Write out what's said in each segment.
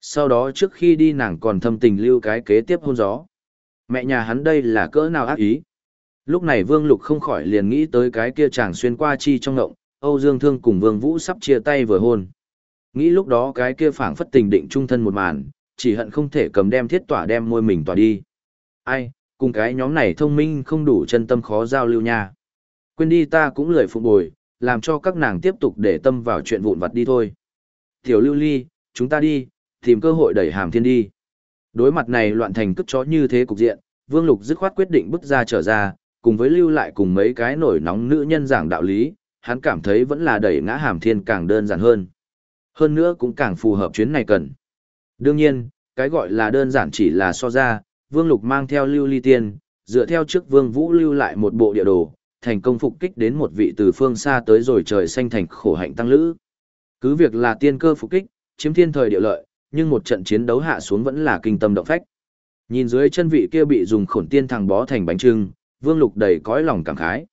Sau đó trước khi đi nàng còn thâm tình lưu cái kế tiếp hôn gió. Mẹ nhà hắn đây là cỡ nào ác ý. Lúc này Vương Lục không khỏi liền nghĩ tới cái kia chàng xuyên qua chi trong ngộng, Âu Dương Thương cùng Vương Vũ sắp chia tay vừa hôn. Nghĩ lúc đó cái kia phảng phất tình định trung thân một màn, chỉ hận không thể cầm đem thiết tỏa đem môi mình tỏa đi. Ai, cùng cái nhóm này thông minh không đủ chân tâm khó giao lưu nha. Quên đi ta cũng lười phụ bồi, làm cho các nàng tiếp tục để tâm vào chuyện vụn vặt đi thôi. Tiểu lưu ly, chúng ta đi, tìm cơ hội đẩy hàm thiên đi. Đối mặt này loạn thành cướp chó như thế cục diện, Vương Lục dứt khoát quyết định bước ra trở ra, cùng với lưu lại cùng mấy cái nổi nóng nữ nhân giảng đạo lý, hắn cảm thấy vẫn là đẩy ngã hàm thiên càng đơn giản hơn. Hơn nữa cũng càng phù hợp chuyến này cần. Đương nhiên, cái gọi là đơn giản chỉ là so ra, Vương Lục mang theo lưu ly tiên, dựa theo trước Vương Vũ lưu lại một bộ địa đồ, thành công phục kích đến một vị từ phương xa tới rồi trời xanh thành khổ hạnh tăng lữ. Cứ việc là tiên cơ phục kích, chiếm thiên thời địa lợi, nhưng một trận chiến đấu hạ xuống vẫn là kinh tâm động phách. Nhìn dưới chân vị kia bị dùng khổn tiên thằng bó thành bánh trưng, Vương Lục đầy cõi lòng cảm khái.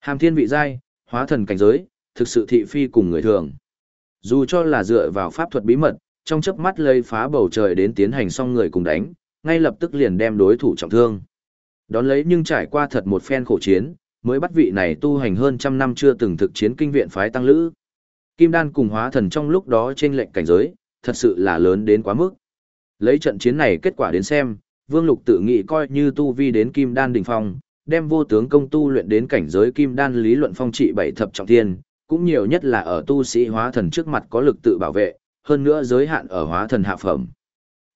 Hàm thiên vị giai, hóa thần cảnh giới, thực sự thị phi cùng người thường. Dù cho là dựa vào pháp thuật bí mật, trong chớp mắt lây phá bầu trời đến tiến hành xong người cùng đánh, ngay lập tức liền đem đối thủ trọng thương. Đón lấy nhưng trải qua thật một phen khổ chiến, mới bắt vị này tu hành hơn trăm năm chưa từng thực chiến kinh viện phái tăng lữ. Kim đan cùng hóa thần trong lúc đó trên lệnh cảnh giới, thật sự là lớn đến quá mức. Lấy trận chiến này kết quả đến xem, Vương Lục tự nghĩ coi như tu vi đến kim đan đỉnh phong, đem vô tướng công tu luyện đến cảnh giới kim đan lý luận phong trị bảy thập trọng thiên, cũng nhiều nhất là ở tu sĩ hóa thần trước mặt có lực tự bảo vệ, hơn nữa giới hạn ở hóa thần hạ phẩm.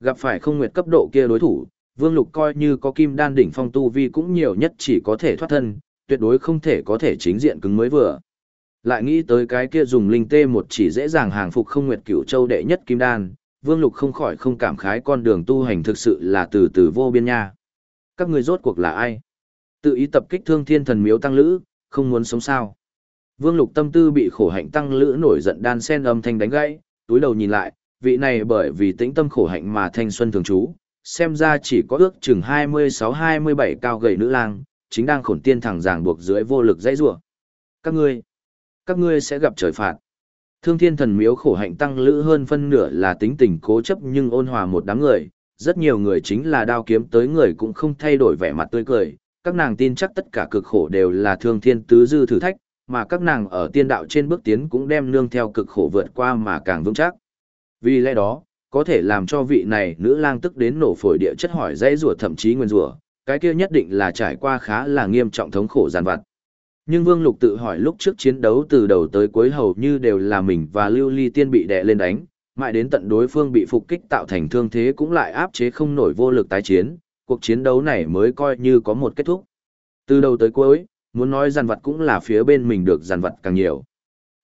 Gặp phải không nguyệt cấp độ kia đối thủ, Vương Lục coi như có kim đan đỉnh phong tu vi cũng nhiều nhất chỉ có thể thoát thân, tuyệt đối không thể có thể chính diện cứng mới vừa. Lại nghĩ tới cái kia dùng linh tê một chỉ dễ dàng hàng phục không nguyệt cửu châu đệ nhất kim đan, Vương Lục không khỏi không cảm khái con đường tu hành thực sự là từ từ vô biên nha. Các người rốt cuộc là ai? Tự ý tập kích thương thiên thần miếu tăng lữ, không muốn sống sao? Vương Lục tâm tư bị khổ hạnh tăng lữ nổi giận đan sen âm thanh đánh gãy, túi đầu nhìn lại, vị này bởi vì tĩnh tâm khổ hạnh mà thanh xuân thường trú, xem ra chỉ có ước chừng 26-27 cao gầy nữ lang, chính đang khổn tiên thẳng ràng buộc dưới vô lực dãy rủa. Các ngươi, các ngươi sẽ gặp trời phạt. Thương thiên thần miếu khổ hạnh tăng lữ hơn phân nửa là tính tình cố chấp nhưng ôn hòa một đám người, rất nhiều người chính là đao kiếm tới người cũng không thay đổi vẻ mặt tươi cười, các nàng tin chắc tất cả cực khổ đều là thương thiên tứ dư thử thách, mà các nàng ở tiên đạo trên bước tiến cũng đem nương theo cực khổ vượt qua mà càng vững chắc. Vì lẽ đó, có thể làm cho vị này nữ lang tức đến nổ phổi địa chất hỏi dãy rủa thậm chí nguyên rủa, cái kia nhất định là trải qua khá là nghiêm trọng thống khổ giàn vặt. Nhưng Vương Lục tự hỏi lúc trước chiến đấu từ đầu tới cuối hầu như đều là mình và Lưu Ly Tiên bị đè lên đánh, mãi đến tận đối phương bị phục kích tạo thành thương thế cũng lại áp chế không nổi vô lực tái chiến, cuộc chiến đấu này mới coi như có một kết thúc. Từ đầu tới cuối, muốn nói giàn vật cũng là phía bên mình được giàn vật càng nhiều.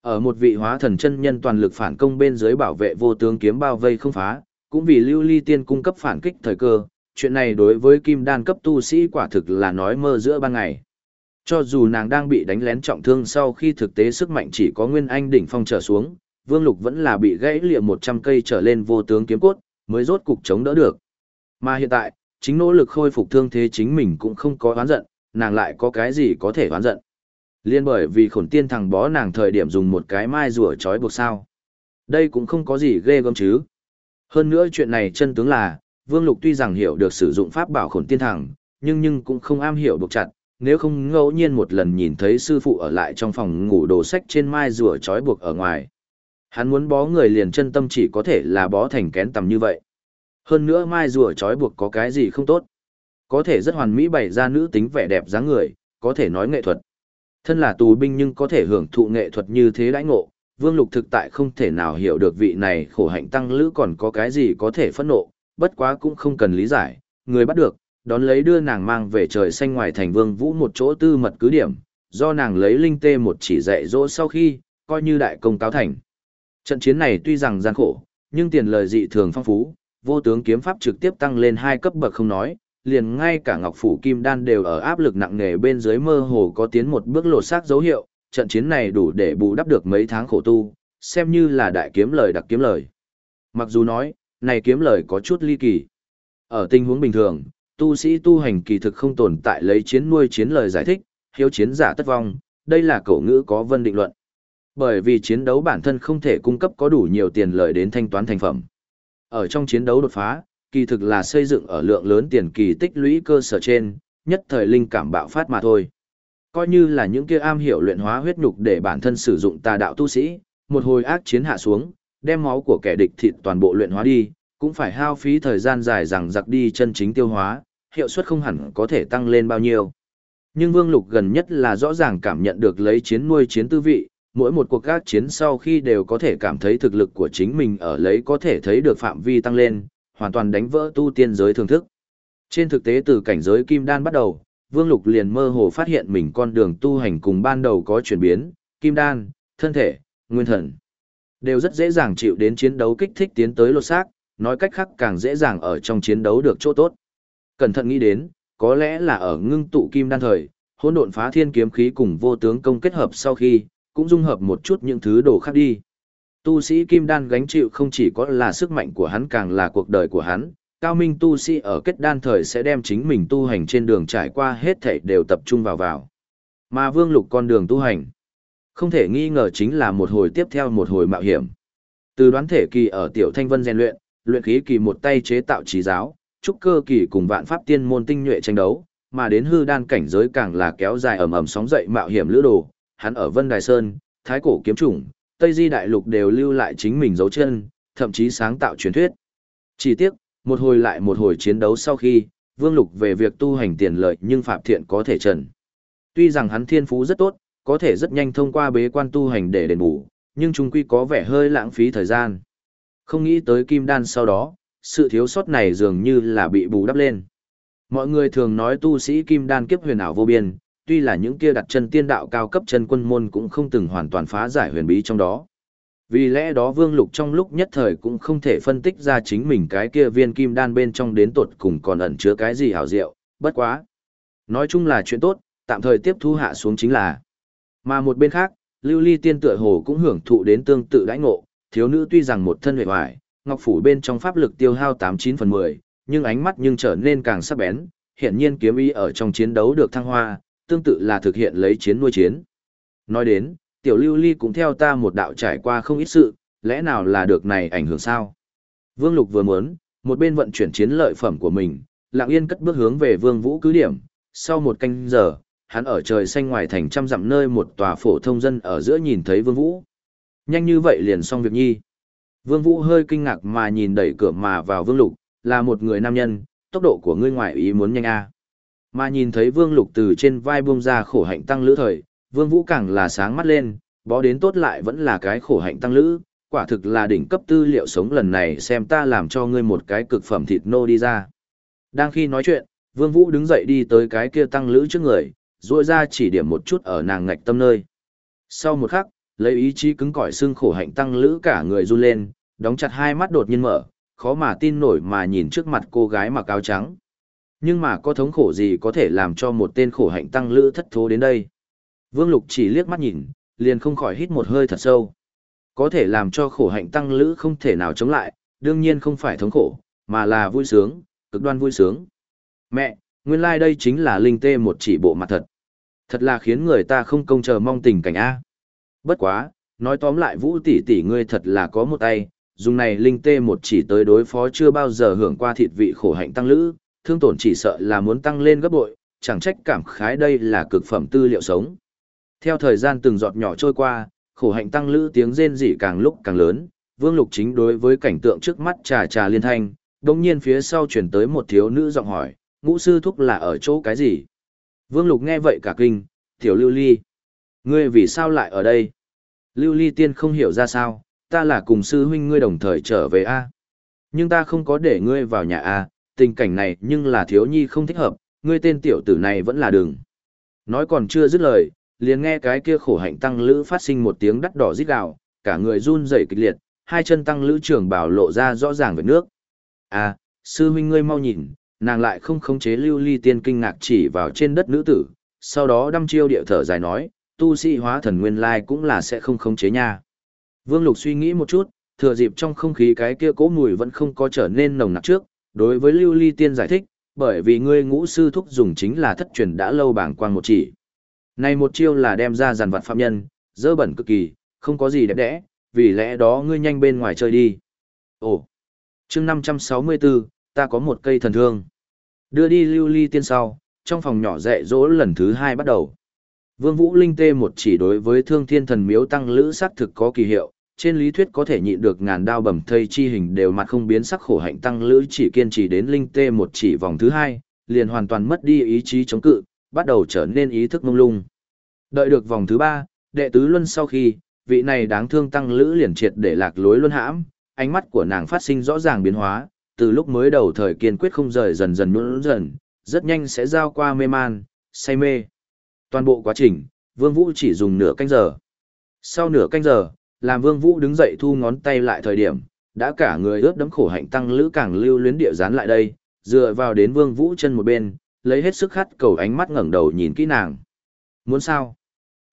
Ở một vị hóa thần chân nhân toàn lực phản công bên dưới bảo vệ vô tướng kiếm bao vây không phá, cũng vì Lưu Ly Tiên cung cấp phản kích thời cơ, chuyện này đối với kim đan cấp tu sĩ quả thực là nói mơ giữa ban ngày. Cho dù nàng đang bị đánh lén trọng thương sau khi thực tế sức mạnh chỉ có nguyên anh đỉnh phong trở xuống, Vương Lục vẫn là bị gãy lìa 100 cây trở lên vô tướng kiếm cốt, mới rốt cục chống đỡ được. Mà hiện tại, chính nỗ lực khôi phục thương thế chính mình cũng không có oán giận, nàng lại có cái gì có thể oán giận. Liên bởi vì khổn tiên thằng bó nàng thời điểm dùng một cái mai rùa trói buộc sao. Đây cũng không có gì ghê gớm chứ. Hơn nữa chuyện này chân tướng là, Vương Lục tuy rằng hiểu được sử dụng pháp bảo khổn tiên thằng, nhưng nhưng cũng không am hiểu buộc chặt, nếu không ngẫu nhiên một lần nhìn thấy sư phụ ở lại trong phòng ngủ đồ sách trên mai rùa trói buộc ở ngoài. Hắn muốn bó người liền chân tâm chỉ có thể là bó thành kén tầm như vậy. Hơn nữa mai rùa trói buộc có cái gì không tốt. Có thể rất hoàn mỹ bày ra nữ tính vẻ đẹp dáng người, có thể nói nghệ thuật. Thân là tù binh nhưng có thể hưởng thụ nghệ thuật như thế đãi ngộ, Vương Lục thực tại không thể nào hiểu được vị này khổ hạnh tăng lữ còn có cái gì có thể phẫn nộ, bất quá cũng không cần lý giải, người bắt được, đón lấy đưa nàng mang về trời xanh ngoài thành vương vũ một chỗ tư mật cứ điểm, do nàng lấy linh tê một chỉ dạy dỗ sau khi, coi như đại công cáo thành. Trận chiến này tuy rằng gian khổ, nhưng tiền lời dị thường phong phú, vô tướng kiếm pháp trực tiếp tăng lên hai cấp bậc không nói, liền ngay cả Ngọc Phủ Kim Đan đều ở áp lực nặng nề bên dưới mơ hồ có tiến một bước lột xác dấu hiệu, trận chiến này đủ để bù đắp được mấy tháng khổ tu, xem như là đại kiếm lời đặc kiếm lời. Mặc dù nói, này kiếm lời có chút ly kỳ. Ở tình huống bình thường, tu sĩ tu hành kỳ thực không tồn tại lấy chiến nuôi chiến lời giải thích, hiếu chiến giả tất vong, đây là cổ ngữ có vân định luận. Bởi vì chiến đấu bản thân không thể cung cấp có đủ nhiều tiền lợi đến thanh toán thành phẩm. Ở trong chiến đấu đột phá, kỳ thực là xây dựng ở lượng lớn tiền kỳ tích lũy cơ sở trên, nhất thời linh cảm bạo phát mà thôi. Coi như là những kia am hiểu luyện hóa huyết nhục để bản thân sử dụng tà đạo tu sĩ, một hồi ác chiến hạ xuống, đem máu của kẻ địch thịt toàn bộ luyện hóa đi, cũng phải hao phí thời gian dài rằng giặc đi chân chính tiêu hóa, hiệu suất không hẳn có thể tăng lên bao nhiêu. Nhưng Vương Lục gần nhất là rõ ràng cảm nhận được lấy chiến nuôi chiến tư vị, mỗi một cuộc các chiến sau khi đều có thể cảm thấy thực lực của chính mình ở lấy có thể thấy được phạm vi tăng lên, hoàn toàn đánh vỡ tu tiên giới thưởng thức. Trên thực tế từ cảnh giới kim đan bắt đầu, Vương Lục liền mơ hồ phát hiện mình con đường tu hành cùng ban đầu có chuyển biến, kim đan, thân thể, nguyên thần. Đều rất dễ dàng chịu đến chiến đấu kích thích tiến tới lột xác, nói cách khác càng dễ dàng ở trong chiến đấu được chỗ tốt. Cẩn thận nghĩ đến, có lẽ là ở ngưng tụ kim đan thời, hỗn độn phá thiên kiếm khí cùng vô tướng công kết hợp sau khi, cũng dung hợp một chút những thứ đồ khác đi. Tu sĩ kim đan gánh chịu không chỉ có là sức mạnh của hắn càng là cuộc đời của hắn, cao minh tu sĩ ở kết đan thời sẽ đem chính mình tu hành trên đường trải qua hết thảy đều tập trung vào vào. Mà vương lục con đường tu hành, không thể nghi ngờ chính là một hồi tiếp theo một hồi mạo hiểm. Từ đoán thể kỳ ở tiểu thanh vân rèn luyện, luyện khí kỳ một tay chế tạo trí giáo, trúc cơ kỳ cùng vạn pháp tiên môn tinh nhuệ tranh đấu, mà đến hư đan cảnh giới càng là kéo dài ầm ầm sóng dậy mạo hiểm lữ đồ, hắn ở Vân Đài Sơn, Thái Cổ Kiếm Chủng, Tây Di Đại Lục đều lưu lại chính mình dấu chân, thậm chí sáng tạo truyền thuyết. Chỉ tiếc, một hồi lại một hồi chiến đấu sau khi, Vương Lục về việc tu hành tiền lợi nhưng Phạm Thiện có thể trần. Tuy rằng hắn thiên phú rất tốt, có thể rất nhanh thông qua bế quan tu hành để đền bù, nhưng chúng quy có vẻ hơi lãng phí thời gian. Không nghĩ tới kim đan sau đó, sự thiếu sót này dường như là bị bù đắp lên. Mọi người thường nói tu sĩ kim đan kiếp huyền ảo vô biên, tuy là những kia đặt chân tiên đạo cao cấp chân quân môn cũng không từng hoàn toàn phá giải huyền bí trong đó. Vì lẽ đó Vương Lục trong lúc nhất thời cũng không thể phân tích ra chính mình cái kia viên kim đan bên trong đến tột cùng còn ẩn chứa cái gì hảo diệu, bất quá. Nói chung là chuyện tốt, tạm thời tiếp thu hạ xuống chính là. Mà một bên khác, Lưu Ly tiên tựa hồ cũng hưởng thụ đến tương tự đãi ngộ, thiếu nữ tuy rằng một thân hề hoài, ngọc phủ bên trong pháp lực tiêu hao 89 phần 10, nhưng ánh mắt nhưng trở nên càng sắc bén, hiện nhiên kiếm ý ở trong chiến đấu được thăng hoa, tương tự là thực hiện lấy chiến nuôi chiến. Nói đến, tiểu lưu ly cũng theo ta một đạo trải qua không ít sự, lẽ nào là được này ảnh hưởng sao? Vương Lục vừa muốn, một bên vận chuyển chiến lợi phẩm của mình, lặng yên cất bước hướng về Vương Vũ cứ điểm, sau một canh giờ, hắn ở trời xanh ngoài thành trăm dặm nơi một tòa phổ thông dân ở giữa nhìn thấy Vương Vũ. Nhanh như vậy liền xong việc nhi. Vương Vũ hơi kinh ngạc mà nhìn đẩy cửa mà vào Vương Lục, là một người nam nhân, tốc độ của ngươi ngoại ý muốn nhanh a. Mà nhìn thấy Vương Lục từ trên vai buông ra khổ hạnh tăng lữ thời, Vương Vũ càng là sáng mắt lên, bó đến tốt lại vẫn là cái khổ hạnh tăng lữ, quả thực là đỉnh cấp tư liệu sống lần này xem ta làm cho ngươi một cái cực phẩm thịt nô đi ra. Đang khi nói chuyện, Vương Vũ đứng dậy đi tới cái kia tăng lữ trước người, duỗi ra chỉ điểm một chút ở nàng ngạch tâm nơi. Sau một khắc, lấy ý chí cứng cỏi xương khổ hạnh tăng lữ cả người run lên, đóng chặt hai mắt đột nhiên mở, khó mà tin nổi mà nhìn trước mặt cô gái mặc áo trắng. Nhưng mà có thống khổ gì có thể làm cho một tên khổ hạnh tăng lữ thất thố đến đây? Vương Lục chỉ liếc mắt nhìn, liền không khỏi hít một hơi thật sâu. Có thể làm cho khổ hạnh tăng lữ không thể nào chống lại, đương nhiên không phải thống khổ, mà là vui sướng, cực đoan vui sướng. Mẹ, nguyên lai like đây chính là linh tê một chỉ bộ mặt thật. Thật là khiến người ta không công chờ mong tình cảnh A. Bất quá, nói tóm lại vũ tỷ tỷ ngươi thật là có một tay, dùng này linh tê một chỉ tới đối phó chưa bao giờ hưởng qua thịt vị khổ hạnh tăng lữ, thương tổn chỉ sợ là muốn tăng lên gấp bội, chẳng trách cảm khái đây là cực phẩm tư liệu sống. Theo thời gian từng giọt nhỏ trôi qua, khổ hạnh tăng lữ tiếng rên rỉ càng lúc càng lớn, Vương Lục chính đối với cảnh tượng trước mắt trà trà liên thanh, đồng nhiên phía sau chuyển tới một thiếu nữ giọng hỏi, ngũ sư thúc là ở chỗ cái gì? Vương Lục nghe vậy cả kinh, tiểu lưu ly. Ngươi vì sao lại ở đây? Lưu ly tiên không hiểu ra sao, ta là cùng sư huynh ngươi đồng thời trở về A. Nhưng ta không có để ngươi vào nhà A, tình cảnh này nhưng là thiếu nhi không thích hợp, ngươi tên tiểu tử này vẫn là đường. Nói còn chưa dứt lời, liền nghe cái kia khổ hạnh tăng lữ phát sinh một tiếng đắt đỏ rít gào, cả người run rẩy kịch liệt, hai chân tăng lữ trưởng bảo lộ ra rõ ràng về nước. À, sư huynh ngươi mau nhìn, nàng lại không khống chế lưu ly tiên kinh ngạc chỉ vào trên đất nữ tử, sau đó đăm chiêu địa thở dài nói, tu sĩ hóa thần nguyên lai cũng là sẽ không khống chế nha. Vương Lục suy nghĩ một chút, thừa dịp trong không khí cái kia cố mùi vẫn không có trở nên nồng nặc trước, đối với Lưu Ly Tiên giải thích, bởi vì ngươi ngũ sư thúc dùng chính là thất truyền đã lâu bảng quan một chỉ. Này một chiêu là đem ra giàn vật phạm nhân, dơ bẩn cực kỳ, không có gì đẹp đẽ, vì lẽ đó ngươi nhanh bên ngoài chơi đi. Ồ, chương 564, ta có một cây thần thương. Đưa đi lưu ly tiên sau, trong phòng nhỏ dạy dỗ lần thứ hai bắt đầu. Vương Vũ Linh tê một chỉ đối với thương thiên thần miếu tăng lữ xác thực có kỳ hiệu, trên lý thuyết có thể nhịn được ngàn đao bầm thây chi hình đều mặt không biến sắc khổ hạnh tăng lữ chỉ kiên trì đến linh tê một chỉ vòng thứ hai, liền hoàn toàn mất đi ý chí chống cự, bắt đầu trở nên ý thức mông lung. Đợi được vòng thứ ba, đệ tứ luân sau khi, vị này đáng thương tăng lữ liền triệt để lạc lối luân hãm, ánh mắt của nàng phát sinh rõ ràng biến hóa, từ lúc mới đầu thời kiên quyết không rời dần dần nhũn dần, rất nhanh sẽ giao qua mê man, say mê. Toàn bộ quá trình, Vương Vũ chỉ dùng nửa canh giờ. Sau nửa canh giờ, làm Vương Vũ đứng dậy thu ngón tay lại thời điểm, đã cả người ướt đẫm khổ hạnh tăng lữ càng lưu luyến địa dán lại đây, dựa vào đến Vương Vũ chân một bên, lấy hết sức khát cầu ánh mắt ngẩng đầu nhìn kỹ nàng. Muốn sao?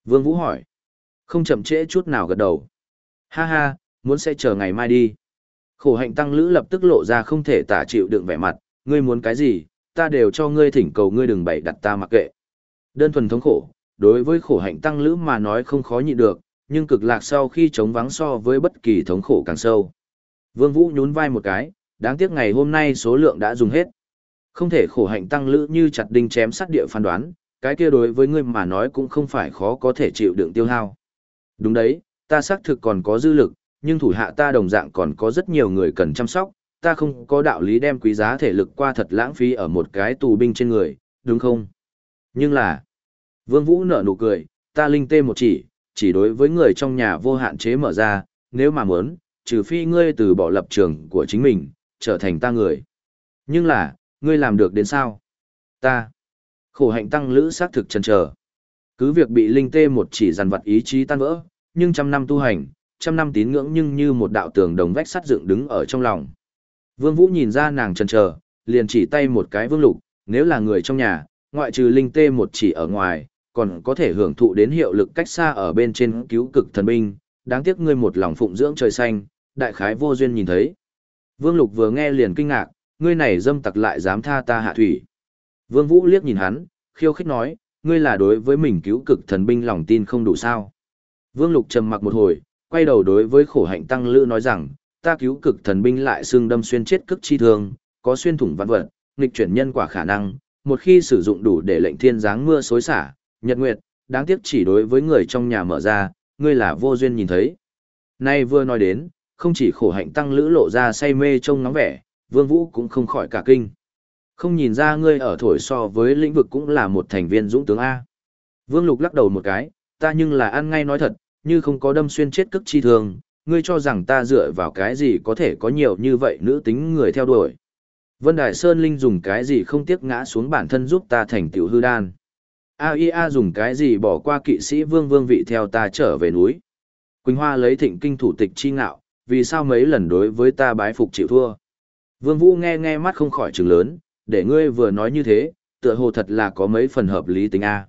Vương Vũ hỏi. Không chậm trễ chút nào gật đầu. Ha ha, muốn sẽ chờ ngày mai đi. Khổ hạnh tăng lữ lập tức lộ ra không thể tả chịu đựng vẻ mặt, ngươi muốn cái gì, ta đều cho ngươi thỉnh cầu ngươi đừng bày đặt ta mặc kệ. Đơn thuần thống khổ, đối với khổ hạnh tăng lữ mà nói không khó nhịn được, nhưng cực lạc sau khi chống vắng so với bất kỳ thống khổ càng sâu. Vương Vũ nhún vai một cái, đáng tiếc ngày hôm nay số lượng đã dùng hết. Không thể khổ hạnh tăng lữ như chặt đinh chém sắt địa phán đoán, cái kia đối với ngươi mà nói cũng không phải khó có thể chịu đựng tiêu hao. Đúng đấy, ta xác thực còn có dư lực, nhưng thủ hạ ta đồng dạng còn có rất nhiều người cần chăm sóc, ta không có đạo lý đem quý giá thể lực qua thật lãng phí ở một cái tù binh trên người, đúng không? Nhưng là, Vương Vũ nở nụ cười, ta linh tê một chỉ, chỉ đối với người trong nhà vô hạn chế mở ra, nếu mà muốn, trừ phi ngươi từ bỏ lập trường của chính mình, trở thành ta người. Nhưng là, ngươi làm được đến sao? Ta. Khổ hạnh tăng lữ xác thực chân chờ. Cứ việc bị linh tê một chỉ dằn vặt ý chí tan vỡ, nhưng trăm năm tu hành, trăm năm tín ngưỡng nhưng như một đạo tường đồng vách sắt dựng đứng ở trong lòng. Vương Vũ nhìn ra nàng chần chờ, liền chỉ tay một cái vương lục, nếu là người trong nhà, ngoại trừ linh tê một chỉ ở ngoài, còn có thể hưởng thụ đến hiệu lực cách xa ở bên trên cứu cực thần binh, đáng tiếc ngươi một lòng phụng dưỡng trời xanh, đại khái vô duyên nhìn thấy. Vương Lục vừa nghe liền kinh ngạc, ngươi này dâm tặc lại dám tha ta hạ thủy. Vương Vũ liếc nhìn hắn, khiêu khích nói, ngươi là đối với mình cứu cực thần binh lòng tin không đủ sao. Vương Lục trầm mặc một hồi, quay đầu đối với khổ hạnh tăng lữ nói rằng, ta cứu cực thần binh lại xương đâm xuyên chết cực chi thương, có xuyên thủng vạn vật, nghịch chuyển nhân quả khả năng, một khi sử dụng đủ để lệnh thiên giáng mưa xối xả, nhật nguyệt, đáng tiếc chỉ đối với người trong nhà mở ra, ngươi là vô duyên nhìn thấy. Nay vừa nói đến, không chỉ khổ hạnh tăng lữ lộ ra say mê trông nóng vẻ, vương vũ cũng không khỏi cả kinh. Không nhìn ra ngươi ở thổi so với lĩnh vực cũng là một thành viên dũng tướng A. Vương lục lắc đầu một cái, ta nhưng là ăn ngay nói thật, như không có đâm xuyên chết cức chi thường, ngươi cho rằng ta dựa vào cái gì có thể có nhiều như vậy nữ tính người theo đuổi. Vân Đại Sơn Linh dùng cái gì không tiếc ngã xuống bản thân giúp ta thành tiểu hư đan. AIA dùng cái gì bỏ qua kỵ sĩ vương vương vị theo ta trở về núi. Quỳnh Hoa lấy thịnh kinh thủ tịch chi ngạo, vì sao mấy lần đối với ta bái phục chịu thua. Vương Vũ nghe nghe mắt không khỏi trừng lớn, để ngươi vừa nói như thế, tựa hồ thật là có mấy phần hợp lý tính A.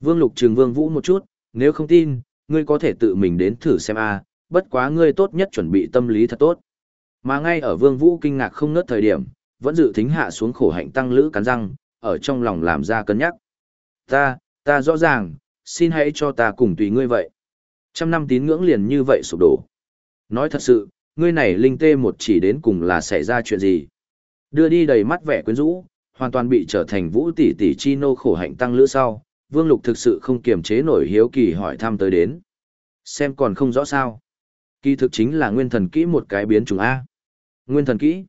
Vương Lục trừng Vương Vũ một chút, nếu không tin, ngươi có thể tự mình đến thử xem A, bất quá ngươi tốt nhất chuẩn bị tâm lý thật tốt. Mà ngay ở Vương Vũ kinh ngạc không nớt thời điểm, vẫn dự thính hạ xuống khổ hạnh tăng lữ cắn răng, ở trong lòng làm ra cân nhắc. Ta, ta rõ ràng, xin hãy cho ta cùng tùy ngươi vậy. Trăm năm tín ngưỡng liền như vậy sụp đổ. Nói thật sự, ngươi này linh tê một chỉ đến cùng là xảy ra chuyện gì. Đưa đi đầy mắt vẻ quyến rũ, hoàn toàn bị trở thành vũ tỷ tỷ chi nô khổ hạnh tăng lữ sau, vương lục thực sự không kiềm chế nổi hiếu kỳ hỏi thăm tới đến. Xem còn không rõ sao. Kỳ thực chính là nguyên thần kỹ một cái biến chủng A. Nguyên thần kỹ.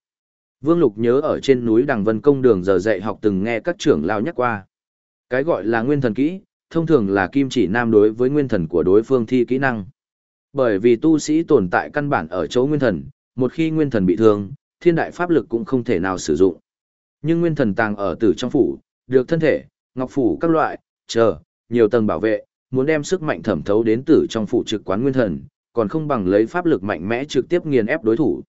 Vương Lục nhớ ở trên núi Đằng Vân Công đường giờ dạy học từng nghe các trưởng lao nhắc qua. Cái gọi là nguyên thần kỹ, thông thường là kim chỉ nam đối với nguyên thần của đối phương thi kỹ năng. Bởi vì tu sĩ tồn tại căn bản ở chỗ nguyên thần, một khi nguyên thần bị thương, thiên đại pháp lực cũng không thể nào sử dụng. Nhưng nguyên thần tàng ở tử trong phủ, được thân thể, ngọc phủ các loại, chờ, nhiều tầng bảo vệ, muốn đem sức mạnh thẩm thấu đến tử trong phủ trực quán nguyên thần, còn không bằng lấy pháp lực mạnh mẽ trực tiếp nghiền ép đối thủ.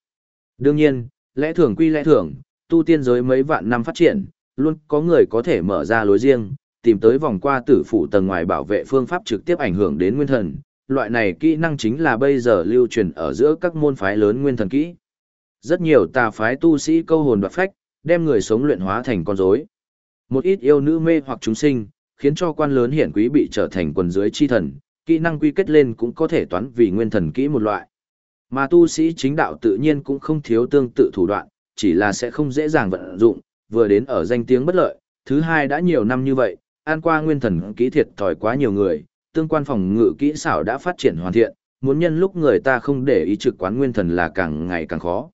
Đương nhiên, lẽ thường quy lẽ thường, tu tiên giới mấy vạn năm phát triển, luôn có người có thể mở ra lối riêng, tìm tới vòng qua tử phủ tầng ngoài bảo vệ phương pháp trực tiếp ảnh hưởng đến nguyên thần. Loại này kỹ năng chính là bây giờ lưu truyền ở giữa các môn phái lớn nguyên thần kỹ. Rất nhiều tà phái tu sĩ câu hồn đoạt phách, đem người sống luyện hóa thành con rối. Một ít yêu nữ mê hoặc chúng sinh, khiến cho quan lớn hiển quý bị trở thành quần dưới chi thần, kỹ năng quy kết lên cũng có thể toán vì nguyên thần kỹ một loại. Mà tu sĩ chính đạo tự nhiên cũng không thiếu tương tự thủ đoạn, chỉ là sẽ không dễ dàng vận dụng, vừa đến ở danh tiếng bất lợi, thứ hai đã nhiều năm như vậy, an qua nguyên thần kỹ thiệt thòi quá nhiều người, tương quan phòng ngự kỹ xảo đã phát triển hoàn thiện, muốn nhân lúc người ta không để ý trực quán nguyên thần là càng ngày càng khó.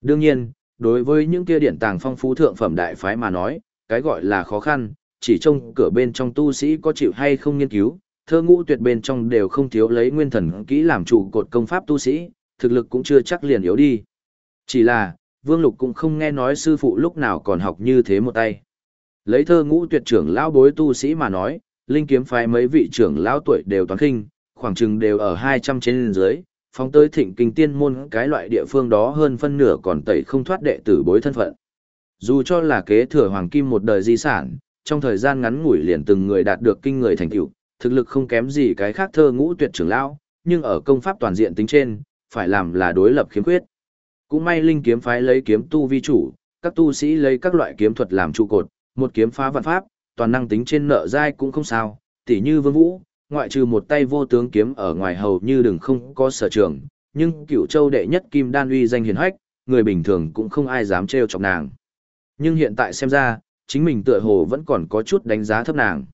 Đương nhiên, đối với những kia điển tàng phong phú thượng phẩm đại phái mà nói, cái gọi là khó khăn, chỉ trông cửa bên trong tu sĩ có chịu hay không nghiên cứu, thơ ngũ tuyệt bên trong đều không thiếu lấy nguyên thần kỹ làm trụ cột công pháp tu sĩ, thực lực cũng chưa chắc liền yếu đi. Chỉ là, Vương Lục cũng không nghe nói sư phụ lúc nào còn học như thế một tay. Lấy thơ ngũ tuyệt trưởng lão bối tu sĩ mà nói, linh kiếm phái mấy vị trưởng lão tuổi đều toán khinh, khoảng chừng đều ở 200 trên dưới, phóng tới thịnh kinh tiên môn cái loại địa phương đó hơn phân nửa còn tẩy không thoát đệ tử bối thân phận. Dù cho là kế thừa hoàng kim một đời di sản, trong thời gian ngắn ngủi liền từng người đạt được kinh người thành tựu, thực lực không kém gì cái khác thơ ngũ tuyệt trưởng lão, nhưng ở công pháp toàn diện tính trên, phải làm là đối lập khiếm khuyết. Cũng may linh kiếm phái lấy kiếm tu vi chủ, các tu sĩ lấy các loại kiếm thuật làm trụ cột, một kiếm phá vạn pháp, toàn năng tính trên nợ dai cũng không sao, tỉ như Vương Vũ, ngoại trừ một tay vô tướng kiếm ở ngoài hầu như đừng không có sở trường, nhưng cựu châu đệ nhất kim đan uy danh hiền hách, người bình thường cũng không ai dám trêu chọc nàng. Nhưng hiện tại xem ra, chính mình tựa hồ vẫn còn có chút đánh giá thấp nàng.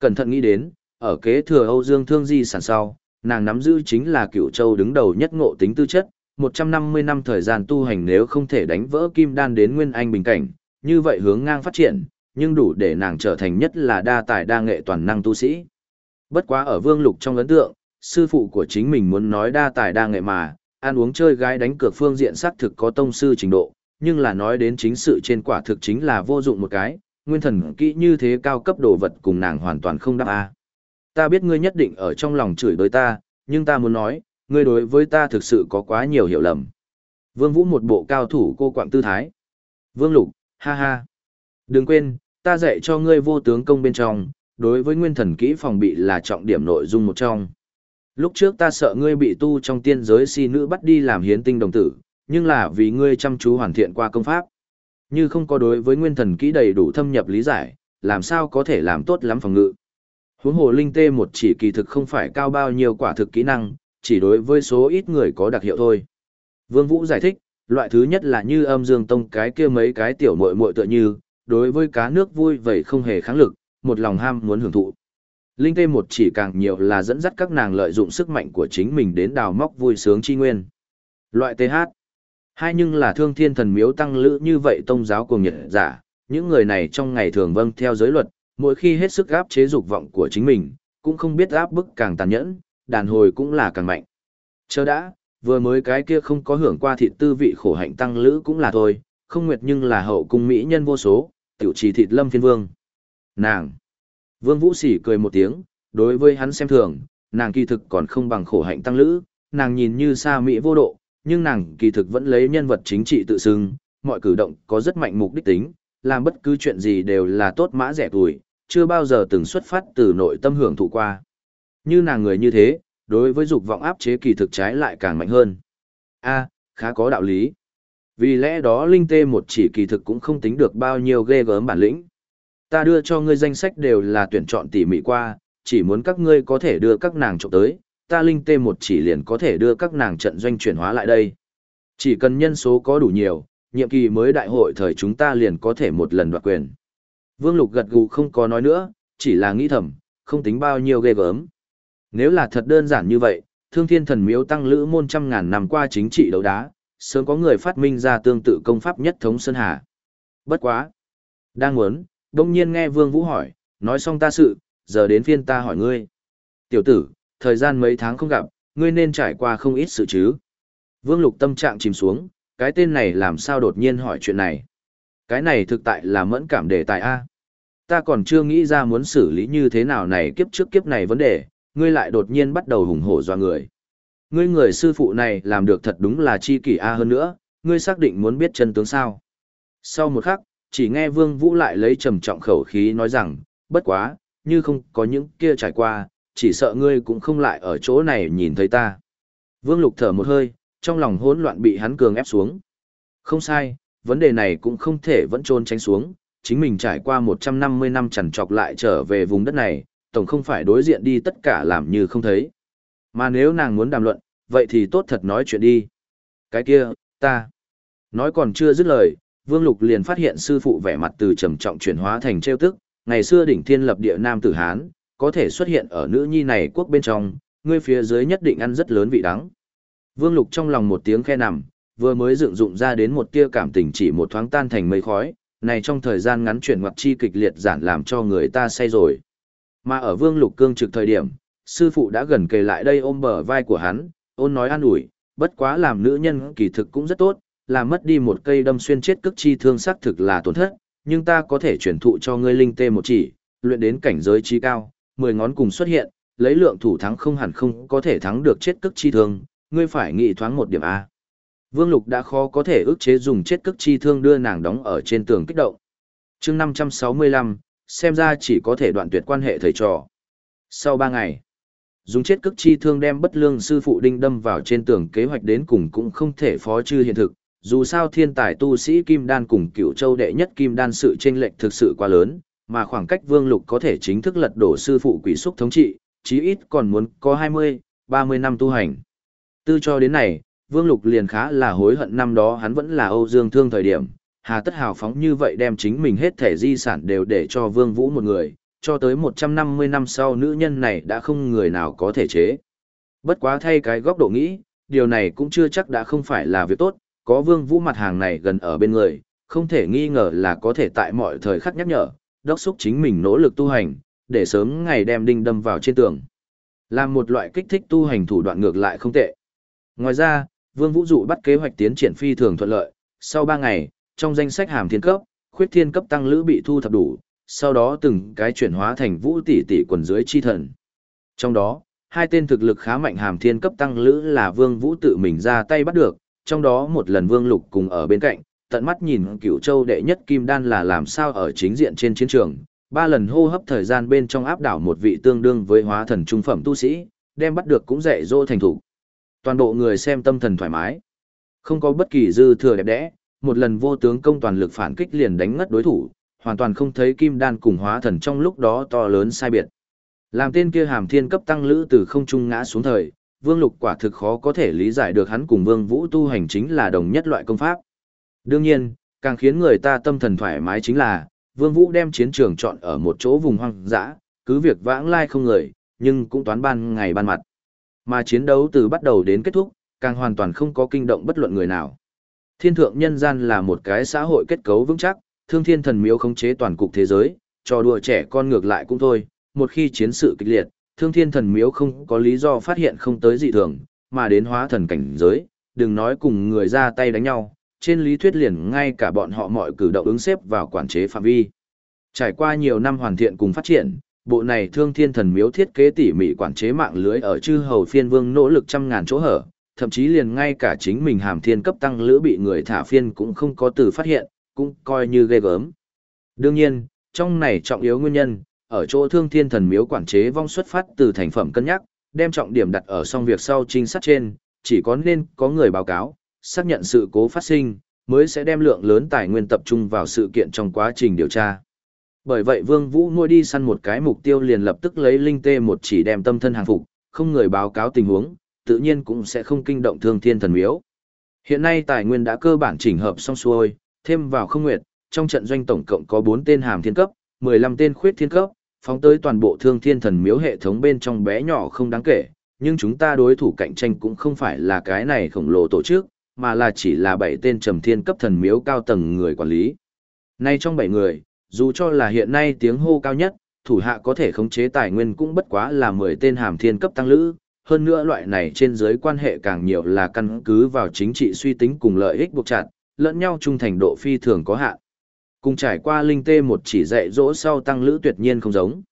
Cẩn thận nghĩ đến, ở kế thừa Âu Dương Thương Di sản sau, nàng nắm giữ chính là cựu châu đứng đầu nhất ngộ tính tư chất, 150 năm thời gian tu hành nếu không thể đánh vỡ kim đan đến nguyên anh bình cảnh, như vậy hướng ngang phát triển, nhưng đủ để nàng trở thành nhất là đa tài đa nghệ toàn năng tu sĩ. Bất quá ở Vương Lục trong ấn tượng, sư phụ của chính mình muốn nói đa tài đa nghệ mà, ăn uống chơi gái đánh cược phương diện xác thực có tông sư trình độ, nhưng là nói đến chính sự trên quả thực chính là vô dụng một cái, nguyên thần kỹ như thế cao cấp đồ vật cùng nàng hoàn toàn không đáp a. Ta biết ngươi nhất định ở trong lòng chửi đối ta, nhưng ta muốn nói, ngươi đối với ta thực sự có quá nhiều hiểu lầm. Vương Vũ một bộ cao thủ cô quạng tư thái. Vương Lục, ha ha. Đừng quên, ta dạy cho ngươi vô tướng công bên trong, đối với nguyên thần kỹ phòng bị là trọng điểm nội dung một trong. Lúc trước ta sợ ngươi bị tu trong tiên giới si nữ bắt đi làm hiến tinh đồng tử, nhưng là vì ngươi chăm chú hoàn thiện qua công pháp. Như không có đối với nguyên thần kỹ đầy đủ thâm nhập lý giải, làm sao có thể làm tốt lắm phòng ngự. Huống hồ linh tê một chỉ kỳ thực không phải cao bao nhiêu quả thực kỹ năng, chỉ đối với số ít người có đặc hiệu thôi. Vương Vũ giải thích, loại thứ nhất là như âm dương tông cái kia mấy cái tiểu muội muội tựa như, đối với cá nước vui vậy không hề kháng lực, một lòng ham muốn hưởng thụ. Linh tê một chỉ càng nhiều là dẫn dắt các nàng lợi dụng sức mạnh của chính mình đến đào móc vui sướng chi nguyên. Loại TH. Hai nhưng là thương thiên thần miếu tăng lữ như vậy tông giáo cùng nhật giả, những người này trong ngày thường vâng theo giới luật, mỗi khi hết sức áp chế dục vọng của chính mình, cũng không biết áp bức càng tàn nhẫn, đàn hồi cũng là càng mạnh. Chờ đã, vừa mới cái kia không có hưởng qua thịt tư vị khổ hạnh tăng lữ cũng là thôi, không nguyệt nhưng là hậu cung mỹ nhân vô số, tiểu trì thịt lâm phiên vương. Nàng! Vương Vũ Sỉ cười một tiếng, đối với hắn xem thường, nàng kỳ thực còn không bằng khổ hạnh tăng lữ, nàng nhìn như xa mỹ vô độ, nhưng nàng kỳ thực vẫn lấy nhân vật chính trị tự xưng, mọi cử động có rất mạnh mục đích tính, làm bất cứ chuyện gì đều là tốt mã rẻ tuổi, chưa bao giờ từng xuất phát từ nội tâm hưởng thụ qua. Như nàng người như thế, đối với dục vọng áp chế kỳ thực trái lại càng mạnh hơn. A, khá có đạo lý. Vì lẽ đó Linh Tê một chỉ kỳ thực cũng không tính được bao nhiêu ghê gớm bản lĩnh. Ta đưa cho ngươi danh sách đều là tuyển chọn tỉ mỉ qua, chỉ muốn các ngươi có thể đưa các nàng trộm tới, ta Linh Tê một chỉ liền có thể đưa các nàng trận doanh chuyển hóa lại đây. Chỉ cần nhân số có đủ nhiều, nhiệm kỳ mới đại hội thời chúng ta liền có thể một lần đoạt quyền. Vương Lục gật gù không có nói nữa, chỉ là nghĩ thầm, không tính bao nhiêu ghê gớm. Nếu là thật đơn giản như vậy, thương thiên thần miếu tăng lữ môn trăm ngàn năm qua chính trị đấu đá, sớm có người phát minh ra tương tự công pháp nhất thống Sơn Hà. Bất quá. Đang muốn, đông nhiên nghe Vương Vũ hỏi, nói xong ta sự, giờ đến phiên ta hỏi ngươi. Tiểu tử, thời gian mấy tháng không gặp, ngươi nên trải qua không ít sự chứ. Vương Lục tâm trạng chìm xuống, cái tên này làm sao đột nhiên hỏi chuyện này. Cái này thực tại là mẫn cảm đề tài A. Ta còn chưa nghĩ ra muốn xử lý như thế nào này kiếp trước kiếp này vấn đề, ngươi lại đột nhiên bắt đầu hùng hổ doa người. Ngươi người sư phụ này làm được thật đúng là chi kỷ A hơn nữa, ngươi xác định muốn biết chân tướng sao. Sau một khắc, chỉ nghe Vương Vũ lại lấy trầm trọng khẩu khí nói rằng, bất quá, như không có những kia trải qua, chỉ sợ ngươi cũng không lại ở chỗ này nhìn thấy ta. Vương Lục thở một hơi, trong lòng hỗn loạn bị hắn cường ép xuống. Không sai, vấn đề này cũng không thể vẫn trôn tránh xuống, chính mình trải qua 150 năm chằn trọc lại trở về vùng đất này, tổng không phải đối diện đi tất cả làm như không thấy. Mà nếu nàng muốn đàm luận, vậy thì tốt thật nói chuyện đi. Cái kia, ta. Nói còn chưa dứt lời, Vương Lục liền phát hiện sư phụ vẻ mặt từ trầm trọng chuyển hóa thành trêu tức, ngày xưa đỉnh thiên lập địa nam tử Hán, có thể xuất hiện ở nữ nhi này quốc bên trong, ngươi phía dưới nhất định ăn rất lớn vị đắng. Vương Lục trong lòng một tiếng khe nằm, vừa mới dựng dụng ra đến một tia cảm tình chỉ một thoáng tan thành mây khói, này trong thời gian ngắn chuyển ngoặc chi kịch liệt giản làm cho người ta say rồi. Mà ở Vương Lục cương trực thời điểm, sư phụ đã gần kề lại đây ôm bờ vai của hắn, ôn nói an ủi, bất quá làm nữ nhân kỳ thực cũng rất tốt, làm mất đi một cây đâm xuyên chết cức chi thương xác thực là tổn thất, nhưng ta có thể chuyển thụ cho ngươi linh tê một chỉ, luyện đến cảnh giới chi cao, mười ngón cùng xuất hiện, lấy lượng thủ thắng không hẳn không có thể thắng được chết cức chi thương, ngươi phải nghĩ thoáng một điểm A. Vương Lục đã khó có thể ức chế dùng chết cức chi thương đưa nàng đóng ở trên tường kích động. chương 565, xem ra chỉ có thể đoạn tuyệt quan hệ thầy trò. Sau 3 ngày, dùng chết cức chi thương đem bất lương sư phụ đinh đâm vào trên tường kế hoạch đến cùng cũng không thể phó chư hiện thực. Dù sao thiên tài tu sĩ Kim Đan cùng cựu châu đệ nhất Kim Đan sự chênh lệch thực sự quá lớn, mà khoảng cách Vương Lục có thể chính thức lật đổ sư phụ quỷ xúc thống trị, chí ít còn muốn có 20, 30 năm tu hành. Tư cho đến này, Vương Lục liền khá là hối hận năm đó hắn vẫn là Âu Dương Thương thời điểm, hà tất hào phóng như vậy đem chính mình hết thể di sản đều để cho Vương Vũ một người, cho tới 150 năm sau nữ nhân này đã không người nào có thể chế. Bất quá thay cái góc độ nghĩ, điều này cũng chưa chắc đã không phải là việc tốt, có Vương Vũ mặt hàng này gần ở bên người, không thể nghi ngờ là có thể tại mọi thời khắc nhắc nhở, đốc xúc chính mình nỗ lực tu hành, để sớm ngày đem đinh đâm vào trên tường. Làm một loại kích thích tu hành thủ đoạn ngược lại không tệ. Ngoài ra, Vương Vũ Dụ bắt kế hoạch tiến triển phi thường thuận lợi, sau 3 ngày, trong danh sách hàm thiên cấp, khuyết thiên cấp tăng lữ bị thu thập đủ, sau đó từng cái chuyển hóa thành vũ tỷ tỷ quần dưới chi thần. Trong đó, hai tên thực lực khá mạnh hàm thiên cấp tăng lữ là Vương Vũ tự mình ra tay bắt được, trong đó một lần Vương Lục cùng ở bên cạnh, tận mắt nhìn cửu châu đệ nhất kim đan là làm sao ở chính diện trên chiến trường, ba lần hô hấp thời gian bên trong áp đảo một vị tương đương với hóa thần trung phẩm tu sĩ, đem bắt được cũng dạy dỗ thành thủ. Toàn bộ người xem tâm thần thoải mái. Không có bất kỳ dư thừa đẹp đẽ, một lần vô tướng công toàn lực phản kích liền đánh ngất đối thủ, hoàn toàn không thấy kim đan cùng hóa thần trong lúc đó to lớn sai biệt. Làm tên kia hàm thiên cấp tăng lữ từ không trung ngã xuống thời, Vương Lục quả thực khó có thể lý giải được hắn cùng Vương Vũ tu hành chính là đồng nhất loại công pháp. Đương nhiên, càng khiến người ta tâm thần thoải mái chính là, Vương Vũ đem chiến trường chọn ở một chỗ vùng hoang dã, cứ việc vãng lai không người, nhưng cũng toán ban ngày ban mặt. Mà chiến đấu từ bắt đầu đến kết thúc, càng hoàn toàn không có kinh động bất luận người nào. Thiên thượng nhân gian là một cái xã hội kết cấu vững chắc, thương thiên thần miếu khống chế toàn cục thế giới, trò đùa trẻ con ngược lại cũng thôi, một khi chiến sự kịch liệt, thương thiên thần miếu không có lý do phát hiện không tới dị thường, mà đến hóa thần cảnh giới, đừng nói cùng người ra tay đánh nhau, trên lý thuyết liền ngay cả bọn họ mọi cử động ứng xếp vào quản chế phạm vi. Trải qua nhiều năm hoàn thiện cùng phát triển, bộ này thương thiên thần miếu thiết kế tỉ mỉ quản chế mạng lưới ở chư hầu phiên vương nỗ lực trăm ngàn chỗ hở, thậm chí liền ngay cả chính mình hàm thiên cấp tăng lữ bị người thả phiên cũng không có từ phát hiện, cũng coi như ghê gớm. Đương nhiên, trong này trọng yếu nguyên nhân, ở chỗ thương thiên thần miếu quản chế vong xuất phát từ thành phẩm cân nhắc, đem trọng điểm đặt ở xong việc sau trinh sát trên, chỉ có nên có người báo cáo, xác nhận sự cố phát sinh, mới sẽ đem lượng lớn tài nguyên tập trung vào sự kiện trong quá trình điều tra. Bởi vậy Vương Vũ nuôi đi săn một cái mục tiêu liền lập tức lấy linh tê một chỉ đem tâm thân hàng phục, không người báo cáo tình huống, tự nhiên cũng sẽ không kinh động thương thiên thần miếu. Hiện nay tài nguyên đã cơ bản chỉnh hợp xong xuôi, thêm vào không nguyệt, trong trận doanh tổng cộng có 4 tên hàm thiên cấp, 15 tên khuyết thiên cấp, phóng tới toàn bộ thương thiên thần miếu hệ thống bên trong bé nhỏ không đáng kể, nhưng chúng ta đối thủ cạnh tranh cũng không phải là cái này khổng lồ tổ chức, mà là chỉ là 7 tên trầm thiên cấp thần miếu cao tầng người quản lý. Nay trong 7 người, dù cho là hiện nay tiếng hô cao nhất, thủ hạ có thể khống chế tài nguyên cũng bất quá là 10 tên hàm thiên cấp tăng lữ, hơn nữa loại này trên dưới quan hệ càng nhiều là căn cứ vào chính trị suy tính cùng lợi ích buộc chặt, lẫn nhau trung thành độ phi thường có hạn. Cùng trải qua linh tê một chỉ dạy dỗ sau tăng lữ tuyệt nhiên không giống.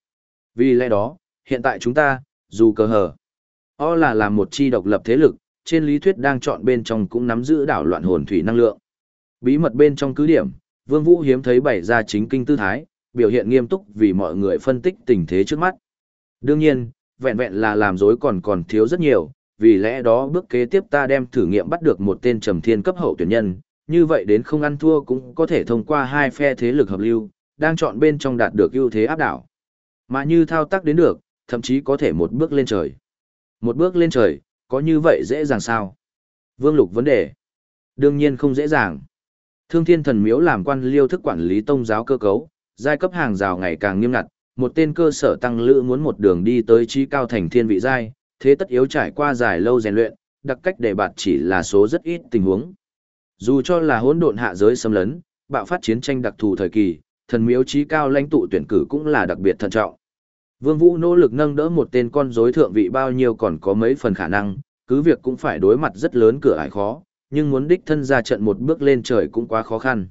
Vì lẽ đó, hiện tại chúng ta, dù cơ hở o là làm một chi độc lập thế lực, trên lý thuyết đang chọn bên trong cũng nắm giữ đảo loạn hồn thủy năng lượng. Bí mật bên trong cứ điểm, Vương Vũ hiếm thấy bày ra chính kinh tư thái, biểu hiện nghiêm túc vì mọi người phân tích tình thế trước mắt. Đương nhiên, vẹn vẹn là làm dối còn còn thiếu rất nhiều, vì lẽ đó bước kế tiếp ta đem thử nghiệm bắt được một tên trầm thiên cấp hậu tuyển nhân, như vậy đến không ăn thua cũng có thể thông qua hai phe thế lực hợp lưu, đang chọn bên trong đạt được ưu thế áp đảo. Mà như thao tác đến được, thậm chí có thể một bước lên trời. Một bước lên trời, có như vậy dễ dàng sao? Vương Lục vấn đề. Đương nhiên không dễ dàng. Thương Thiên Thần Miếu làm quan liêu thức quản lý tông giáo cơ cấu, giai cấp hàng rào ngày càng nghiêm ngặt, một tên cơ sở tăng lữ muốn một đường đi tới trí cao thành thiên vị giai, thế tất yếu trải qua dài lâu rèn luyện, đặc cách để bạt chỉ là số rất ít tình huống. Dù cho là hỗn độn hạ giới xâm lấn, bạo phát chiến tranh đặc thù thời kỳ, thần miếu trí cao lãnh tụ tuyển cử cũng là đặc biệt thận trọng. Vương Vũ nỗ lực nâng đỡ một tên con rối thượng vị bao nhiêu còn có mấy phần khả năng, cứ việc cũng phải đối mặt rất lớn cửa ải khó, nhưng muốn đích thân ra trận một bước lên trời cũng quá khó khăn.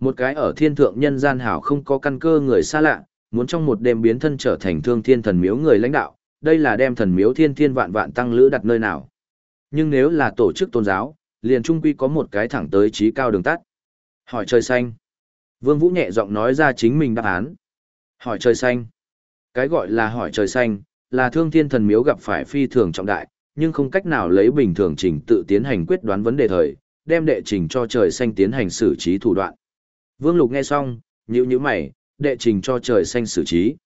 Một cái ở thiên thượng nhân gian hảo không có căn cơ người xa lạ, muốn trong một đêm biến thân trở thành thương thiên thần miếu người lãnh đạo, đây là đem thần miếu thiên thiên vạn vạn tăng lữ đặt nơi nào. Nhưng nếu là tổ chức tôn giáo, liền trung quy có một cái thẳng tới trí cao đường tắt. Hỏi trời xanh. Vương Vũ nhẹ giọng nói ra chính mình đáp án. Hỏi trời xanh. Cái gọi là hỏi trời xanh, là thương thiên thần miếu gặp phải phi thường trọng đại, nhưng không cách nào lấy bình thường trình tự tiến hành quyết đoán vấn đề thời, đem đệ trình cho trời xanh tiến hành xử trí thủ đoạn. Vương Lục nghe xong, nhíu nhíu mày, đệ trình cho trời xanh xử trí.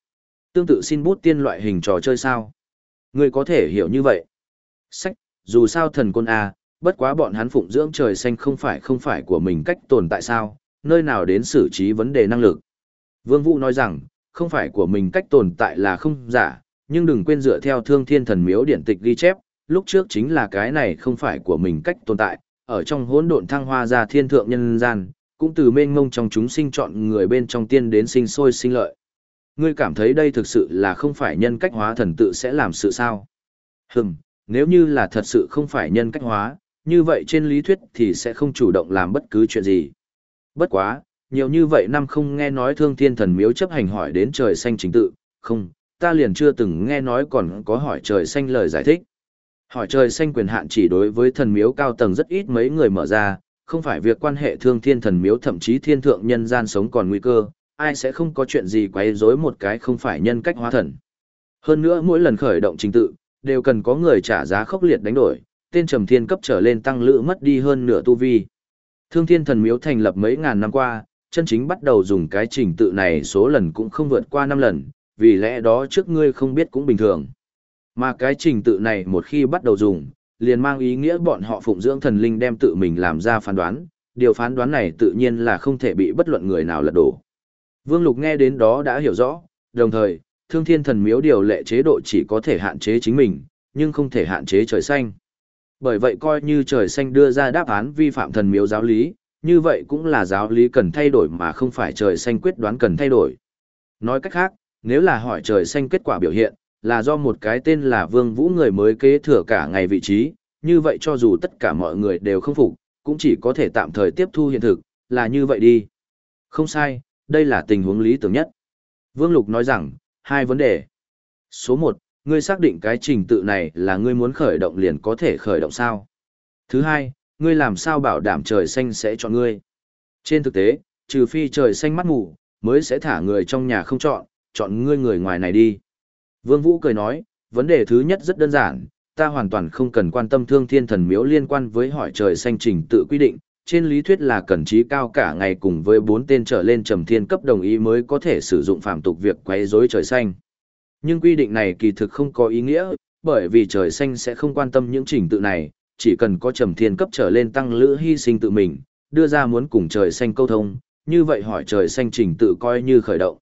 Tương tự xin bút tiên loại hình trò chơi sao? Người có thể hiểu như vậy. Sách, dù sao thần côn A, bất quá bọn hắn phụng dưỡng trời xanh không phải không phải của mình cách tồn tại sao, nơi nào đến xử trí vấn đề năng lực. Vương Vũ nói rằng, không phải của mình cách tồn tại là không giả, nhưng đừng quên dựa theo thương thiên thần miếu điển tịch ghi chép, lúc trước chính là cái này không phải của mình cách tồn tại, ở trong hỗn độn thăng hoa ra thiên thượng nhân gian, cũng từ mênh mông trong chúng sinh chọn người bên trong tiên đến sinh sôi sinh lợi. Ngươi cảm thấy đây thực sự là không phải nhân cách hóa thần tự sẽ làm sự sao? Hừm, nếu như là thật sự không phải nhân cách hóa, như vậy trên lý thuyết thì sẽ không chủ động làm bất cứ chuyện gì. Bất quá, nhiều như vậy năm không nghe nói thương thiên thần miếu chấp hành hỏi đến trời xanh chính tự, không, ta liền chưa từng nghe nói còn có hỏi trời xanh lời giải thích. Hỏi trời xanh quyền hạn chỉ đối với thần miếu cao tầng rất ít mấy người mở ra, không phải việc quan hệ thương thiên thần miếu thậm chí thiên thượng nhân gian sống còn nguy cơ, ai sẽ không có chuyện gì quấy rối một cái không phải nhân cách hóa thần. Hơn nữa mỗi lần khởi động trình tự, đều cần có người trả giá khốc liệt đánh đổi, tên trầm thiên cấp trở lên tăng lữ mất đi hơn nửa tu vi. Thương thiên thần miếu thành lập mấy ngàn năm qua, chân chính bắt đầu dùng cái trình tự này số lần cũng không vượt qua 5 lần, vì lẽ đó trước ngươi không biết cũng bình thường. Mà cái trình tự này một khi bắt đầu dùng, liền mang ý nghĩa bọn họ phụng dưỡng thần linh đem tự mình làm ra phán đoán, điều phán đoán này tự nhiên là không thể bị bất luận người nào lật đổ. Vương Lục nghe đến đó đã hiểu rõ, đồng thời, thương thiên thần miếu điều lệ chế độ chỉ có thể hạn chế chính mình, nhưng không thể hạn chế trời xanh. Bởi vậy coi như trời xanh đưa ra đáp án vi phạm thần miếu giáo lý, như vậy cũng là giáo lý cần thay đổi mà không phải trời xanh quyết đoán cần thay đổi. Nói cách khác, nếu là hỏi trời xanh kết quả biểu hiện, là do một cái tên là Vương Vũ người mới kế thừa cả ngày vị trí, như vậy cho dù tất cả mọi người đều không phục, cũng chỉ có thể tạm thời tiếp thu hiện thực, là như vậy đi. Không sai, đây là tình huống lý tưởng nhất. Vương Lục nói rằng, hai vấn đề. Số 1, ngươi xác định cái trình tự này là ngươi muốn khởi động liền có thể khởi động sao? Thứ hai, ngươi làm sao bảo đảm trời xanh sẽ chọn ngươi? Trên thực tế, trừ phi trời xanh mắt ngủ, mới sẽ thả người trong nhà không chọn, chọn ngươi người ngoài này đi. Vương Vũ cười nói, vấn đề thứ nhất rất đơn giản, ta hoàn toàn không cần quan tâm thương thiên thần miếu liên quan với hỏi trời xanh trình tự quy định, trên lý thuyết là cần trí cao cả ngày cùng với bốn tên trở lên trầm thiên cấp đồng ý mới có thể sử dụng phạm tục việc quấy rối trời xanh. Nhưng quy định này kỳ thực không có ý nghĩa, bởi vì trời xanh sẽ không quan tâm những trình tự này, chỉ cần có trầm thiên cấp trở lên tăng lữ hy sinh tự mình, đưa ra muốn cùng trời xanh câu thông, như vậy hỏi trời xanh trình tự coi như khởi động.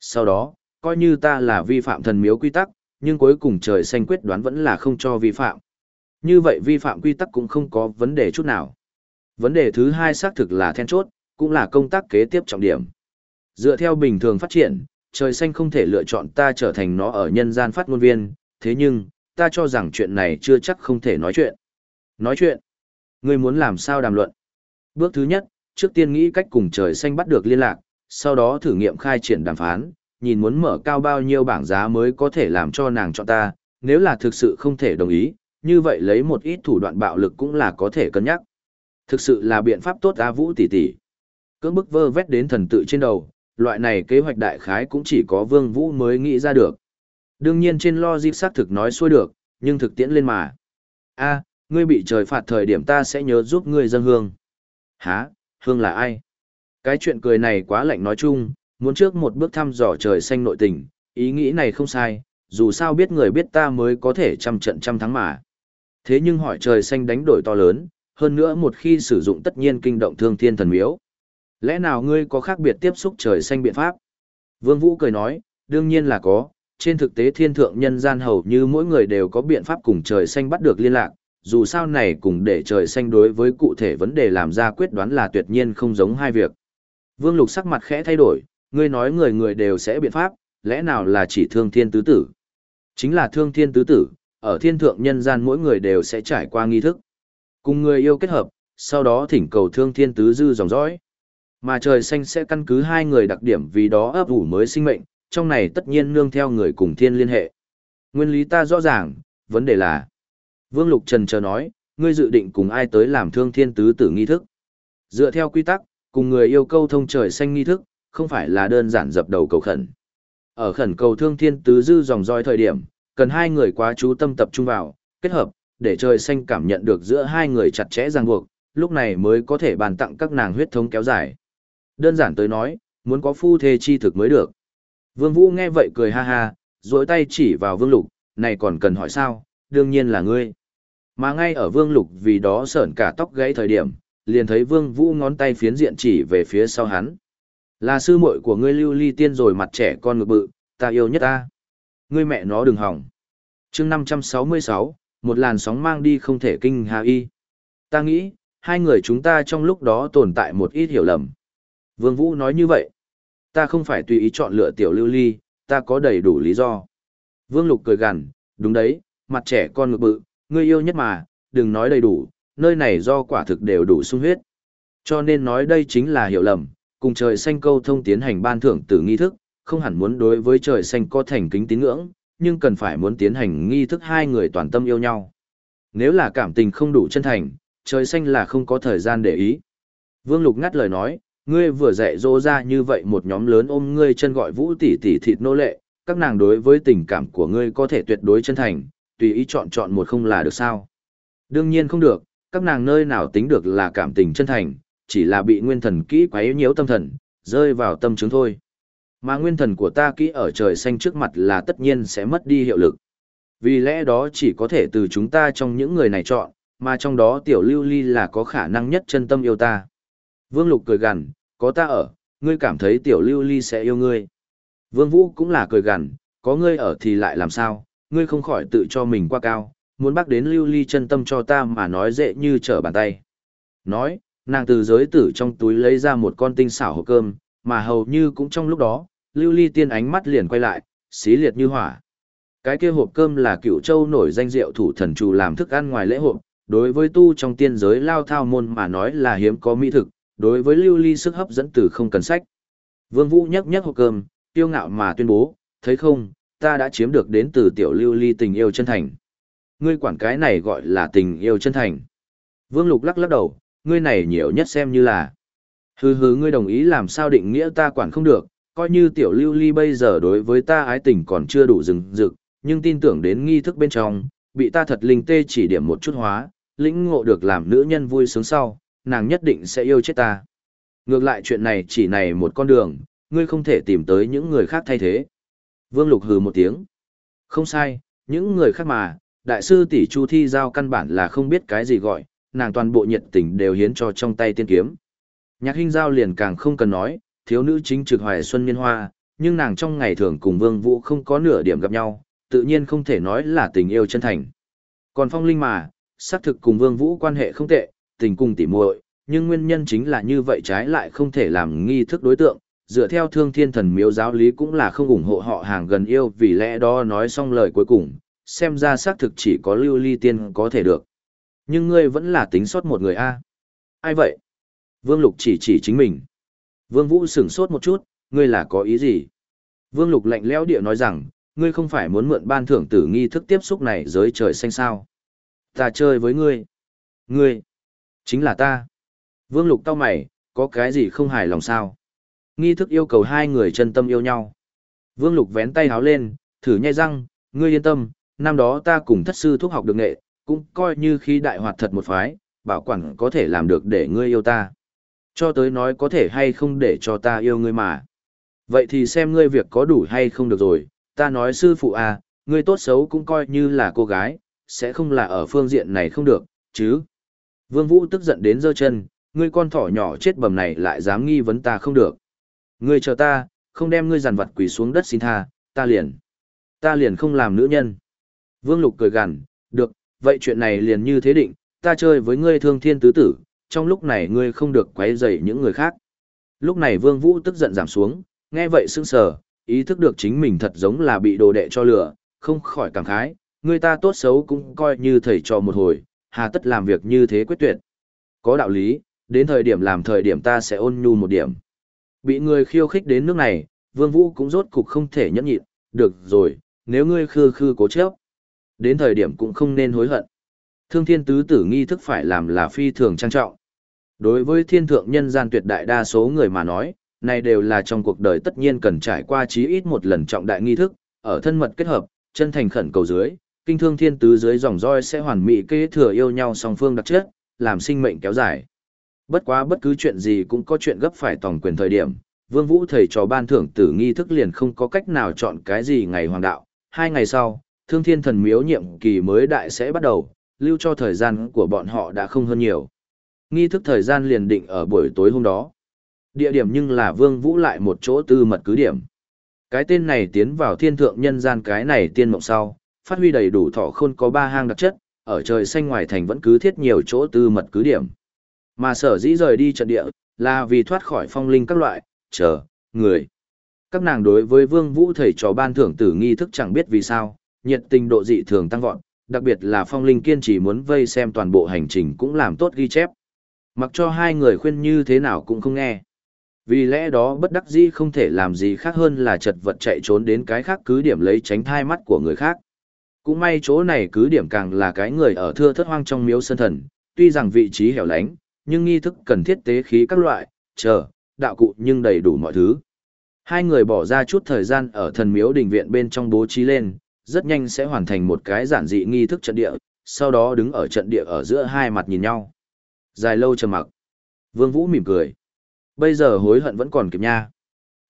Sau đó, coi như ta là vi phạm thần miếu quy tắc, nhưng cuối cùng trời xanh quyết đoán vẫn là không cho vi phạm. Như vậy vi phạm quy tắc cũng không có vấn đề chút nào. Vấn đề thứ hai xác thực là then chốt, cũng là công tác kế tiếp trọng điểm. Dựa theo bình thường phát triển, trời xanh không thể lựa chọn ta trở thành nó ở nhân gian phát ngôn viên, thế nhưng, ta cho rằng chuyện này chưa chắc không thể nói chuyện. Nói chuyện? Ngươi muốn làm sao đàm luận? Bước thứ nhất, trước tiên nghĩ cách cùng trời xanh bắt được liên lạc, sau đó thử nghiệm khai triển đàm phán, nhìn muốn mở cao bao nhiêu bảng giá mới có thể làm cho nàng chọn ta, nếu là thực sự không thể đồng ý, như vậy lấy một ít thủ đoạn bạo lực cũng là có thể cân nhắc. Thực sự là biện pháp tốt A Vũ tỷ tỷ. Cưỡng bức vơ vét đến thần tự trên đầu, loại này kế hoạch đại khái cũng chỉ có Vương Vũ mới nghĩ ra được. Đương nhiên trên logic xác thực nói xuôi được, nhưng thực tiễn lên mà. A, ngươi bị trời phạt thời điểm ta sẽ nhớ giúp ngươi dân hương. Hả, hương là ai? Cái chuyện cười này quá lạnh nói chung, muốn trước một bước thăm dò trời xanh nội tình, ý nghĩ này không sai, dù sao biết người biết ta mới có thể trăm trận trăm thắng mà. Thế nhưng hỏi trời xanh đánh đổi to lớn, hơn nữa một khi sử dụng tất nhiên kinh động thương thiên thần miếu. Lẽ nào ngươi có khác biệt tiếp xúc trời xanh biện pháp? Vương Vũ cười nói, đương nhiên là có, trên thực tế thiên thượng nhân gian hầu như mỗi người đều có biện pháp cùng trời xanh bắt được liên lạc, dù sao này cùng để trời xanh đối với cụ thể vấn đề làm ra quyết đoán là tuyệt nhiên không giống hai việc. Vương Lục sắc mặt khẽ thay đổi, ngươi nói người người đều sẽ biện pháp, lẽ nào là chỉ thương thiên tứ tử? Chính là thương thiên tứ tử, ở thiên thượng nhân gian mỗi người đều sẽ trải qua nghi thức. Cùng người yêu kết hợp, sau đó thỉnh cầu thương thiên tứ dư dòng dõi. Mà trời xanh sẽ căn cứ hai người đặc điểm vì đó ấp ủ mới sinh mệnh, trong này tất nhiên nương theo người cùng thiên liên hệ. Nguyên lý ta rõ ràng, vấn đề là Vương Lục Trần chờ nói, ngươi dự định cùng ai tới làm thương thiên tứ tử nghi thức. Dựa theo quy tắc, cùng người yêu câu thông trời xanh nghi thức, không phải là đơn giản dập đầu cầu khẩn. Ở khẩn cầu thương thiên tứ dư dòng roi thời điểm, cần hai người quá chú tâm tập trung vào, kết hợp, để trời xanh cảm nhận được giữa hai người chặt chẽ ràng buộc, lúc này mới có thể bàn tặng các nàng huyết thống kéo dài. Đơn giản tới nói, muốn có phu thê chi thực mới được. Vương Vũ nghe vậy cười ha ha, dối tay chỉ vào Vương Lục, này còn cần hỏi sao, đương nhiên là ngươi. Mà ngay ở Vương Lục vì đó sởn cả tóc gãy thời điểm, liền thấy Vương Vũ ngón tay phiến diện chỉ về phía sau hắn. Là sư muội của ngươi lưu ly tiên rồi mặt trẻ con ngực bự, ta yêu nhất ta. Ngươi mẹ nó đừng hỏng. chương 566, một làn sóng mang đi không thể kinh hà y. Ta nghĩ, hai người chúng ta trong lúc đó tồn tại một ít hiểu lầm. Vương Vũ nói như vậy. Ta không phải tùy ý chọn lựa tiểu lưu ly, ta có đầy đủ lý do. Vương Lục cười gằn, đúng đấy, mặt trẻ con ngực bự, ngươi yêu nhất mà, đừng nói đầy đủ, nơi này do quả thực đều đủ sung huyết. Cho nên nói đây chính là hiểu lầm, cùng trời xanh câu thông tiến hành ban thưởng từ nghi thức, không hẳn muốn đối với trời xanh có thành kính tín ngưỡng, nhưng cần phải muốn tiến hành nghi thức hai người toàn tâm yêu nhau. Nếu là cảm tình không đủ chân thành, trời xanh là không có thời gian để ý. Vương Lục ngắt lời nói, ngươi vừa dạy dỗ ra như vậy một nhóm lớn ôm ngươi chân gọi vũ tỷ tỷ thịt nô lệ, các nàng đối với tình cảm của ngươi có thể tuyệt đối chân thành, tùy ý chọn chọn một không là được sao. Đương nhiên không được, các nàng nơi nào tính được là cảm tình chân thành, chỉ là bị nguyên thần kỹ quấy nhiễu tâm thần, rơi vào tâm chứng thôi. Mà nguyên thần của ta kỹ ở trời xanh trước mặt là tất nhiên sẽ mất đi hiệu lực. Vì lẽ đó chỉ có thể từ chúng ta trong những người này chọn, mà trong đó tiểu lưu ly là có khả năng nhất chân tâm yêu ta. Vương Lục cười gằn, có ta ở, ngươi cảm thấy tiểu lưu ly sẽ yêu ngươi. Vương Vũ cũng là cười gằn, có ngươi ở thì lại làm sao, ngươi không khỏi tự cho mình quá cao, muốn bác đến lưu ly chân tâm cho ta mà nói dễ như trở bàn tay. Nói, nàng từ giới tử trong túi lấy ra một con tinh xảo hộp cơm, mà hầu như cũng trong lúc đó, lưu ly tiên ánh mắt liền quay lại, xí liệt như hỏa. Cái kia hộp cơm là cựu châu nổi danh rượu thủ thần chủ làm thức ăn ngoài lễ hộp, đối với tu trong tiên giới lao thao môn mà nói là hiếm có mỹ thực, đối với lưu ly sức hấp dẫn từ không cần sách. Vương Vũ nhấc nhấc hộp cơm, tiêu ngạo mà tuyên bố, thấy không, ta đã chiếm được đến từ tiểu lưu ly tình yêu chân thành. Ngươi quản cái này gọi là tình yêu chân thành. Vương Lục lắc lắc đầu, ngươi này nhiều nhất xem như là. Hừ hừ ngươi đồng ý làm sao định nghĩa ta quản không được, coi như tiểu lưu ly bây giờ đối với ta ái tình còn chưa đủ rừng rực, nhưng tin tưởng đến nghi thức bên trong, bị ta thật linh tê chỉ điểm một chút hóa, lĩnh ngộ được làm nữ nhân vui sướng sau, nàng nhất định sẽ yêu chết ta. Ngược lại chuyện này chỉ này một con đường, ngươi không thể tìm tới những người khác thay thế. Vương Lục hừ một tiếng. Không sai, những người khác mà, đại sư tỷ Chu Thi Giao căn bản là không biết cái gì gọi, nàng toàn bộ nhiệt tình đều hiến cho trong tay tiên kiếm. Nhạc Hinh Giao liền càng không cần nói, thiếu nữ chính trực hoài xuân niên hoa, nhưng nàng trong ngày thường cùng Vương Vũ không có nửa điểm gặp nhau, tự nhiên không thể nói là tình yêu chân thành. Còn Phong Linh mà, xác thực cùng Vương Vũ quan hệ không tệ, tình cùng tỉ muội, nhưng nguyên nhân chính là như vậy trái lại không thể làm nghi thức đối tượng, dựa theo thương thiên thần miếu giáo lý cũng là không ủng hộ họ hàng gần yêu vì lẽ đó nói xong lời cuối cùng, xem ra xác thực chỉ có lưu ly tiên có thể được. Nhưng ngươi vẫn là tính sót một người a Ai vậy? Vương Lục chỉ chỉ chính mình. Vương Vũ sửng sốt một chút, ngươi là có ý gì? Vương Lục lạnh lẽo địa nói rằng, ngươi không phải muốn mượn ban thưởng tử nghi thức tiếp xúc này giới trời xanh sao. Ta chơi với ngươi. Ngươi, chính là ta. Vương Lục tao mày, có cái gì không hài lòng sao? Nghi thức yêu cầu hai người chân tâm yêu nhau. Vương Lục vén tay háo lên, thử nhai răng, ngươi yên tâm, năm đó ta cùng thất sư thuốc học được nghệ, cũng coi như khi đại hoạt thật một phái, bảo quản có thể làm được để ngươi yêu ta. Cho tới nói có thể hay không để cho ta yêu ngươi mà. Vậy thì xem ngươi việc có đủ hay không được rồi, ta nói sư phụ à, ngươi tốt xấu cũng coi như là cô gái, sẽ không là ở phương diện này không được, chứ. Vương Vũ tức giận đến giơ chân, ngươi con thỏ nhỏ chết bầm này lại dám nghi vấn ta không được. Ngươi chờ ta, không đem ngươi giàn vật quỳ xuống đất xin tha, ta liền. Ta liền không làm nữ nhân. Vương Lục cười gằn, được, vậy chuyện này liền như thế định, ta chơi với ngươi thương thiên tứ tử, trong lúc này ngươi không được quấy rầy những người khác. Lúc này Vương Vũ tức giận giảm xuống, nghe vậy sững sờ, ý thức được chính mình thật giống là bị đồ đệ cho lửa, không khỏi cảm khái, người ta tốt xấu cũng coi như thầy trò một hồi, hà tất làm việc như thế quyết tuyệt. Có đạo lý, đến thời điểm làm thời điểm ta sẽ ôn nhu một điểm. Bị người khiêu khích đến nước này, Vương Vũ cũng rốt cục không thể nhẫn nhịn, được rồi, nếu ngươi khư khư cố chấp, đến thời điểm cũng không nên hối hận. Thương thiên tứ tử nghi thức phải làm là phi thường trang trọng. Đối với thiên thượng nhân gian tuyệt đại đa số người mà nói, này đều là trong cuộc đời tất nhiên cần trải qua chí ít một lần trọng đại nghi thức, ở thân mật kết hợp, chân thành khẩn cầu dưới, kinh thương thiên tứ dưới dòng roi sẽ hoàn mỹ kế thừa yêu nhau song phương đặc chất, làm sinh mệnh kéo dài. Bất quá bất cứ chuyện gì cũng có chuyện gấp phải tổng quyền thời điểm, Vương Vũ thầy trò ban thưởng tử nghi thức liền không có cách nào chọn cái gì ngày hoàng đạo. Hai ngày sau, thương thiên thần miếu nhiệm kỳ mới đại sẽ bắt đầu, lưu cho thời gian của bọn họ đã không hơn nhiều. Nghi thức thời gian liền định ở buổi tối hôm đó. Địa điểm nhưng là Vương Vũ lại một chỗ tư mật cứ điểm. Cái tên này tiến vào thiên thượng nhân gian cái này tiên mộng sau, phát huy đầy đủ thọ khôn có ba hang đặc chất, ở trời xanh ngoài thành vẫn cứ thiết nhiều chỗ tư mật cứ điểm. Mà sở dĩ rời đi trận địa, là vì thoát khỏi phong linh các loại, chờ, người. Các nàng đối với vương vũ thầy trò ban thưởng tử nghi thức chẳng biết vì sao, nhiệt tình độ dị thường tăng vọt, đặc biệt là phong linh kiên trì muốn vây xem toàn bộ hành trình cũng làm tốt ghi chép. Mặc cho hai người khuyên như thế nào cũng không nghe. Vì lẽ đó bất đắc dĩ không thể làm gì khác hơn là chật vật chạy trốn đến cái khác cứ điểm lấy tránh thai mắt của người khác. Cũng may chỗ này cứ điểm càng là cái người ở thưa thất hoang trong miếu sơn thần, tuy rằng vị trí hẻo lánh, nhưng nghi thức cần thiết tế khí các loại, chờ, đạo cụ nhưng đầy đủ mọi thứ. Hai người bỏ ra chút thời gian ở thần miếu đình viện bên trong bố trí lên, rất nhanh sẽ hoàn thành một cái giản dị nghi thức trận địa, sau đó đứng ở trận địa ở giữa hai mặt nhìn nhau. Dài lâu trầm mặc. Vương Vũ mỉm cười. Bây giờ hối hận vẫn còn kịp nha.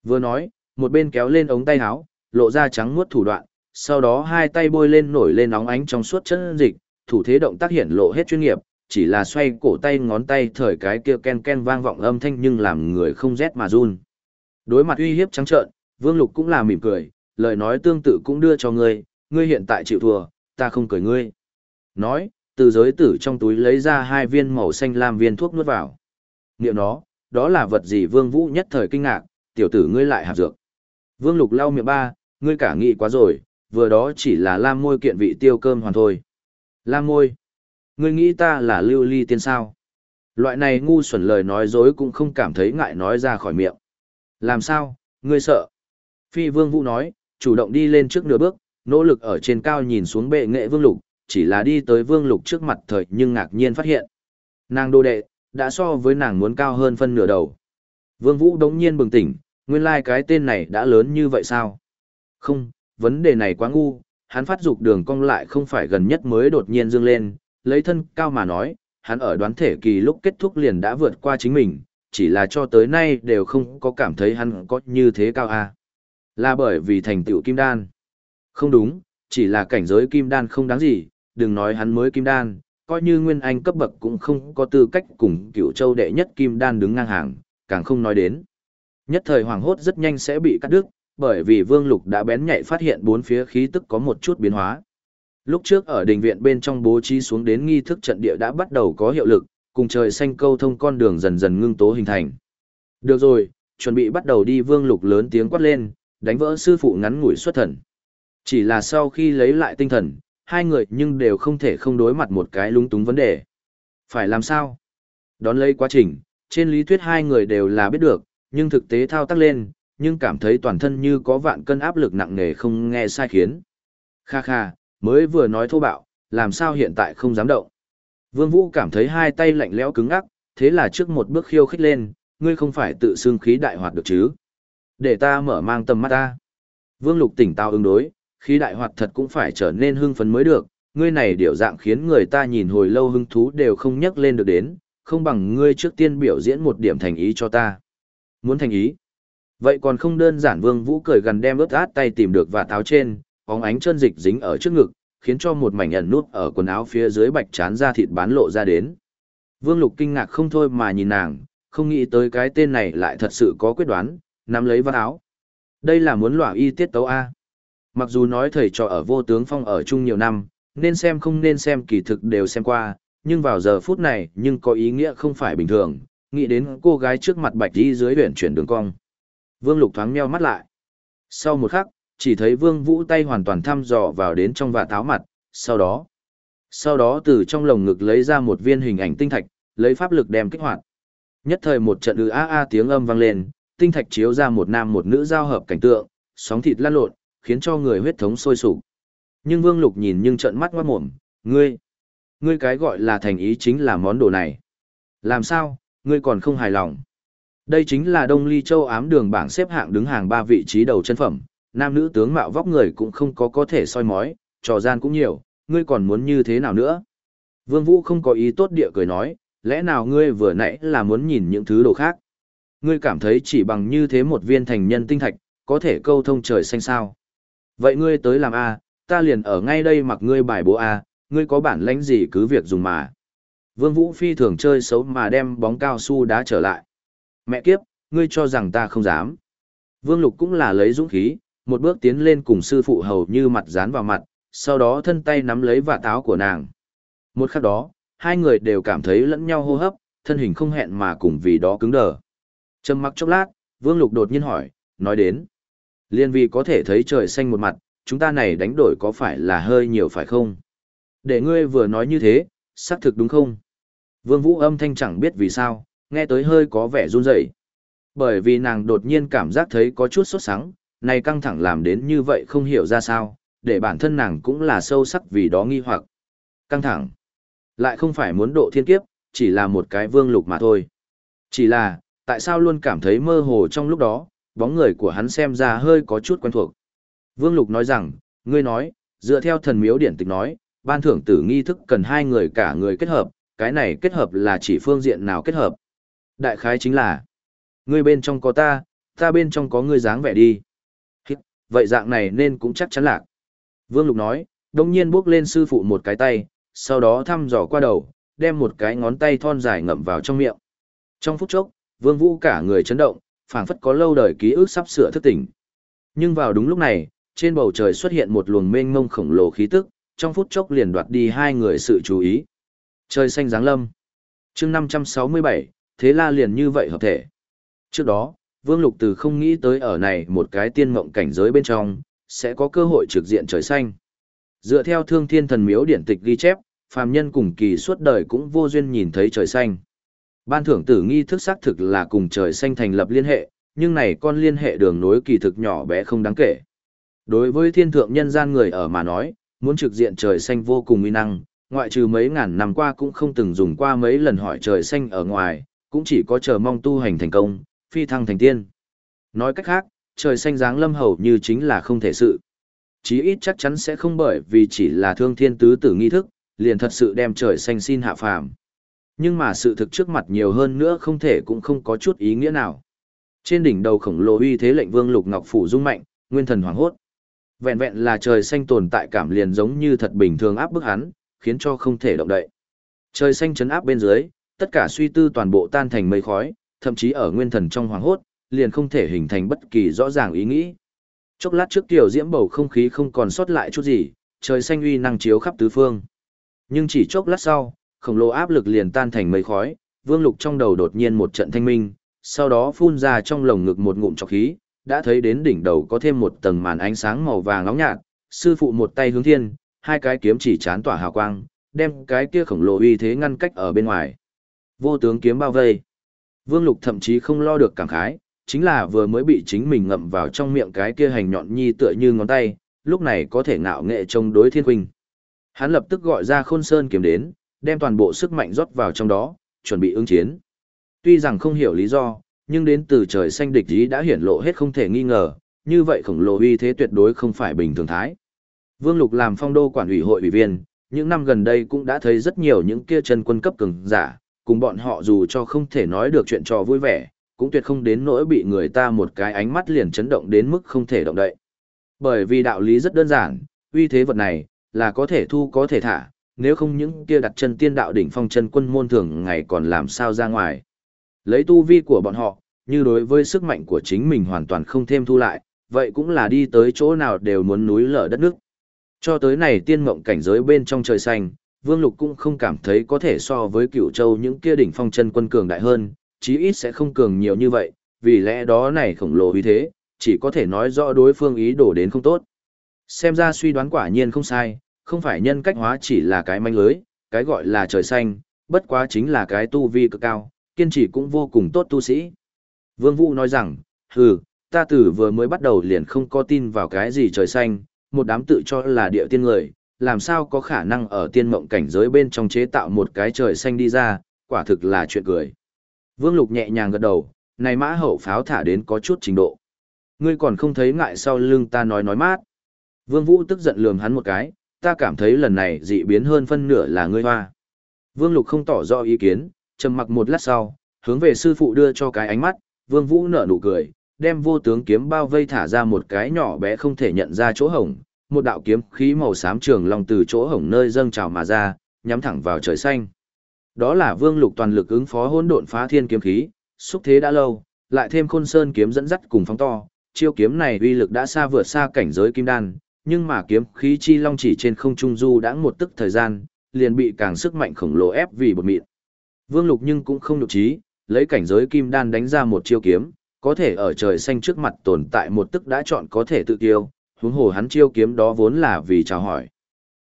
Vừa nói, một bên kéo lên ống tay áo, lộ ra trắng muốt thủ đoạn, sau đó hai tay bôi lên nổi lên nóng ánh trong suốt chân dịch, thủ thế động tác hiển lộ hết chuyên nghiệp, chỉ là xoay cổ tay ngón tay thời cái kia ken ken vang vọng âm thanh nhưng làm người không rét mà run. Đối mặt uy hiếp trắng trợn, Vương Lục cũng là mỉm cười, lời nói tương tự cũng đưa cho ngươi, ngươi hiện tại chịu thua, ta không cười ngươi. Nói, từ giới tử trong túi lấy ra hai viên màu xanh lam viên thuốc nuốt vào. Niệm nó, đó là vật gì Vương Vũ nhất thời kinh ngạc, tiểu tử ngươi lại hạp dược. Vương Lục lau miệng ba, ngươi cả nghị quá rồi, vừa đó chỉ là lam môi kiện vị tiêu cơm hoàn thôi. Lam môi. Ngươi nghĩ ta là lưu ly tiên sao? Loại này ngu xuẩn lời nói dối cũng không cảm thấy ngại nói ra khỏi miệng. Làm sao, ngươi sợ? Phi vương vũ nói, chủ động đi lên trước nửa bước, nỗ lực ở trên cao nhìn xuống bệ nghệ vương lục, chỉ là đi tới vương lục trước mặt thời nhưng ngạc nhiên phát hiện. Nàng đô đệ, đã so với nàng muốn cao hơn phân nửa đầu. Vương vũ đống nhiên bừng tỉnh, nguyên lai like cái tên này đã lớn như vậy sao? Không, vấn đề này quá ngu, hắn phát dục đường cong lại không phải gần nhất mới đột nhiên dương lên, lấy thân cao mà nói, hắn ở đoán thể kỳ lúc kết thúc liền đã vượt qua chính mình, chỉ là cho tới nay đều không có cảm thấy hắn có như thế cao. À. Là bởi vì thành tựu kim đan. Không đúng, chỉ là cảnh giới kim đan không đáng gì, đừng nói hắn mới kim đan, coi như nguyên anh cấp bậc cũng không có tư cách cùng cựu châu đệ nhất kim đan đứng ngang hàng, càng không nói đến. Nhất thời hoàng hốt rất nhanh sẽ bị cắt đứt, bởi vì Vương Lục đã bén nhạy phát hiện bốn phía khí tức có một chút biến hóa. Lúc trước ở đình viện bên trong bố trí xuống đến nghi thức trận địa đã bắt đầu có hiệu lực, cùng trời xanh câu thông con đường dần dần ngưng tố hình thành. Được rồi, chuẩn bị bắt đầu đi Vương Lục lớn tiếng quát lên, đánh vỡ sư phụ ngắn ngủi xuất thần. Chỉ là sau khi lấy lại tinh thần, hai người nhưng đều không thể không đối mặt một cái lung túng vấn đề. Phải làm sao? Đón lấy quá trình, trên lý thuyết hai người đều là biết được, nhưng thực tế thao tác lên, nhưng cảm thấy toàn thân như có vạn cân áp lực nặng nề không nghe sai khiến. Kha kha, mới vừa nói thô bạo, làm sao hiện tại không dám động. Vương Vũ cảm thấy hai tay lạnh lẽo cứng ngắc, thế là trước một bước khiêu khích lên, ngươi không phải tự xương khí đại hoạt được chứ. Để ta mở mang tầm mắt ta. Vương Lục tỉnh táo ứng đối, khí đại hoạt thật cũng phải trở nên hưng phấn mới được, ngươi này điều dạng khiến người ta nhìn hồi lâu hứng thú đều không nhắc lên được đến, không bằng ngươi trước tiên biểu diễn một điểm thành ý cho ta. Muốn thành ý? Vậy còn không đơn giản Vương Vũ cười gần đem ướt át tay tìm được và táo trên, bóng ánh chân dịch dính ở trước ngực, khiến cho một mảnh ẩn nút ở quần áo phía dưới bạch chán da thịt bán lộ ra đến. Vương Lục kinh ngạc không thôi mà nhìn nàng, không nghĩ tới cái tên này lại thật sự có quyết đoán, nắm lấy vạt áo. Đây là muốn lỏa y tiết tấu A. Mặc dù nói thầy trò ở vô tướng phong ở chung nhiều năm, nên xem không nên xem kỳ thực đều xem qua, nhưng vào giờ phút này nhưng có ý nghĩa không phải bình thường, nghĩ đến cô gái trước mặt bạch đi dưới huyện chuyển đường cong. Vương Lục thoáng meo mắt lại. Sau một khắc, chỉ thấy Vương Vũ tay hoàn toàn thăm dò vào đến trong và táo mặt, sau đó. Sau đó từ trong lồng ngực lấy ra một viên hình ảnh tinh thạch, lấy pháp lực đem kích hoạt. Nhất thời một trận ư a a tiếng âm vang lên, tinh thạch chiếu ra một nam một nữ giao hợp cảnh tượng, sóng thịt lan lộn, khiến cho người huyết thống sôi sục. Nhưng Vương Lục nhìn nhưng trợn mắt ngoát mồm, ngươi, ngươi cái gọi là thành ý chính là món đồ này. Làm sao, ngươi còn không hài lòng. Đây chính là Đông Ly Châu ám đường bảng xếp hạng đứng hàng ba vị trí đầu chân phẩm, nam nữ tướng mạo vóc người cũng không có có thể soi mói, trò gian cũng nhiều, ngươi còn muốn như thế nào nữa? Vương Vũ không có ý tốt địa cười nói, lẽ nào ngươi vừa nãy là muốn nhìn những thứ đồ khác? Ngươi cảm thấy chỉ bằng như thế một viên thành nhân tinh thạch, có thể câu thông trời xanh sao? Vậy ngươi tới làm A, ta liền ở ngay đây mặc ngươi bài bố A, ngươi có bản lãnh gì cứ việc dùng mà. Vương Vũ phi thường chơi xấu mà đem bóng cao su đá trở lại. Mẹ kiếp, ngươi cho rằng ta không dám. Vương Lục cũng là lấy dũng khí, một bước tiến lên cùng sư phụ hầu như mặt dán vào mặt, sau đó thân tay nắm lấy vạt áo của nàng. Một khắc đó, hai người đều cảm thấy lẫn nhau hô hấp, thân hình không hẹn mà cùng vì đó cứng đờ. Trầm mặc chốc lát, Vương Lục đột nhiên hỏi, nói đến. Liên vì có thể thấy trời xanh một mặt, chúng ta này đánh đổi có phải là hơi nhiều phải không? Để ngươi vừa nói như thế, xác thực đúng không? Vương Vũ âm thanh chẳng biết vì sao, nghe tới hơi có vẻ run rẩy. Bởi vì nàng đột nhiên cảm giác thấy có chút sốt sắng, này căng thẳng làm đến như vậy không hiểu ra sao, để bản thân nàng cũng là sâu sắc vì đó nghi hoặc. Căng thẳng. Lại không phải muốn độ thiên kiếp, chỉ là một cái vương lục mà thôi. Chỉ là, tại sao luôn cảm thấy mơ hồ trong lúc đó, bóng người của hắn xem ra hơi có chút quen thuộc. Vương lục nói rằng, ngươi nói, dựa theo thần miếu điển tịch nói, ban thưởng tử nghi thức cần hai người cả người kết hợp, cái này kết hợp là chỉ phương diện nào kết hợp. Đại khái chính là, ngươi bên trong có ta, ta bên trong có ngươi dáng vẻ đi. Vậy dạng này nên cũng chắc chắn lạc. Vương Lục nói, đông nhiên bước lên sư phụ một cái tay, sau đó thăm dò qua đầu, đem một cái ngón tay thon dài ngậm vào trong miệng. Trong phút chốc, Vương Vũ cả người chấn động, phảng phất có lâu đời ký ức sắp sửa thức tỉnh. Nhưng vào đúng lúc này, trên bầu trời xuất hiện một luồng mênh mông khổng lồ khí tức, trong phút chốc liền đoạt đi hai người sự chú ý. Trời xanh giáng lâm. Chương 567, thế la liền như vậy hợp thể. Trước đó, Vương Lục Từ không nghĩ tới ở này một cái tiên mộng cảnh giới bên trong, sẽ có cơ hội trực diện trời xanh. Dựa theo thương thiên thần miếu điển tịch ghi chép, phàm nhân cùng kỳ suốt đời cũng vô duyên nhìn thấy trời xanh. Ban thưởng tử nghi thức xác thực là cùng trời xanh thành lập liên hệ, nhưng này con liên hệ đường nối kỳ thực nhỏ bé không đáng kể. Đối với thiên thượng nhân gian người ở mà nói, muốn trực diện trời xanh vô cùng uy năng, ngoại trừ mấy ngàn năm qua cũng không từng dùng qua mấy lần hỏi trời xanh ở ngoài, cũng chỉ có chờ mong tu hành thành công, phi thăng thành tiên. Nói cách khác, trời xanh dáng lâm hầu như chính là không thể sự. Chí ít chắc chắn sẽ không bởi vì chỉ là thương thiên tứ tử nghi thức, liền thật sự đem trời xanh xin hạ phàm. Nhưng mà sự thực trước mặt nhiều hơn nữa không thể cũng không có chút ý nghĩa nào. Trên đỉnh đầu khổng lồ uy thế lệnh vương lục ngọc phủ rung mạnh, nguyên thần hoảng hốt. Vẹn vẹn là trời xanh tồn tại cảm liền giống như thật bình thường áp bức hắn, khiến cho không thể động đậy. Trời xanh chấn áp bên dưới, tất cả suy tư toàn bộ tan thành mây khói, thậm chí ở nguyên thần trong hoàng hốt, liền không thể hình thành bất kỳ rõ ràng ý nghĩ. Chốc lát trước tiểu diễm bầu không khí không còn sót lại chút gì, trời xanh uy năng chiếu khắp tứ phương. Nhưng chỉ chốc lát sau, khổng lồ áp lực liền tan thành mây khói, Vương Lục trong đầu đột nhiên một trận thanh minh, sau đó phun ra trong lồng ngực một ngụm trọc khí, đã thấy đến đỉnh đầu có thêm một tầng màn ánh sáng màu vàng nóng nhạt, sư phụ một tay hướng thiên, hai cái kiếm chỉ chán tỏa hào quang, đem cái kia khổng lồ uy thế ngăn cách ở bên ngoài. Vô tướng kiếm bao vây. Vương Lục thậm chí không lo được cảm khái, chính là vừa mới bị chính mình ngậm vào trong miệng cái kia hành nhọn nhi tựa như ngón tay, lúc này có thể ngạo nghệ chống đối thiên huynh. Hắn lập tức gọi ra khôn sơn kiếm đến, đem toàn bộ sức mạnh rót vào trong đó, chuẩn bị ứng chiến. Tuy rằng không hiểu lý do, nhưng đến từ trời xanh địch ý đã hiển lộ hết không thể nghi ngờ, như vậy khổng lồ uy thế tuyệt đối không phải bình thường thái. Vương Lục làm phong đô quản ủy hội ủy viên, những năm gần đây cũng đã thấy rất nhiều những kia chân quân cấp cường giả, cùng bọn họ dù cho không thể nói được chuyện trò vui vẻ, cũng tuyệt không đến nỗi bị người ta một cái ánh mắt liền chấn động đến mức không thể động đậy. Bởi vì đạo lý rất đơn giản, uy thế vật này, là có thể thu có thể thả, nếu không những kia đặt chân tiên đạo đỉnh phong chân quân môn thường ngày còn làm sao ra ngoài. Lấy tu vi của bọn họ, như đối với sức mạnh của chính mình hoàn toàn không thêm thu lại, vậy cũng là đi tới chỗ nào đều muốn núi lở đất nước. Cho tới này tiên mộng cảnh giới bên trong trời xanh, Vương Lục cũng không cảm thấy có thể so với cựu châu những kia đỉnh phong chân quân cường đại hơn, chí ít sẽ không cường nhiều như vậy, vì lẽ đó này khổng lồ vì thế, chỉ có thể nói rõ đối phương ý đồ đến không tốt. Xem ra suy đoán quả nhiên không sai, không phải nhân cách hóa chỉ là cái manh lưới, cái gọi là trời xanh, bất quá chính là cái tu vi cực cao, kiên trì cũng vô cùng tốt tu sĩ. Vương Vũ nói rằng, hừ, ta tử vừa mới bắt đầu liền không có tin vào cái gì trời xanh, một đám tự cho là địa tiên người, làm sao có khả năng ở tiên mộng cảnh giới bên trong chế tạo một cái trời xanh đi ra, quả thực là chuyện cười. Vương Lục nhẹ nhàng gật đầu, này mã hậu pháo thả đến có chút trình độ. Ngươi còn không thấy ngại sau lưng ta nói nói mát. Vương Vũ tức giận lườm hắn một cái, ta cảm thấy lần này dị biến hơn phân nửa là ngươi hoa. Vương Lục không tỏ rõ ý kiến, trầm mặc một lát sau, hướng về sư phụ đưa cho cái ánh mắt, Vương Vũ nở nụ cười, đem vô tướng kiếm bao vây thả ra một cái nhỏ bé không thể nhận ra chỗ hổng, một đạo kiếm khí màu xám trường long từ chỗ hổng nơi dâng trào mà ra, nhắm thẳng vào trời xanh. Đó là Vương Lục toàn lực ứng phó hỗn độn phá thiên kiếm khí, xúc thế đã lâu, lại thêm Khôn Sơn kiếm dẫn dắt cùng phóng to, chiêu kiếm này uy lực đã xa vượt xa cảnh giới kim đan, nhưng mà kiếm khí chi long chỉ trên không trung du đã một tức thời gian, liền bị càng sức mạnh khổng lồ ép vì bột mịn. Vương Lục nhưng cũng không nhục trí, lấy cảnh giới kim đan đánh ra một chiêu kiếm, có thể ở trời xanh trước mặt tồn tại một tức đã chọn có thể tự tiêu, huống hồ hắn chiêu kiếm đó vốn là vì chào hỏi.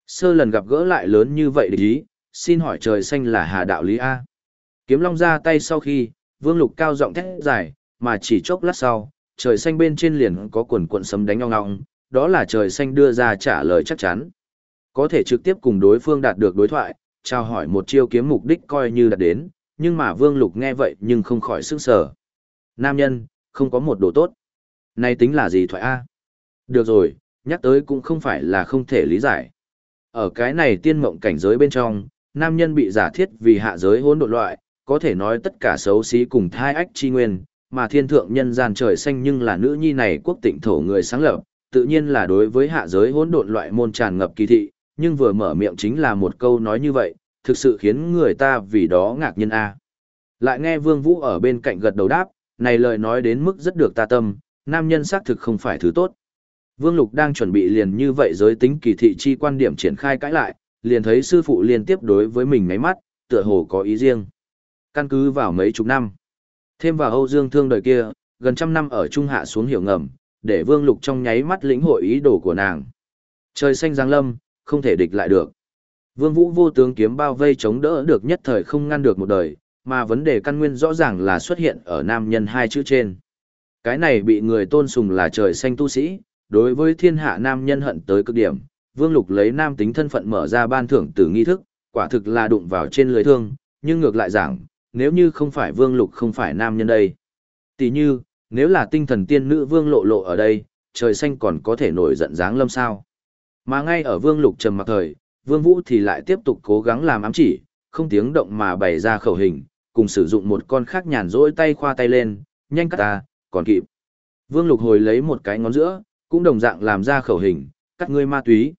Sơ lần gặp gỡ lại lớn như vậy ý, xin hỏi trời xanh là hà đạo lý A. Kiếm long ra tay sau khi, vương lục cao giọng thét dài, mà chỉ chốc lát sau, trời xanh bên trên liền có quần cuộn sấm đánh ong ong, đó là trời xanh đưa ra trả lời chắc chắn. Có thể trực tiếp cùng đối phương đạt được đối thoại, trao hỏi một chiêu kiếm mục đích coi như đạt đến, nhưng mà vương lục nghe vậy nhưng không khỏi sức sở. Nam nhân, không có một đồ tốt. Này tính là gì thoại A? Được rồi, nhắc tới cũng không phải là không thể lý giải. Ở cái này tiên mộng cảnh giới bên trong, nam nhân bị giả thiết vì hạ giới hỗn độn loại, có thể nói tất cả xấu xí cùng thai ách chi nguyên, mà thiên thượng nhân gian trời xanh nhưng là nữ nhi này quốc tịnh thổ người sáng lập, tự nhiên là đối với hạ giới hỗn độn loại môn tràn ngập kỳ thị, nhưng vừa mở miệng chính là một câu nói như vậy, thực sự khiến người ta vì đó ngạc nhiên a. Lại nghe Vương Vũ ở bên cạnh gật đầu đáp, này lời nói đến mức rất được ta tâm, nam nhân xác thực không phải thứ tốt. Vương Lục đang chuẩn bị liền như vậy giới tính kỳ thị chi quan điểm triển khai cãi lại, liền thấy sư phụ liên tiếp đối với mình ngáy mắt, tựa hồ có ý riêng. Căn cứ vào mấy chục năm, thêm vào Âu Dương Thương đời kia, gần trăm năm ở Trung Hạ xuống hiểu ngầm, để Vương Lục trong nháy mắt lĩnh hội ý đồ của nàng. Trời xanh giáng lâm, không thể địch lại được. Vương Vũ vô tướng kiếm bao vây chống đỡ được nhất thời không ngăn được một đời, mà vấn đề căn nguyên rõ ràng là xuất hiện ở nam nhân hai chữ trên. Cái này bị người tôn sùng là trời xanh tu sĩ, đối với thiên hạ nam nhân hận tới cực điểm, Vương Lục lấy nam tính thân phận mở ra ban thưởng từ nghi thức, quả thực là đụng vào trên lưới thương, nhưng ngược lại rằng, nếu như không phải Vương Lục không phải nam nhân đây. Tỷ như, nếu là tinh thần tiên nữ Vương Lộ Lộ ở đây, trời xanh còn có thể nổi giận dáng lâm sao. Mà ngay ở Vương Lục trầm mặc thời, Vương Vũ thì lại tiếp tục cố gắng làm ám chỉ, không tiếng động mà bày ra khẩu hình, cùng sử dụng một con khác nhàn rỗi tay khoa tay lên, nhanh cắt ta, còn kịp. Vương Lục hồi lấy một cái ngón giữa, cũng đồng dạng làm ra khẩu hình, cắt ngươi ma túy.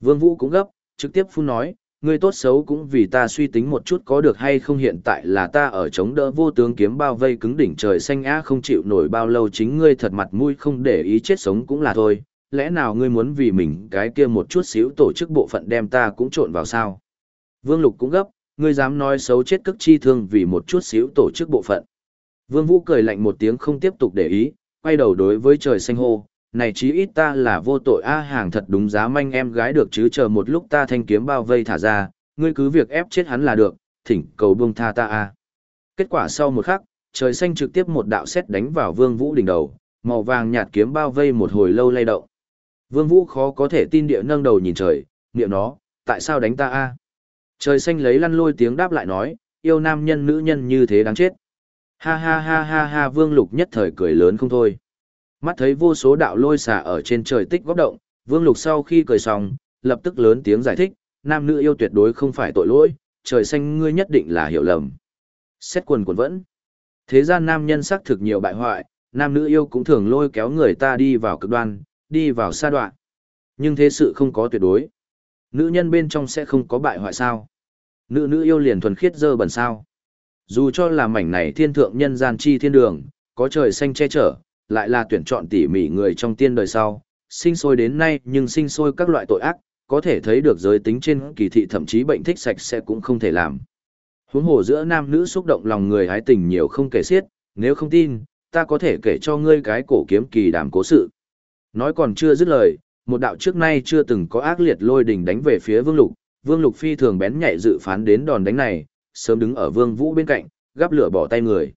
Vương Vũ cũng gấp, trực tiếp phun nói, ngươi tốt xấu cũng vì ta suy tính một chút có được hay không hiện tại là ta ở chống đỡ vô tướng kiếm bao vây cứng đỉnh trời xanh á không chịu nổi bao lâu chính ngươi thật mặt mũi không để ý chết sống cũng là thôi, lẽ nào ngươi muốn vì mình cái kia một chút xíu tổ chức bộ phận đem ta cũng trộn vào sao? Vương Lục cũng gấp, ngươi dám nói xấu chết cức chi thương vì một chút xíu tổ chức bộ phận. Vương Vũ cười lạnh một tiếng không tiếp tục để ý, quay đầu đối với trời xanh hô, này chí ít ta là vô tội a hàng thật đúng giá manh em gái được chứ chờ một lúc ta thanh kiếm bao vây thả ra, ngươi cứ việc ép chết hắn là được, thỉnh cầu buông tha ta a. Kết quả sau một khắc, trời xanh trực tiếp một đạo sét đánh vào Vương Vũ đỉnh đầu, màu vàng nhạt kiếm bao vây một hồi lâu lay động. Vương Vũ khó có thể tin địa nâng đầu nhìn trời, niệm nó, tại sao đánh ta a? Trời xanh lấy lăn lôi tiếng đáp lại nói, yêu nam nhân nữ nhân như thế đáng chết. Ha ha ha ha ha Vương Lục nhất thời cười lớn không thôi. Mắt thấy vô số đạo lôi xả ở trên trời tích góp động, Vương Lục sau khi cười xong, lập tức lớn tiếng giải thích, nam nữ yêu tuyệt đối không phải tội lỗi, trời xanh ngươi nhất định là hiểu lầm. Xét quần quần vẫn. Thế gian nam nhân sắc thực nhiều bại hoại, nam nữ yêu cũng thường lôi kéo người ta đi vào cực đoan, đi vào xa đoạn. Nhưng thế sự không có tuyệt đối. Nữ nhân bên trong sẽ không có bại hoại sao? Nữ nữ yêu liền thuần khiết dơ bẩn sao? Dù cho là mảnh này thiên thượng nhân gian chi thiên đường, có trời xanh che chở, lại là tuyển chọn tỉ mỉ người trong tiên đời sau, sinh sôi đến nay nhưng sinh sôi các loại tội ác, có thể thấy được giới tính trên kỳ thị thậm chí bệnh thích sạch sẽ cũng không thể làm. Huống hồ giữa nam nữ xúc động lòng người hái tình nhiều không kể xiết, nếu không tin, ta có thể kể cho ngươi cái cổ kiếm kỳ đàm cố sự. Nói còn chưa dứt lời, một đạo trước nay chưa từng có ác liệt lôi đình đánh về phía Vương Lục, Vương Lục phi thường bén nhạy dự phán đến đòn đánh này, sớm đứng ở Vương Vũ bên cạnh, gắp lửa bỏ tay người.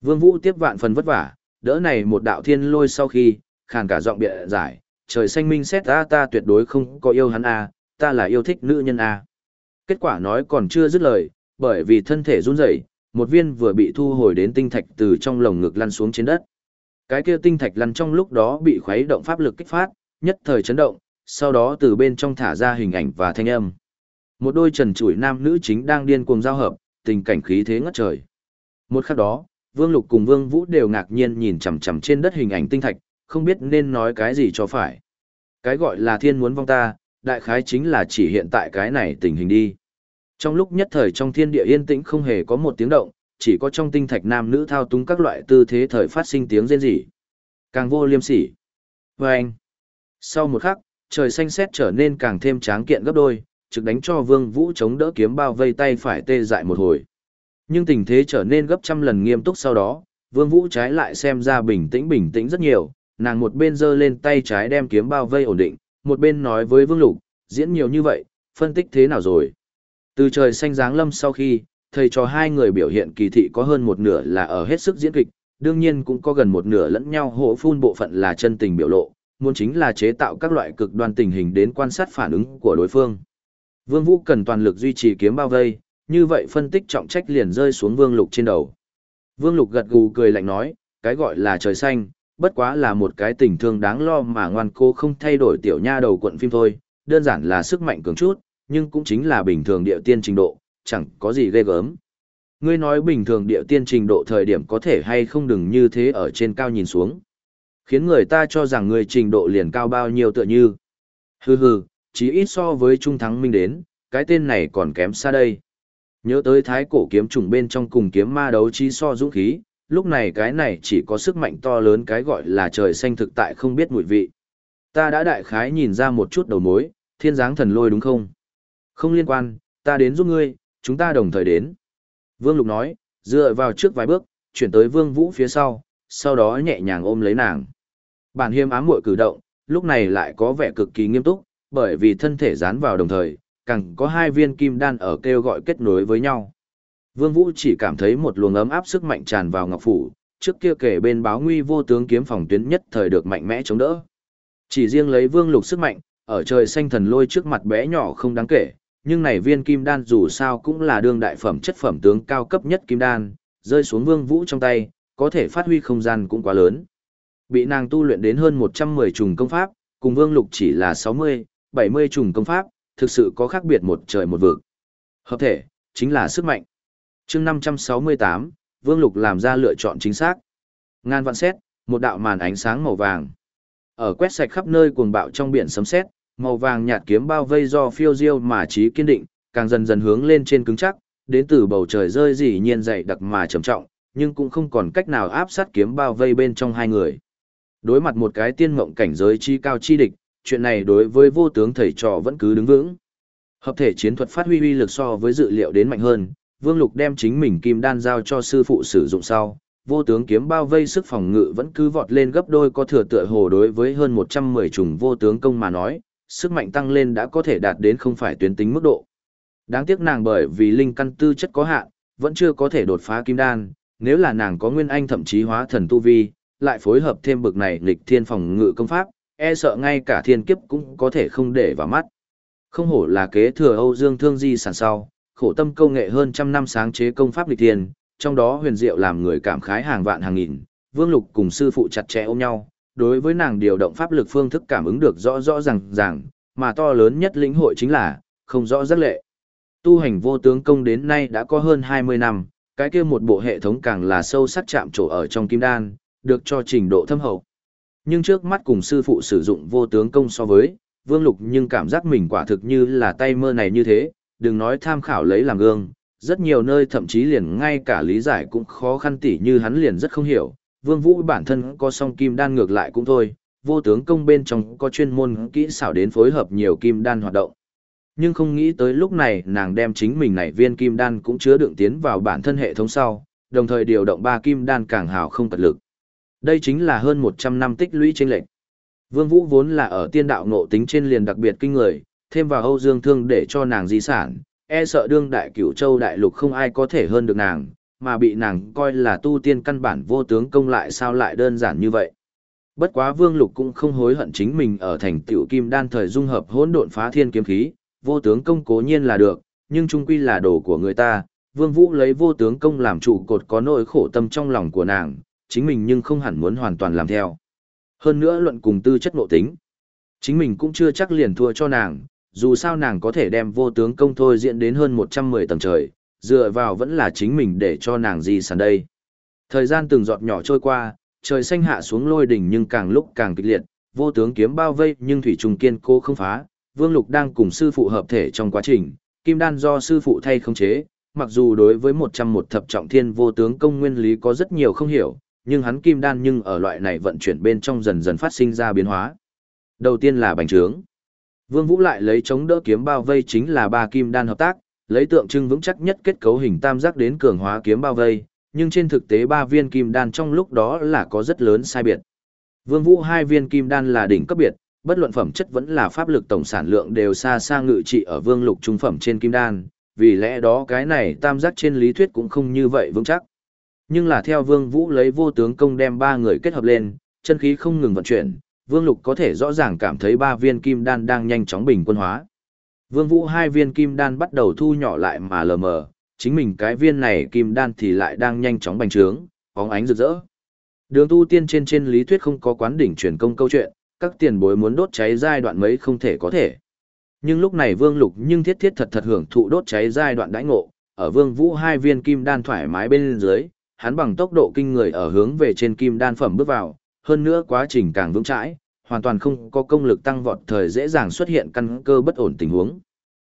Vương Vũ tiếp vạn phần vất vả, đỡ này một đạo thiên lôi sau khi, khàn cả giọng bịa giải, trời xanh minh xét ta ta tuyệt đối không có yêu hắn a, ta là yêu thích nữ nhân a. Kết quả nói còn chưa dứt lời, bởi vì thân thể run rẩy, một viên vừa bị thu hồi đến tinh thạch từ trong lồng ngực lăn xuống trên đất. Cái kia tinh thạch lăn trong lúc đó bị khuấy động pháp lực kích phát, nhất thời chấn động, sau đó từ bên trong thả ra hình ảnh và thanh âm. Một đôi trần trụi nam nữ chính đang điên cuồng giao hợp, tình cảnh khí thế ngất trời. Một khắc đó, Vương Lục cùng Vương Vũ đều ngạc nhiên nhìn chằm chằm trên đất hình ảnh tinh thạch, không biết nên nói cái gì cho phải. Cái gọi là thiên muốn vong ta, đại khái chính là chỉ hiện tại cái này tình hình đi. Trong lúc nhất thời trong thiên địa yên tĩnh không hề có một tiếng động, chỉ có trong tinh thạch nam nữ thao túng các loại tư thế thời phát sinh tiếng rên rỉ. Càng vô liêm sỉ. Vâng! anh. Sau một khắc, trời xanh xét trở nên càng thêm tráng kiện gấp đôi, trực đánh cho Vương Vũ chống đỡ kiếm bao vây tay phải tê dại một hồi. Nhưng tình thế trở nên gấp trăm lần nghiêm túc sau đó, Vương Vũ trái lại xem ra bình tĩnh bình tĩnh rất nhiều, nàng một bên giơ lên tay trái đem kiếm bao vây ổn định, một bên nói với Vương Lục, diễn nhiều như vậy, phân tích thế nào rồi? Từ trời xanh dáng lâm sau khi, thầy cho hai người biểu hiện kỳ thị có hơn một nửa là ở hết sức diễn kịch, đương nhiên cũng có gần một nửa lẫn nhau hộ phun bộ phận là chân tình biểu lộ, muốn chính là chế tạo các loại cực đoan tình hình đến quan sát phản ứng của đối phương. Vương Vũ cần toàn lực duy trì kiếm bao vây, như vậy phân tích trọng trách liền rơi xuống Vương Lục trên đầu. Vương Lục gật gù cười lạnh nói, cái gọi là trời xanh, bất quá là một cái tình thương đáng lo mà ngoan cô không thay đổi tiểu nha đầu quận phim thôi, đơn giản là sức mạnh cường chút, nhưng cũng chính là bình thường địa tiên trình độ, chẳng có gì ghê gớm. Ngươi nói bình thường địa tiên trình độ thời điểm có thể hay không đừng như thế ở trên cao nhìn xuống. Khiến người ta cho rằng ngươi trình độ liền cao bao nhiêu tựa như. Hừ hừ, chỉ ít so với Trung Thắng Minh đến, cái tên này còn kém xa đây. Nhớ tới thái cổ kiếm trùng bên trong cùng kiếm ma đấu trí so dũng khí, lúc này cái này chỉ có sức mạnh to lớn cái gọi là trời xanh thực tại không biết mùi vị. Ta đã đại khái nhìn ra một chút đầu mối, thiên giáng thần lôi đúng không? Không liên quan, ta đến giúp ngươi, chúng ta đồng thời đến. Vương Lục nói, dựa vào trước vài bước, chuyển tới Vương Vũ phía sau, sau đó nhẹ nhàng ôm lấy nàng. Bản hiêm ám muội cử động, lúc này lại có vẻ cực kỳ nghiêm túc, bởi vì thân thể dán vào đồng thời, càng có hai viên kim đan ở kêu gọi kết nối với nhau. Vương Vũ chỉ cảm thấy một luồng ấm áp sức mạnh tràn vào ngọc phủ, trước kia kể bên báo nguy vô tướng kiếm phòng tuyến nhất thời được mạnh mẽ chống đỡ. Chỉ riêng lấy Vương Lục sức mạnh, ở trời xanh thần lôi trước mặt bé nhỏ không đáng kể, nhưng này viên kim đan dù sao cũng là đương đại phẩm chất phẩm tướng cao cấp nhất kim đan, rơi xuống Vương Vũ trong tay, có thể phát huy không gian cũng quá lớn. Bị nàng tu luyện đến hơn 110 trùng công pháp, cùng Vương Lục chỉ là 60, 70 trùng công pháp, thực sự có khác biệt một trời một vực. Hợp thể, chính là sức mạnh. chương 568, Vương Lục làm ra lựa chọn chính xác. Ngan vạn xét, một đạo màn ánh sáng màu vàng. Ở quét sạch khắp nơi cuồng bạo trong biển sấm sét, màu vàng nhạt kiếm bao vây do phiêu diêu mà trí kiên định, càng dần dần hướng lên trên cứng chắc, đến từ bầu trời rơi dỉ nhiên dày đặc mà trầm trọng, nhưng cũng không còn cách nào áp sát kiếm bao vây bên trong hai người. Đối mặt một cái tiên mộng cảnh giới chi cao chi địch, chuyện này đối với vô tướng thầy trò vẫn cứ đứng vững. Hợp thể chiến thuật phát huy uy lực so với dự liệu đến mạnh hơn, Vương Lục đem chính mình kim đan giao cho sư phụ sử dụng sau, vô tướng kiếm bao vây sức phòng ngự vẫn cứ vọt lên gấp đôi có thừa tựa hồ đối với hơn 110 trùng vô tướng công mà nói, sức mạnh tăng lên đã có thể đạt đến không phải tuyến tính mức độ. Đáng tiếc nàng bởi vì linh căn tư chất có hạn, vẫn chưa có thể đột phá kim đan, nếu là nàng có nguyên anh thậm chí hóa thần tu vi, lại phối hợp thêm bực này lịch thiên phòng ngự công pháp, e sợ ngay cả thiên kiếp cũng có thể không để vào mắt. Không hổ là kế thừa Âu Dương Thương Di sản sau, khổ tâm công nghệ hơn trăm năm sáng chế công pháp lịch thiên, trong đó huyền diệu làm người cảm khái hàng vạn hàng nghìn, Vương Lục cùng sư phụ chặt chẽ ôm nhau, đối với nàng điều động pháp lực phương thức cảm ứng được rõ rõ ràng ràng, mà to lớn nhất lĩnh hội chính là, không rõ rất lệ. Tu hành vô tướng công đến nay đã có hơn 20 năm, cái kia một bộ hệ thống càng là sâu sắc chạm trổ ở trong kim đan, được cho trình độ thâm hậu. Nhưng trước mắt cùng sư phụ sử dụng vô tướng công so với, Vương Lục nhưng cảm giác mình quả thực như là tay mơ này như thế, đừng nói tham khảo lấy làm gương, rất nhiều nơi thậm chí liền ngay cả lý giải cũng khó khăn tỉ như hắn liền rất không hiểu. Vương Vũ bản thân có song kim đan ngược lại cũng thôi, vô tướng công bên trong có chuyên môn kỹ xảo đến phối hợp nhiều kim đan hoạt động. Nhưng không nghĩ tới lúc này nàng đem chính mình này viên kim đan cũng chứa đựng tiến vào bản thân hệ thống sau, đồng thời điều động ba kim đan càng hào không cật lực. Đây chính là hơn 100 năm tích lũy chênh lệch. Vương Vũ vốn là ở tiên đạo ngộ tính trên liền đặc biệt kinh người, thêm vào Âu Dương Thương để cho nàng di sản, e sợ đương đại cửu châu đại lục không ai có thể hơn được nàng, mà bị nàng coi là tu tiên căn bản vô tướng công lại sao lại đơn giản như vậy. Bất quá Vương Lục cũng không hối hận chính mình ở thành tiểu kim đan thời dung hợp hỗn độn phá thiên kiếm khí, vô tướng công cố nhiên là được, nhưng trung quy là đồ của người ta, Vương Vũ lấy vô tướng công làm trụ cột có nỗi khổ tâm trong lòng của nàng, chính mình nhưng không hẳn muốn hoàn toàn làm theo. Hơn nữa luận cùng tư chất nộ tính. Chính mình cũng chưa chắc liền thua cho nàng, dù sao nàng có thể đem vô tướng công thôi diễn đến hơn 110 tầng trời, dựa vào vẫn là chính mình để cho nàng gì sản đây. Thời gian từng giọt nhỏ trôi qua, trời xanh hạ xuống lôi đỉnh nhưng càng lúc càng kịch liệt, vô tướng kiếm bao vây nhưng thủy trùng kiên cố không phá, Vương Lục đang cùng sư phụ hợp thể trong quá trình, kim đan do sư phụ thay không chế, mặc dù đối với 101 thập trọng thiên vô tướng công nguyên lý có rất nhiều không hiểu, nhưng hắn kim đan nhưng ở loại này vận chuyển bên trong dần dần phát sinh ra biến hóa. Đầu tiên là bành trướng. Vương Vũ lại lấy chống đỡ kiếm bao vây chính là ba kim đan hợp tác, lấy tượng trưng vững chắc nhất kết cấu hình tam giác đến cường hóa kiếm bao vây, nhưng trên thực tế ba viên kim đan trong lúc đó là có rất lớn sai biệt. Vương Vũ hai viên kim đan là đỉnh cấp biệt, bất luận phẩm chất vẫn là pháp lực tổng sản lượng đều xa xa ngự trị ở vương lục trung phẩm trên kim đan, vì lẽ đó cái này tam giác trên lý thuyết cũng không như vậy vững chắc. Nhưng là theo Vương Vũ lấy vô tướng công đem ba người kết hợp lên, chân khí không ngừng vận chuyển, Vương Lục có thể rõ ràng cảm thấy ba viên kim đan đang nhanh chóng bình quân hóa. Vương Vũ hai viên kim đan bắt đầu thu nhỏ lại mà lờ mờ, chính mình cái viên này kim đan thì lại đang nhanh chóng bành trướng, bóng ánh rực rỡ. Đường tu tiên trên trên lý thuyết không có quán đỉnh truyền công câu chuyện, các tiền bối muốn đốt cháy giai đoạn mấy không thể có thể. Nhưng lúc này Vương Lục nhưng thiết thiết thật thật hưởng thụ đốt cháy giai đoạn đãi ngộ, ở Vương Vũ hai viên kim đan thoải mái bên dưới, hắn bằng tốc độ kinh người ở hướng về trên kim đan phẩm bước vào, hơn nữa quá trình càng vững chãi, hoàn toàn không có công lực tăng vọt thời dễ dàng xuất hiện căn cơ bất ổn tình huống.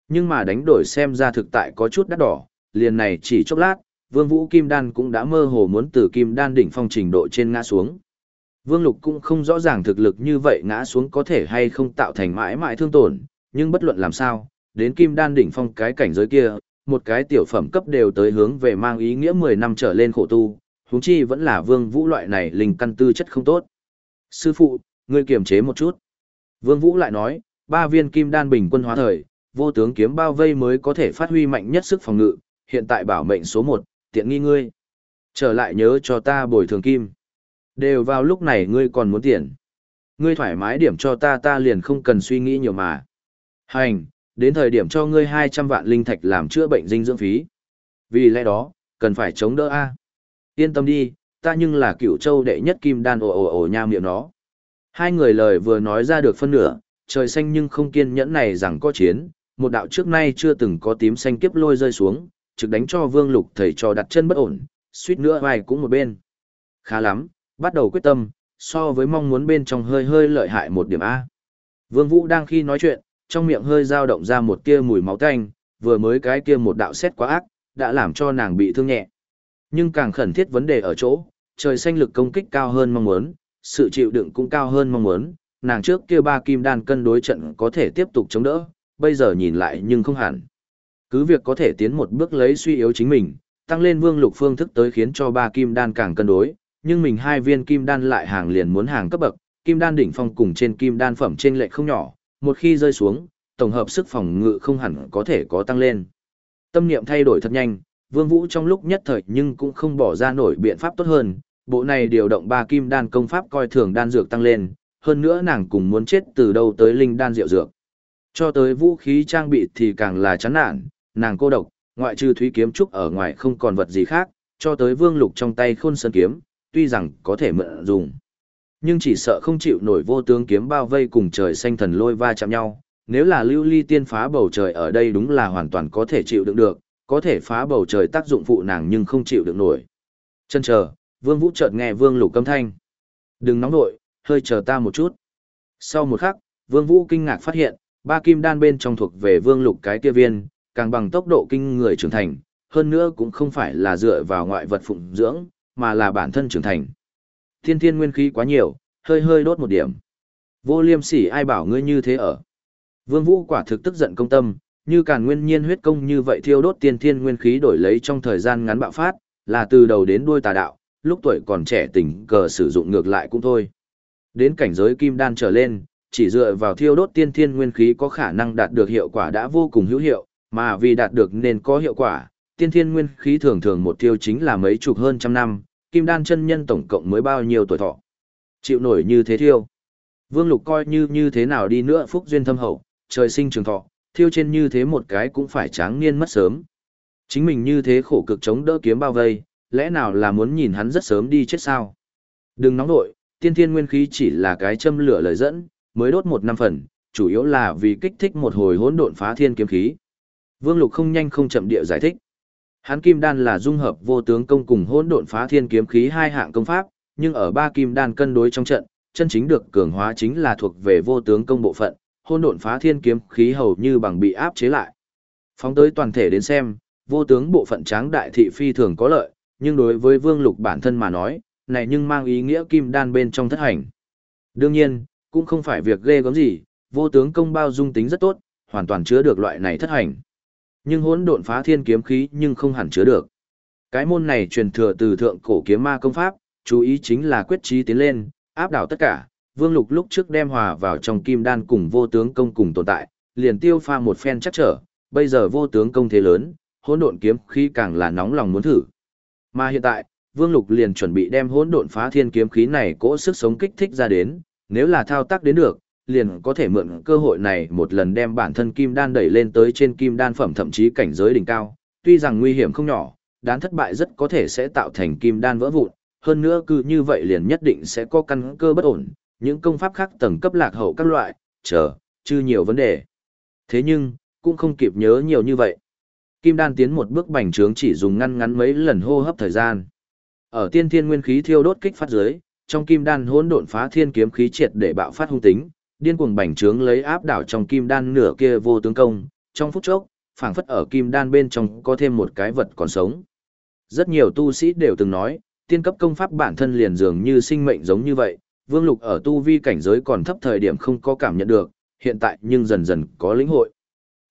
Nhưng mà đánh đổi xem ra thực tại có chút đắt đỏ, liền này chỉ chốc lát, Vương Vũ Kim Đan cũng đã mơ hồ muốn từ Kim Đan đỉnh phong trình độ trên ngã xuống. Vương Lục cũng không rõ ràng thực lực như vậy ngã xuống có thể hay không tạo thành mãi mãi thương tổn, nhưng bất luận làm sao, đến Kim Đan đỉnh phong cái cảnh giới kia, một cái tiểu phẩm cấp đều tới hướng về mang ý nghĩa 10 năm trở lên khổ tu, huống chi vẫn là Vương Vũ loại này linh căn tư chất không tốt. Sư phụ, ngươi kiềm chế một chút. Vương Vũ lại nói, ba viên kim đan bình quân hóa thời, vô tướng kiếm bao vây mới có thể phát huy mạnh nhất sức phòng ngự, hiện tại bảo mệnh số 1, tiện nghi ngươi. Trở lại nhớ cho ta bồi thường kim. Đều vào lúc này ngươi còn muốn tiền. Ngươi thoải mái điểm cho ta ta liền không cần suy nghĩ nhiều mà. Hành, đến thời điểm cho ngươi 200 vạn linh thạch làm chữa bệnh dinh dưỡng phí. Vì lẽ đó, cần phải chống đỡ A. Yên tâm đi, ta nhưng là cựu châu đệ nhất kim đan ồ ồ ồ nha miệng nó. Hai người lời vừa nói ra được phân nửa, trời xanh nhưng không kiên nhẫn này rằng có chiến, một đạo trước nay chưa từng có tím xanh kiếp lôi rơi xuống, trực đánh cho vương lục thầy cho đặt chân bất ổn, suýt nữa vai cũng một bên. Khá lắm, bắt đầu quyết tâm, so với mong muốn bên trong hơi hơi lợi hại một điểm A. Vương Vũ đang khi nói chuyện, trong miệng hơi dao động ra một tia mùi máu tanh, vừa mới cái kia một đạo xét quá ác, đã làm cho nàng bị thương nhẹ. Nhưng càng khẩn thiết vấn đề ở chỗ, trời xanh lực công kích cao hơn mong muốn, sự chịu đựng cũng cao hơn mong muốn, nàng trước kia ba kim đan cân đối trận có thể tiếp tục chống đỡ, bây giờ nhìn lại nhưng không hẳn. Cứ việc có thể tiến một bước lấy suy yếu chính mình, tăng lên vương lục phương thức tới khiến cho ba kim đan càng cân đối, nhưng mình hai viên kim đan lại hàng liền muốn hàng cấp bậc, kim đan đỉnh phong cùng trên kim đan phẩm trên lệ không nhỏ, một khi rơi xuống, tổng hợp sức phòng ngự không hẳn có thể có tăng lên. Tâm niệm thay đổi thật nhanh, Vương Vũ trong lúc nhất thời nhưng cũng không bỏ ra nổi biện pháp tốt hơn, bộ này điều động ba kim đan công pháp coi thường đan dược tăng lên, hơn nữa nàng cùng muốn chết từ đâu tới linh đan rượu dược. Cho tới vũ khí trang bị thì càng là chán nản, nàng cô độc, ngoại trừ thúy kiếm trúc ở ngoài không còn vật gì khác, cho tới vương lục trong tay khôn sơn kiếm, tuy rằng có thể mượn dùng. Nhưng chỉ sợ không chịu nổi vô tướng kiếm bao vây cùng trời xanh thần lôi va chạm nhau, nếu là lưu ly tiên phá bầu trời ở đây đúng là hoàn toàn có thể chịu đựng được, có thể phá bầu trời tác dụng phụ nàng nhưng không chịu được nổi. Chân chờ, Vương Vũ chợt nghe Vương Lục câm thanh. Đừng nóng nội, hơi chờ ta một chút. Sau một khắc, Vương Vũ kinh ngạc phát hiện, ba kim đan bên trong thuộc về Vương Lục cái kia viên, càng bằng tốc độ kinh người trưởng thành, hơn nữa cũng không phải là dựa vào ngoại vật phụng dưỡng, mà là bản thân trưởng thành. Thiên thiên nguyên khí quá nhiều, hơi hơi đốt một điểm. Vô liêm sỉ ai bảo ngươi như thế ở. Vương Vũ quả thực tức giận công tâm, như càn nguyên nhiên huyết công như vậy thiêu đốt tiên thiên nguyên khí đổi lấy trong thời gian ngắn bạo phát, là từ đầu đến đuôi tà đạo, lúc tuổi còn trẻ tình cờ sử dụng ngược lại cũng thôi. Đến cảnh giới kim đan trở lên, chỉ dựa vào thiêu đốt tiên thiên nguyên khí có khả năng đạt được hiệu quả đã vô cùng hữu hiệu, mà vì đạt được nên có hiệu quả, tiên thiên nguyên khí thường thường một tiêu chính là mấy chục hơn trăm năm, kim đan chân nhân tổng cộng mới bao nhiêu tuổi thọ. Chịu nổi như thế thiêu. Vương Lục coi như như thế nào đi nữa phúc duyên thâm hậu, trời sinh trường thọ, thiêu trên như thế một cái cũng phải tráng niên mất sớm. Chính mình như thế khổ cực chống đỡ kiếm bao vây, lẽ nào là muốn nhìn hắn rất sớm đi chết sao? Đừng nóng nội, tiên thiên nguyên khí chỉ là cái châm lửa lời dẫn, mới đốt một năm phần, chủ yếu là vì kích thích một hồi hỗn độn phá thiên kiếm khí. Vương Lục không nhanh không chậm địa giải thích. Hắn kim đan là dung hợp vô tướng công cùng hỗn độn phá thiên kiếm khí hai hạng công pháp, nhưng ở ba kim đan cân đối trong trận, chân chính được cường hóa chính là thuộc về vô tướng công bộ phận, hỗn độn phá thiên kiếm khí hầu như bằng bị áp chế lại. Phóng tới toàn thể đến xem, vô tướng bộ phận tráng đại thị phi thường có lợi, nhưng đối với Vương Lục bản thân mà nói, này nhưng mang ý nghĩa kim đan bên trong thất hành. Đương nhiên, cũng không phải việc ghê gớm gì, vô tướng công bao dung tính rất tốt, hoàn toàn chứa được loại này thất hành. Nhưng hỗn độn phá thiên kiếm khí nhưng không hẳn chứa được. Cái môn này truyền thừa từ thượng cổ kiếm ma công pháp, chú ý chính là quyết trí tiến lên, áp đảo tất cả. Vương Lục lúc trước đem hòa vào trong kim đan cùng vô tướng công cùng tồn tại, liền tiêu pha một phen chắc trở, bây giờ vô tướng công thế lớn, hỗn độn kiếm khí càng là nóng lòng muốn thử. Mà hiện tại, Vương Lục liền chuẩn bị đem hỗn độn phá thiên kiếm khí này cỗ sức sống kích thích ra đến, nếu là thao tác đến được, liền có thể mượn cơ hội này một lần đem bản thân kim đan đẩy lên tới trên kim đan phẩm thậm chí cảnh giới đỉnh cao, tuy rằng nguy hiểm không nhỏ, đán thất bại rất có thể sẽ tạo thành kim đan vỡ vụn, hơn nữa cứ như vậy liền nhất định sẽ có căn cơ bất ổn, những công pháp khác tầng cấp lạc hậu các loại, chờ, chưa nhiều vấn đề. Thế nhưng, cũng không kịp nhớ nhiều như vậy. Kim đan tiến một bước bành trướng chỉ dùng ngăn ngắn mấy lần hô hấp thời gian. Ở tiên thiên nguyên khí thiêu đốt kích phát dưới, trong kim đan hỗn độn phá thiên kiếm khí triệt để bạo phát hung tính, điên cuồng bành trướng lấy áp đảo trong kim đan nửa kia vô tướng công, trong phút chốc, phảng phất ở kim đan bên trong có thêm một cái vật còn sống. Rất nhiều tu sĩ đều từng nói, tiên cấp công pháp bản thân liền dường như sinh mệnh giống như vậy, Vương Lục ở tu vi cảnh giới còn thấp thời điểm không có cảm nhận được, hiện tại nhưng dần dần có lĩnh hội.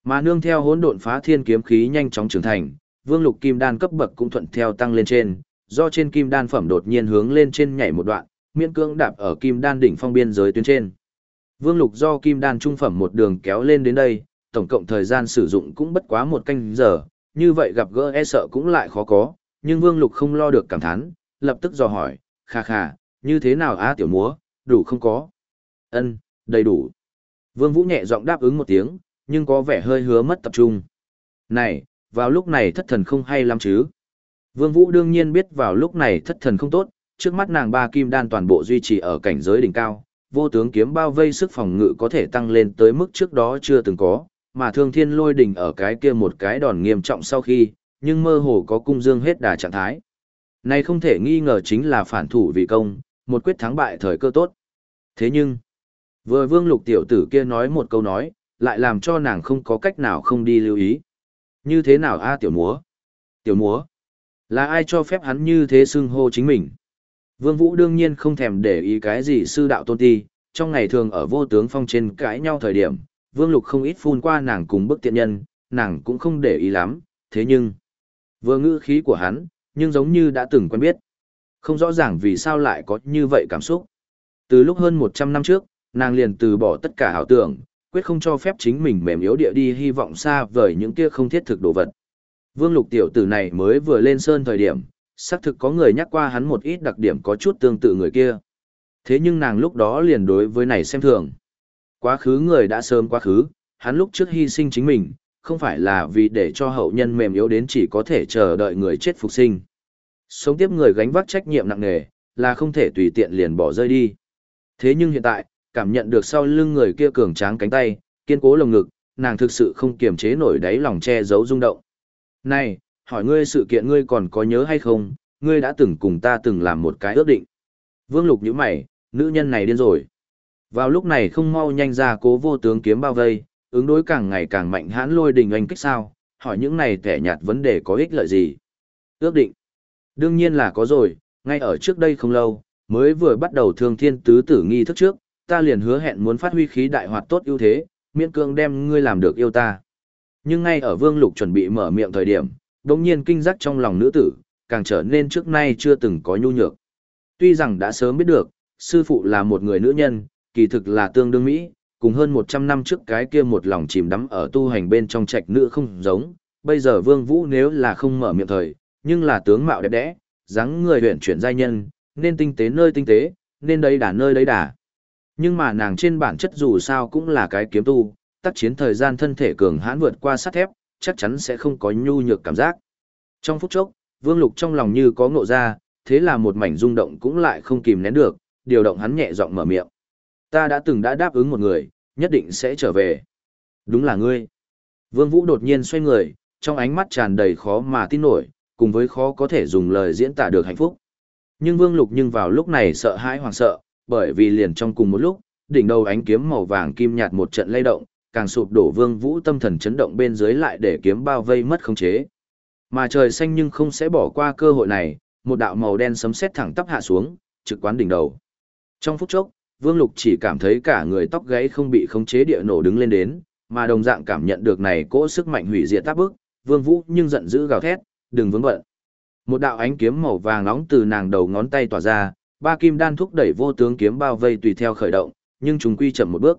Mà nương theo hỗn độn phá thiên kiếm khí nhanh chóng trưởng thành, Vương Lục kim đan cấp bậc cũng thuận theo tăng lên trên, do trên kim đan phẩm đột nhiên hướng lên trên nhảy một đoạn, miễn cưỡng đạp ở kim đan đỉnh phong biên giới tuyến trên. Vương Lục do kim đan trung phẩm một đường kéo lên đến đây, tổng cộng thời gian sử dụng cũng bất quá một canh giờ, như vậy gặp gỡ e sợ cũng lại khó có, nhưng Vương Lục không lo được cảm thán, lập tức dò hỏi, kha kha, như thế nào á tiểu múa, đủ không có? Ân, đầy đủ. Vương Vũ nhẹ giọng đáp ứng một tiếng, nhưng có vẻ hơi hứa mất tập trung. Này, vào lúc này thất thần không hay lắm chứ? Vương Vũ đương nhiên biết vào lúc này thất thần không tốt, trước mắt nàng ba kim đan toàn bộ duy trì ở cảnh giới đỉnh cao, vô tướng kiếm bao vây sức phòng ngự có thể tăng lên tới mức trước đó chưa từng có, mà thương thiên lôi đỉnh ở cái kia một cái đòn nghiêm trọng sau khi, nhưng mơ hồ có cung dương hết đà trạng thái. Này không thể nghi ngờ chính là phản thủ vì công, một quyết thắng bại thời cơ tốt. Thế nhưng, vừa vương lục tiểu tử kia nói một câu nói, lại làm cho nàng không có cách nào không đi lưu ý. Như thế nào a tiểu múa? Tiểu múa? Là ai cho phép hắn như thế xưng hô chính mình? Vương Vũ đương nhiên không thèm để ý cái gì sư đạo tôn ti, trong ngày thường ở vô tướng phong trên cãi nhau thời điểm, Vương Lục không ít phun qua nàng cùng bức tiện nhân, nàng cũng không để ý lắm, thế nhưng, vừa ngữ khí của hắn, nhưng giống như đã từng quen biết. Không rõ ràng vì sao lại có như vậy cảm xúc. Từ lúc hơn 100 năm trước, nàng liền từ bỏ tất cả hảo tưởng, quyết không cho phép chính mình mềm yếu địa đi hy vọng xa vời những kia không thiết thực đồ vật. Vương Lục tiểu tử này mới vừa lên sơn thời điểm, xác thực có người nhắc qua hắn một ít đặc điểm có chút tương tự người kia. Thế nhưng nàng lúc đó liền đối với này xem thường. Quá khứ người đã sớm quá khứ, hắn lúc trước hy sinh chính mình, không phải là vì để cho hậu nhân mềm yếu đến chỉ có thể chờ đợi người chết phục sinh. Sống tiếp người gánh vác trách nhiệm nặng nề, là không thể tùy tiện liền bỏ rơi đi. Thế nhưng hiện tại, cảm nhận được sau lưng người kia cường tráng cánh tay, kiên cố lồng ngực, nàng thực sự không kiềm chế nổi đáy lòng che giấu rung động. Này, hỏi ngươi sự kiện ngươi còn có nhớ hay không, ngươi đã từng cùng ta từng làm một cái ước định. Vương Lục nhíu mày, nữ nhân này điên rồi. Vào lúc này không mau nhanh ra cố vô tướng kiếm bao vây, ứng đối càng ngày càng mạnh hãn lôi đình anh kích sao, hỏi những này kẻ nhạt vấn đề có ích lợi gì. Ước định. Đương nhiên là có rồi, ngay ở trước đây không lâu, mới vừa bắt đầu thương thiên tứ tử nghi thức trước, ta liền hứa hẹn muốn phát huy khí đại hoạt tốt ưu thế, miễn cương đem ngươi làm được yêu ta. Nhưng ngay ở Vương Lục chuẩn bị mở miệng thời điểm, đồng nhiên kinh giác trong lòng nữ tử, càng trở nên trước nay chưa từng có nhu nhược. Tuy rằng đã sớm biết được, sư phụ là một người nữ nhân, kỳ thực là tương đương Mỹ, cùng hơn 100 năm trước cái kia một lòng chìm đắm ở tu hành bên trong trạch nữ không giống, bây giờ Vương Vũ nếu là không mở miệng thời, nhưng là tướng mạo đẹp đẽ, dáng người huyện chuyển giai nhân, nên tinh tế nơi tinh tế, nên đấy đả nơi đấy đả. Nhưng mà nàng trên bản chất dù sao cũng là cái kiếm tu, tác chiến thời gian thân thể cường hãn vượt qua sắt thép, chắc chắn sẽ không có nhu nhược cảm giác. Trong phút chốc, Vương Lục trong lòng như có ngộ ra, thế là một mảnh rung động cũng lại không kìm nén được, điều động hắn nhẹ giọng mở miệng. Ta đã từng đã đáp ứng một người, nhất định sẽ trở về. Đúng là ngươi. Vương Vũ đột nhiên xoay người, trong ánh mắt tràn đầy khó mà tin nổi, cùng với khó có thể dùng lời diễn tả được hạnh phúc. Nhưng Vương Lục nhưng vào lúc này sợ hãi hoảng sợ, bởi vì liền trong cùng một lúc, đỉnh đầu ánh kiếm màu vàng kim nhạt một trận lay động, càng sụp đổ Vương Vũ tâm thần chấn động bên dưới lại để kiếm bao vây mất khống chế. Mà trời xanh nhưng không sẽ bỏ qua cơ hội này, một đạo màu đen sấm sét thẳng tắp hạ xuống, trực quán đỉnh đầu. Trong phút chốc, Vương Lục chỉ cảm thấy cả người tóc gáy không bị khống chế địa nổ đứng lên đến, mà đồng dạng cảm nhận được này cỗ sức mạnh hủy diệt tác bức, Vương Vũ nhưng giận dữ gào thét, đừng vướng bận. Một đạo ánh kiếm màu vàng nóng từ nàng đầu ngón tay tỏa ra, ba kim đan thúc đẩy vô tướng kiếm bao vây tùy theo khởi động, nhưng chúng quy chậm một bước.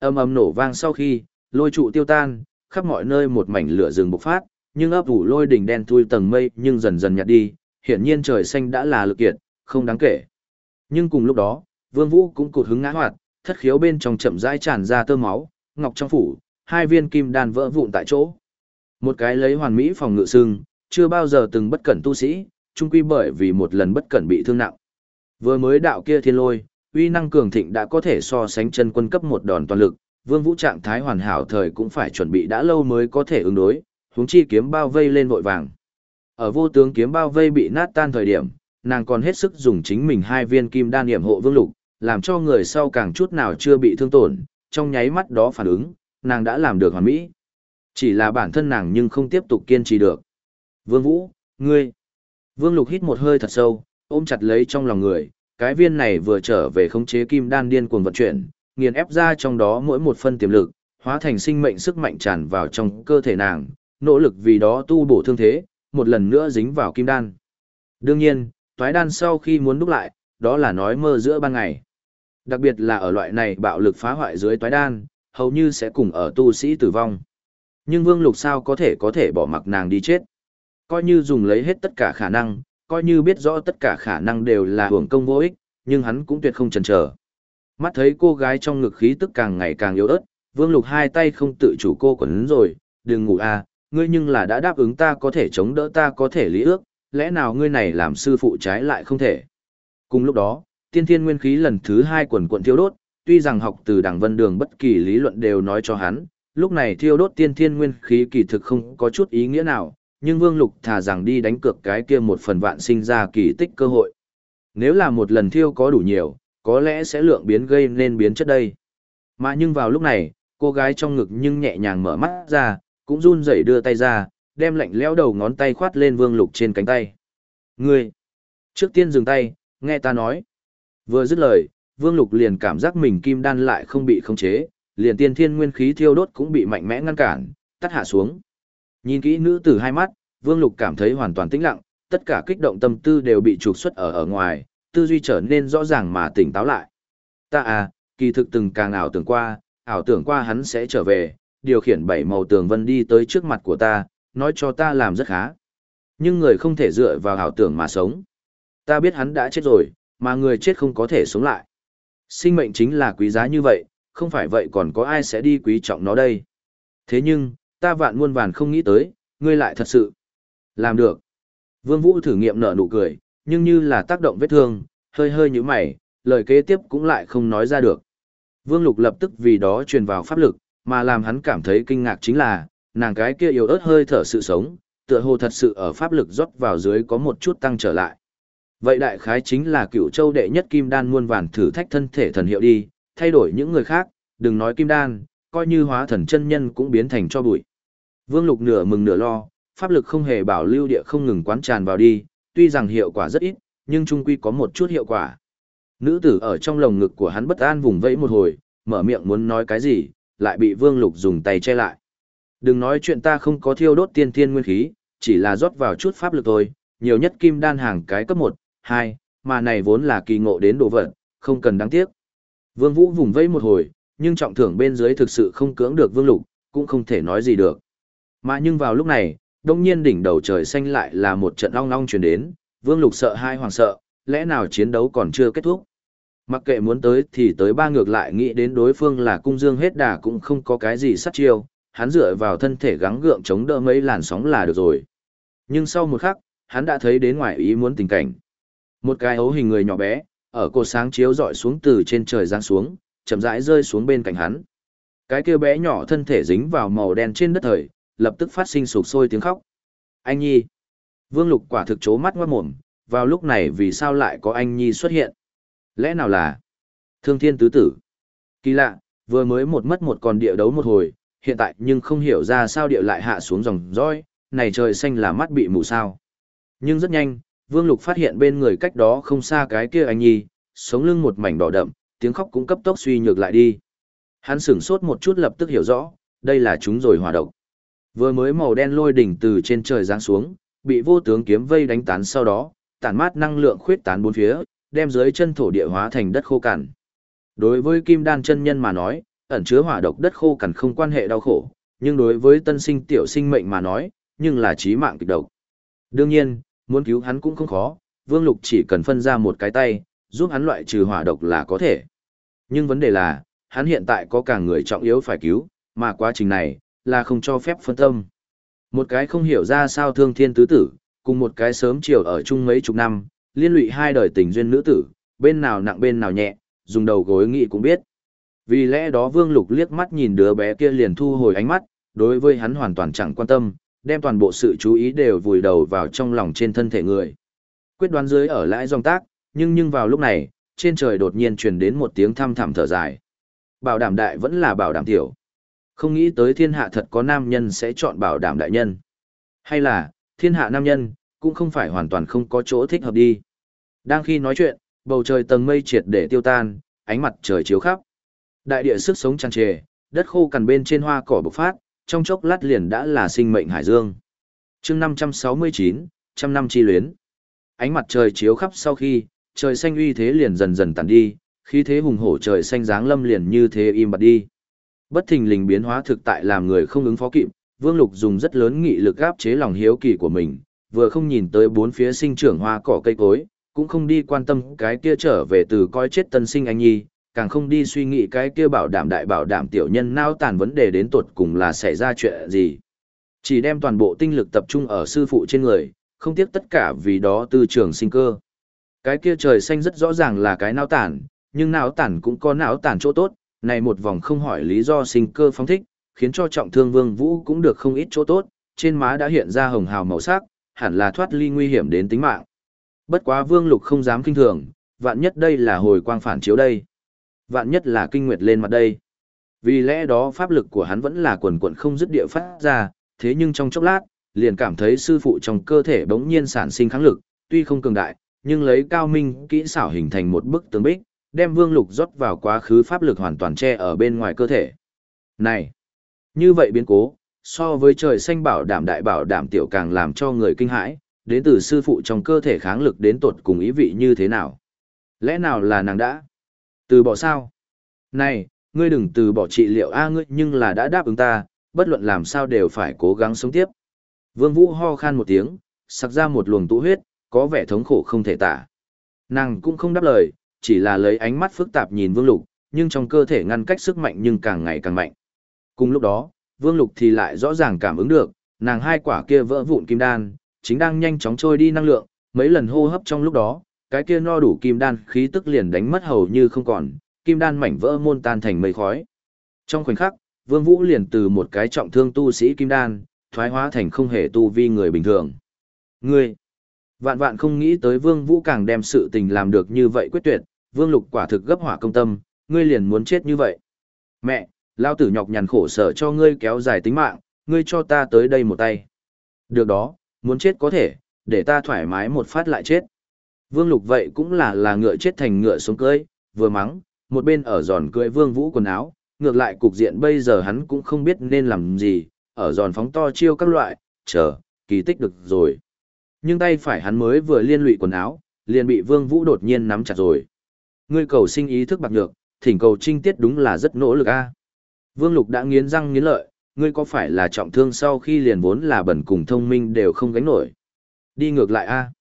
Âm ầm nổ vang sau khi, lôi trụ tiêu tan, khắp mọi nơi một mảnh lửa rừng bộc phát, nhưng ấp ủ lôi đỉnh đen thui tầng mây nhưng dần dần nhạt đi, hiển nhiên trời xanh đã là lực kiệt, không đáng kể. Nhưng cùng lúc đó, Vương Vũ cũng cụt hứng ngã hoạt, thất khiếu bên trong chậm rãi tràn ra tơ máu, ngọc trong phủ, hai viên kim đan vỡ vụn tại chỗ. Một cái lấy hoàn mỹ phòng ngự sưng, chưa bao giờ từng bất cẩn tu sĩ, chung quy bởi vì một lần bất cẩn bị thương nặng. Vừa mới đạo kia thiên lôi, uy năng cường thịnh đã có thể so sánh chân quân cấp một đòn toàn lực, Vương Vũ trạng thái hoàn hảo thời cũng phải chuẩn bị đã lâu mới có thể ứng đối, huống chi kiếm bao vây lên vội vàng. Ở vô tướng kiếm bao vây bị nát tan thời điểm, nàng còn hết sức dùng chính mình hai viên kim đan niệm hộ vương lục, làm cho người sau càng chút nào chưa bị thương tổn, trong nháy mắt đó phản ứng, nàng đã làm được hoàn mỹ. Chỉ là bản thân nàng nhưng không tiếp tục kiên trì được. Vương Vũ, ngươi. Vương Lục hít một hơi thật sâu, ôm chặt lấy trong lòng người, cái viên này vừa trở về khống chế kim đan điên cuồng vận chuyển, nghiền ép ra trong đó mỗi một phân tiềm lực, hóa thành sinh mệnh sức mạnh tràn vào trong cơ thể nàng, nỗ lực vì đó tu bổ thương thế, một lần nữa dính vào kim đan. Đương nhiên, toái đan sau khi muốn đúc lại, đó là nói mơ giữa ban ngày. Đặc biệt là ở loại này bạo lực phá hoại dưới toái đan, hầu như sẽ cùng ở tu sĩ tử vong. Nhưng Vương Lục sao có thể có thể bỏ mặc nàng đi chết. Coi như dùng lấy hết tất cả khả năng, coi như biết rõ tất cả khả năng đều là hưởng công vô ích, nhưng hắn cũng tuyệt không chần chờ. Mắt thấy cô gái trong ngực khí tức càng ngày càng yếu ớt, Vương Lục hai tay không tự chủ cô quấn rồi, đừng ngủ à, ngươi nhưng là đã đáp ứng ta có thể chống đỡ ta có thể lý ước, lẽ nào ngươi này làm sư phụ trái lại không thể. Cùng lúc đó, tiên thiên nguyên khí lần thứ hai quần quận thiêu đốt, tuy rằng học từ đảng vân đường bất kỳ lý luận đều nói cho hắn, lúc này thiêu đốt tiên thiên nguyên khí kỳ thực không có chút ý nghĩa nào, nhưng Vương Lục thà rằng đi đánh cược cái kia một phần vạn sinh ra kỳ tích cơ hội. Nếu là một lần thiêu có đủ nhiều, có lẽ sẽ lượng biến gây nên biến chất đây. Mà nhưng vào lúc này, cô gái trong ngực nhưng nhẹ nhàng mở mắt ra, cũng run rẩy đưa tay ra, đem lạnh lẽo đầu ngón tay khoát lên Vương Lục trên cánh tay. Ngươi! Trước tiên dừng tay, nghe ta nói. Vừa dứt lời, Vương Lục liền cảm giác mình kim đan lại không bị khống chế, liền tiên thiên nguyên khí thiêu đốt cũng bị mạnh mẽ ngăn cản, tắt hạ xuống. Nhìn kỹ nữ tử hai mắt, Vương Lục cảm thấy hoàn toàn tĩnh lặng, tất cả kích động tâm tư đều bị trục xuất ở ở ngoài, tư duy trở nên rõ ràng mà tỉnh táo lại. Ta à, kỳ thực từng càng ảo tưởng qua, ảo tưởng qua hắn sẽ trở về, điều khiển bảy màu tường vân đi tới trước mặt của ta, nói cho ta làm rất khá. Nhưng người không thể dựa vào ảo tưởng mà sống. Ta biết hắn đã chết rồi, mà người chết không có thể sống lại. Sinh mệnh chính là quý giá như vậy, không phải vậy còn có ai sẽ đi quý trọng nó đây. Thế nhưng, ta vạn muôn vàn không nghĩ tới, ngươi lại thật sự. Làm được. Vương Vũ thử nghiệm nở nụ cười, nhưng như là tác động vết thương, hơi hơi như mày, lời kế tiếp cũng lại không nói ra được. Vương Lục lập tức vì đó truyền vào pháp lực, mà làm hắn cảm thấy kinh ngạc chính là, nàng cái kia yếu ớt hơi thở sự sống, tựa hồ thật sự ở pháp lực rót vào dưới có một chút tăng trở lại. Vậy đại khái chính là cựu châu đệ nhất kim đan muôn vàn thử thách thân thể thần hiệu đi, thay đổi những người khác, đừng nói kim đan, coi như hóa thần chân nhân cũng biến thành cho bụi. Vương Lục nửa mừng nửa lo, pháp lực không hề bảo lưu địa không ngừng quán tràn vào đi, tuy rằng hiệu quả rất ít, nhưng trung quy có một chút hiệu quả. Nữ tử ở trong lồng ngực của hắn bất an vùng vẫy một hồi, mở miệng muốn nói cái gì, lại bị Vương Lục dùng tay che lại. Đừng nói chuyện ta không có thiêu đốt tiên thiên nguyên khí, chỉ là rót vào chút pháp lực thôi, nhiều nhất kim đan hàng cái cấp 1, 2, mà này vốn là kỳ ngộ đến đồ vật, không cần đáng tiếc. Vương Vũ vùng vẫy một hồi, nhưng trọng thưởng bên dưới thực sự không cưỡng được Vương Lục, cũng không thể nói gì được. Mà nhưng vào lúc này, đông nhiên đỉnh đầu trời xanh lại là một trận long long truyền đến, Vương Lục sợ hai hoàng sợ, lẽ nào chiến đấu còn chưa kết thúc. Mặc kệ muốn tới thì tới ba ngược lại nghĩ đến đối phương là cung dương hết đà cũng không có cái gì sát chiêu, hắn dựa vào thân thể gắng gượng chống đỡ mấy làn sóng là được rồi. Nhưng sau một khắc, hắn đã thấy đến ngoài ý muốn tình cảnh. Một cái hấu hình người nhỏ bé, ở cột sáng chiếu dọi xuống từ trên trời giáng xuống, chậm rãi rơi xuống bên cạnh hắn. Cái kia bé nhỏ thân thể dính vào màu đen trên đất thời, lập tức phát sinh sụp sôi tiếng khóc. Anh Nhi. Vương Lục quả thực chố mắt ngoát mồm, vào lúc này vì sao lại có anh Nhi xuất hiện? Lẽ nào là Thương Thiên Tứ Tử? Kỳ lạ, vừa mới một mất một còn địa đấu một hồi, hiện tại nhưng không hiểu ra sao địa lại hạ xuống dòng dõi, này trời xanh là mắt bị mù sao. Nhưng rất nhanh, Vương Lục phát hiện bên người cách đó không xa cái kia anh Nhi, sống lưng một mảnh đỏ đậm, tiếng khóc cũng cấp tốc suy nhược lại đi. Hắn sửng sốt một chút lập tức hiểu rõ, đây là chúng rồi hòa độc. Vừa mới màu đen lôi đỉnh từ trên trời giáng xuống, bị vô tướng kiếm vây đánh tán sau đó, tản mát năng lượng khuyết tán bốn phía, đem dưới chân thổ địa hóa thành đất khô cằn. Đối với kim đan chân nhân mà nói, ẩn chứa hỏa độc đất khô cằn không quan hệ đau khổ, nhưng đối với tân sinh tiểu sinh mệnh mà nói, nhưng là chí mạng kịch độc. Đương nhiên, muốn cứu hắn cũng không khó, Vương Lục chỉ cần phân ra một cái tay, giúp hắn loại trừ hỏa độc là có thể. Nhưng vấn đề là, hắn hiện tại có cả người trọng yếu phải cứu, mà quá trình này, là không cho phép phân tâm. Một cái không hiểu ra sao thương thiên tứ tử, cùng một cái sớm chiều ở chung mấy chục năm, liên lụy hai đời tình duyên nữ tử, bên nào nặng bên nào nhẹ, dùng đầu gối nghị cũng biết. Vì lẽ đó Vương Lục liếc mắt nhìn đứa bé kia liền thu hồi ánh mắt, đối với hắn hoàn toàn chẳng quan tâm, đem toàn bộ sự chú ý đều vùi đầu vào trong lòng trên thân thể người. Quyết đoán dưới ở lại dòng tác, nhưng nhưng vào lúc này, trên trời đột nhiên truyền đến một tiếng thăm thẳm thở dài. Bảo đảm đại vẫn là bảo đảm tiểu. Không nghĩ tới thiên hạ thật có nam nhân sẽ chọn bảo đảm đại nhân. Hay là, thiên hạ nam nhân, cũng không phải hoàn toàn không có chỗ thích hợp đi. Đang khi nói chuyện, bầu trời tầng mây triệt để tiêu tan, ánh mặt trời chiếu khắp. Đại địa sức sống tràn trề, đất khô cằn bên trên hoa cỏ bộc phát, trong chốc lát liền đã là sinh mệnh hải dương. chương 569, trăm năm chi luyến. Ánh mặt trời chiếu khắp sau khi, trời xanh uy thế liền dần dần tàn đi, khí thế hùng hổ trời xanh dáng lâm liền như thế im bặt đi. Bất thình lình biến hóa thực tại làm người không ứng phó kịp, Vương Lục dùng rất lớn nghị lực áp chế lòng hiếu kỳ của mình, vừa không nhìn tới bốn phía sinh trưởng hoa cỏ cây cối, cũng không đi quan tâm cái kia trở về từ coi chết tân sinh anh nhi, càng không đi suy nghĩ cái kia bảo đảm đại bảo đảm tiểu nhân nao tàn vấn đề đến tột cùng là xảy ra chuyện gì. Chỉ đem toàn bộ tinh lực tập trung ở sư phụ trên người, không tiếc tất cả vì đó tư trường sinh cơ. Cái kia trời xanh rất rõ ràng là cái não tản, nhưng não tản cũng có não tản chỗ tốt, này một vòng không hỏi lý do sinh cơ phóng thích, khiến cho trọng thương vương vũ cũng được không ít chỗ tốt, trên má đã hiện ra hồng hào màu sắc, hẳn là thoát ly nguy hiểm đến tính mạng. Bất quá vương lục không dám kinh thường, vạn nhất đây là hồi quang phản chiếu đây. Vạn nhất là kinh nguyệt lên mặt đây. Vì lẽ đó pháp lực của hắn vẫn là quần quần không dứt địa phát ra, thế nhưng trong chốc lát, liền cảm thấy sư phụ trong cơ thể bỗng nhiên sản sinh kháng lực, tuy không cường đại, nhưng lấy cao minh kỹ xảo hình thành một bức tường bích, đem vương lục rót vào quá khứ pháp lực hoàn toàn che ở bên ngoài cơ thể. Này! Như vậy biến cố, so với trời xanh bảo đảm đại bảo đảm tiểu càng làm cho người kinh hãi, đến từ sư phụ trong cơ thể kháng lực đến tột cùng ý vị như thế nào. Lẽ nào là nàng đã? Từ bỏ sao? Này, ngươi đừng từ bỏ trị liệu a ngươi nhưng là đã đáp ứng ta, bất luận làm sao đều phải cố gắng sống tiếp. Vương Vũ ho khan một tiếng, sặc ra một luồng tụ huyết, có vẻ thống khổ không thể tả. Nàng cũng không đáp lời, chỉ là lấy ánh mắt phức tạp nhìn Vương Lục, nhưng trong cơ thể ngăn cách sức mạnh nhưng càng ngày càng mạnh. Cùng lúc đó, Vương Lục thì lại rõ ràng cảm ứng được, nàng hai quả kia vỡ vụn kim đan, chính đang nhanh chóng trôi đi năng lượng, mấy lần hô hấp trong lúc đó, cái kia no đủ kim đan khí tức liền đánh mất hầu như không còn, kim đan mảnh vỡ môn tan thành mây khói. Trong khoảnh khắc, Vương Vũ liền từ một cái trọng thương tu sĩ kim đan, thoái hóa thành không hề tu vi người bình thường. Ngươi, vạn vạn không nghĩ tới Vương Vũ càng đem sự tình làm được như vậy quyết tuyệt, Vương Lục quả thực gấp hỏa công tâm, ngươi liền muốn chết như vậy. Mẹ, lao tử nhọc nhằn khổ sở cho ngươi kéo dài tính mạng, ngươi cho ta tới đây một tay. Được đó, muốn chết có thể, để ta thoải mái một phát lại chết. Vương Lục vậy cũng là là ngựa chết thành ngựa xuống cưới, vừa mắng, một bên ở giòn cưới Vương Vũ quần áo, ngược lại cục diện bây giờ hắn cũng không biết nên làm gì, ở giòn phóng to chiêu các loại, chờ, kỳ tích được rồi. Nhưng tay phải hắn mới vừa liên lụy quần áo, liền bị Vương Vũ đột nhiên nắm chặt rồi. Ngươi cầu sinh ý thức bạc nhược, thỉnh cầu trinh tiết đúng là rất nỗ lực a. Vương Lục đã nghiến răng nghiến lợi, ngươi có phải là trọng thương sau khi liền vốn là bẩn cùng thông minh đều không gánh nổi. Đi ngược lại a.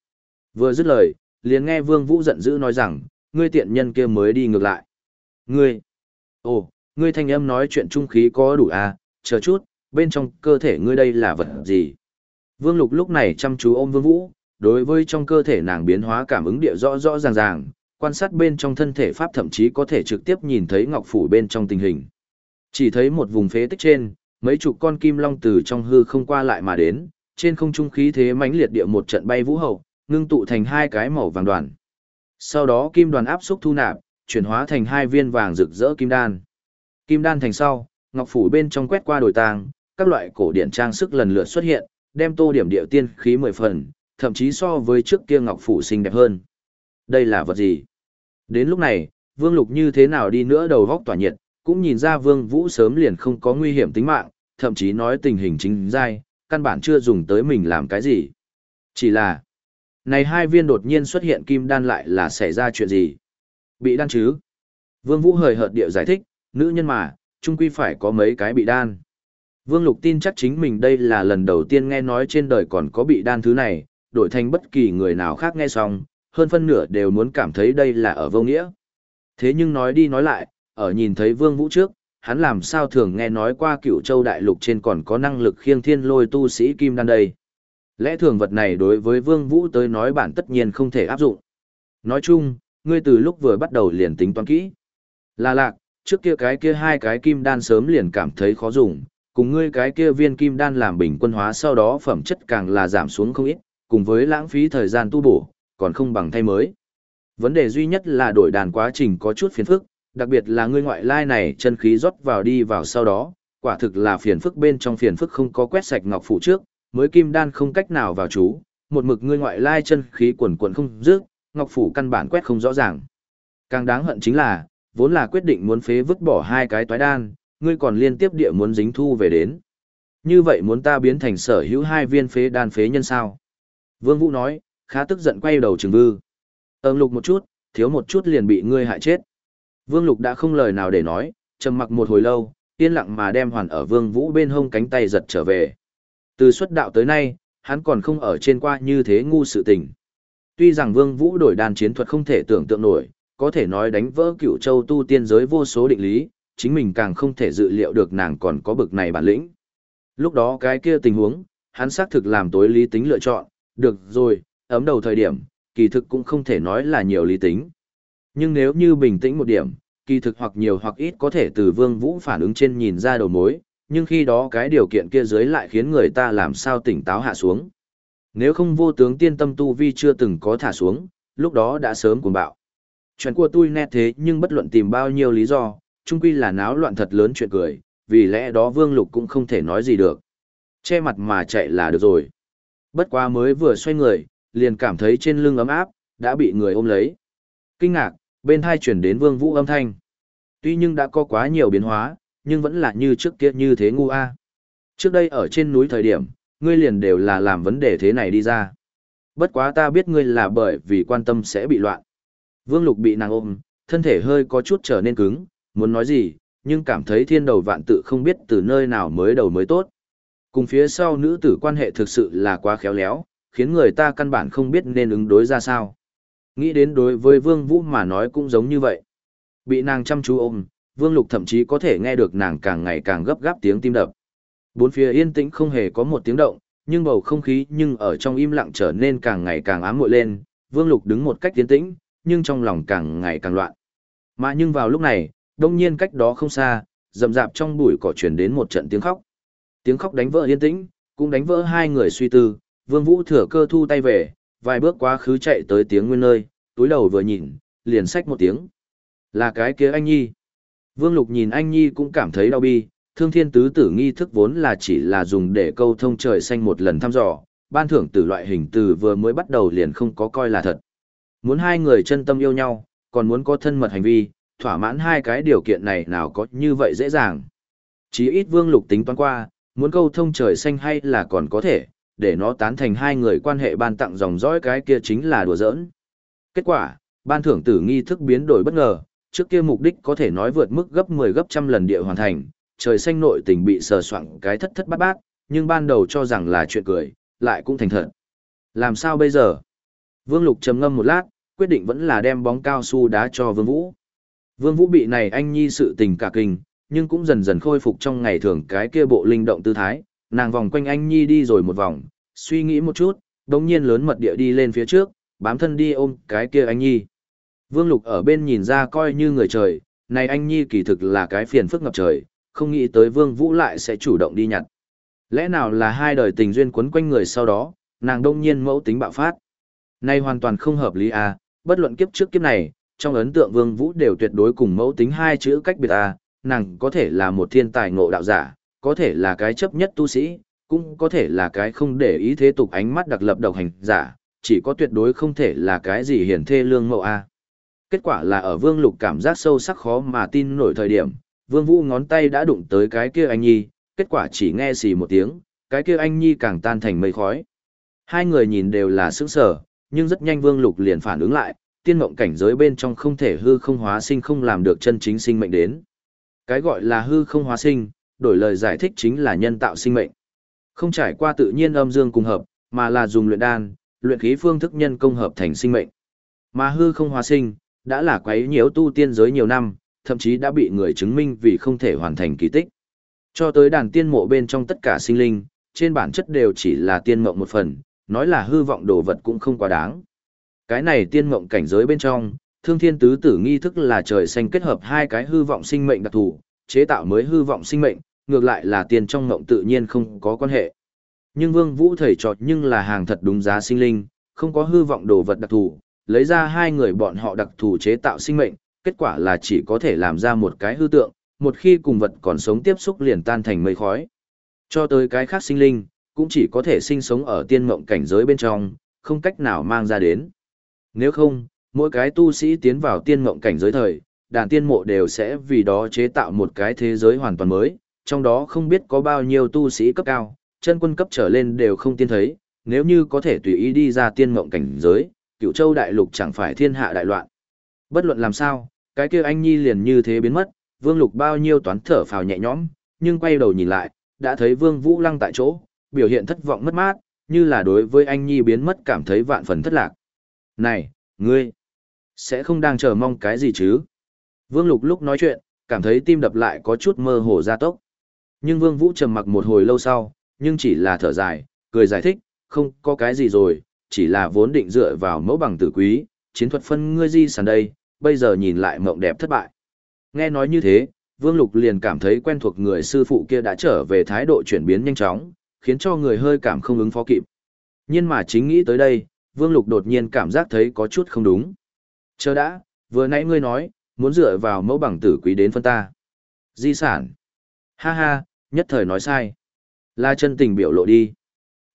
Vừa dứt lời, liền nghe Vương Vũ giận dữ nói rằng, ngươi tiện nhân kia mới đi ngược lại. Ngươi, ồ, ngươi thanh âm nói chuyện trung khí có đủ a, chờ chút, bên trong cơ thể ngươi đây là vật gì? Vương Lục lúc này chăm chú ôm Vương Vũ, đối với trong cơ thể nàng biến hóa cảm ứng địa rõ rõ ràng ràng, quan sát bên trong thân thể pháp thậm chí có thể trực tiếp nhìn thấy ngọc phủ bên trong tình hình. Chỉ thấy một vùng phế tích trên, mấy chục con kim long từ trong hư không qua lại mà đến, trên không trung khí thế mãnh liệt địa một trận bay vũ hậu, ngưng tụ thành hai cái màu vàng đoàn. Sau đó kim đoàn áp xúc thu nạp, chuyển hóa thành hai viên vàng rực rỡ kim đan. Kim đan thành sau, ngọc phủ bên trong quét qua đổi tàng, các loại cổ điển trang sức lần lượt xuất hiện, đem tô điểm địa tiên khí mười phần, thậm chí so với trước kia ngọc phủ xinh đẹp hơn. Đây là vật gì? Đến lúc này, Vương Lục như thế nào đi nữa đầu góc tỏa nhiệt, cũng nhìn ra Vương Vũ sớm liền không có nguy hiểm tính mạng, thậm chí nói tình hình chính dai, căn bản chưa dùng tới mình làm cái gì. Chỉ là, này hai viên đột nhiên xuất hiện kim đan lại là xảy ra chuyện gì? Bị đan chứ? Vương Vũ hời hợt điệu giải thích, nữ nhân mà, chung quy phải có mấy cái bị đan. Vương Lục tin chắc chính mình đây là lần đầu tiên nghe nói trên đời còn có bị đan thứ này, đổi thành bất kỳ người nào khác nghe xong, hơn phân nửa đều muốn cảm thấy đây là ở vô nghĩa. Thế nhưng nói đi nói lại, ở nhìn thấy Vương Vũ trước, hắn làm sao thường nghe nói qua cựu châu đại lục trên còn có năng lực khiêng thiên lôi tu sĩ kim đan đây. Lẽ thường vật này đối với Vương Vũ tới nói bản tất nhiên không thể áp dụng. Nói chung, ngươi từ lúc vừa bắt đầu liền tính toán kỹ. Là lạc, trước kia cái kia hai cái kim đan sớm liền cảm thấy khó dùng, cùng ngươi cái kia viên kim đan làm bình quân hóa sau đó phẩm chất càng là giảm xuống không ít, cùng với lãng phí thời gian tu bổ, còn không bằng thay mới. Vấn đề duy nhất là đổi đàn quá trình có chút phiền phức, đặc biệt là ngươi ngoại lai này chân khí rót vào đi vào sau đó, quả thực là phiền phức bên trong phiền phức không có quét sạch ngọc phủ trước, mới kim đan không cách nào vào chú, một mực ngươi ngoại lai chân khí quần quần không dứt, ngọc phủ căn bản quét không rõ ràng. Càng đáng hận chính là, vốn là quyết định muốn phế vứt bỏ hai cái toái đan, ngươi còn liên tiếp địa muốn dính thu về đến. Như vậy muốn ta biến thành sở hữu hai viên phế đan phế nhân sao? Vương Vũ nói, khá tức giận quay đầu trừng vư. Ơm lục một chút, thiếu một chút liền bị ngươi hại chết. Vương Lục đã không lời nào để nói, trầm mặc một hồi lâu, yên lặng mà đem hoàn ở Vương Vũ bên hông cánh tay giật trở về. Từ xuất đạo tới nay, hắn còn không ở trên qua như thế ngu sự tình. Tuy rằng Vương Vũ đổi đàn chiến thuật không thể tưởng tượng nổi, có thể nói đánh vỡ cựu châu tu tiên giới vô số định lý, chính mình càng không thể dự liệu được nàng còn có bực này bản lĩnh. Lúc đó cái kia tình huống, hắn xác thực làm tối lý tính lựa chọn, được rồi, ấm đầu thời điểm, kỳ thực cũng không thể nói là nhiều lý tính. Nhưng nếu như bình tĩnh một điểm, kỳ thực hoặc nhiều hoặc ít có thể từ vương vũ phản ứng trên nhìn ra đầu mối, nhưng khi đó cái điều kiện kia dưới lại khiến người ta làm sao tỉnh táo hạ xuống. Nếu không vô tướng tiên tâm tu vi chưa từng có thả xuống, lúc đó đã sớm cuồng bạo. Chuyện của tôi nét thế nhưng bất luận tìm bao nhiêu lý do, trung quy là náo loạn thật lớn chuyện cười, vì lẽ đó vương lục cũng không thể nói gì được. Che mặt mà chạy là được rồi. Bất quá mới vừa xoay người, liền cảm thấy trên lưng ấm áp, đã bị người ôm lấy. Kinh ngạc, bên thai chuyển đến vương vũ âm thanh. Tuy nhưng đã có quá nhiều biến hóa, nhưng vẫn là như trước kia như thế ngu a. Trước đây ở trên núi thời điểm, ngươi liền đều là làm vấn đề thế này đi ra. Bất quá ta biết ngươi là bởi vì quan tâm sẽ bị loạn. Vương Lục bị nàng ôm, thân thể hơi có chút trở nên cứng, muốn nói gì, nhưng cảm thấy thiên đầu vạn tự không biết từ nơi nào mới đầu mới tốt. Cùng phía sau nữ tử quan hệ thực sự là quá khéo léo, khiến người ta căn bản không biết nên ứng đối ra sao. Nghĩ đến đối với Vương Vũ mà nói cũng giống như vậy. Bị nàng chăm chú ôm, Vương Lục thậm chí có thể nghe được nàng càng ngày càng gấp gáp tiếng tim đập. Bốn phía yên tĩnh không hề có một tiếng động, nhưng bầu không khí nhưng ở trong im lặng trở nên càng ngày càng ám muội lên. Vương Lục đứng một cách tiến tĩnh, nhưng trong lòng càng ngày càng loạn. Mà nhưng vào lúc này, đông nhiên cách đó không xa, rầm rạp trong bụi cỏ truyền đến một trận tiếng khóc. Tiếng khóc đánh vỡ yên tĩnh, cũng đánh vỡ hai người suy tư, Vương Vũ thừa cơ thu tay về, vài bước quá khứ chạy tới tiếng nguyên nơi, túi đầu vừa nhìn, liền xách một tiếng. Là cái kia anh nhi. Vương Lục nhìn anh Nhi cũng cảm thấy đau bi, thương thiên tứ tử nghi thức vốn là chỉ là dùng để câu thông trời xanh một lần thăm dò, ban thưởng từ loại hình từ vừa mới bắt đầu liền không có coi là thật. Muốn hai người chân tâm yêu nhau, còn muốn có thân mật hành vi, thỏa mãn hai cái điều kiện này nào có như vậy dễ dàng. Chí ít Vương Lục tính toán qua, muốn câu thông trời xanh hay là còn có thể, để nó tán thành hai người quan hệ ban tặng dòng dõi cái kia chính là đùa giỡn. Kết quả, ban thưởng tử nghi thức biến đổi bất ngờ, trước kia mục đích có thể nói vượt mức gấp 10 gấp trăm lần địa hoàn thành, trời xanh nội tình bị sờ soạn cái thất thất bát bát, nhưng ban đầu cho rằng là chuyện cười, lại cũng thành thật. Làm sao bây giờ? Vương Lục trầm ngâm một lát, quyết định vẫn là đem bóng cao su đá cho Vương Vũ. Vương Vũ bị này anh nhi sự tình cả kinh, nhưng cũng dần dần khôi phục trong ngày thường cái kia bộ linh động tư thái, nàng vòng quanh anh nhi đi rồi một vòng, suy nghĩ một chút, đồng nhiên lớn mật địa đi lên phía trước, bám thân đi ôm cái kia anh nhi. Vương Lục ở bên nhìn ra coi như người trời, này anh nhi kỳ thực là cái phiền phức ngập trời, không nghĩ tới Vương Vũ lại sẽ chủ động đi nhặt. Lẽ nào là hai đời tình duyên quấn quanh người sau đó, nàng đông nhiên mẫu tính bạo phát. Này hoàn toàn không hợp lý à, bất luận kiếp trước kiếp này, trong ấn tượng Vương Vũ đều tuyệt đối cùng mẫu tính hai chữ cách biệt à, nàng có thể là một thiên tài ngộ đạo giả, có thể là cái chấp nhất tu sĩ, cũng có thể là cái không để ý thế tục ánh mắt đặc lập độc hành giả, chỉ có tuyệt đối không thể là cái gì hiển thê lương mẫu a. Kết quả là ở Vương Lục cảm giác sâu sắc khó mà tin nổi thời điểm, Vương Vũ ngón tay đã đụng tới cái kia anh nhi, kết quả chỉ nghe xì một tiếng, cái kia anh nhi càng tan thành mây khói. Hai người nhìn đều là sững sờ, nhưng rất nhanh Vương Lục liền phản ứng lại, tiên mộng cảnh giới bên trong không thể hư không hóa sinh không làm được chân chính sinh mệnh đến. Cái gọi là hư không hóa sinh, đổi lời giải thích chính là nhân tạo sinh mệnh. Không trải qua tự nhiên âm dương cùng hợp, mà là dùng luyện đan, luyện khí phương thức nhân công hợp thành sinh mệnh. Mà hư không hóa sinh, đã là quấy nhiễu tu tiên giới nhiều năm, thậm chí đã bị người chứng minh vì không thể hoàn thành kỳ tích. Cho tới đàn tiên mộ bên trong tất cả sinh linh, trên bản chất đều chỉ là tiên mộng một phần, nói là hư vọng đồ vật cũng không quá đáng. Cái này tiên mộng cảnh giới bên trong, thương thiên tứ tử nghi thức là trời xanh kết hợp hai cái hư vọng sinh mệnh đặc thù, chế tạo mới hư vọng sinh mệnh, ngược lại là tiền trong mộng tự nhiên không có quan hệ. Nhưng Vương Vũ thầy trọt nhưng là hàng thật đúng giá sinh linh, không có hư vọng đồ vật đặc thù, lấy ra hai người bọn họ đặc thù chế tạo sinh mệnh, kết quả là chỉ có thể làm ra một cái hư tượng, một khi cùng vật còn sống tiếp xúc liền tan thành mây khói. Cho tới cái khác sinh linh, cũng chỉ có thể sinh sống ở tiên mộng cảnh giới bên trong, không cách nào mang ra đến. Nếu không, mỗi cái tu sĩ tiến vào tiên mộng cảnh giới thời, đàn tiên mộ đều sẽ vì đó chế tạo một cái thế giới hoàn toàn mới, trong đó không biết có bao nhiêu tu sĩ cấp cao, chân quân cấp trở lên đều không tiên thấy, nếu như có thể tùy ý đi ra tiên mộng cảnh giới, cựu châu đại lục chẳng phải thiên hạ đại loạn. Bất luận làm sao, cái kia anh nhi liền như thế biến mất, vương lục bao nhiêu toán thở phào nhẹ nhõm, nhưng quay đầu nhìn lại, đã thấy vương vũ lăng tại chỗ, biểu hiện thất vọng mất mát, như là đối với anh nhi biến mất cảm thấy vạn phần thất lạc. Này, ngươi, sẽ không đang chờ mong cái gì chứ? Vương lục lúc nói chuyện, cảm thấy tim đập lại có chút mơ hồ gia tốc. Nhưng vương vũ trầm mặc một hồi lâu sau, nhưng chỉ là thở dài, cười giải thích, không có cái gì rồi, chỉ là vốn định dựa vào mẫu bằng tử quý, chiến thuật phân ngươi di sản đây, bây giờ nhìn lại mộng đẹp thất bại. Nghe nói như thế, Vương Lục liền cảm thấy quen thuộc người sư phụ kia đã trở về thái độ chuyển biến nhanh chóng, khiến cho người hơi cảm không ứng phó kịp. Nhưng mà chính nghĩ tới đây, Vương Lục đột nhiên cảm giác thấy có chút không đúng. Chờ đã, vừa nãy ngươi nói, muốn dựa vào mẫu bằng tử quý đến phân ta. Di sản. Ha ha, nhất thời nói sai. La chân tình biểu lộ đi.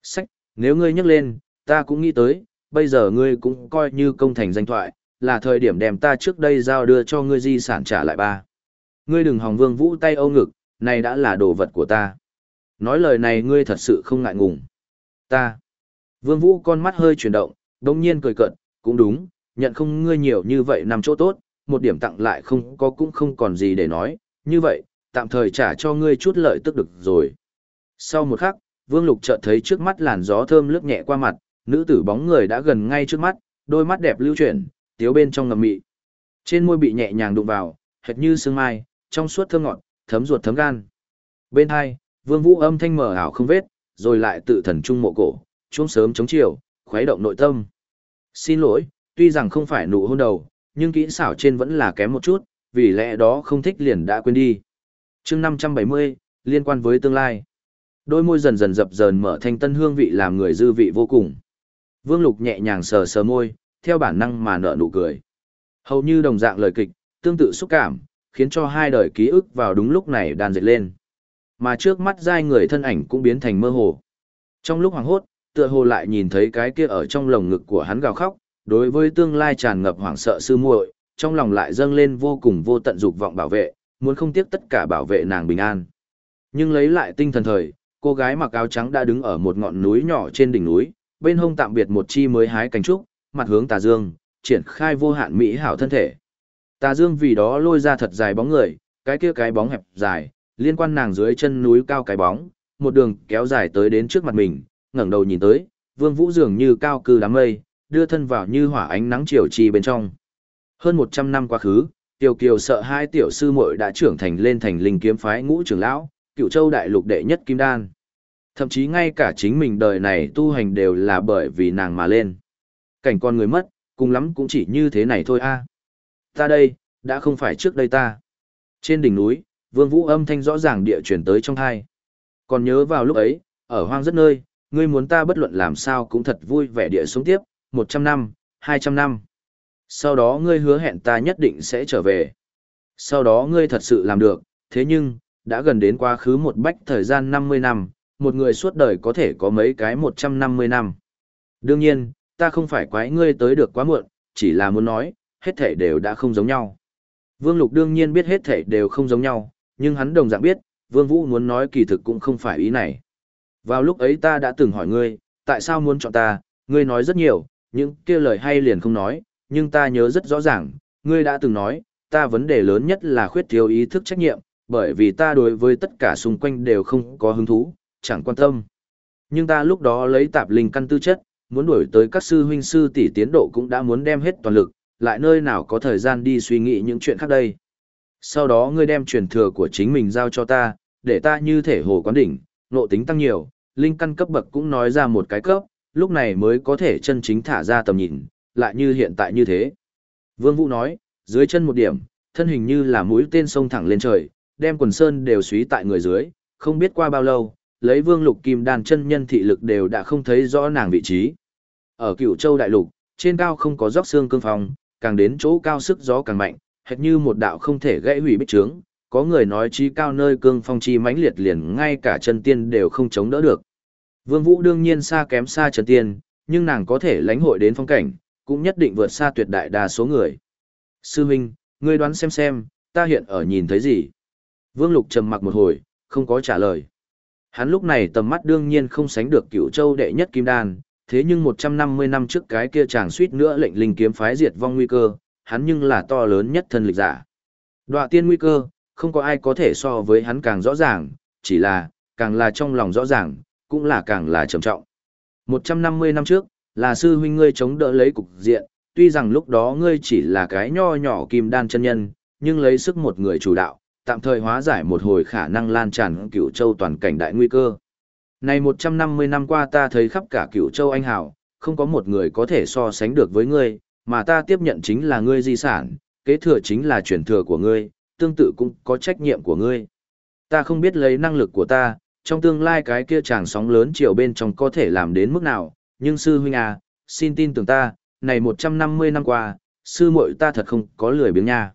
Sách, nếu ngươi nhắc lên, ta cũng nghĩ tới, bây giờ ngươi cũng coi như công thành danh thoại, là thời điểm đem ta trước đây giao đưa cho ngươi di sản trả lại ba. Ngươi đừng hòng vương vũ tay âu ngực, này đã là đồ vật của ta. Nói lời này ngươi thật sự không ngại ngùng. Ta. Vương vũ con mắt hơi chuyển động, đồng nhiên cười cợt, cũng đúng, nhận không ngươi nhiều như vậy nằm chỗ tốt, một điểm tặng lại không có cũng không còn gì để nói, như vậy, tạm thời trả cho ngươi chút lợi tức được rồi. Sau một khắc, Vương Lục chợt thấy trước mắt làn gió thơm lướt nhẹ qua mặt, nữ tử bóng người đã gần ngay trước mắt, đôi mắt đẹp lưu chuyển, tiếu bên trong ngầm mị. Trên môi bị nhẹ nhàng đụng vào, hệt như sương mai, trong suốt thơm ngọt, thấm ruột thấm gan. Bên hai, Vương Vũ âm thanh mở ảo không vết, rồi lại tự thần trung mộ cổ, chuông sớm chống chiều, khuấy động nội tâm. Xin lỗi, tuy rằng không phải nụ hôn đầu, nhưng kỹ xảo trên vẫn là kém một chút, vì lẽ đó không thích liền đã quên đi. chương 570, liên quan với tương lai. Đôi môi dần dần dập dờn mở thanh tân hương vị làm người dư vị vô cùng. Vương Lục nhẹ nhàng sờ sờ môi, theo bản năng mà nở nụ cười. Hầu như đồng dạng lời kịch, tương tự xúc cảm, khiến cho hai đời ký ức vào đúng lúc này đàn dệt lên. Mà trước mắt giai người thân ảnh cũng biến thành mơ hồ. Trong lúc hoàng hốt, tựa hồ lại nhìn thấy cái kia ở trong lồng ngực của hắn gào khóc, đối với tương lai tràn ngập hoảng sợ sư muội, trong lòng lại dâng lên vô cùng vô tận dục vọng bảo vệ, muốn không tiếc tất cả bảo vệ nàng bình an. Nhưng lấy lại tinh thần thời, cô gái mặc áo trắng đã đứng ở một ngọn núi nhỏ trên đỉnh núi, bên hông tạm biệt một chi mới hái cánh trúc, mặt hướng tà dương, triển khai vô hạn mỹ hảo thân thể. Tà dương vì đó lôi ra thật dài bóng người, cái kia cái bóng hẹp dài, liên quan nàng dưới chân núi cao cái bóng, một đường kéo dài tới đến trước mặt mình, ngẩng đầu nhìn tới, Vương Vũ dường như cao cư đám mây, đưa thân vào như hỏa ánh nắng chiều chi bên trong. Hơn 100 năm quá khứ, Tiêu Kiều sợ hai tiểu sư muội đã trưởng thành lên thành linh kiếm phái ngũ trưởng lão, Cựu Châu đại lục đệ nhất kim đan. Thậm chí ngay cả chính mình đời này tu hành đều là bởi vì nàng mà lên. Cảnh con người mất, cùng lắm cũng chỉ như thế này thôi a. Ta đây, đã không phải trước đây ta. Trên đỉnh núi, Vương Vũ âm thanh rõ ràng địa chuyển tới trong hai. Còn nhớ vào lúc ấy, ở hoang rất nơi, ngươi muốn ta bất luận làm sao cũng thật vui vẻ địa xuống tiếp, 100 năm, 200 năm. Sau đó ngươi hứa hẹn ta nhất định sẽ trở về. Sau đó ngươi thật sự làm được, thế nhưng, đã gần đến quá khứ một bách thời gian 50 năm, một người suốt đời có thể có mấy cái 150 năm. Đương nhiên, ta không phải quái ngươi tới được quá muộn, chỉ là muốn nói, hết thể đều đã không giống nhau. Vương Lục đương nhiên biết hết thể đều không giống nhau, nhưng hắn đồng dạng biết, Vương Vũ muốn nói kỳ thực cũng không phải ý này. Vào lúc ấy ta đã từng hỏi ngươi, tại sao muốn chọn ta, ngươi nói rất nhiều, những kia lời hay liền không nói, nhưng ta nhớ rất rõ ràng, ngươi đã từng nói, ta vấn đề lớn nhất là khuyết thiếu ý thức trách nhiệm, bởi vì ta đối với tất cả xung quanh đều không có hứng thú, chẳng quan tâm. Nhưng ta lúc đó lấy tạp linh căn tư chất, muốn đuổi tới các sư huynh sư tỷ tiến độ cũng đã muốn đem hết toàn lực, lại nơi nào có thời gian đi suy nghĩ những chuyện khác đây. Sau đó ngươi đem truyền thừa của chính mình giao cho ta, để ta như thể hồ quán đỉnh, nộ tính tăng nhiều, linh căn cấp bậc cũng nói ra một cái cấp, lúc này mới có thể chân chính thả ra tầm nhìn, lại như hiện tại như thế. Vương Vũ nói, dưới chân một điểm, thân hình như là mũi tên sông thẳng lên trời, đem quần sơn đều suý tại người dưới, không biết qua bao lâu, lấy vương lục kim đàn chân nhân thị lực đều đã không thấy rõ nàng vị trí. Ở Cửu châu đại lục, trên cao không có dốc xương cương phong, càng đến chỗ cao sức gió càng mạnh, hệt như một đạo không thể gãy hủy bích trướng, có người nói trí cao nơi cương phong chi mãnh liệt liền ngay cả chân tiên đều không chống đỡ được. Vương Vũ đương nhiên xa kém xa chân tiên, nhưng nàng có thể lãnh hội đến phong cảnh, cũng nhất định vượt xa tuyệt đại đa số người. Sư Minh, ngươi đoán xem xem, ta hiện ở nhìn thấy gì? Vương Lục trầm mặc một hồi, không có trả lời. Hắn lúc này tầm mắt đương nhiên không sánh được cửu châu đệ nhất kim đan, thế nhưng 150 năm trước cái kia chàng suýt nữa lệnh linh kiếm phái diệt vong nguy cơ, hắn nhưng là to lớn nhất thân lịch giả. Đoạ tiên nguy cơ, không có ai có thể so với hắn càng rõ ràng, chỉ là, càng là trong lòng rõ ràng, cũng là càng là trầm trọng. 150 năm trước, là sư huynh ngươi chống đỡ lấy cục diện, tuy rằng lúc đó ngươi chỉ là cái nho nhỏ kim đan chân nhân, nhưng lấy sức một người chủ đạo, tạm thời hóa giải một hồi khả năng lan tràn cửu châu toàn cảnh đại nguy cơ. Này 150 năm qua ta thấy khắp cả cửu châu anh hảo, không có một người có thể so sánh được với ngươi, mà ta tiếp nhận chính là ngươi di sản, kế thừa chính là truyền thừa của ngươi, tương tự cũng có trách nhiệm của ngươi. Ta không biết lấy năng lực của ta, trong tương lai cái kia chàng sóng lớn chiều bên trong có thể làm đến mức nào, nhưng sư huynh à, xin tin tưởng ta, này 150 năm qua, sư muội ta thật không có lười biếng nha.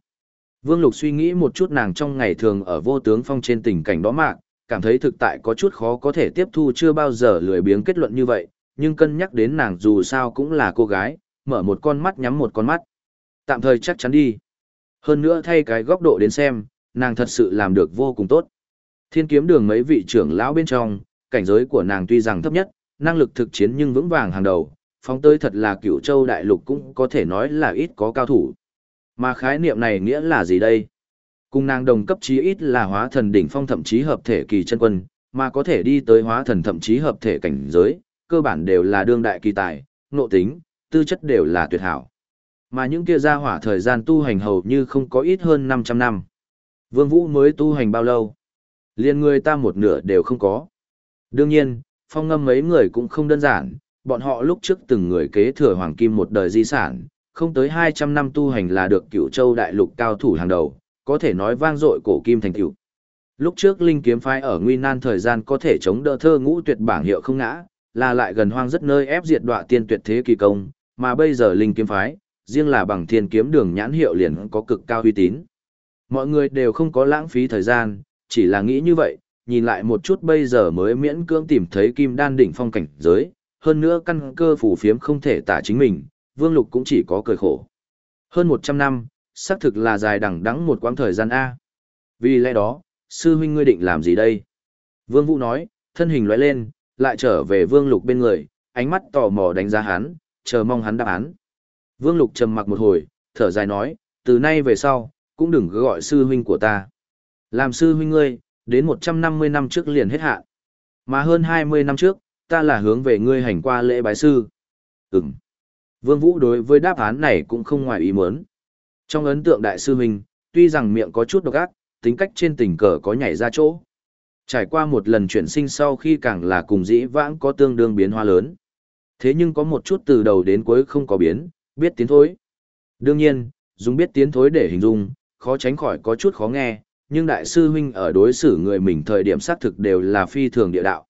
Vương Lục suy nghĩ một chút nàng trong ngày thường ở vô tướng phong trên tình cảnh đó mạc, cảm thấy thực tại có chút khó có thể tiếp thu chưa bao giờ lười biếng kết luận như vậy, nhưng cân nhắc đến nàng dù sao cũng là cô gái, mở một con mắt nhắm một con mắt. Tạm thời chắc chắn đi. Hơn nữa thay cái góc độ đến xem, nàng thật sự làm được vô cùng tốt. Thiên kiếm đường mấy vị trưởng lão bên trong, cảnh giới của nàng tuy rằng thấp nhất, năng lực thực chiến nhưng vững vàng hàng đầu, phóng tới thật là Cửu châu đại lục cũng có thể nói là ít có cao thủ. Mà khái niệm này nghĩa là gì đây? Cùng nàng đồng cấp chí ít là hóa thần đỉnh phong thậm chí hợp thể kỳ chân quân, mà có thể đi tới hóa thần thậm chí hợp thể cảnh giới, cơ bản đều là đương đại kỳ tài, nộ tính, tư chất đều là tuyệt hảo. Mà những kia ra hỏa thời gian tu hành hầu như không có ít hơn 500 năm. Vương Vũ mới tu hành bao lâu? Liên người ta một nửa đều không có. Đương nhiên, phong ngâm mấy người cũng không đơn giản, bọn họ lúc trước từng người kế thừa hoàng kim một đời di sản, không tới 200 năm tu hành là được cửu châu đại lục cao thủ hàng đầu, có thể nói vang dội cổ kim thành cửu. Lúc trước linh kiếm phái ở nguy nan thời gian có thể chống đỡ thơ ngũ tuyệt bảng hiệu không ngã, là lại gần hoang rất nơi ép diệt đọa tiên tuyệt thế kỳ công, mà bây giờ linh kiếm phái, riêng là bằng thiên kiếm đường nhãn hiệu liền có cực cao uy tín. Mọi người đều không có lãng phí thời gian, chỉ là nghĩ như vậy, nhìn lại một chút bây giờ mới miễn cưỡng tìm thấy kim đan đỉnh phong cảnh giới, hơn nữa căn cơ phủ phiếm không thể tả chính mình, Vương Lục cũng chỉ có cười khổ. Hơn 100 năm, xác thực là dài đằng đẵng một quãng thời gian A. Vì lẽ đó, sư huynh ngươi định làm gì đây? Vương Vũ nói, thân hình lóe lên, lại trở về Vương Lục bên người, ánh mắt tò mò đánh giá hắn, chờ mong hắn đáp án. Vương Lục trầm mặc một hồi, thở dài nói, từ nay về sau, cũng đừng cứ gọi sư huynh của ta. Làm sư huynh ngươi, đến 150 năm trước liền hết hạn. Mà hơn 20 năm trước, ta là hướng về ngươi hành qua lễ bái sư. Ừm. Vương Vũ đối với đáp án này cũng không ngoài ý muốn. Trong ấn tượng đại sư huynh, tuy rằng miệng có chút độc ác, tính cách trên tình cờ có nhảy ra chỗ. Trải qua một lần chuyển sinh sau khi càng là cùng dĩ vãng có tương đương biến hóa lớn. Thế nhưng có một chút từ đầu đến cuối không có biến, biết tiến thối. Đương nhiên, dùng biết tiến thối để hình dung, khó tránh khỏi có chút khó nghe, nhưng đại sư huynh ở đối xử người mình thời điểm xác thực đều là phi thường địa đạo.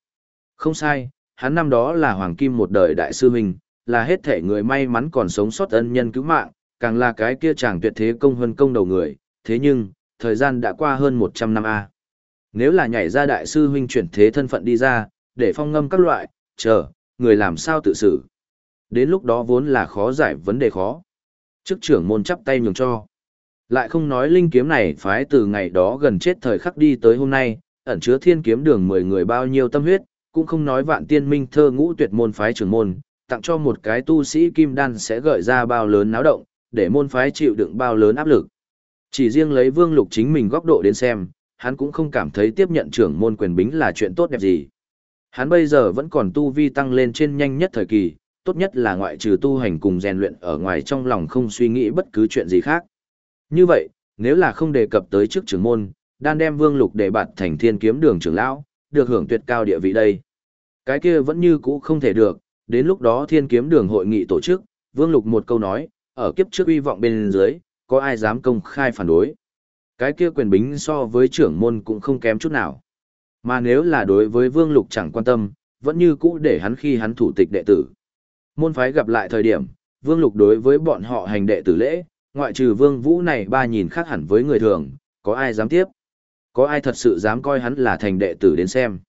Không sai, hắn năm đó là hoàng kim một đời đại sư huynh, là hết thể người may mắn còn sống sót ân nhân cứu mạng, càng là cái kia chàng tuyệt thế công hơn công đầu người, thế nhưng, thời gian đã qua hơn 100 năm a. Nếu là nhảy ra đại sư huynh chuyển thế thân phận đi ra, để phong ngâm các loại, chờ, người làm sao tự xử. Đến lúc đó vốn là khó giải vấn đề khó. Chức trưởng môn chắp tay nhường cho. Lại không nói linh kiếm này phái từ ngày đó gần chết thời khắc đi tới hôm nay, ẩn chứa thiên kiếm đường 10 người bao nhiêu tâm huyết, cũng không nói vạn tiên minh thơ ngũ tuyệt môn phái trưởng môn, tặng cho một cái tu sĩ kim đan sẽ gợi ra bao lớn náo động, để môn phái chịu đựng bao lớn áp lực. Chỉ riêng lấy vương lục chính mình góc độ đến xem, hắn cũng không cảm thấy tiếp nhận trưởng môn quyền bính là chuyện tốt đẹp gì. Hắn bây giờ vẫn còn tu vi tăng lên trên nhanh nhất thời kỳ, tốt nhất là ngoại trừ tu hành cùng rèn luyện ở ngoài trong lòng không suy nghĩ bất cứ chuyện gì khác. Như vậy, nếu là không đề cập tới trước trưởng môn, đan đem vương lục để bạt thành thiên kiếm đường trưởng lão, được hưởng tuyệt cao địa vị đây. Cái kia vẫn như cũ không thể được, đến lúc đó thiên kiếm đường hội nghị tổ chức, vương lục một câu nói, ở kiếp trước uy vọng bên dưới, có ai dám công khai phản đối. Cái kia quyền bính so với trưởng môn cũng không kém chút nào. Mà nếu là đối với vương lục chẳng quan tâm, vẫn như cũ để hắn khi hắn thủ tịch đệ tử. Môn phái gặp lại thời điểm, vương lục đối với bọn họ hành đệ tử lễ, ngoại trừ vương vũ này ba nhìn khác hẳn với người thường, có ai dám tiếp? Có ai thật sự dám coi hắn là thành đệ tử đến xem?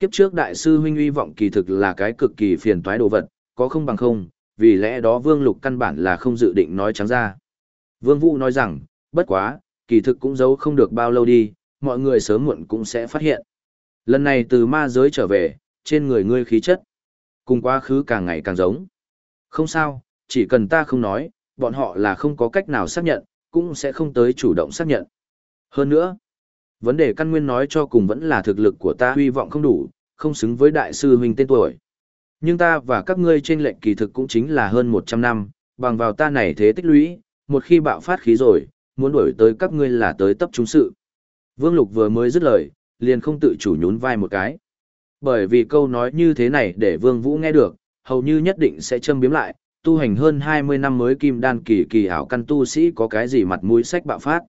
Kiếp trước đại sư huynh uy vọng kỳ thực là cái cực kỳ phiền toái đồ vật, có không bằng không, vì lẽ đó vương lục căn bản là không dự định nói trắng ra. Vương vũ nói rằng, bất quá, kỳ thực cũng giấu không được bao lâu đi, mọi người sớm muộn cũng sẽ phát hiện. Lần này từ ma giới trở về, trên người ngươi khí chất, cùng quá khứ càng ngày càng giống. Không sao, chỉ cần ta không nói, bọn họ là không có cách nào xác nhận, cũng sẽ không tới chủ động xác nhận. Hơn nữa, vấn đề căn nguyên nói cho cùng vẫn là thực lực của ta hy vọng không đủ, không xứng với đại sư huynh tên tuổi. Nhưng ta và các ngươi trên lệnh kỳ thực cũng chính là hơn 100 năm, bằng vào ta này thế tích lũy, một khi bạo phát khí rồi, muốn đuổi tới các ngươi là tới tấp trung sự. Vương Lục vừa mới dứt lời, liền không tự chủ nhún vai một cái. Bởi vì câu nói như thế này để Vương Vũ nghe được, hầu như nhất định sẽ châm biếm lại, tu hành hơn 20 năm mới kim đan kỳ kỳ ảo căn tu sĩ có cái gì mặt mũi sách bạo phát.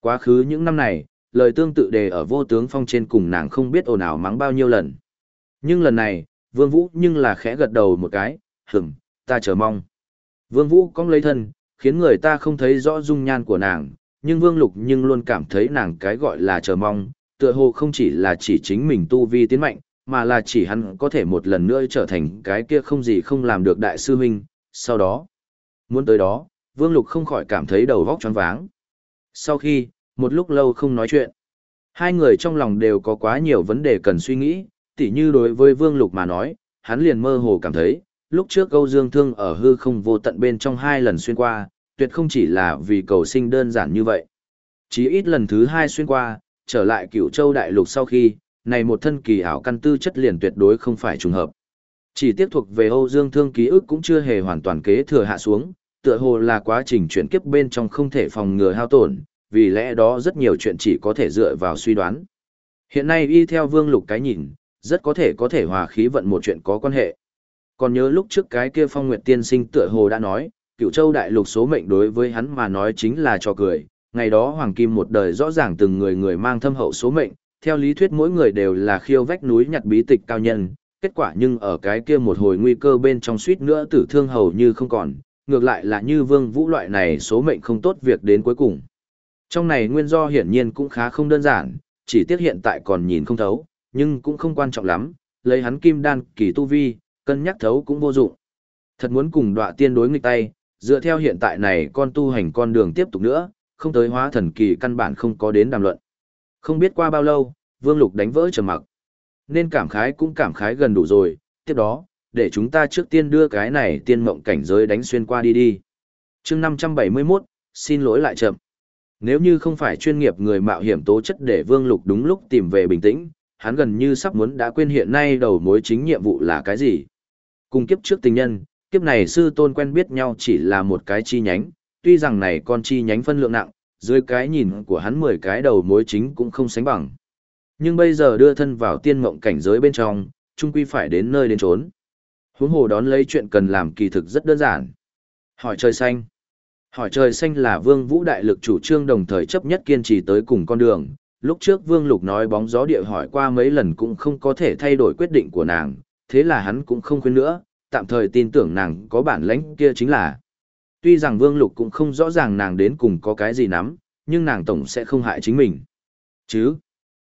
Quá khứ những năm này, lời tương tự đề ở vô tướng phong trên cùng nàng không biết ồn ào mắng bao nhiêu lần. Nhưng lần này, Vương Vũ nhưng là khẽ gật đầu một cái, hửm, ta chờ mong. Vương Vũ cong lấy thân, khiến người ta không thấy rõ dung nhan của nàng, nhưng Vương Lục nhưng luôn cảm thấy nàng cái gọi là chờ mong, tựa hồ không chỉ là chỉ chính mình tu vi tiến mạnh, mà là chỉ hắn có thể một lần nữa trở thành cái kia không gì không làm được đại sư huynh, sau đó, muốn tới đó, Vương Lục không khỏi cảm thấy đầu vóc choáng váng. Sau khi, một lúc lâu không nói chuyện, hai người trong lòng đều có quá nhiều vấn đề cần suy nghĩ, tỉ như đối với Vương Lục mà nói, hắn liền mơ hồ cảm thấy, lúc trước câu dương thương ở hư không vô tận bên trong hai lần xuyên qua, tuyệt không chỉ là vì cầu sinh đơn giản như vậy. Chỉ ít lần thứ hai xuyên qua, trở lại cửu châu đại lục sau khi, này một thân kỳ ảo căn tư chất liền tuyệt đối không phải trùng hợp. Chỉ tiếp thuộc về Âu Dương Thương ký ức cũng chưa hề hoàn toàn kế thừa hạ xuống, tựa hồ là quá trình chuyển kiếp bên trong không thể phòng ngừa hao tổn, vì lẽ đó rất nhiều chuyện chỉ có thể dựa vào suy đoán. Hiện nay y theo Vương Lục cái nhìn, rất có thể có thể hòa khí vận một chuyện có quan hệ. Còn nhớ lúc trước cái kia Phong Nguyệt Tiên Sinh tựa hồ đã nói, Cựu Châu đại lục số mệnh đối với hắn mà nói chính là cho cười, ngày đó Hoàng Kim một đời rõ ràng từng người người mang thâm hậu số mệnh, theo lý thuyết mỗi người đều là khiêu vách núi nhặt bí tịch cao nhân, kết quả nhưng ở cái kia một hồi nguy cơ bên trong suýt nữa tử thương hầu như không còn, ngược lại là như vương vũ loại này số mệnh không tốt việc đến cuối cùng. Trong này nguyên do hiển nhiên cũng khá không đơn giản, chỉ tiếc hiện tại còn nhìn không thấu, nhưng cũng không quan trọng lắm, lấy hắn kim đan kỳ tu vi, cân nhắc thấu cũng vô dụng. Thật muốn cùng đọa tiên đối nghịch tay, dựa theo hiện tại này con tu hành con đường tiếp tục nữa, không tới hóa thần kỳ căn bản không có đến đàm luận. Không biết qua bao lâu, Vương Lục đánh vỡ trầm mặc. Nên cảm khái cũng cảm khái gần đủ rồi, tiếp đó, để chúng ta trước tiên đưa cái này tiên mộng cảnh giới đánh xuyên qua đi đi. chương 571, xin lỗi lại chậm. Nếu như không phải chuyên nghiệp người mạo hiểm tố chất để Vương Lục đúng lúc tìm về bình tĩnh, hắn gần như sắp muốn đã quên hiện nay đầu mối chính nhiệm vụ là cái gì. Cùng kiếp trước tình nhân, kiếp này sư tôn quen biết nhau chỉ là một cái chi nhánh, tuy rằng này con chi nhánh phân lượng nặng, dưới cái nhìn của hắn 10 cái đầu mối chính cũng không sánh bằng. Nhưng bây giờ đưa thân vào tiên mộng cảnh giới bên trong, chung quy phải đến nơi đến trốn. Huống hồ đón lấy chuyện cần làm kỳ thực rất đơn giản. Hỏi trời xanh. Hỏi trời xanh là Vương Vũ đại lực chủ trương đồng thời chấp nhất kiên trì tới cùng con đường. Lúc trước Vương Lục nói bóng gió địa hỏi qua mấy lần cũng không có thể thay đổi quyết định của nàng, thế là hắn cũng không khuyên nữa, tạm thời tin tưởng nàng có bản lãnh kia chính là. Tuy rằng Vương Lục cũng không rõ ràng nàng đến cùng có cái gì nắm, nhưng nàng tổng sẽ không hại chính mình. Chứ?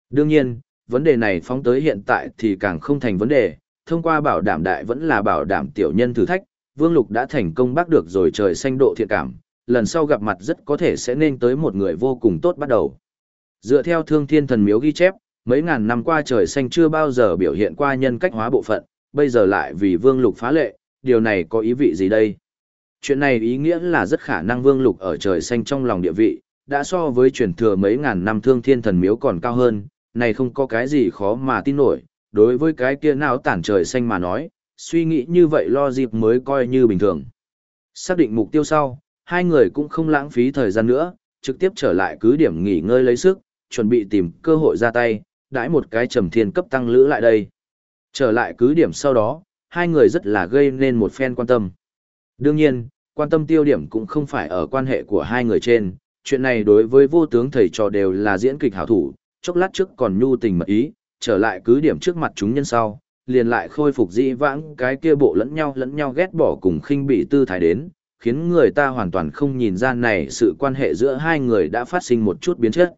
Đương nhiên, vấn đề này phóng tới hiện tại thì càng không thành vấn đề, thông qua bảo đảm đại vẫn là bảo đảm tiểu nhân thử thách, Vương Lục đã thành công bác được rồi trời xanh độ thiện cảm, lần sau gặp mặt rất có thể sẽ nên tới một người vô cùng tốt bắt đầu. Dựa theo thương thiên thần miếu ghi chép, mấy ngàn năm qua trời xanh chưa bao giờ biểu hiện qua nhân cách hóa bộ phận, bây giờ lại vì Vương Lục phá lệ, điều này có ý vị gì đây? Chuyện này ý nghĩa là rất khả năng Vương Lục ở trời xanh trong lòng địa vị, đã so với truyền thừa mấy ngàn năm thương thiên thần miếu còn cao hơn, này không có cái gì khó mà tin nổi, đối với cái kia nào tản trời xanh mà nói, suy nghĩ như vậy lo dịp mới coi như bình thường. Xác định mục tiêu sau, hai người cũng không lãng phí thời gian nữa, trực tiếp trở lại cứ điểm nghỉ ngơi lấy sức, chuẩn bị tìm cơ hội ra tay, đãi một cái trầm thiên cấp tăng lữ lại đây. Trở lại cứ điểm sau đó, hai người rất là gây nên một phen quan tâm. Đương nhiên, quan tâm tiêu điểm cũng không phải ở quan hệ của hai người trên, chuyện này đối với vô tướng thầy trò đều là diễn kịch hảo thủ, chốc lát trước còn nhu tình mật ý, trở lại cứ điểm trước mặt chúng nhân sau, liền lại khôi phục dĩ vãng cái kia bộ lẫn nhau lẫn nhau ghét bỏ cùng khinh bị tư thái đến, khiến người ta hoàn toàn không nhìn ra này sự quan hệ giữa hai người đã phát sinh một chút biến chất.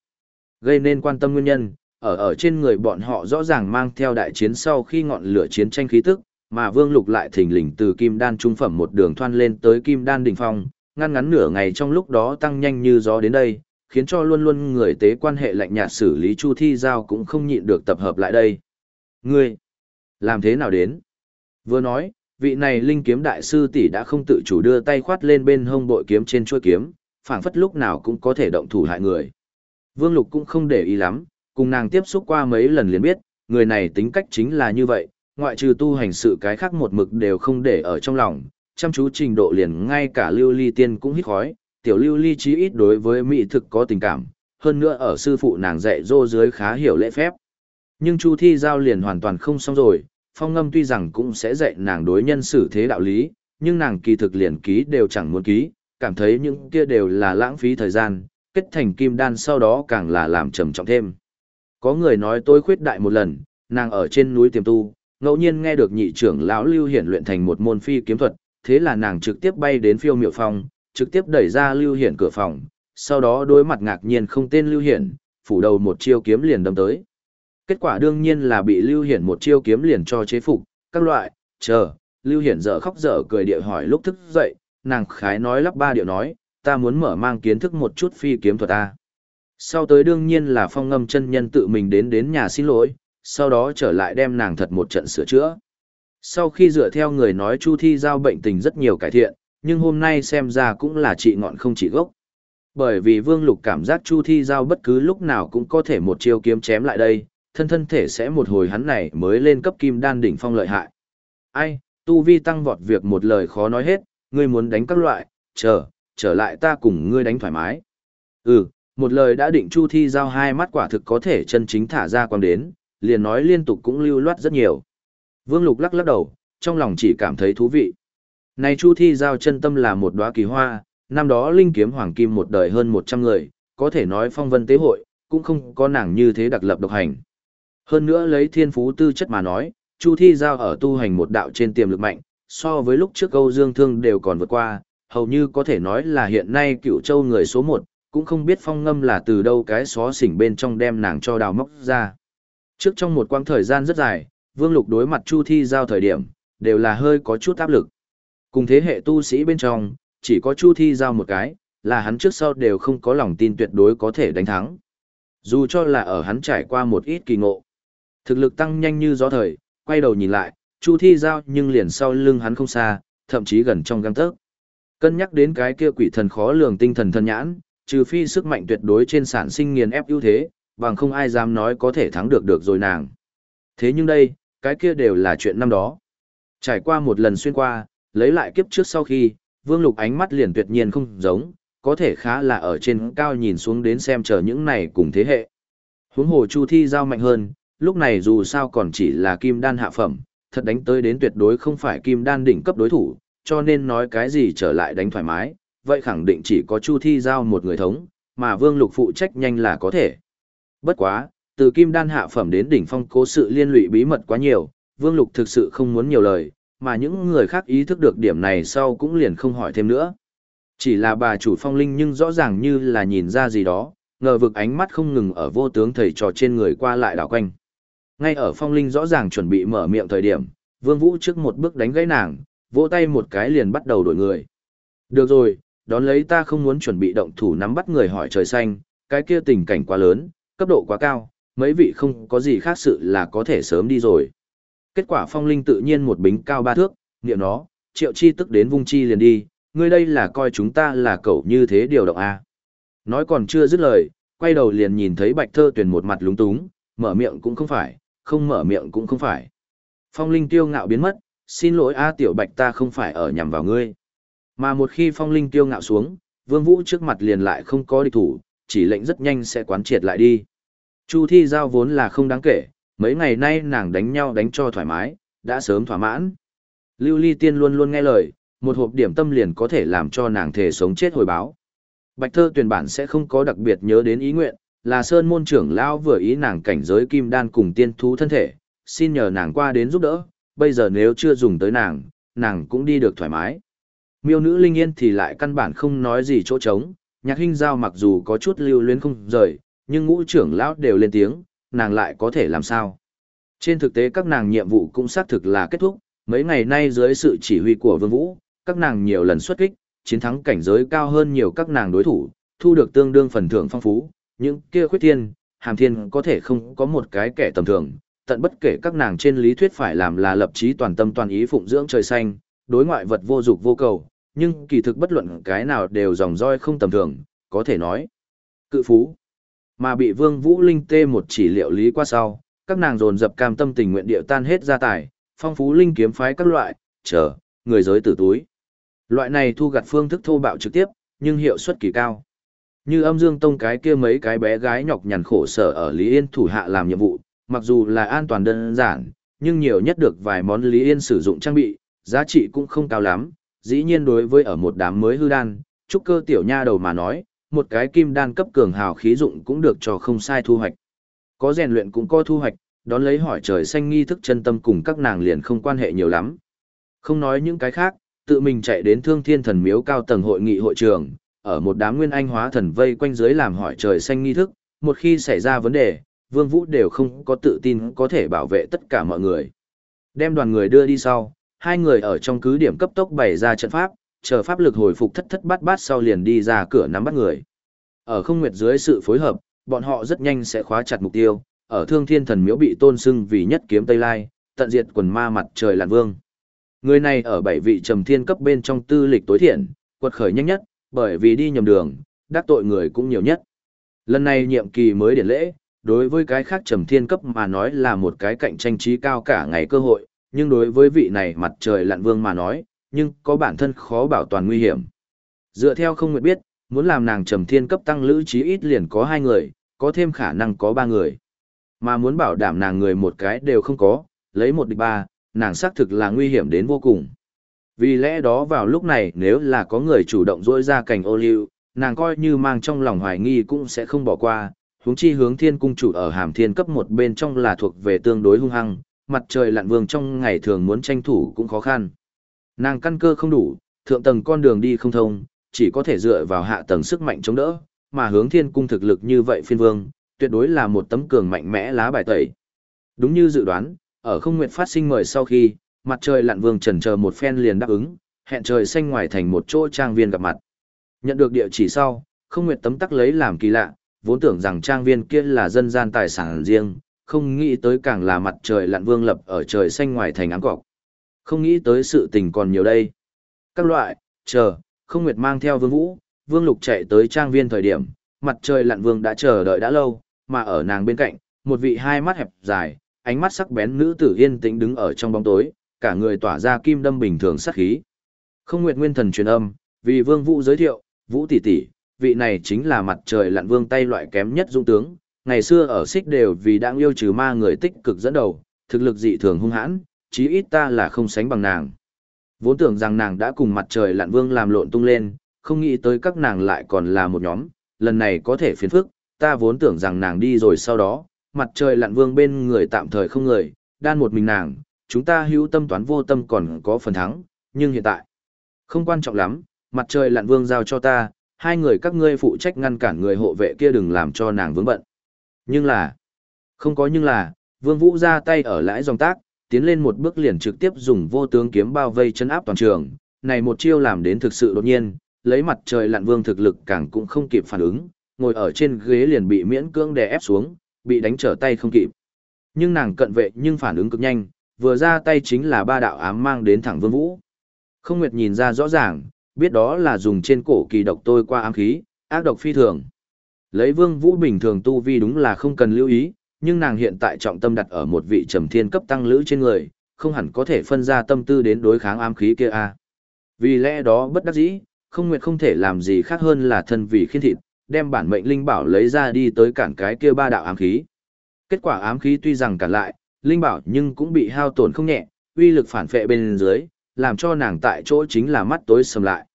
Gây nên quan tâm nguyên nhân, ở ở trên người bọn họ rõ ràng mang theo đại chiến sau khi ngọn lửa chiến tranh khí tức, mà Vương Lục lại thình lình từ kim đan trung phẩm một đường thoan lên tới kim đan đỉnh phong, ngăn ngắn nửa ngày trong lúc đó tăng nhanh như gió đến đây, khiến cho luôn luôn người tế quan hệ lạnh nhạt xử lý Chu Thi Giao cũng không nhịn được tập hợp lại đây. Ngươi, làm thế nào đến? Vừa nói, vị này linh kiếm đại sư tỷ đã không tự chủ đưa tay khoát lên bên hông bội kiếm trên chuôi kiếm, phảng phất lúc nào cũng có thể động thủ hại người. Vương Lục cũng không để ý lắm, cùng nàng tiếp xúc qua mấy lần liền biết, người này tính cách chính là như vậy, ngoại trừ tu hành sự cái khác một mực đều không để ở trong lòng, chăm chú trình độ liền ngay cả lưu ly tiên cũng hít khói, tiểu lưu ly chí ít đối với mỹ thực có tình cảm, hơn nữa ở sư phụ nàng dạy dô dưới khá hiểu lễ phép. Nhưng Chu Thi Giao liền hoàn toàn không xong rồi, phong ngâm tuy rằng cũng sẽ dạy nàng đối nhân xử thế đạo lý, nhưng nàng kỳ thực liền ký đều chẳng muốn ký, cảm thấy những kia đều là lãng phí thời gian, kết thành kim đan sau đó càng là làm trầm trọng thêm. Có người nói tôi khuyết đại một lần, nàng ở trên núi tiềm tu, ngẫu nhiên nghe được nhị trưởng lão Lưu Hiển luyện thành một môn phi kiếm thuật, thế là nàng trực tiếp bay đến phiêu miệu phong, trực tiếp đẩy ra Lưu Hiển cửa phòng, sau đó đối mặt ngạc nhiên không tên Lưu Hiển, phủ đầu một chiêu kiếm liền đâm tới. Kết quả đương nhiên là bị Lưu Hiển một chiêu kiếm liền cho chế phục, các loại, chờ, Lưu Hiển dở khóc dở cười địa hỏi lúc thức dậy, nàng khái nói lắp ba điệu nói, ta muốn mở mang kiến thức một chút phi kiếm thuật ta. Sau tới đương nhiên là phong ngâm chân nhân tự mình đến đến nhà xin lỗi, sau đó trở lại đem nàng thật một trận sửa chữa. Sau khi dựa theo người nói Chu Thi Giao bệnh tình rất nhiều cải thiện, nhưng hôm nay xem ra cũng là trị ngọn không trị gốc. Bởi vì Vương Lục cảm giác Chu Thi Giao bất cứ lúc nào cũng có thể một chiêu kiếm chém lại đây, thân thân thể sẽ một hồi hắn này mới lên cấp kim đan đỉnh phong lợi hại. Ai, tu vi tăng vọt việc một lời khó nói hết, ngươi muốn đánh các loại, chờ, trở lại ta cùng ngươi đánh thoải mái. Ừ, một lời đã định Chu Thi Giao hai mắt quả thực có thể chân chính thả ra quang đến, liền nói liên tục cũng lưu loát rất nhiều. Vương Lục lắc lắc đầu, trong lòng chỉ cảm thấy thú vị. Này Chu Thi Giao chân tâm là một đóa kỳ hoa, năm đó linh kiếm hoàng kim một đời hơn 100 người, có thể nói phong vân tế hội, cũng không có nàng như thế đặc lập độc hành. Hơn nữa lấy thiên phú tư chất mà nói, Chu Thi Giao ở tu hành một đạo trên tiềm lực mạnh, so với lúc trước câu dương thương đều còn vượt qua, hầu như có thể nói là hiện nay cựu châu người số 1, cũng không biết phong ngâm là từ đâu cái xó xỉnh bên trong đem nàng cho đào móc ra. Trước trong một quãng thời gian rất dài, Vương Lục đối mặt Chu Thi giao thời điểm, đều là hơi có chút áp lực. Cùng thế hệ tu sĩ bên trong, chỉ có Chu Thi giao một cái, là hắn trước sau đều không có lòng tin tuyệt đối có thể đánh thắng. Dù cho là ở hắn trải qua một ít kỳ ngộ. Thực lực tăng nhanh như gió thời, quay đầu nhìn lại, Chu Thi giao nhưng liền sau lưng hắn không xa, thậm chí gần trong găng tớp, Cân nhắc đến cái kia quỷ thần khó lường tinh thần thân nhãn, trừ phi sức mạnh tuyệt đối trên sản sinh nghiền ép ưu thế, bằng không ai dám nói có thể thắng được được rồi nàng. Thế nhưng đây, cái kia đều là chuyện năm đó. Trải qua một lần xuyên qua, lấy lại kiếp trước sau khi, Vương Lục ánh mắt liền tuyệt nhiên không giống, có thể khá là ở trên cao nhìn xuống đến xem chờ những này cùng thế hệ. Huống hồ Chu Thi giao mạnh hơn, lúc này dù sao còn chỉ là kim đan hạ phẩm, thật đánh tới đến tuyệt đối không phải kim đan đỉnh cấp đối thủ, cho nên nói cái gì trở lại đánh thoải mái, vậy khẳng định chỉ có Chu Thi giao một người thống, mà Vương Lục phụ trách nhanh là có thể. Bất quá, từ kim đan hạ phẩm đến đỉnh phong cố sự liên lụy bí mật quá nhiều, Vương Lục thực sự không muốn nhiều lời, mà những người khác ý thức được điểm này sau cũng liền không hỏi thêm nữa. Chỉ là bà chủ phong linh nhưng rõ ràng như là nhìn ra gì đó, ngờ vực ánh mắt không ngừng ở vô tướng thầy trò trên người qua lại đảo quanh. Ngay ở phong linh rõ ràng chuẩn bị mở miệng thời điểm, Vương Vũ trước một bước đánh gãy nàng, vỗ tay một cái liền bắt đầu đổi người. Được rồi, đón lấy ta không muốn chuẩn bị động thủ nắm bắt người hỏi trời xanh, cái kia tình cảnh quá lớn, cấp độ quá cao, mấy vị không có gì khác sự là có thể sớm đi rồi. Kết quả phong linh tự nhiên một bính cao ba thước, niệm nó, triệu chi tức đến vung chi liền đi, ngươi đây là coi chúng ta là cậu như thế điều động a Nói còn chưa dứt lời, quay đầu liền nhìn thấy bạch thơ tuyển một mặt lúng túng, mở miệng cũng không phải, không mở miệng cũng không phải. Phong linh tiêu ngạo biến mất, xin lỗi a tiểu bạch ta không phải ở nhằm vào ngươi. Mà một khi phong linh tiêu ngạo xuống, vương vũ trước mặt liền lại không có địch thủ, chỉ lệnh rất nhanh sẽ quán triệt lại đi. Chu thi giao vốn là không đáng kể, mấy ngày nay nàng đánh nhau đánh cho thoải mái, đã sớm thỏa mãn. Lưu ly tiên luôn luôn nghe lời, một hộp điểm tâm liền có thể làm cho nàng thể sống chết hồi báo. Bạch thơ tuyển bản sẽ không có đặc biệt nhớ đến ý nguyện, là sơn môn trưởng lão vừa ý nàng cảnh giới kim đan cùng tiên thú thân thể, xin nhờ nàng qua đến giúp đỡ, bây giờ nếu chưa dùng tới nàng, nàng cũng đi được thoải mái. Miêu nữ linh yên thì lại căn bản không nói gì chỗ trống, nhạc Hinh giao mặc dù có chút lưu luyến không rời, nhưng ngũ trưởng lão đều lên tiếng, nàng lại có thể làm sao. Trên thực tế các nàng nhiệm vụ cũng xác thực là kết thúc, mấy ngày nay dưới sự chỉ huy của Vương Vũ, các nàng nhiều lần xuất kích, chiến thắng cảnh giới cao hơn nhiều các nàng đối thủ, thu được tương đương phần thưởng phong phú, những kia khuyết thiên, hàm thiên có thể không có một cái kẻ tầm thường, tận bất kể các nàng trên lý thuyết phải làm là lập chí toàn tâm toàn ý phụng dưỡng trời xanh, đối ngoại vật vô dục vô cầu, nhưng kỳ thực bất luận cái nào đều dòng roi không tầm thường, có thể nói. Cự phú. Mà bị Vương Vũ Linh tê một chỉ liệu lý qua sau, các nàng dồn dập cam tâm tình nguyện điệu tan hết gia tài, phong phú linh kiếm phái các loại, chờ, người giới tử túi. Loại này thu gặt phương thức thô bạo trực tiếp, nhưng hiệu suất kỳ cao. Như âm dương tông cái kia mấy cái bé gái nhọc nhằn khổ sở ở Lý Yên thủ hạ làm nhiệm vụ, mặc dù là an toàn đơn giản, nhưng nhiều nhất được vài món Lý Yên sử dụng trang bị, giá trị cũng không cao lắm. Dĩ nhiên đối với ở một đám mới hư đan, trúc cơ tiểu nha đầu mà nói, một cái kim đan cấp cường hào khí dụng cũng được cho không sai thu hoạch. Có rèn luyện cũng có thu hoạch, đón lấy hỏi trời xanh nghi thức chân tâm cùng các nàng liền không quan hệ nhiều lắm. Không nói những cái khác, tự mình chạy đến thương thiên thần miếu cao tầng hội nghị hội trường, ở một đám nguyên anh hóa thần vây quanh dưới làm hỏi trời xanh nghi thức, một khi xảy ra vấn đề, Vương Vũ đều không có tự tin có thể bảo vệ tất cả mọi người. Đem đoàn người đưa đi sau, hai người ở trong cứ điểm cấp tốc bày ra trận pháp, chờ pháp lực hồi phục thất thất bát bát sau liền đi ra cửa nắm bắt người. Ở không nguyệt dưới sự phối hợp, bọn họ rất nhanh sẽ khóa chặt mục tiêu, ở thương thiên thần miếu bị tôn xưng vì nhất kiếm Tây Lai, tận diệt quần ma mặt trời lạn vương. Người này ở bảy vị trầm thiên cấp bên trong tư lịch tối thiện, quật khởi nhanh nhất, bởi vì đi nhầm đường, đắc tội người cũng nhiều nhất. Lần này nhiệm kỳ mới điển lễ, đối với cái khác trầm thiên cấp mà nói là một cái cạnh tranh trí cao cả ngày cơ hội, nhưng đối với vị này mặt trời lặn vương mà nói, nhưng có bản thân khó bảo toàn nguy hiểm. Dựa theo không nguyện biết, muốn làm nàng trầm thiên cấp tăng lữ trí ít liền có hai người, có thêm khả năng có ba người. Mà muốn bảo đảm nàng người một cái đều không có, lấy một địch ba, nàng xác thực là nguy hiểm đến vô cùng. Vì lẽ đó vào lúc này nếu là có người chủ động dỗi ra cành ô liu, nàng coi như mang trong lòng hoài nghi cũng sẽ không bỏ qua, huống chi hướng thiên cung chủ ở hàm thiên cấp một bên trong là thuộc về tương đối hung hăng, mặt trời lặn vương trong ngày thường muốn tranh thủ cũng khó khăn. Nàng căn cơ không đủ, thượng tầng con đường đi không thông, chỉ có thể dựa vào hạ tầng sức mạnh chống đỡ, mà hướng thiên cung thực lực như vậy phiên vương, tuyệt đối là một tấm cường mạnh mẽ lá bài tẩy. Đúng như dự đoán, ở không nguyện phát sinh mời sau khi, mặt trời lặn vương trần chờ một phen liền đáp ứng, hẹn trời xanh ngoài thành một chỗ trang viên gặp mặt. Nhận được địa chỉ sau, không nguyện tấm tắc lấy làm kỳ lạ, vốn tưởng rằng trang viên kia là dân gian tài sản riêng, không nghĩ tới càng là mặt trời lặn vương lập ở trời xanh ngoài thành áng cọc. Không nghĩ tới sự tình còn nhiều đây. Các loại, chờ, không nguyệt mang theo vương vũ, vương lục chạy tới trang viên thời điểm, mặt trời lặn vương đã chờ đợi đã lâu, mà ở nàng bên cạnh, một vị hai mắt hẹp dài, ánh mắt sắc bén nữ tử yên tĩnh đứng ở trong bóng tối, cả người tỏa ra kim đâm bình thường sát khí. Không nguyệt nguyên thần truyền âm, vì vương vũ giới thiệu, vũ tỷ tỷ, vị này chính là mặt trời lặn vương tay loại kém nhất dung tướng, ngày xưa ở xích đều vì đang yêu trừ ma người tích cực dẫn đầu, thực lực dị thường hung hãn, chí ít ta là không sánh bằng nàng. Vốn tưởng rằng nàng đã cùng mặt trời lặn vương làm lộn tung lên, không nghĩ tới các nàng lại còn là một nhóm, lần này có thể phiền phức, ta vốn tưởng rằng nàng đi rồi sau đó, mặt trời lặn vương bên người tạm thời không người, đan một mình nàng, chúng ta hữu tâm toán vô tâm còn có phần thắng, nhưng hiện tại, không quan trọng lắm, mặt trời lặn vương giao cho ta, hai người các ngươi phụ trách ngăn cản người hộ vệ kia đừng làm cho nàng vướng bận. Nhưng là, không có nhưng là, vương vũ ra tay ở lãi dòng tác, tiến lên một bước liền trực tiếp dùng vô tướng kiếm bao vây chân áp toàn trường, này một chiêu làm đến thực sự đột nhiên, lấy mặt trời lặn vương thực lực càng cũng không kịp phản ứng, ngồi ở trên ghế liền bị miễn cưỡng đè ép xuống, bị đánh trở tay không kịp. Nhưng nàng cận vệ nhưng phản ứng cực nhanh, vừa ra tay chính là ba đạo ám mang đến thẳng vương vũ. Không nguyệt nhìn ra rõ ràng, biết đó là dùng trên cổ kỳ độc tôi qua ám khí, ác độc phi thường. Lấy vương vũ bình thường tu vi đúng là không cần lưu ý, nhưng nàng hiện tại trọng tâm đặt ở một vị trầm thiên cấp tăng lữ trên người, không hẳn có thể phân ra tâm tư đến đối kháng ám khí kia a. Vì lẽ đó bất đắc dĩ, không nguyện không thể làm gì khác hơn là thân vì khiên thịt, đem bản mệnh linh bảo lấy ra đi tới cản cái kia ba đạo ám khí. Kết quả ám khí tuy rằng cản lại, linh bảo nhưng cũng bị hao tổn không nhẹ, uy lực phản phệ bên dưới, làm cho nàng tại chỗ chính là mắt tối sầm lại.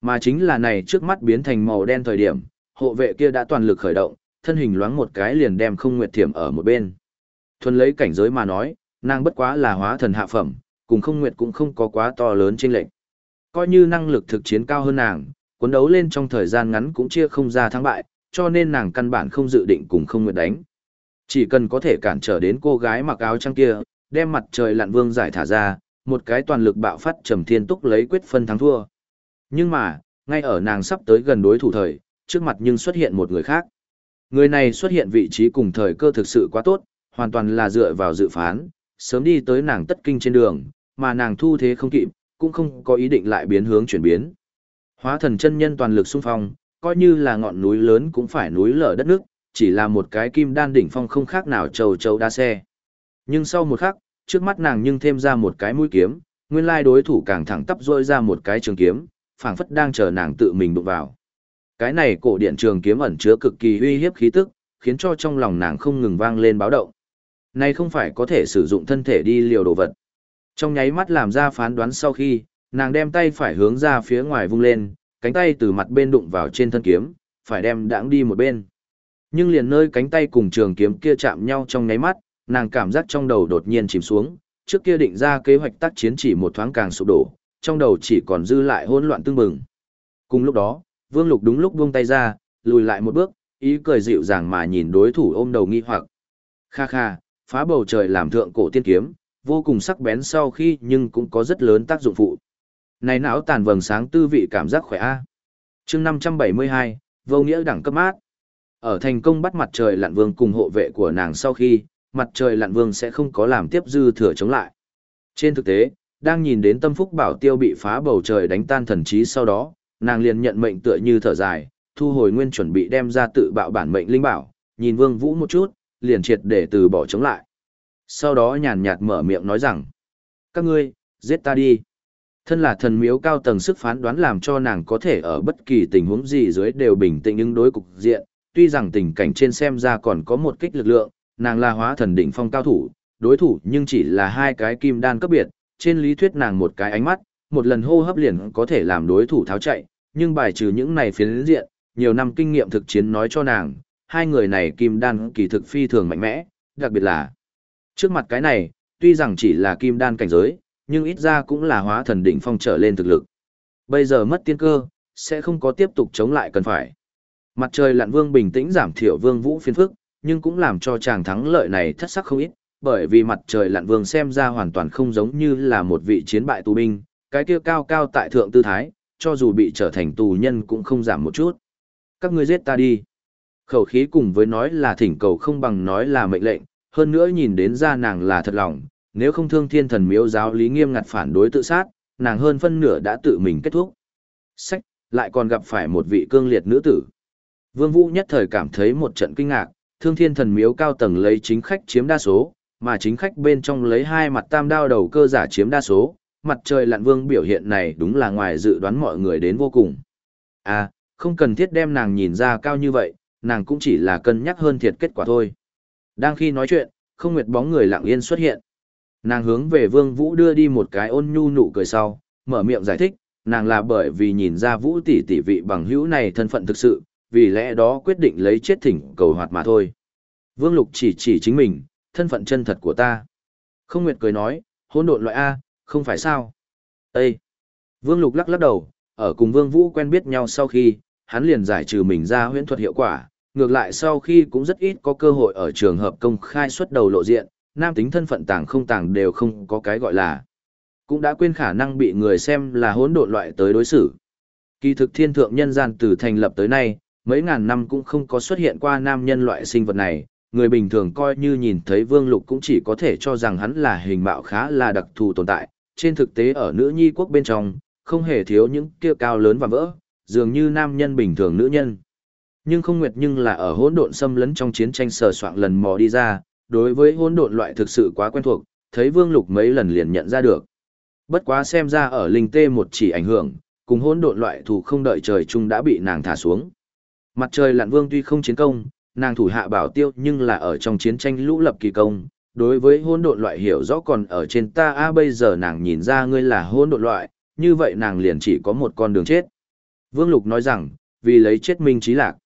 Mà chính là này trước mắt biến thành màu đen thời điểm, hộ vệ kia đã toàn lực khởi động, thân hình loáng một cái liền đem không nguyệt thiểm ở một bên. Thuần lấy cảnh giới mà nói, nàng bất quá là hóa thần hạ phẩm, cùng không nguyệt cũng không có quá to lớn trên lệnh. Coi như năng lực thực chiến cao hơn nàng, cuốn đấu lên trong thời gian ngắn cũng chia không ra thắng bại, cho nên nàng căn bản không dự định cùng không nguyệt đánh. Chỉ cần có thể cản trở đến cô gái mặc áo trắng kia, đem mặt trời lặn vương giải thả ra, một cái toàn lực bạo phát trầm thiên túc lấy quyết phân thắng thua. Nhưng mà, ngay ở nàng sắp tới gần đối thủ thời, trước mặt nhưng xuất hiện một người khác. Người này xuất hiện vị trí cùng thời cơ thực sự quá tốt, hoàn toàn là dựa vào dự phán, sớm đi tới nàng tất kinh trên đường, mà nàng thu thế không kịp, cũng không có ý định lại biến hướng chuyển biến. Hóa thần chân nhân toàn lực xung phong, coi như là ngọn núi lớn cũng phải núi lở đất nước, chỉ là một cái kim đan đỉnh phong không khác nào trầu trầu đa xe. Nhưng sau một khắc, trước mắt nàng nhưng thêm ra một cái mũi kiếm, nguyên lai đối thủ càng thẳng tắp rôi ra một cái trường kiếm, phảng phất đang chờ nàng tự mình đụng vào. Cái này cổ điện trường kiếm ẩn chứa cực kỳ uy hiếp khí tức, khiến cho trong lòng nàng không ngừng vang lên báo động. Này không phải có thể sử dụng thân thể đi liều đồ vật. Trong nháy mắt làm ra phán đoán sau khi, nàng đem tay phải hướng ra phía ngoài vung lên, cánh tay từ mặt bên đụng vào trên thân kiếm, phải đem đãng đi một bên. Nhưng liền nơi cánh tay cùng trường kiếm kia chạm nhau trong nháy mắt, nàng cảm giác trong đầu đột nhiên chìm xuống, trước kia định ra kế hoạch tác chiến chỉ một thoáng càng sụp đổ, trong đầu chỉ còn dư lại hỗn loạn tương bừng. Cùng lúc đó, Vương Lục đúng lúc buông tay ra, lùi lại một bước, ý cười dịu dàng mà nhìn đối thủ ôm đầu nghi hoặc. Kha kha, phá bầu trời làm thượng cổ tiên kiếm, vô cùng sắc bén sau khi nhưng cũng có rất lớn tác dụng phụ. Này não tàn vầng sáng tư vị cảm giác khỏe a. À. Chương 572, vô nghĩa đẳng cấp mát. Ở thành công bắt mặt trời lặn vương cùng hộ vệ của nàng sau khi, mặt trời lặn vương sẽ không có làm tiếp dư thừa chống lại. Trên thực tế, đang nhìn đến tâm phúc bảo tiêu bị phá bầu trời đánh tan thần trí sau đó, nàng liền nhận mệnh tựa như thở dài, thu hồi nguyên chuẩn bị đem ra tự bạo bản mệnh linh bảo, nhìn Vương Vũ một chút, liền triệt để từ bỏ chống lại. Sau đó nhàn nhạt mở miệng nói rằng, các ngươi, giết ta đi. Thân là thần miếu cao tầng sức phán đoán làm cho nàng có thể ở bất kỳ tình huống gì dưới đều bình tĩnh ứng đối cục diện, tuy rằng tình cảnh trên xem ra còn có một kích lực lượng, nàng là hóa thần đỉnh phong cao thủ, đối thủ nhưng chỉ là hai cái kim đan cấp biệt, trên lý thuyết nàng một cái ánh mắt, một lần hô hấp liền có thể làm đối thủ tháo chạy, nhưng bài trừ những này phiến diện, nhiều năm kinh nghiệm thực chiến nói cho nàng, hai người này kim đan kỳ thực phi thường mạnh mẽ, đặc biệt là trước mặt cái này, tuy rằng chỉ là kim đan cảnh giới, nhưng ít ra cũng là hóa thần đỉnh phong trở lên thực lực. Bây giờ mất tiên cơ, sẽ không có tiếp tục chống lại cần phải. Mặt trời lặn vương bình tĩnh giảm thiểu vương vũ phiền phức, nhưng cũng làm cho chàng thắng lợi này thất sắc không ít, bởi vì mặt trời lặn vương xem ra hoàn toàn không giống như là một vị chiến bại tù binh, cái kia cao cao tại thượng tư thái, cho dù bị trở thành tù nhân cũng không giảm một chút. Các ngươi giết ta đi. Khẩu khí cùng với nói là thỉnh cầu không bằng nói là mệnh lệnh, hơn nữa nhìn đến ra nàng là thật lòng, nếu không thương thiên thần miếu giáo lý nghiêm ngặt phản đối tự sát, nàng hơn phân nửa đã tự mình kết thúc. Sách, lại còn gặp phải một vị cương liệt nữ tử. Vương Vũ nhất thời cảm thấy một trận kinh ngạc, thương thiên thần miếu cao tầng lấy chính khách chiếm đa số, mà chính khách bên trong lấy hai mặt tam đao đầu cơ giả chiếm đa số, mặt trời lặn vương biểu hiện này đúng là ngoài dự đoán mọi người đến vô cùng. À, không cần thiết đem nàng nhìn ra cao như vậy, nàng cũng chỉ là cân nhắc hơn thiệt kết quả thôi. Đang khi nói chuyện, không nguyệt bóng người lặng yên xuất hiện. Nàng hướng về Vương Vũ đưa đi một cái ôn nhu nụ cười sau, mở miệng giải thích, nàng là bởi vì nhìn ra Vũ tỷ tỷ vị bằng hữu này thân phận thực sự, vì lẽ đó quyết định lấy chết thỉnh cầu hoạt mà thôi. Vương Lục chỉ chỉ chính mình, thân phận chân thật của ta. Không Nguyệt cười nói, hỗn độn loại A, không phải sao? Ê! Vương Lục lắc lắc đầu, ở cùng Vương Vũ quen biết nhau sau khi, hắn liền giải trừ mình ra huyễn thuật hiệu quả, ngược lại sau khi cũng rất ít có cơ hội ở trường hợp công khai xuất đầu lộ diện, nam tính thân phận tàng không tàng đều không có cái gọi là. Cũng đã quên khả năng bị người xem là hỗn độn loại tới đối xử. Kỳ thực thiên thượng nhân gian từ thành lập tới nay, mấy ngàn năm cũng không có xuất hiện qua nam nhân loại sinh vật này, người bình thường coi như nhìn thấy vương lục cũng chỉ có thể cho rằng hắn là hình mạo khá là đặc thù tồn tại, trên thực tế ở nữ nhi quốc bên trong, không hề thiếu những kia cao lớn và vỡ, dường như nam nhân bình thường nữ nhân. Nhưng không nguyệt nhưng là ở hỗn độn xâm lấn trong chiến tranh sờ soạn lần mò đi ra, đối với hỗn độn loại thực sự quá quen thuộc, thấy Vương Lục mấy lần liền nhận ra được. Bất quá xem ra ở linh tê một chỉ ảnh hưởng, cùng hỗn độn loại thủ không đợi trời chung đã bị nàng thả xuống. Mặt trời lặn vương tuy không chiến công, nàng thủ hạ bảo tiêu nhưng là ở trong chiến tranh lũ lập kỳ công, đối với hôn độn loại hiểu rõ còn ở trên ta a bây giờ nàng nhìn ra ngươi là hôn độn loại, như vậy nàng liền chỉ có một con đường chết. Vương Lục nói rằng, vì lấy chết minh trí lạc.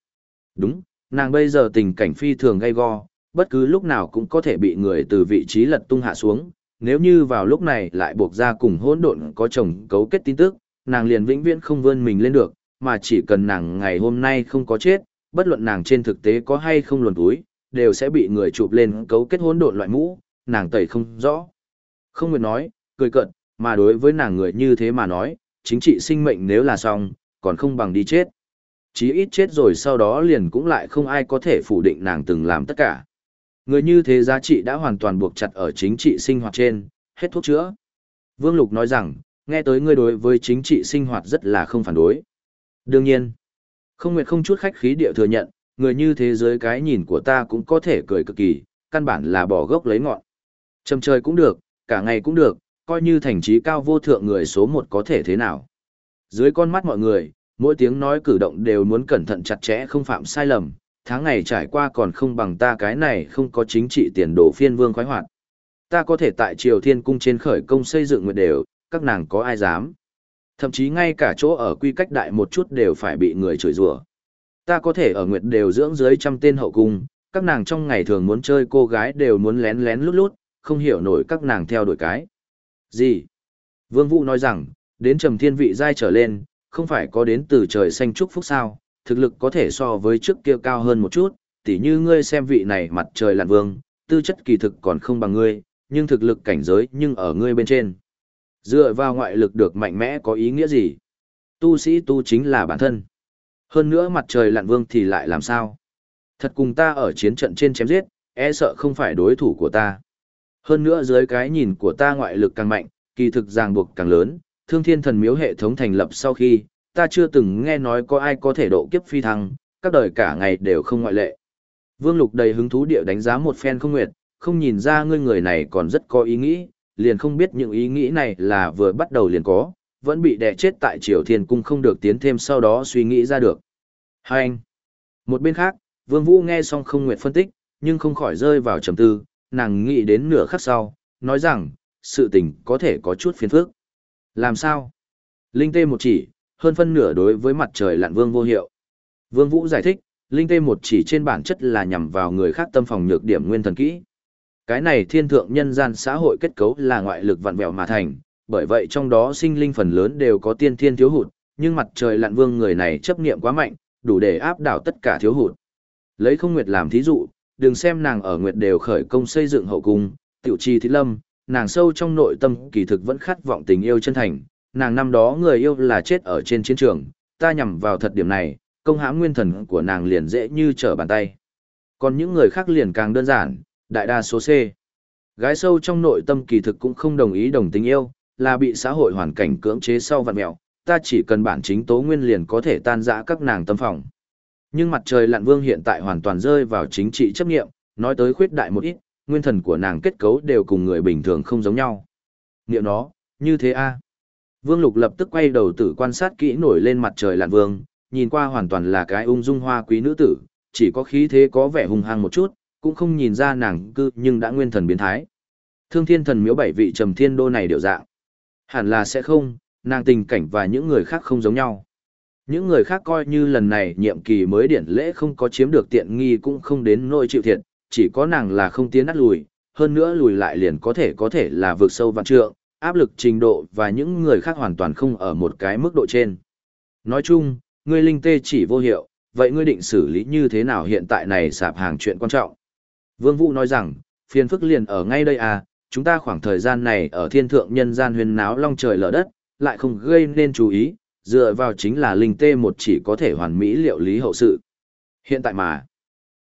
Đúng, nàng bây giờ tình cảnh phi thường gay go, bất cứ lúc nào cũng có thể bị người từ vị trí lật tung hạ xuống, nếu như vào lúc này lại buộc ra cùng hỗn độn có chồng cấu kết tin tức, nàng liền vĩnh viễn không vươn mình lên được, mà chỉ cần nàng ngày hôm nay không có chết, bất luận nàng trên thực tế có hay không luồn túi, đều sẽ bị người chụp lên cấu kết hỗn độn loại mũ, nàng tẩy không rõ. Không nguyện nói, cười cận, mà đối với nàng người như thế mà nói, chính trị sinh mệnh nếu là xong, còn không bằng đi chết. Chí ít chết rồi sau đó liền cũng lại không ai có thể phủ định nàng từng làm tất cả. Người như thế giá trị đã hoàn toàn buộc chặt ở chính trị sinh hoạt trên, hết thuốc chữa. Vương Lục nói rằng, nghe tới ngươi đối với chính trị sinh hoạt rất là không phản đối. Đương nhiên, không nguyện không chút khách khí địa thừa nhận, người như thế giới cái nhìn của ta cũng có thể cười cực kỳ, căn bản là bỏ gốc lấy ngọn. Trầm trời cũng được, cả ngày cũng được, coi như thành trí cao vô thượng người số một có thể thế nào. Dưới con mắt mọi người, mỗi tiếng nói cử động đều muốn cẩn thận chặt chẽ không phạm sai lầm, tháng ngày trải qua còn không bằng ta cái này không có chính trị tiền đồ phiên vương khoái hoạt. Ta có thể tại Triều Thiên Cung trên khởi công xây dựng nguyệt đều, các nàng có ai dám. Thậm chí ngay cả chỗ ở quy cách đại một chút đều phải bị người chửi rủa. Ta có thể ở nguyệt đều dưỡng dưới trăm tên hậu cung, các nàng trong ngày thường muốn chơi cô gái đều muốn lén lén lút lút, không hiểu nổi các nàng theo đuổi cái. Gì? Vương Vũ nói rằng, đến trầm thiên vị giai trở lên, không phải có đến từ trời xanh chúc phúc sao, thực lực có thể so với trước kia cao hơn một chút, tỉ như ngươi xem vị này mặt trời lặn vương, tư chất kỳ thực còn không bằng ngươi, nhưng thực lực cảnh giới nhưng ở ngươi bên trên. Dựa vào ngoại lực được mạnh mẽ có ý nghĩa gì? Tu sĩ tu chính là bản thân. Hơn nữa mặt trời lặn vương thì lại làm sao? Thật cùng ta ở chiến trận trên chém giết, e sợ không phải đối thủ của ta. Hơn nữa dưới cái nhìn của ta ngoại lực càng mạnh, kỳ thực ràng buộc càng lớn, thương thiên thần miếu hệ thống thành lập sau khi, ta chưa từng nghe nói có ai có thể độ kiếp phi thăng, các đời cả ngày đều không ngoại lệ. Vương Lục đầy hứng thú địa đánh giá một phen không nguyệt, không nhìn ra ngươi người này còn rất có ý nghĩ, liền không biết những ý nghĩ này là vừa bắt đầu liền có, vẫn bị đè chết tại Triều Thiên Cung không được tiến thêm sau đó suy nghĩ ra được. Hai anh. Một bên khác, Vương Vũ nghe xong không nguyệt phân tích, nhưng không khỏi rơi vào trầm tư, nàng nghĩ đến nửa khắc sau, nói rằng, sự tình có thể có chút phiền phức. Làm sao? Linh tê một chỉ, hơn phân nửa đối với mặt trời lặn vương vô hiệu. Vương Vũ giải thích, linh tê một chỉ trên bản chất là nhằm vào người khác tâm phòng nhược điểm nguyên thần kỹ. Cái này thiên thượng nhân gian xã hội kết cấu là ngoại lực vặn vẹo mà thành, bởi vậy trong đó sinh linh phần lớn đều có tiên thiên thiếu hụt, nhưng mặt trời lặn vương người này chấp niệm quá mạnh, đủ để áp đảo tất cả thiếu hụt. Lấy không nguyệt làm thí dụ, đừng xem nàng ở nguyệt đều khởi công xây dựng hậu cung, tiểu trì thí lâm, nàng sâu trong nội tâm kỳ thực vẫn khát vọng tình yêu chân thành, nàng năm đó người yêu là chết ở trên chiến trường, ta nhằm vào thật điểm này, công hãm nguyên thần của nàng liền dễ như trở bàn tay. Còn những người khác liền càng đơn giản, đại đa số C. Gái sâu trong nội tâm kỳ thực cũng không đồng ý đồng tình yêu, là bị xã hội hoàn cảnh cưỡng chế sau vạn mẹo, ta chỉ cần bản chính tố nguyên liền có thể tan rã các nàng tâm phòng. Nhưng mặt trời lặn vương hiện tại hoàn toàn rơi vào chính trị chấp nghiệm, nói tới khuyết đại một ít, nguyên thần của nàng kết cấu đều cùng người bình thường không giống nhau. Niệm nó, như thế a Vương Lục lập tức quay đầu tử quan sát kỹ nổi lên mặt trời lặn vương, nhìn qua hoàn toàn là cái ung dung hoa quý nữ tử, chỉ có khí thế có vẻ hung hăng một chút, cũng không nhìn ra nàng cư nhưng đã nguyên thần biến thái. Thương thiên thần miếu bảy vị trầm thiên đô này điều dạng. Hẳn là sẽ không, nàng tình cảnh và những người khác không giống nhau. Những người khác coi như lần này nhiệm kỳ mới điển lễ không có chiếm được tiện nghi cũng không đến nỗi chịu thiệt, chỉ có nàng là không tiến nát lùi, hơn nữa lùi lại liền có thể có thể là vượt sâu vạn trượng, áp lực trình độ và những người khác hoàn toàn không ở một cái mức độ trên. Nói chung, ngươi linh tê chỉ vô hiệu, vậy ngươi định xử lý như thế nào hiện tại này sạp hàng chuyện quan trọng? Vương Vũ nói rằng, phiền phức liền ở ngay đây à, chúng ta khoảng thời gian này ở thiên thượng nhân gian huyền náo long trời lở đất, lại không gây nên chú ý, dựa vào chính là linh tê một chỉ có thể hoàn mỹ liệu lý hậu sự. Hiện tại mà,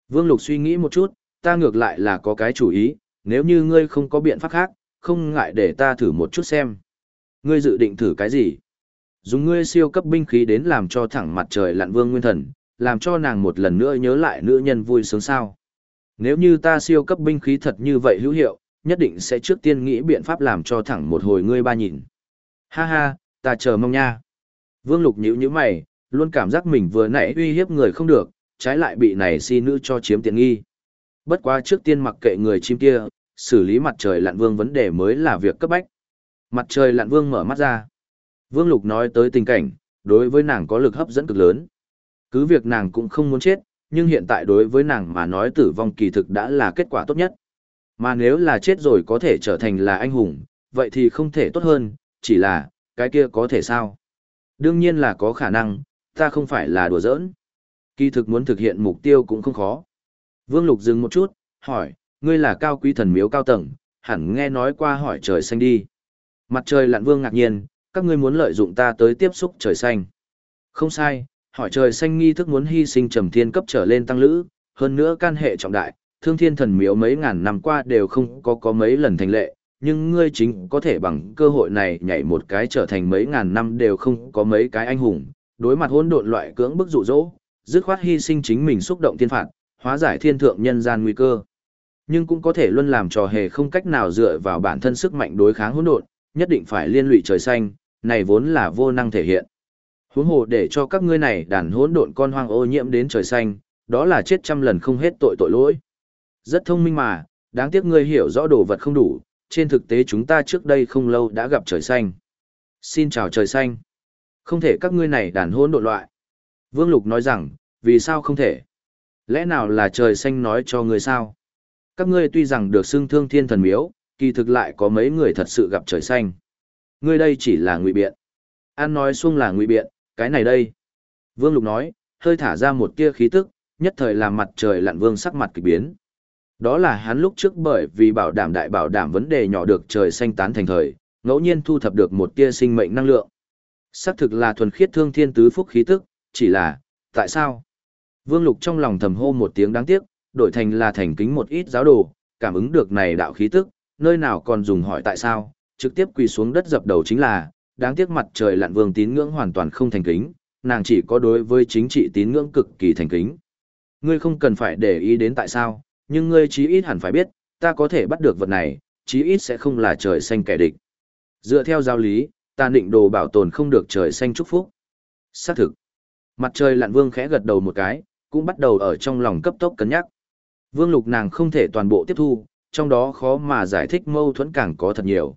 Vương Lục suy nghĩ một chút, ta ngược lại là có cái chủ ý, nếu như ngươi không có biện pháp khác, không ngại để ta thử một chút xem. Ngươi dự định thử cái gì? Dùng ngươi siêu cấp binh khí đến làm cho thẳng mặt trời lặn vương nguyên thần, làm cho nàng một lần nữa nhớ lại nữ nhân vui sướng sao. Nếu như ta siêu cấp binh khí thật như vậy hữu hiệu, nhất định sẽ trước tiên nghĩ biện pháp làm cho thẳng một hồi ngươi ba nhìn. Ha ha, ta chờ mong nha. Vương Lục nhíu nhíu mày, luôn cảm giác mình vừa nãy uy hiếp người không được, trái lại bị này si nữ cho chiếm tiện nghi. Bất quá trước tiên mặc kệ người chim kia, xử lý mặt trời lặn vương vấn đề mới là việc cấp bách. Mặt trời lặn vương mở mắt ra. Vương Lục nói tới tình cảnh, đối với nàng có lực hấp dẫn cực lớn. Cứ việc nàng cũng không muốn chết, nhưng hiện tại đối với nàng mà nói tử vong kỳ thực đã là kết quả tốt nhất. Mà nếu là chết rồi có thể trở thành là anh hùng, vậy thì không thể tốt hơn, chỉ là, cái kia có thể sao? Đương nhiên là có khả năng, ta không phải là đùa giỡn. Kỳ thực muốn thực hiện mục tiêu cũng không khó. Vương Lục dừng một chút, hỏi, ngươi là cao quý thần miếu cao tầng, hẳn nghe nói qua hỏi trời xanh đi. Mặt trời lặn vương ngạc nhiên, các ngươi muốn lợi dụng ta tới tiếp xúc trời xanh. Không sai, hỏi trời xanh nghi thức muốn hy sinh trầm thiên cấp trở lên tăng lữ, hơn nữa can hệ trọng đại, thương thiên thần miếu mấy ngàn năm qua đều không có có mấy lần thành lệ, nhưng ngươi chính có thể bằng cơ hội này nhảy một cái trở thành mấy ngàn năm đều không có mấy cái anh hùng, đối mặt hỗn độn loại cưỡng bức dụ dỗ, dứt khoát hy sinh chính mình xúc động thiên phạt, hóa giải thiên thượng nhân gian nguy cơ. Nhưng cũng có thể luôn làm trò hề không cách nào dựa vào bản thân sức mạnh đối kháng hỗn độn, nhất định phải liên lụy trời xanh, này vốn là vô năng thể hiện. Huống hồ để cho các ngươi này đàn hỗn độn con hoang ô nhiễm đến trời xanh, đó là chết trăm lần không hết tội tội lỗi. Rất thông minh mà, đáng tiếc ngươi hiểu rõ đồ vật không đủ, trên thực tế chúng ta trước đây không lâu đã gặp trời xanh. Xin chào trời xanh. Không thể các ngươi này đàn hỗn độn loại. Vương Lục nói rằng, vì sao không thể? Lẽ nào là trời xanh nói cho ngươi sao? Các ngươi tuy rằng được xưng thương thiên thần miếu, kỳ thực lại có mấy người thật sự gặp trời xanh. Ngươi đây chỉ là ngụy biện. An nói xuông là ngụy biện, cái này đây. Vương Lục nói, hơi thả ra một tia khí tức, nhất thời làm mặt trời lặn vương sắc mặt kỳ biến. Đó là hắn lúc trước bởi vì bảo đảm đại bảo đảm vấn đề nhỏ được trời xanh tán thành thời, ngẫu nhiên thu thập được một tia sinh mệnh năng lượng. Xác thực là thuần khiết thương thiên tứ phúc khí tức, chỉ là, tại sao? Vương Lục trong lòng thầm hô một tiếng đáng tiếc, đổi thành là thành kính một ít giáo đồ, cảm ứng được này đạo khí tức, nơi nào còn dùng hỏi tại sao, trực tiếp quỳ xuống đất dập đầu chính là, đáng tiếc mặt trời lặn vương tín ngưỡng hoàn toàn không thành kính, nàng chỉ có đối với chính trị tín ngưỡng cực kỳ thành kính. Ngươi không cần phải để ý đến tại sao, nhưng ngươi chí ít hẳn phải biết, ta có thể bắt được vật này, chí ít sẽ không là trời xanh kẻ địch. Dựa theo giáo lý, ta định đồ bảo tồn không được trời xanh chúc phúc. Xác thực. Mặt trời lặn vương khẽ gật đầu một cái, cũng bắt đầu ở trong lòng cấp tốc cân nhắc. Vương lục nàng không thể toàn bộ tiếp thu, trong đó khó mà giải thích mâu thuẫn càng có thật nhiều.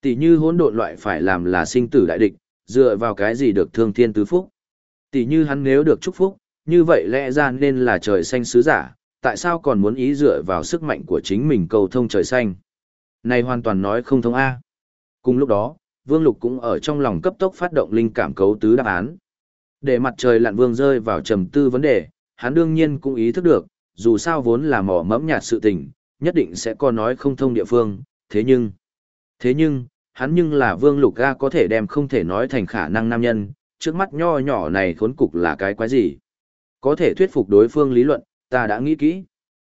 Tỷ như hỗn độn loại phải làm là sinh tử đại địch, dựa vào cái gì được thương thiên tứ phúc. Tỷ như hắn nếu được chúc phúc, như vậy lẽ ra nên là trời xanh sứ giả, tại sao còn muốn ý dựa vào sức mạnh của chính mình cầu thông trời xanh. Này hoàn toàn nói không thông A. Cùng lúc đó, Vương Lục cũng ở trong lòng cấp tốc phát động linh cảm cấu tứ đáp án. Để mặt trời lặn vương rơi vào trầm tư vấn đề, hắn đương nhiên cũng ý thức được, dù sao vốn là mỏ mẫm nhạt sự tình, nhất định sẽ có nói không thông địa phương, thế nhưng, thế nhưng, hắn nhưng là vương lục ga có thể đem không thể nói thành khả năng nam nhân, trước mắt nho nhỏ này khốn cục là cái quái gì. Có thể thuyết phục đối phương lý luận, ta đã nghĩ kỹ.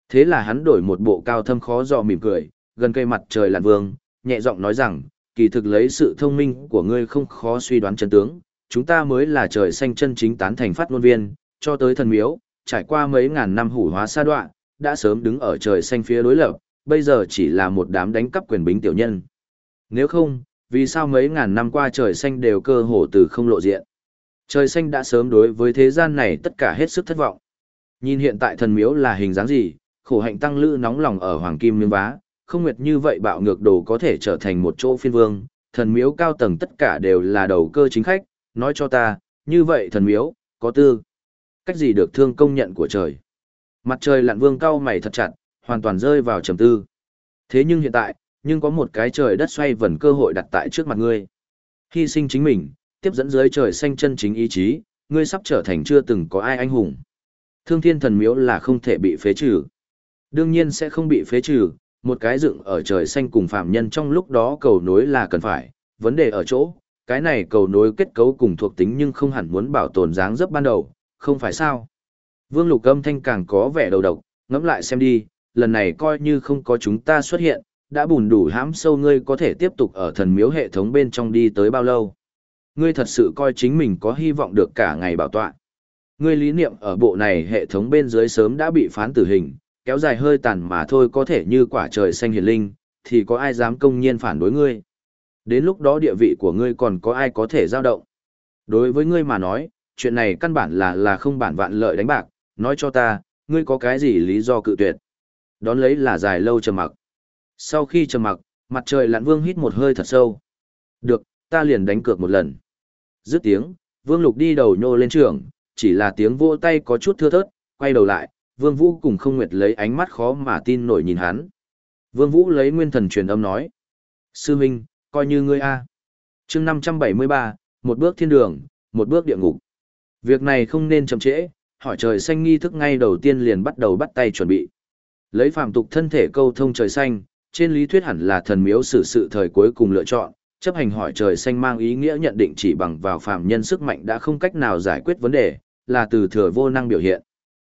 Thế là hắn đổi một bộ cao thâm khó dò mỉm cười, gần cây mặt trời lặn vương, nhẹ giọng nói rằng, kỳ thực lấy sự thông minh của ngươi không khó suy đoán chân tướng, chúng ta mới là trời xanh chân chính tán thành phát ngôn viên, cho tới thần miếu, trải qua mấy ngàn năm hủ hóa sa đoạn, đã sớm đứng ở trời xanh phía đối lập, bây giờ chỉ là một đám đánh cắp quyền bính tiểu nhân. Nếu không, vì sao mấy ngàn năm qua trời xanh đều cơ hồ từ không lộ diện? Trời xanh đã sớm đối với thế gian này tất cả hết sức thất vọng. Nhìn hiện tại thần miếu là hình dáng gì, khổ hạnh tăng lữ nóng lòng ở hoàng kim miếng vá, không nguyệt như vậy bạo ngược đồ có thể trở thành một chỗ phiên vương, thần miếu cao tầng tất cả đều là đầu cơ chính khách, nói cho ta, như vậy thần miếu, có tư. Cách gì được thương công nhận của trời? Mặt trời lặn vương cao mày thật chặt, hoàn toàn rơi vào trầm tư. Thế nhưng hiện tại, nhưng có một cái trời đất xoay vần cơ hội đặt tại trước mặt ngươi. Hy sinh chính mình, tiếp dẫn dưới trời xanh chân chính ý chí, ngươi sắp trở thành chưa từng có ai anh hùng. Thương thiên thần miếu là không thể bị phế trừ. Đương nhiên sẽ không bị phế trừ, một cái dựng ở trời xanh cùng phạm nhân trong lúc đó cầu nối là cần phải, vấn đề ở chỗ, cái này cầu nối kết cấu cùng thuộc tính nhưng không hẳn muốn bảo tồn dáng dấp ban đầu, không phải sao. Vương lục âm thanh càng có vẻ đầu độc, ngẫm lại xem đi, lần này coi như không có chúng ta xuất hiện, đã bùn đủ hãm sâu ngươi có thể tiếp tục ở thần miếu hệ thống bên trong đi tới bao lâu. Ngươi thật sự coi chính mình có hy vọng được cả ngày bảo tọa. Ngươi lý niệm ở bộ này hệ thống bên dưới sớm đã bị phán tử hình, kéo dài hơi tàn mà thôi có thể như quả trời xanh hiền linh, thì có ai dám công nhiên phản đối ngươi. Đến lúc đó địa vị của ngươi còn có ai có thể dao động. Đối với ngươi mà nói, chuyện này căn bản là là không bản vạn lợi đánh bạc, nói cho ta, ngươi có cái gì lý do cự tuyệt. Đón lấy là dài lâu trầm mặc. Sau khi trầm mặc, mặt trời lặn vương hít một hơi thật sâu. Được, ta liền đánh cược một lần. Dứt tiếng, vương lục đi đầu nhô lên trường, chỉ là tiếng vỗ tay có chút thưa thớt, quay đầu lại, vương vũ cùng không nguyệt lấy ánh mắt khó mà tin nổi nhìn hắn. Vương vũ lấy nguyên thần truyền âm nói. Sư Minh, coi như ngươi A. chương 573, một bước thiên đường, một bước địa ngục. Việc này không nên chậm trễ, hỏi trời xanh nghi thức ngay đầu tiên liền bắt đầu bắt tay chuẩn bị. Lấy phàm tục thân thể câu thông trời xanh, trên lý thuyết hẳn là thần miếu xử sự thời cuối cùng lựa chọn, chấp hành hỏi trời xanh mang ý nghĩa nhận định chỉ bằng vào phàm nhân sức mạnh đã không cách nào giải quyết vấn đề, là từ thừa vô năng biểu hiện.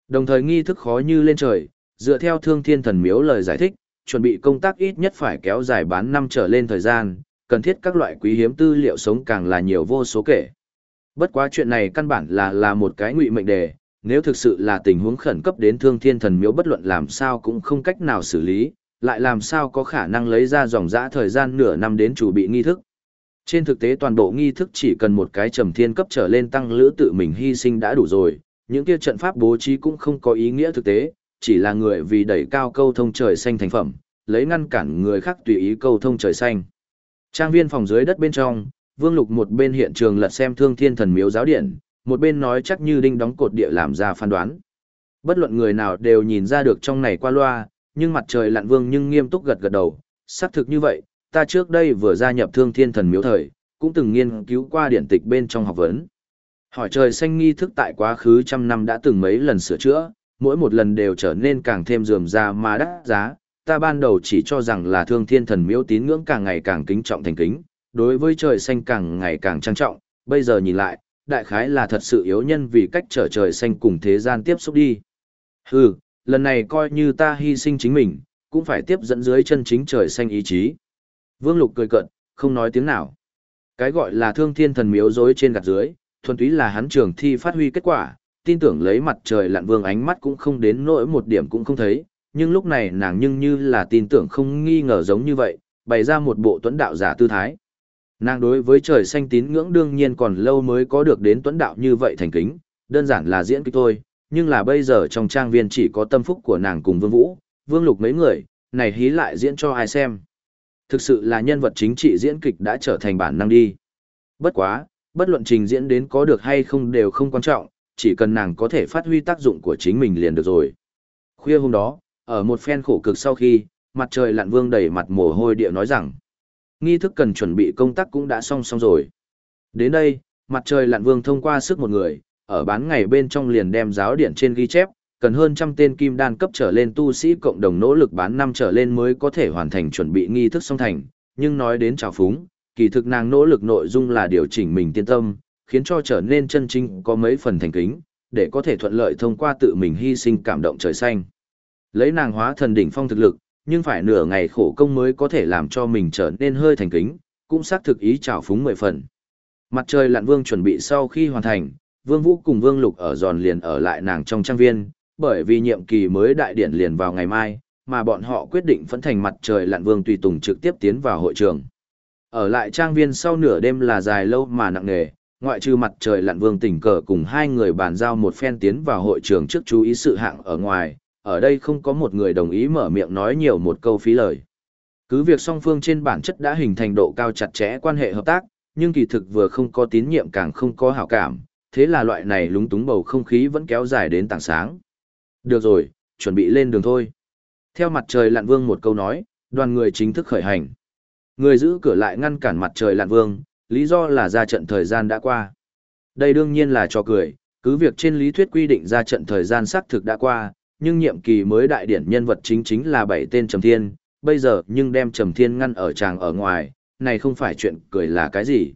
Đồng thời nghi thức khó như lên trời, dựa theo thương thiên thần miếu lời giải thích, chuẩn bị công tác ít nhất phải kéo dài bán năm trở lên thời gian, cần thiết các loại quý hiếm tư liệu sống càng là nhiều vô số kể. Bất quá chuyện này căn bản là là một cái ngụy mệnh đề, nếu thực sự là tình huống khẩn cấp đến thương thiên thần miếu bất luận làm sao cũng không cách nào xử lý, lại làm sao có khả năng lấy ra dòng dã thời gian nửa năm đến chủ bị nghi thức. Trên thực tế toàn bộ nghi thức chỉ cần một cái trầm thiên cấp trở lên tăng lữ tự mình hy sinh đã đủ rồi, những kia trận pháp bố trí cũng không có ý nghĩa thực tế, chỉ là người vì đẩy cao câu thông trời xanh thành phẩm, lấy ngăn cản người khác tùy ý câu thông trời xanh. Trang viên phòng dưới đất bên trong, Vương Lục một bên hiện trường lật xem Thương Thiên Thần Miếu giáo điện, một bên nói chắc như đinh đóng cột địa làm ra phán đoán. Bất luận người nào đều nhìn ra được trong này qua loa, nhưng mặt trời lặn vương nhưng nghiêm túc gật gật đầu, xác thực như vậy, ta trước đây vừa gia nhập Thương Thiên Thần Miếu thời, cũng từng nghiên cứu qua điển tịch bên trong học vấn. Hỏi trời xanh nghi thức tại quá khứ trăm năm đã từng mấy lần sửa chữa, mỗi một lần đều trở nên càng thêm dườm ra mà đắt giá. Ta ban đầu chỉ cho rằng là thương thiên thần miếu tín ngưỡng càng ngày càng kính trọng thành kính, đối với trời xanh càng ngày càng trang trọng, bây giờ nhìn lại, đại khái là thật sự yếu nhân vì cách trở trời xanh cùng thế gian tiếp xúc đi. Hừ, lần này coi như ta hy sinh chính mình, cũng phải tiếp dẫn dưới chân chính trời xanh ý chí. Vương Lục cười cợt, không nói tiếng nào. Cái gọi là thương thiên thần miếu dối trên gạt dưới, thuần túy là hắn trường thi phát huy kết quả, tin tưởng lấy mặt trời lặn vương ánh mắt cũng không đến nỗi một điểm cũng không thấy, nhưng lúc này nàng nhưng như là tin tưởng không nghi ngờ giống như vậy, bày ra một bộ tuấn đạo giả tư thái. Nàng đối với trời xanh tín ngưỡng đương nhiên còn lâu mới có được đến tuấn đạo như vậy thành kính, đơn giản là diễn kịch thôi, nhưng là bây giờ trong trang viên chỉ có tâm phúc của nàng cùng Vương Vũ, Vương Lục mấy người, này hí lại diễn cho ai xem. Thực sự là nhân vật chính trị diễn kịch đã trở thành bản năng đi. Bất quá, bất luận trình diễn đến có được hay không đều không quan trọng, chỉ cần nàng có thể phát huy tác dụng của chính mình liền được rồi. Khuya hôm đó, ở một phen khổ cực sau khi, mặt trời lặn vương đầy mặt mồ hôi địa nói rằng, nghi thức cần chuẩn bị công tác cũng đã xong xong rồi. Đến đây, mặt trời lặn vương thông qua sức một người, ở bán ngày bên trong liền đem giáo điển trên ghi chép, cần hơn trăm tên kim đan cấp trở lên tu sĩ cộng đồng nỗ lực bán năm trở lên mới có thể hoàn thành chuẩn bị nghi thức song thành, nhưng nói đến trào phúng, kỳ thực nàng nỗ lực nội dung là điều chỉnh mình tiên tâm, khiến cho trở nên chân chính có mấy phần thành kính, để có thể thuận lợi thông qua tự mình hy sinh cảm động trời xanh. Lấy nàng hóa thần đỉnh phong thực lực, nhưng phải nửa ngày khổ công mới có thể làm cho mình trở nên hơi thành kính, cũng xác thực ý trào phúng mười phần. Mặt trời lặn vương chuẩn bị sau khi hoàn thành, vương vũ cùng vương lục ở giòn liền ở lại nàng trong trang viên, bởi vì nhiệm kỳ mới đại điển liền vào ngày mai, mà bọn họ quyết định phấn thành mặt trời lặn vương tùy tùng trực tiếp tiến vào hội trường. Ở lại trang viên sau nửa đêm là dài lâu mà nặng nề, ngoại trừ mặt trời lặn vương tình cờ cùng hai người bàn giao một phen tiến vào hội trường trước chú ý sự hạng ở ngoài, ở đây không có một người đồng ý mở miệng nói nhiều một câu phí lời. Cứ việc song phương trên bản chất đã hình thành độ cao chặt chẽ quan hệ hợp tác, nhưng kỳ thực vừa không có tín nhiệm càng không có hảo cảm, thế là loại này lúng túng bầu không khí vẫn kéo dài đến tảng sáng. Được rồi, chuẩn bị lên đường thôi. Theo mặt trời lặn vương một câu nói, đoàn người chính thức khởi hành. Người giữ cửa lại ngăn cản mặt trời lặn vương, lý do là ra trận thời gian đã qua. Đây đương nhiên là cho cười, cứ việc trên lý thuyết quy định ra trận thời gian xác thực đã qua, nhưng nhiệm kỳ mới đại điển nhân vật chính chính là bảy tên Trầm Thiên, bây giờ nhưng đem Trầm Thiên ngăn ở tràng ở ngoài, này không phải chuyện cười là cái gì.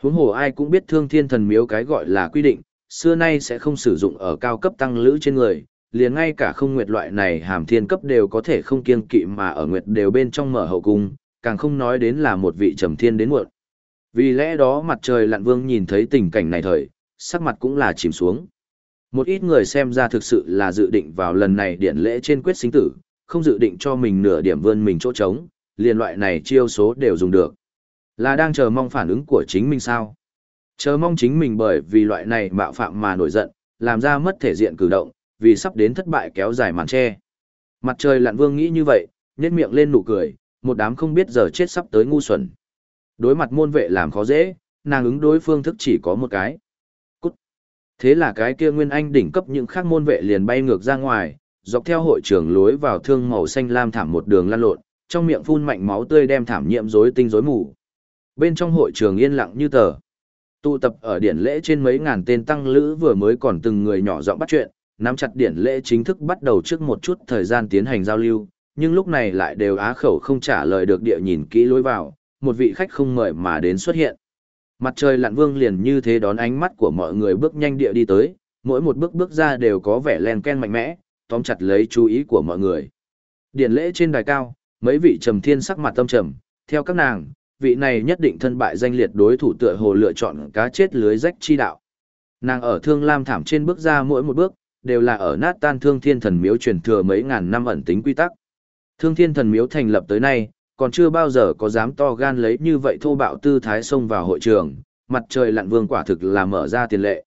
Huống hồ ai cũng biết thương thiên thần miếu cái gọi là quy định, xưa nay sẽ không sử dụng ở cao cấp tăng lữ trên người, liền ngay cả không nguyệt loại này hàm thiên cấp đều có thể không kiêng kỵ mà ở nguyệt đều bên trong mở hậu cung, càng không nói đến là một vị trầm thiên đến muộn. Vì lẽ đó mặt trời lặn vương nhìn thấy tình cảnh này thời, sắc mặt cũng là chìm xuống. Một ít người xem ra thực sự là dự định vào lần này điện lễ trên quyết sinh tử, không dự định cho mình nửa điểm vươn mình chỗ trống, liền loại này chiêu số đều dùng được. Là đang chờ mong phản ứng của chính mình sao? Chờ mong chính mình bởi vì loại này mạo phạm mà nổi giận, làm ra mất thể diện cử động, vì sắp đến thất bại kéo dài màn che. Mặt trời lặn vương nghĩ như vậy, nhét miệng lên nụ cười, một đám không biết giờ chết sắp tới ngu xuẩn. Đối mặt môn vệ làm khó dễ, nàng ứng đối phương thức chỉ có một cái. Cút. Thế là cái kia nguyên anh đỉnh cấp những khác môn vệ liền bay ngược ra ngoài, dọc theo hội trường lối vào thương màu xanh lam thảm một đường lăn lộn, trong miệng phun mạnh máu tươi đem thảm nhiễm rối tinh rối mù. Bên trong hội trường yên lặng như tờ. Tụ tập ở điển lễ trên mấy ngàn tên tăng lữ vừa mới còn từng người nhỏ giọng bắt chuyện, nắm chặt điển lễ chính thức bắt đầu trước một chút thời gian tiến hành giao lưu, nhưng lúc này lại đều á khẩu không trả lời được địa nhìn kỹ lối vào, một vị khách không mời mà đến xuất hiện. Mặt trời lặn vương liền như thế đón ánh mắt của mọi người bước nhanh địa đi tới, mỗi một bước bước ra đều có vẻ len ken mạnh mẽ, tóm chặt lấy chú ý của mọi người. Điển lễ trên đài cao, mấy vị trầm thiên sắc mặt tâm trầm, theo các nàng, vị này nhất định thân bại danh liệt đối thủ tựa hồ lựa chọn cá chết lưới rách chi đạo. Nàng ở thương lam thảm trên bước ra mỗi một bước, đều là ở nát tan thương thiên thần miếu truyền thừa mấy ngàn năm ẩn tính quy tắc. Thương thiên thần miếu thành lập tới nay, còn chưa bao giờ có dám to gan lấy như vậy thô bạo tư thái xông vào hội trường, mặt trời lặn vương quả thực là mở ra tiền lệ.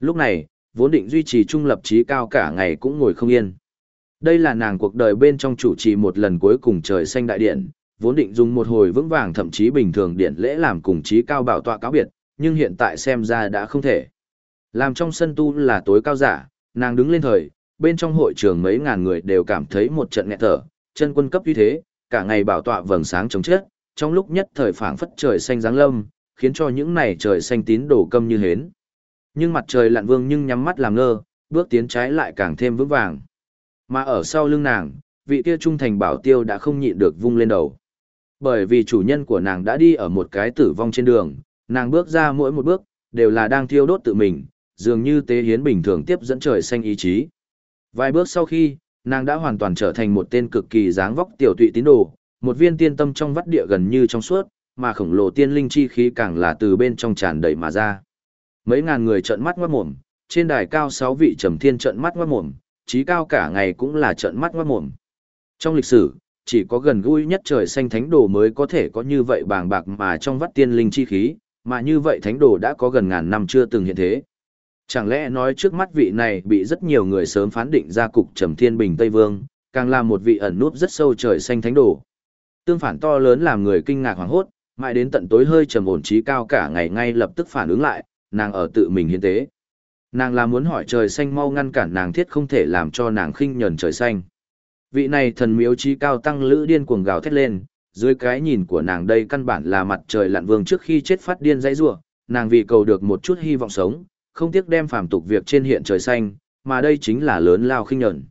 Lúc này, vốn định duy trì trung lập trí cao cả ngày cũng ngồi không yên. Đây là nàng cuộc đời bên trong chủ trì một lần cuối cùng trời xanh đại điện, vốn định dùng một hồi vững vàng thậm chí bình thường điện lễ làm cùng trí cao bảo tọa cáo biệt, nhưng hiện tại xem ra đã không thể. Làm trong sân tu là tối cao giả, nàng đứng lên thời, bên trong hội trường mấy ngàn người đều cảm thấy một trận nghẹt thở, chân quân cấp như thế, cả ngày bảo tọa vầng sáng chống chết, trong lúc nhất thời phảng phất trời xanh giáng lâm, khiến cho những này trời xanh tín đổ câm như hến. Nhưng mặt trời lặn vương nhưng nhắm mắt làm ngơ, bước tiến trái lại càng thêm vững vàng. Mà ở sau lưng nàng, vị kia trung thành bảo tiêu đã không nhịn được vung lên đầu. Bởi vì chủ nhân của nàng đã đi ở một cái tử vong trên đường, nàng bước ra mỗi một bước, đều là đang thiêu đốt tự mình, dường như tế hiến bình thường tiếp dẫn trời xanh ý chí. Vài bước sau khi, nàng đã hoàn toàn trở thành một tên cực kỳ dáng vóc tiểu tụy tín đồ, một viên tiên tâm trong vắt địa gần như trong suốt, mà khổng lồ tiên linh chi khí càng là từ bên trong tràn đầy mà ra. Mấy ngàn người trợn mắt ngoát mồm, trên đài cao sáu vị trầm thiên trợn mắt ngoát mồm, trí cao cả ngày cũng là trợn mắt ngoát mồm. Trong lịch sử, chỉ có gần gũi nhất trời xanh thánh đồ mới có thể có như vậy bàng bạc mà trong vắt tiên linh chi khí, mà như vậy thánh đồ đã có gần ngàn năm chưa từng hiện thế. Chẳng lẽ nói trước mắt vị này bị rất nhiều người sớm phán định ra cục trầm thiên bình Tây Vương, càng là một vị ẩn núp rất sâu trời xanh thánh đồ. Tương phản to lớn làm người kinh ngạc hoảng hốt, mãi đến tận tối hơi trầm ổn trí cao cả ngày ngay lập tức phản ứng lại, nàng ở tự mình hiến tế. Nàng là muốn hỏi trời xanh mau ngăn cản nàng thiết không thể làm cho nàng khinh nhẫn trời xanh. Vị này thần miếu trí cao tăng lữ điên cuồng gào thét lên, dưới cái nhìn của nàng đây căn bản là mặt trời lặn vương trước khi chết phát điên dãy rủa, nàng vì cầu được một chút hy vọng sống, không tiếc đem phàm tục việc trên hiện trời xanh, mà đây chính là lớn lao khinh nhẫn.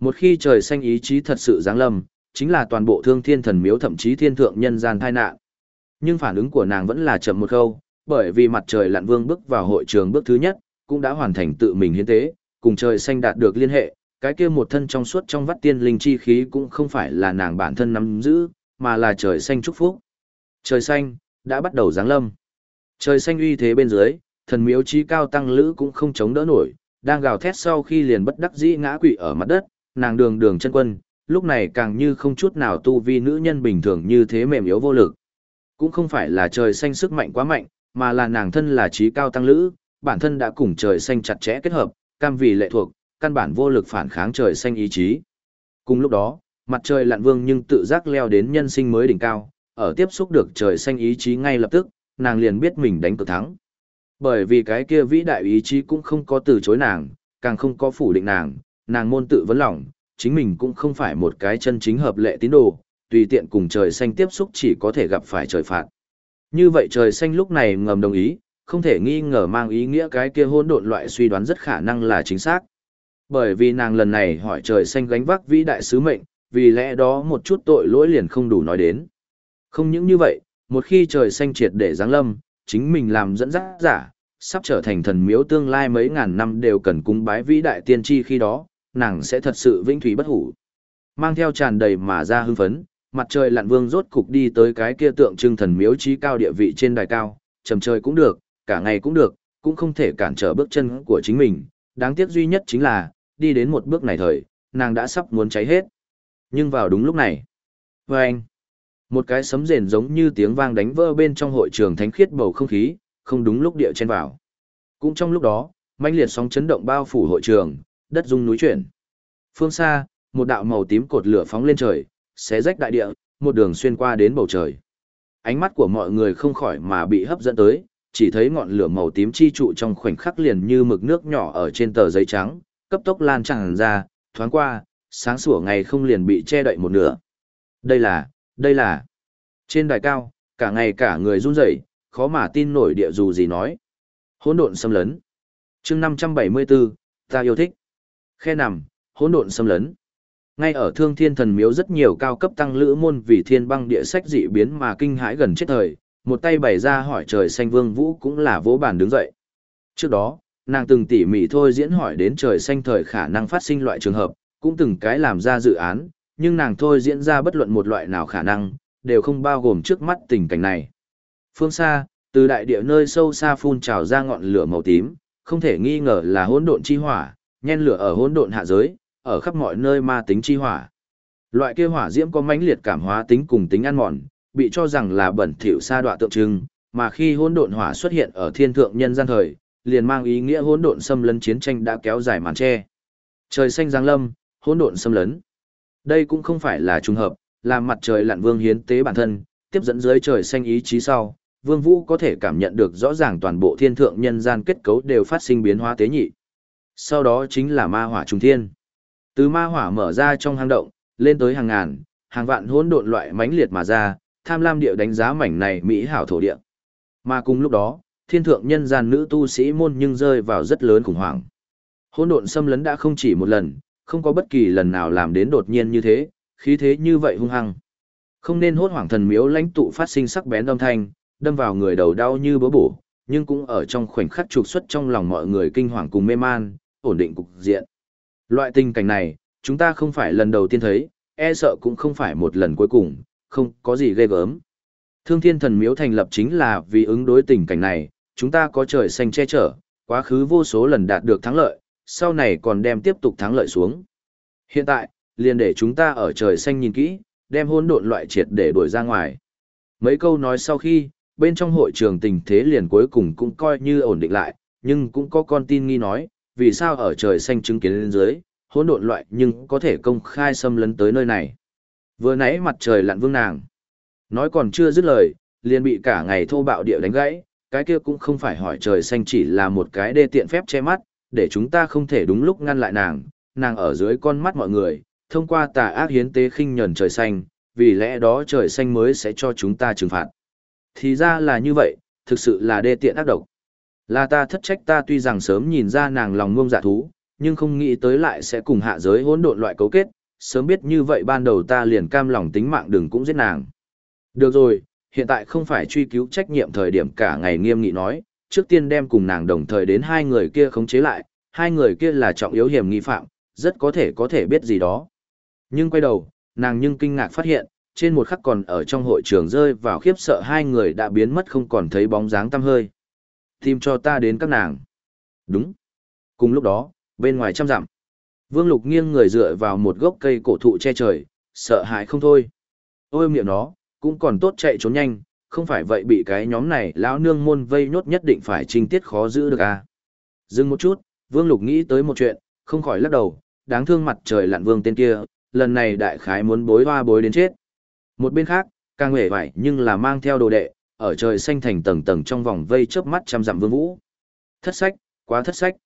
Một khi trời xanh ý chí thật sự giáng lâm, chính là toàn bộ thương thiên thần miếu thậm chí thiên thượng nhân gian tai nạn. Nhưng phản ứng của nàng vẫn là chậm một khâu, bởi vì mặt trời lặn vương bước vào hội trường bước thứ nhất, cũng đã hoàn thành tự mình hiến tế, cùng trời xanh đạt được liên hệ, cái kia một thân trong suốt trong vắt tiên linh chi khí cũng không phải là nàng bản thân nắm giữ, mà là trời xanh chúc phúc. Trời xanh, đã bắt đầu giáng lâm. Trời xanh uy thế bên dưới, thần miếu chi cao tăng lữ cũng không chống đỡ nổi, đang gào thét sau khi liền bất đắc dĩ ngã quỵ ở mặt đất, nàng đường đường chân quân, lúc này càng như không chút nào tu vi nữ nhân bình thường như thế mềm yếu vô lực. Cũng không phải là trời xanh sức mạnh quá mạnh, mà là nàng thân là trí cao tăng lữ, bản thân đã cùng trời xanh chặt chẽ kết hợp, cam vì lệ thuộc, căn bản vô lực phản kháng trời xanh ý chí. Cùng lúc đó, mặt trời lặn vương nhưng tự giác leo đến nhân sinh mới đỉnh cao, ở tiếp xúc được trời xanh ý chí ngay lập tức, nàng liền biết mình đánh cược thắng. Bởi vì cái kia vĩ đại ý chí cũng không có từ chối nàng, càng không có phủ định nàng, nàng môn tự vấn lòng, chính mình cũng không phải một cái chân chính hợp lệ tín đồ, tùy tiện cùng trời xanh tiếp xúc chỉ có thể gặp phải trời phạt. Như vậy trời xanh lúc này ngầm đồng ý, không thể nghi ngờ mang ý nghĩa cái kia hỗn độn loại suy đoán rất khả năng là chính xác. Bởi vì nàng lần này hỏi trời xanh gánh vác vĩ đại sứ mệnh, vì lẽ đó một chút tội lỗi liền không đủ nói đến. Không những như vậy, một khi trời xanh triệt để giáng lâm, chính mình làm dẫn dắt giả, sắp trở thành thần miếu tương lai mấy ngàn năm đều cần cúng bái vĩ đại tiên tri khi đó, nàng sẽ thật sự vĩnh thủy bất hủ. Mang theo tràn đầy mà ra hưng phấn, mặt trời lặn vương rốt cục đi tới cái kia tượng trưng thần miếu trí cao địa vị trên đài cao, trầm trời cũng được, cả ngày cũng được, cũng không thể cản trở bước chân của chính mình, đáng tiếc duy nhất chính là, đi đến một bước này thời, nàng đã sắp muốn cháy hết. Nhưng vào đúng lúc này, vâng, một cái sấm rền giống như tiếng vang đánh vỡ bên trong hội trường thánh khiết bầu không khí, không đúng lúc địa chen vào. Cũng trong lúc đó, mãnh liệt sóng chấn động bao phủ hội trường, đất rung núi chuyển. Phương xa, một đạo màu tím cột lửa phóng lên trời, xé rách đại địa, một đường xuyên qua đến bầu trời. Ánh mắt của mọi người không khỏi mà bị hấp dẫn tới, chỉ thấy ngọn lửa màu tím chi trụ trong khoảnh khắc liền như mực nước nhỏ ở trên tờ giấy trắng, cấp tốc lan tràn ra, thoáng qua, sáng sủa ngày không liền bị che đậy một nửa. Đây là, đây là. Trên đài cao, cả ngày cả người run rẩy, khó mà tin nổi địa dù gì nói. Hỗn độn xâm lấn. Chương 574, ta yêu thích. Khe nằm, hỗn độn xâm lấn. Ngay ở Thương Thiên Thần Miếu rất nhiều cao cấp tăng lữ môn vì thiên băng địa sách dị biến mà kinh hãi gần chết thời, một tay bày ra hỏi trời xanh Vương Vũ cũng là vỗ bàn đứng dậy. Trước đó, nàng từng tỉ mỉ thôi diễn hỏi đến trời xanh thời khả năng phát sinh loại trường hợp, cũng từng cái làm ra dự án, nhưng nàng thôi diễn ra bất luận một loại nào khả năng, đều không bao gồm trước mắt tình cảnh này. Phương xa, từ đại địa nơi sâu xa phun trào ra ngọn lửa màu tím, không thể nghi ngờ là hỗn độn chi hỏa, nhen lửa ở hỗn độn hạ giới, ở khắp mọi nơi ma tính chi hỏa. Loại kia hỏa diễm có mãnh liệt cảm hóa tính cùng tính ăn mòn, bị cho rằng là bẩn thỉu sa đọa tượng trưng, mà khi hỗn độn hỏa xuất hiện ở thiên thượng nhân gian thời, liền mang ý nghĩa hỗn độn xâm lấn chiến tranh đã kéo dài màn che. Trời xanh giáng lâm, hỗn độn xâm lấn. Đây cũng không phải là trùng hợp, là mặt trời lặn vương hiến tế bản thân, tiếp dẫn dưới trời xanh ý chí sau, Vương Vũ có thể cảm nhận được rõ ràng toàn bộ thiên thượng nhân gian kết cấu đều phát sinh biến hóa tế nhị. Sau đó chính là ma hỏa trùng thiên. Từ ma hỏa mở ra trong hang động, lên tới hàng ngàn, hàng vạn hỗn độn loại mãnh liệt mà ra, tham lam địa đánh giá mảnh này mỹ hảo thổ địa. Mà cùng lúc đó, thiên thượng nhân gian nữ tu sĩ môn nhưng rơi vào rất lớn khủng hoảng. Hỗn độn xâm lấn đã không chỉ một lần, không có bất kỳ lần nào làm đến đột nhiên như thế, khí thế như vậy hung hăng. Không nên hốt hoảng thần miếu lãnh tụ phát sinh sắc bén âm thanh, đâm vào người đầu đau như bớ bổ, nhưng cũng ở trong khoảnh khắc trục xuất trong lòng mọi người kinh hoàng cùng mê man, ổn định cục diện. Loại tình cảnh này, chúng ta không phải lần đầu tiên thấy, e sợ cũng không phải một lần cuối cùng, không có gì ghê gớm. Thương thiên thần miếu thành lập chính là vì ứng đối tình cảnh này, chúng ta có trời xanh che chở, quá khứ vô số lần đạt được thắng lợi, sau này còn đem tiếp tục thắng lợi xuống. Hiện tại, liền để chúng ta ở trời xanh nhìn kỹ, đem hỗn độn loại triệt để đuổi ra ngoài. Mấy câu nói sau khi, bên trong hội trường tình thế liền cuối cùng cũng coi như ổn định lại, nhưng cũng có con tin nghi nói, vì sao ở trời xanh chứng kiến lên dưới, hỗn độn loại nhưng có thể công khai xâm lấn tới nơi này. Vừa nãy mặt trời lặn vương nàng. Nói còn chưa dứt lời, liền bị cả ngày thô bạo địa đánh gãy, cái kia cũng không phải hỏi trời xanh chỉ là một cái đê tiện phép che mắt, để chúng ta không thể đúng lúc ngăn lại nàng, nàng ở dưới con mắt mọi người, thông qua tà ác hiến tế khinh nhẫn trời xanh, vì lẽ đó trời xanh mới sẽ cho chúng ta trừng phạt. Thì ra là như vậy, thực sự là đê tiện ác độc. Là ta thất trách ta tuy rằng sớm nhìn ra nàng lòng ngông dạ thú, nhưng không nghĩ tới lại sẽ cùng hạ giới hỗn độn loại cấu kết, sớm biết như vậy ban đầu ta liền cam lòng tính mạng đừng cũng giết nàng. Được rồi, hiện tại không phải truy cứu trách nhiệm thời điểm cả ngày nghiêm nghị nói, trước tiên đem cùng nàng đồng thời đến hai người kia khống chế lại, hai người kia là trọng yếu hiểm nghi phạm, rất có thể có thể biết gì đó. Nhưng quay đầu, nàng nhưng kinh ngạc phát hiện, trên một khắc còn ở trong hội trường rơi vào khiếp sợ hai người đã biến mất không còn thấy bóng dáng tăm hơi. Tìm cho ta đến các nàng. Đúng. Cùng lúc đó, bên ngoài trăm dặm, Vương Lục nghiêng người dựa vào một gốc cây cổ thụ che trời, sợ hãi không thôi. Ôi miệng nó, cũng còn tốt chạy trốn nhanh, không phải vậy bị cái nhóm này lão nương môn vây nhốt nhất định phải trinh tiết khó giữ được à. Dừng một chút, Vương Lục nghĩ tới một chuyện, không khỏi lắc đầu, đáng thương mặt trời lặn vương tên kia, lần này đại khái muốn bối hoa bối đến chết. Một bên khác, càng hề vải nhưng là mang theo đồ đệ, ở trời xanh thành tầng tầng trong vòng vây chớp mắt chăm dặm Vương Vũ. Thất sách, quá thất sách.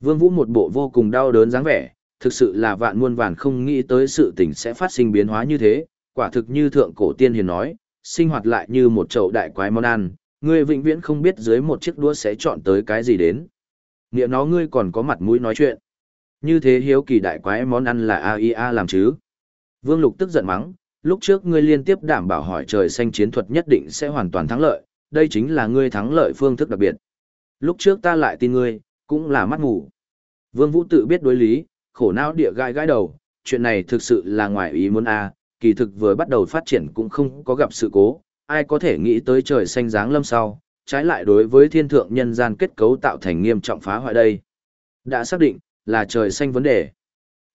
Vương Vũ một bộ vô cùng đau đớn dáng vẻ, thực sự là vạn muôn vàn không nghĩ tới sự tình sẽ phát sinh biến hóa như thế, quả thực như thượng cổ tiên hiền nói, sinh hoạt lại như một chậu đại quái món ăn, ngươi vĩnh viễn không biết dưới một chiếc đũa sẽ chọn tới cái gì đến. Nghĩa nó ngươi còn có mặt mũi nói chuyện. Như thế hiếu kỳ đại quái món ăn là AIA làm chứ. Vương Lục tức giận mắng, lúc trước ngươi liên tiếp đảm bảo hỏi trời xanh chiến thuật nhất định sẽ hoàn toàn thắng lợi, đây chính là ngươi thắng lợi phương thức đặc biệt. Lúc trước ta lại tin ngươi, cũng là mắt ngủ. Vương Vũ tự biết đối lý, khổ não địa gai gai đầu, chuyện này thực sự là ngoài ý muốn a, kỳ thực vừa bắt đầu phát triển cũng không có gặp sự cố, ai có thể nghĩ tới trời xanh dáng lâm sau, trái lại đối với thiên thượng nhân gian kết cấu tạo thành nghiêm trọng phá hoại đây. Đã xác định, là trời xanh vấn đề.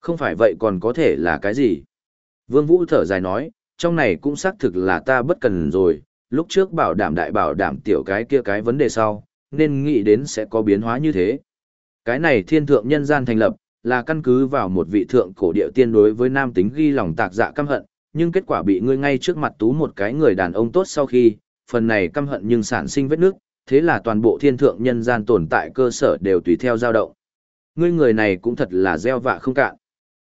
Không phải vậy còn có thể là cái gì? Vương Vũ thở dài nói, trong này cũng xác thực là ta bất cần rồi, lúc trước bảo đảm đại bảo đảm tiểu cái kia cái vấn đề sau, nên nghĩ đến sẽ có biến hóa như thế. Cái này thiên thượng nhân gian thành lập, là căn cứ vào một vị thượng cổ địa tiên đối với nam tính ghi lòng tạc dạ căm hận, nhưng kết quả bị ngươi ngay trước mặt tú một cái người đàn ông tốt sau khi, phần này căm hận nhưng sản sinh vết nước, thế là toàn bộ thiên thượng nhân gian tồn tại cơ sở đều tùy theo dao động. Ngươi người này cũng thật là gieo vạ không cạn.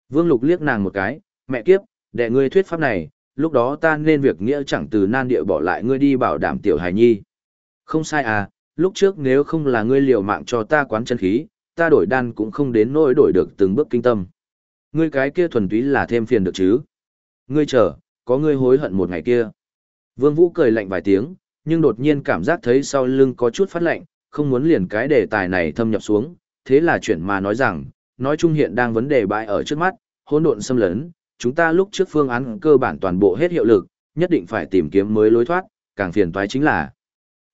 Vương Lục liếc nàng một cái, mẹ kiếp, đệ ngươi thuyết pháp này, lúc đó ta nên việc nghĩa chẳng từ nan địa bỏ lại ngươi đi bảo đảm tiểu hài nhi. Không sai à, lúc trước nếu không là ngươi liều mạng cho ta quán chân khí, ta đổi đan cũng không đến nỗi đổi được từng bước kinh tâm. Ngươi cái kia thuần túy là thêm phiền được chứ. Ngươi chờ, có ngươi hối hận một ngày kia. Vương Vũ cười lạnh vài tiếng, nhưng đột nhiên cảm giác thấy sau lưng có chút phát lạnh, không muốn liền cái đề tài này thâm nhập xuống, thế là chuyển mà nói rằng, nói chung hiện đang vấn đề bại ở trước mắt, hỗn độn xâm lấn, chúng ta lúc trước phương án cơ bản toàn bộ hết hiệu lực, nhất định phải tìm kiếm mới lối thoát, càng phiền toái chính là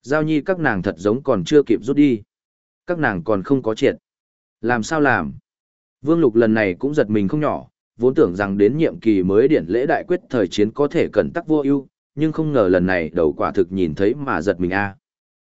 Giao nhi các nàng thật giống còn chưa kịp rút đi. Các nàng còn không có triệt. Làm sao làm? Vương Lục lần này cũng giật mình không nhỏ, vốn tưởng rằng đến nhiệm kỳ mới điển lễ đại quyết thời chiến có thể cẩn tắc vô ưu, nhưng không ngờ lần này đầu quả thực nhìn thấy mà giật mình a.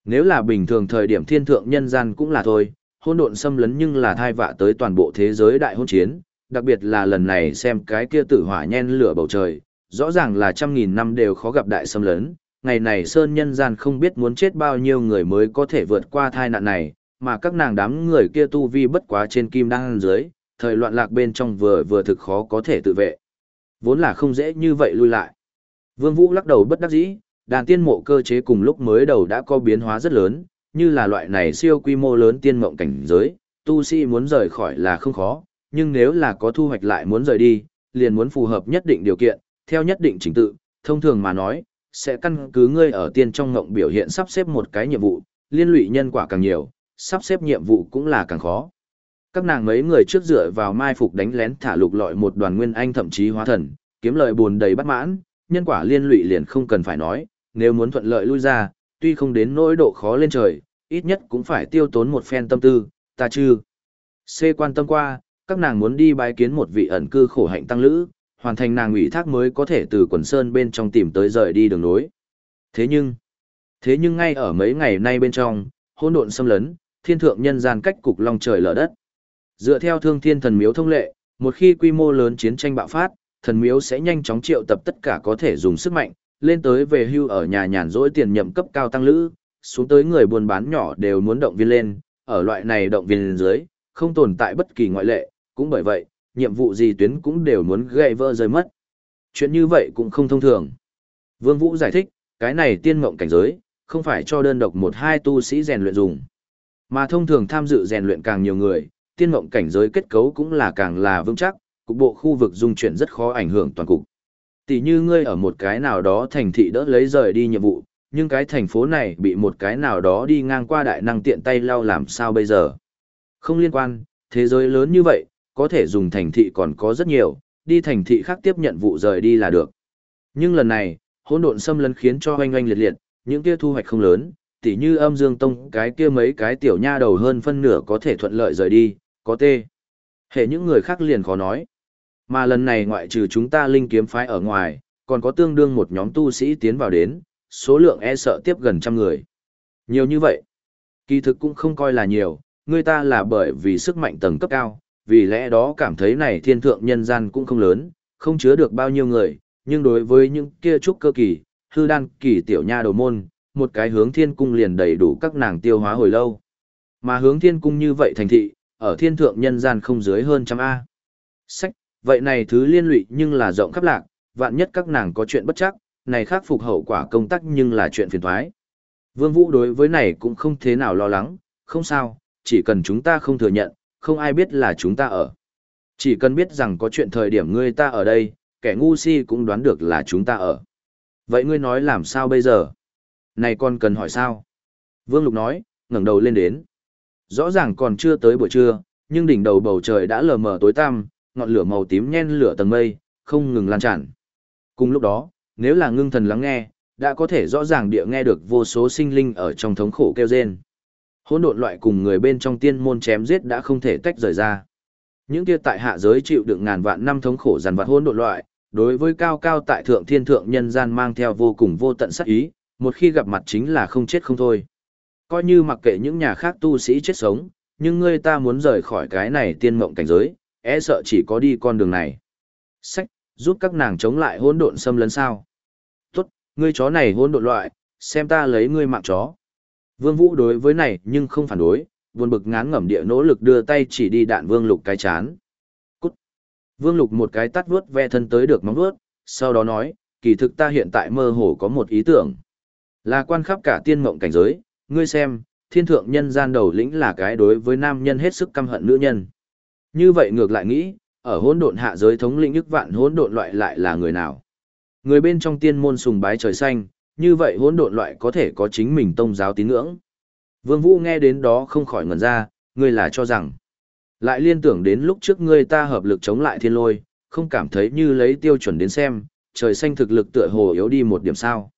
Nếu là bình thường thời điểm thiên thượng nhân gian cũng là thôi, hôn độn xâm lấn nhưng là thai vạ tới toàn bộ thế giới đại hôn chiến, đặc biệt là lần này xem cái kia tử hỏa nhen lửa bầu trời, rõ ràng là trăm nghìn năm đều khó gặp đại xâm lấn, ngày này sơn nhân gian không biết muốn chết bao nhiêu người mới có thể vượt qua thai nạn này, mà các nàng đám người kia tu vi bất quá trên kim đang dưới, thời loạn lạc bên trong vừa vừa thực khó có thể tự vệ. Vốn là không dễ như vậy lui lại. Vương Vũ lắc đầu bất đắc dĩ, đàn tiên mộ cơ chế cùng lúc mới đầu đã có biến hóa rất lớn, như là loại này siêu quy mô lớn tiên mộng cảnh giới, tu sĩ muốn rời khỏi là không khó, nhưng nếu là có thu hoạch lại muốn rời đi, liền muốn phù hợp nhất định điều kiện, theo nhất định trình tự, thông thường mà nói, sẽ căn cứ ngươi ở tiên trong ngộng biểu hiện sắp xếp một cái nhiệm vụ, liên lụy nhân quả càng nhiều, sắp xếp nhiệm vụ cũng là càng khó. Các nàng mấy người trước dựa vào mai phục đánh lén thả lục lọi một đoàn nguyên anh thậm chí hóa thần, kiếm lợi buồn đầy bất mãn, nhân quả liên lụy liền không cần phải nói, nếu muốn thuận lợi lui ra, tuy không đến nỗi độ khó lên trời, ít nhất cũng phải tiêu tốn một phen tâm tư, ta chứ. C quan tâm qua, các nàng muốn đi bái kiến một vị ẩn cư khổ hạnh tăng lữ, hoàn thành nàng ủy thác mới có thể từ quần sơn bên trong tìm tới rời đi đường nối. Thế nhưng, thế nhưng ngay ở mấy ngày nay bên trong, hỗn độn xâm lấn, thiên thượng nhân gian cách cục long trời lở đất. Dựa theo thương thiên thần miếu thông lệ, một khi quy mô lớn chiến tranh bạo phát, thần miếu sẽ nhanh chóng triệu tập tất cả có thể dùng sức mạnh, lên tới về hưu ở nhà nhàn rỗi tiền nhậm cấp cao tăng lữ, xuống tới người buôn bán nhỏ đều muốn động viên lên, ở loại này động viên dưới, không tồn tại bất kỳ ngoại lệ, cũng bởi vậy, nhiệm vụ gì tuyến cũng đều muốn gây vỡ rơi mất. Chuyện như vậy cũng không thông thường. Vương Vũ giải thích, cái này tiên mộng cảnh giới, không phải cho đơn độc một hai tu sĩ rèn luyện dùng. Mà thông thường tham dự rèn luyện càng nhiều người, tiên mộng cảnh giới kết cấu cũng là càng là vững chắc, cục bộ khu vực dung chuyển rất khó ảnh hưởng toàn cục. Tỷ như ngươi ở một cái nào đó thành thị đỡ lấy rời đi nhiệm vụ, nhưng cái thành phố này bị một cái nào đó đi ngang qua đại năng tiện tay lao làm sao bây giờ. Không liên quan, thế giới lớn như vậy, có thể dùng thành thị còn có rất nhiều, đi thành thị khác tiếp nhận vụ rời đi là được. Nhưng lần này, hỗn độn xâm lấn khiến cho oanh oanh liệt liệt, những kia thu hoạch không lớn, tỉ như âm dương tông cái kia mấy cái tiểu nha đầu hơn phân nửa có thể thuận lợi rời đi, có tê. Hệ những người khác liền khó nói. Mà lần này ngoại trừ chúng ta linh kiếm phái ở ngoài, còn có tương đương một nhóm tu sĩ tiến vào đến, số lượng e sợ tiếp gần trăm người. Nhiều như vậy, kỳ thực cũng không coi là nhiều, người ta là bởi vì sức mạnh tầng cấp cao, vì lẽ đó cảm thấy này thiên thượng nhân gian cũng không lớn, không chứa được bao nhiêu người, nhưng đối với những kia trúc cơ kỳ, hư đan kỳ tiểu nha đầu môn, một cái hướng thiên cung liền đầy đủ các nàng tiêu hóa hồi lâu. Mà hướng thiên cung như vậy thành thị, ở thiên thượng nhân gian không dưới hơn trăm A. Sách, vậy này thứ liên lụy nhưng là rộng khắp lạc, vạn nhất các nàng có chuyện bất chắc, này khắc phục hậu quả công tác nhưng là chuyện phiền thoái. Vương Vũ đối với này cũng không thế nào lo lắng, không sao, chỉ cần chúng ta không thừa nhận, không ai biết là chúng ta ở. Chỉ cần biết rằng có chuyện thời điểm ngươi ta ở đây, kẻ ngu si cũng đoán được là chúng ta ở. Vậy ngươi nói làm sao bây giờ? Này con cần hỏi sao? Vương Lục nói, ngẩng đầu lên đến. Rõ ràng còn chưa tới buổi trưa, nhưng đỉnh đầu bầu trời đã lờ mờ tối tăm, ngọn lửa màu tím nhen lửa tầng mây, không ngừng lan tràn. Cùng lúc đó, nếu là ngưng thần lắng nghe, đã có thể rõ ràng địa nghe được vô số sinh linh ở trong thống khổ kêu rên. Hỗn độn loại cùng người bên trong tiên môn chém giết đã không thể tách rời ra. Những kia tại hạ giới chịu đựng ngàn vạn năm thống khổ giàn vặt hỗn độn loại, đối với cao cao tại thượng thiên thượng nhân gian mang theo vô cùng vô tận sát ý, một khi gặp mặt chính là không chết không thôi. Coi như mặc kệ những nhà khác tu sĩ chết sống, nhưng ngươi ta muốn rời khỏi cái này tiên mộng cảnh giới, e sợ chỉ có đi con đường này. Sách, giúp các nàng chống lại hỗn độn xâm lấn sao. Tốt, ngươi chó này hỗn độn loại, xem ta lấy ngươi mạng chó. Vương Vũ đối với này nhưng không phản đối, buồn bực ngán ngẩm địa nỗ lực đưa tay chỉ đi đạn Vương Lục cái chán. Cút. Vương Lục một cái tắt vuốt ve thân tới được móng vuốt, sau đó nói, kỳ thực ta hiện tại mơ hồ có một ý tưởng. Là quan khắp cả tiên mộng cảnh giới, ngươi xem, thiên thượng nhân gian đầu lĩnh là cái đối với nam nhân hết sức căm hận nữ nhân. Như vậy ngược lại nghĩ, ở hỗn độn hạ giới thống lĩnh ức vạn hỗn độn loại lại là người nào? Người bên trong tiên môn sùng bái trời xanh, như vậy hỗn độn loại có thể có chính mình tông giáo tín ngưỡng. Vương Vũ nghe đến đó không khỏi ngẩn ra, ngươi là cho rằng, lại liên tưởng đến lúc trước ngươi ta hợp lực chống lại thiên lôi, không cảm thấy như lấy tiêu chuẩn đến xem, trời xanh thực lực tựa hồ yếu đi một điểm sao.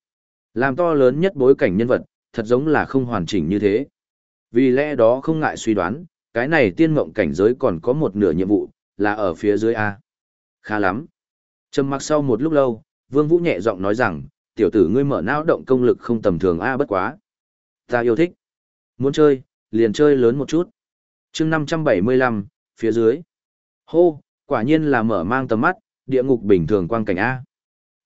Làm to lớn nhất bối cảnh nhân vật, thật giống là không hoàn chỉnh như thế. Vì lẽ đó không ngại suy đoán, cái này tiên mộng cảnh giới còn có một nửa nhiệm vụ, là ở phía dưới A. Khá lắm. Trầm mặc sau một lúc lâu, Vương Vũ nhẹ giọng nói rằng, tiểu tử ngươi mở não động công lực không tầm thường A bất quá. Ta yêu thích. Muốn chơi, liền chơi lớn một chút. chương 575, phía dưới. Hô, quả nhiên là mở mang tầm mắt, địa ngục bình thường quang cảnh A.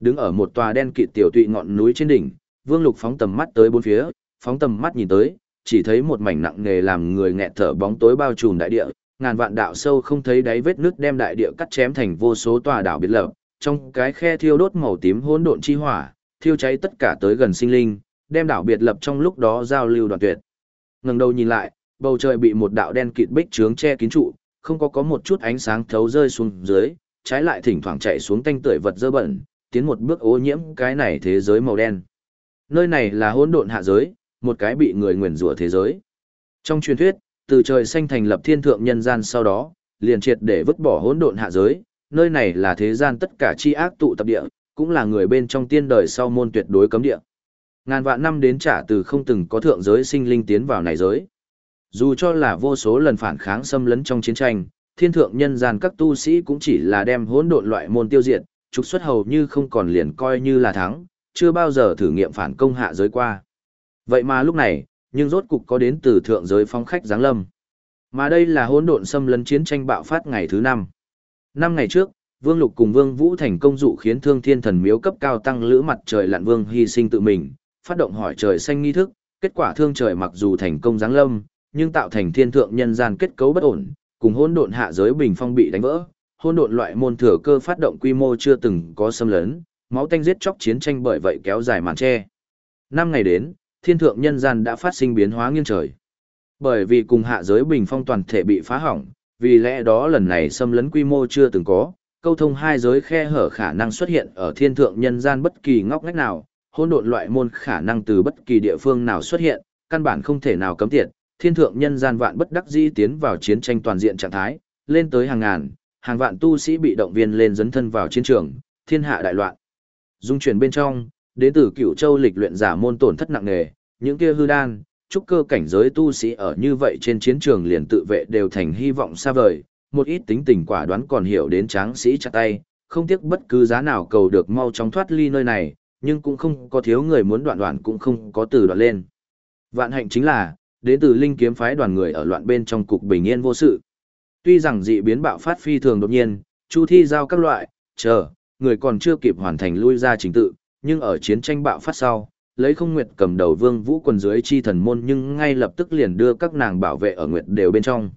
Đứng ở một tòa đen kịt tiểu tụy ngọn núi trên đỉnh, Vương Lục phóng tầm mắt tới bốn phía, phóng tầm mắt nhìn tới, chỉ thấy một mảnh nặng nề làm người nghẹt thở bóng tối bao trùm đại địa, ngàn vạn đạo sâu không thấy đáy vết nước đem đại địa cắt chém thành vô số tòa đảo biệt lập, trong cái khe thiêu đốt màu tím hỗn độn chi hỏa, thiêu cháy tất cả tới gần sinh linh, đem đảo biệt lập trong lúc đó giao lưu đoạn tuyệt. Ngẩng đầu nhìn lại, bầu trời bị một đạo đen kịt bích trướng che kín trụ, không có có một chút ánh sáng thấu rơi xuống dưới, trái lại thỉnh thoảng chạy xuống tanh tưởi vật dơ bẩn, tiến một bước ô nhiễm cái này thế giới màu đen. Nơi này là hỗn độn hạ giới, một cái bị người nguyền rủa thế giới. Trong truyền thuyết, từ trời xanh thành lập thiên thượng nhân gian sau đó, liền triệt để vứt bỏ hỗn độn hạ giới, nơi này là thế gian tất cả chi ác tụ tập địa, cũng là người bên trong tiên đời sau môn tuyệt đối cấm địa. Ngàn vạn năm đến trả từ không từng có thượng giới sinh linh tiến vào này giới. Dù cho là vô số lần phản kháng xâm lấn trong chiến tranh, thiên thượng nhân gian các tu sĩ cũng chỉ là đem hỗn độn loại môn tiêu diệt, trục xuất hầu như không còn liền coi như là thắng, chưa bao giờ thử nghiệm phản công hạ giới qua. Vậy mà lúc này, nhưng rốt cục có đến từ thượng giới phong khách giáng lâm. Mà đây là hỗn độn xâm lấn chiến tranh bạo phát ngày thứ năm. Năm ngày trước, Vương Lục cùng Vương Vũ thành công dụ khiến Thương Thiên Thần Miếu cấp cao tăng lữ mặt trời lặn vương hy sinh tự mình, phát động hỏi trời xanh nghi thức, kết quả thương trời mặc dù thành công giáng lâm, nhưng tạo thành thiên thượng nhân gian kết cấu bất ổn, cùng hỗn độn hạ giới bình phong bị đánh vỡ, hỗn độn loại môn thừa cơ phát động quy mô chưa từng có xâm lấn, máu tanh giết chóc chiến tranh bởi vậy kéo dài màn che. Năm ngày đến, thiên thượng nhân gian đã phát sinh biến hóa nghiêng trời. Bởi vì cùng hạ giới bình phong toàn thể bị phá hỏng, vì lẽ đó lần này xâm lấn quy mô chưa từng có, câu thông hai giới khe hở khả năng xuất hiện ở thiên thượng nhân gian bất kỳ ngóc ngách nào, hỗn độn loại môn khả năng từ bất kỳ địa phương nào xuất hiện, căn bản không thể nào cấm tiệt, thiên thượng nhân gian vạn bất đắc dĩ tiến vào chiến tranh toàn diện trạng thái, lên tới hàng ngàn, hàng vạn tu sĩ bị động viên lên dấn thân vào chiến trường, thiên hạ đại loạn. Dung chuyển bên trong, đến từ cựu châu lịch luyện giả môn tổn thất nặng nề, những kia hư đan, trúc cơ cảnh giới tu sĩ ở như vậy trên chiến trường liền tự vệ đều thành hy vọng xa vời, một ít tính tình quả đoán còn hiểu đến tráng sĩ chặt tay, không tiếc bất cứ giá nào cầu được mau chóng thoát ly nơi này, nhưng cũng không có thiếu người muốn đoạn đoạn cũng không có từ đoạn lên. Vạn hạnh chính là, đến từ linh kiếm phái đoàn người ở loạn bên trong cục bình yên vô sự. Tuy rằng dị biến bạo phát phi thường đột nhiên, chu thi giao các loại, chờ, người còn chưa kịp hoàn thành lui ra trình tự, nhưng ở chiến tranh bạo phát sau, lấy không nguyệt cầm đầu vương vũ quần dưới chi thần môn nhưng ngay lập tức liền đưa các nàng bảo vệ ở nguyệt đều bên trong.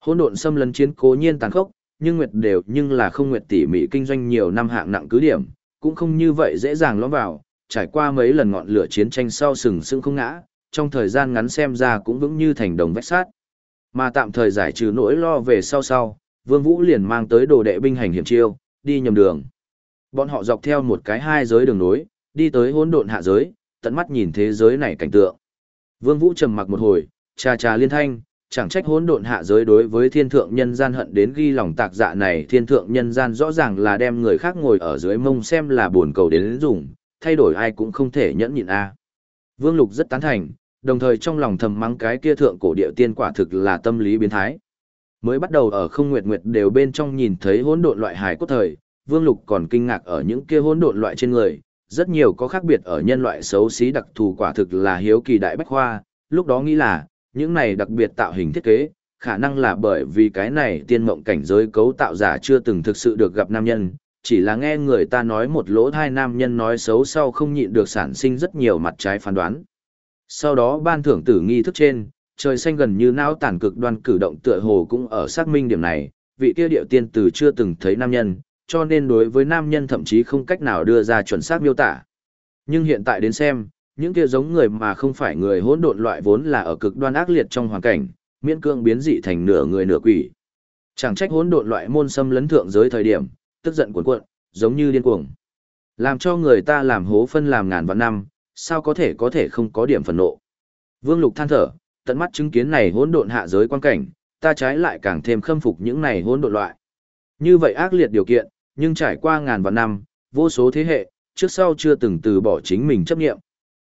Hỗn độn xâm lấn chiến cố nhiên tàn khốc, nhưng nguyệt đều nhưng là không nguyệt tỉ mỉ kinh doanh nhiều năm hạng nặng cứ điểm, cũng không như vậy dễ dàng lõm vào, trải qua mấy lần ngọn lửa chiến tranh sau sừng sững không ngã, trong thời gian ngắn xem ra cũng vững như thành đồng vách sát. Mà tạm thời giải trừ nỗi lo về sau sau, Vương Vũ liền mang tới đồ đệ binh hành hiểm chiêu, đi nhầm đường. Bọn họ dọc theo một cái hai giới đường nối, đi tới hỗn độn hạ giới, tận mắt nhìn thế giới này cảnh tượng. Vương Vũ trầm mặc một hồi, trà trà liên thanh, chẳng trách hỗn độn hạ giới đối với thiên thượng nhân gian hận đến ghi lòng tạc dạ này thiên thượng nhân gian rõ ràng là đem người khác ngồi ở dưới mông xem là buồn cầu đến dùng, thay đổi ai cũng không thể nhẫn nhịn a. Vương Lục rất tán thành, đồng thời trong lòng thầm mắng cái kia thượng cổ địa tiên quả thực là tâm lý biến thái. Mới bắt đầu ở không nguyệt nguyệt đều bên trong nhìn thấy hỗn độn loại hài cốt thời, Vương Lục còn kinh ngạc ở những kia hỗn độn loại trên người, rất nhiều có khác biệt ở nhân loại xấu xí đặc thù quả thực là hiếu kỳ đại bách khoa, lúc đó nghĩ là, những này đặc biệt tạo hình thiết kế, khả năng là bởi vì cái này tiên mộng cảnh giới cấu tạo giả chưa từng thực sự được gặp nam nhân, chỉ là nghe người ta nói một lỗ thai nam nhân nói xấu sau không nhịn được sản sinh rất nhiều mặt trái phán đoán. Sau đó ban thưởng tử nghi thức trên, trời xanh gần như não tản cực đoan cử động tựa hồ cũng ở xác minh điểm này, vị kia điệu tiên tử chưa từng thấy nam nhân, cho nên đối với nam nhân thậm chí không cách nào đưa ra chuẩn xác miêu tả. Nhưng hiện tại đến xem, những kia giống người mà không phải người hỗn độn loại vốn là ở cực đoan ác liệt trong hoàn cảnh, miễn cương biến dị thành nửa người nửa quỷ. Chẳng trách hỗn độn loại môn xâm lấn thượng giới thời điểm, tức giận cuồn cuộn, giống như điên cuồng. Làm cho người ta làm hố phân làm ngàn vạn năm, sao có thể có thể không có điểm phần nộ. Vương Lục than thở, tận mắt chứng kiến này hỗn độn hạ giới quan cảnh, ta trái lại càng thêm khâm phục những này hỗn độn loại. Như vậy ác liệt điều kiện, nhưng trải qua ngàn vạn năm, vô số thế hệ, trước sau chưa từng từ bỏ chính mình chấp nghiệm.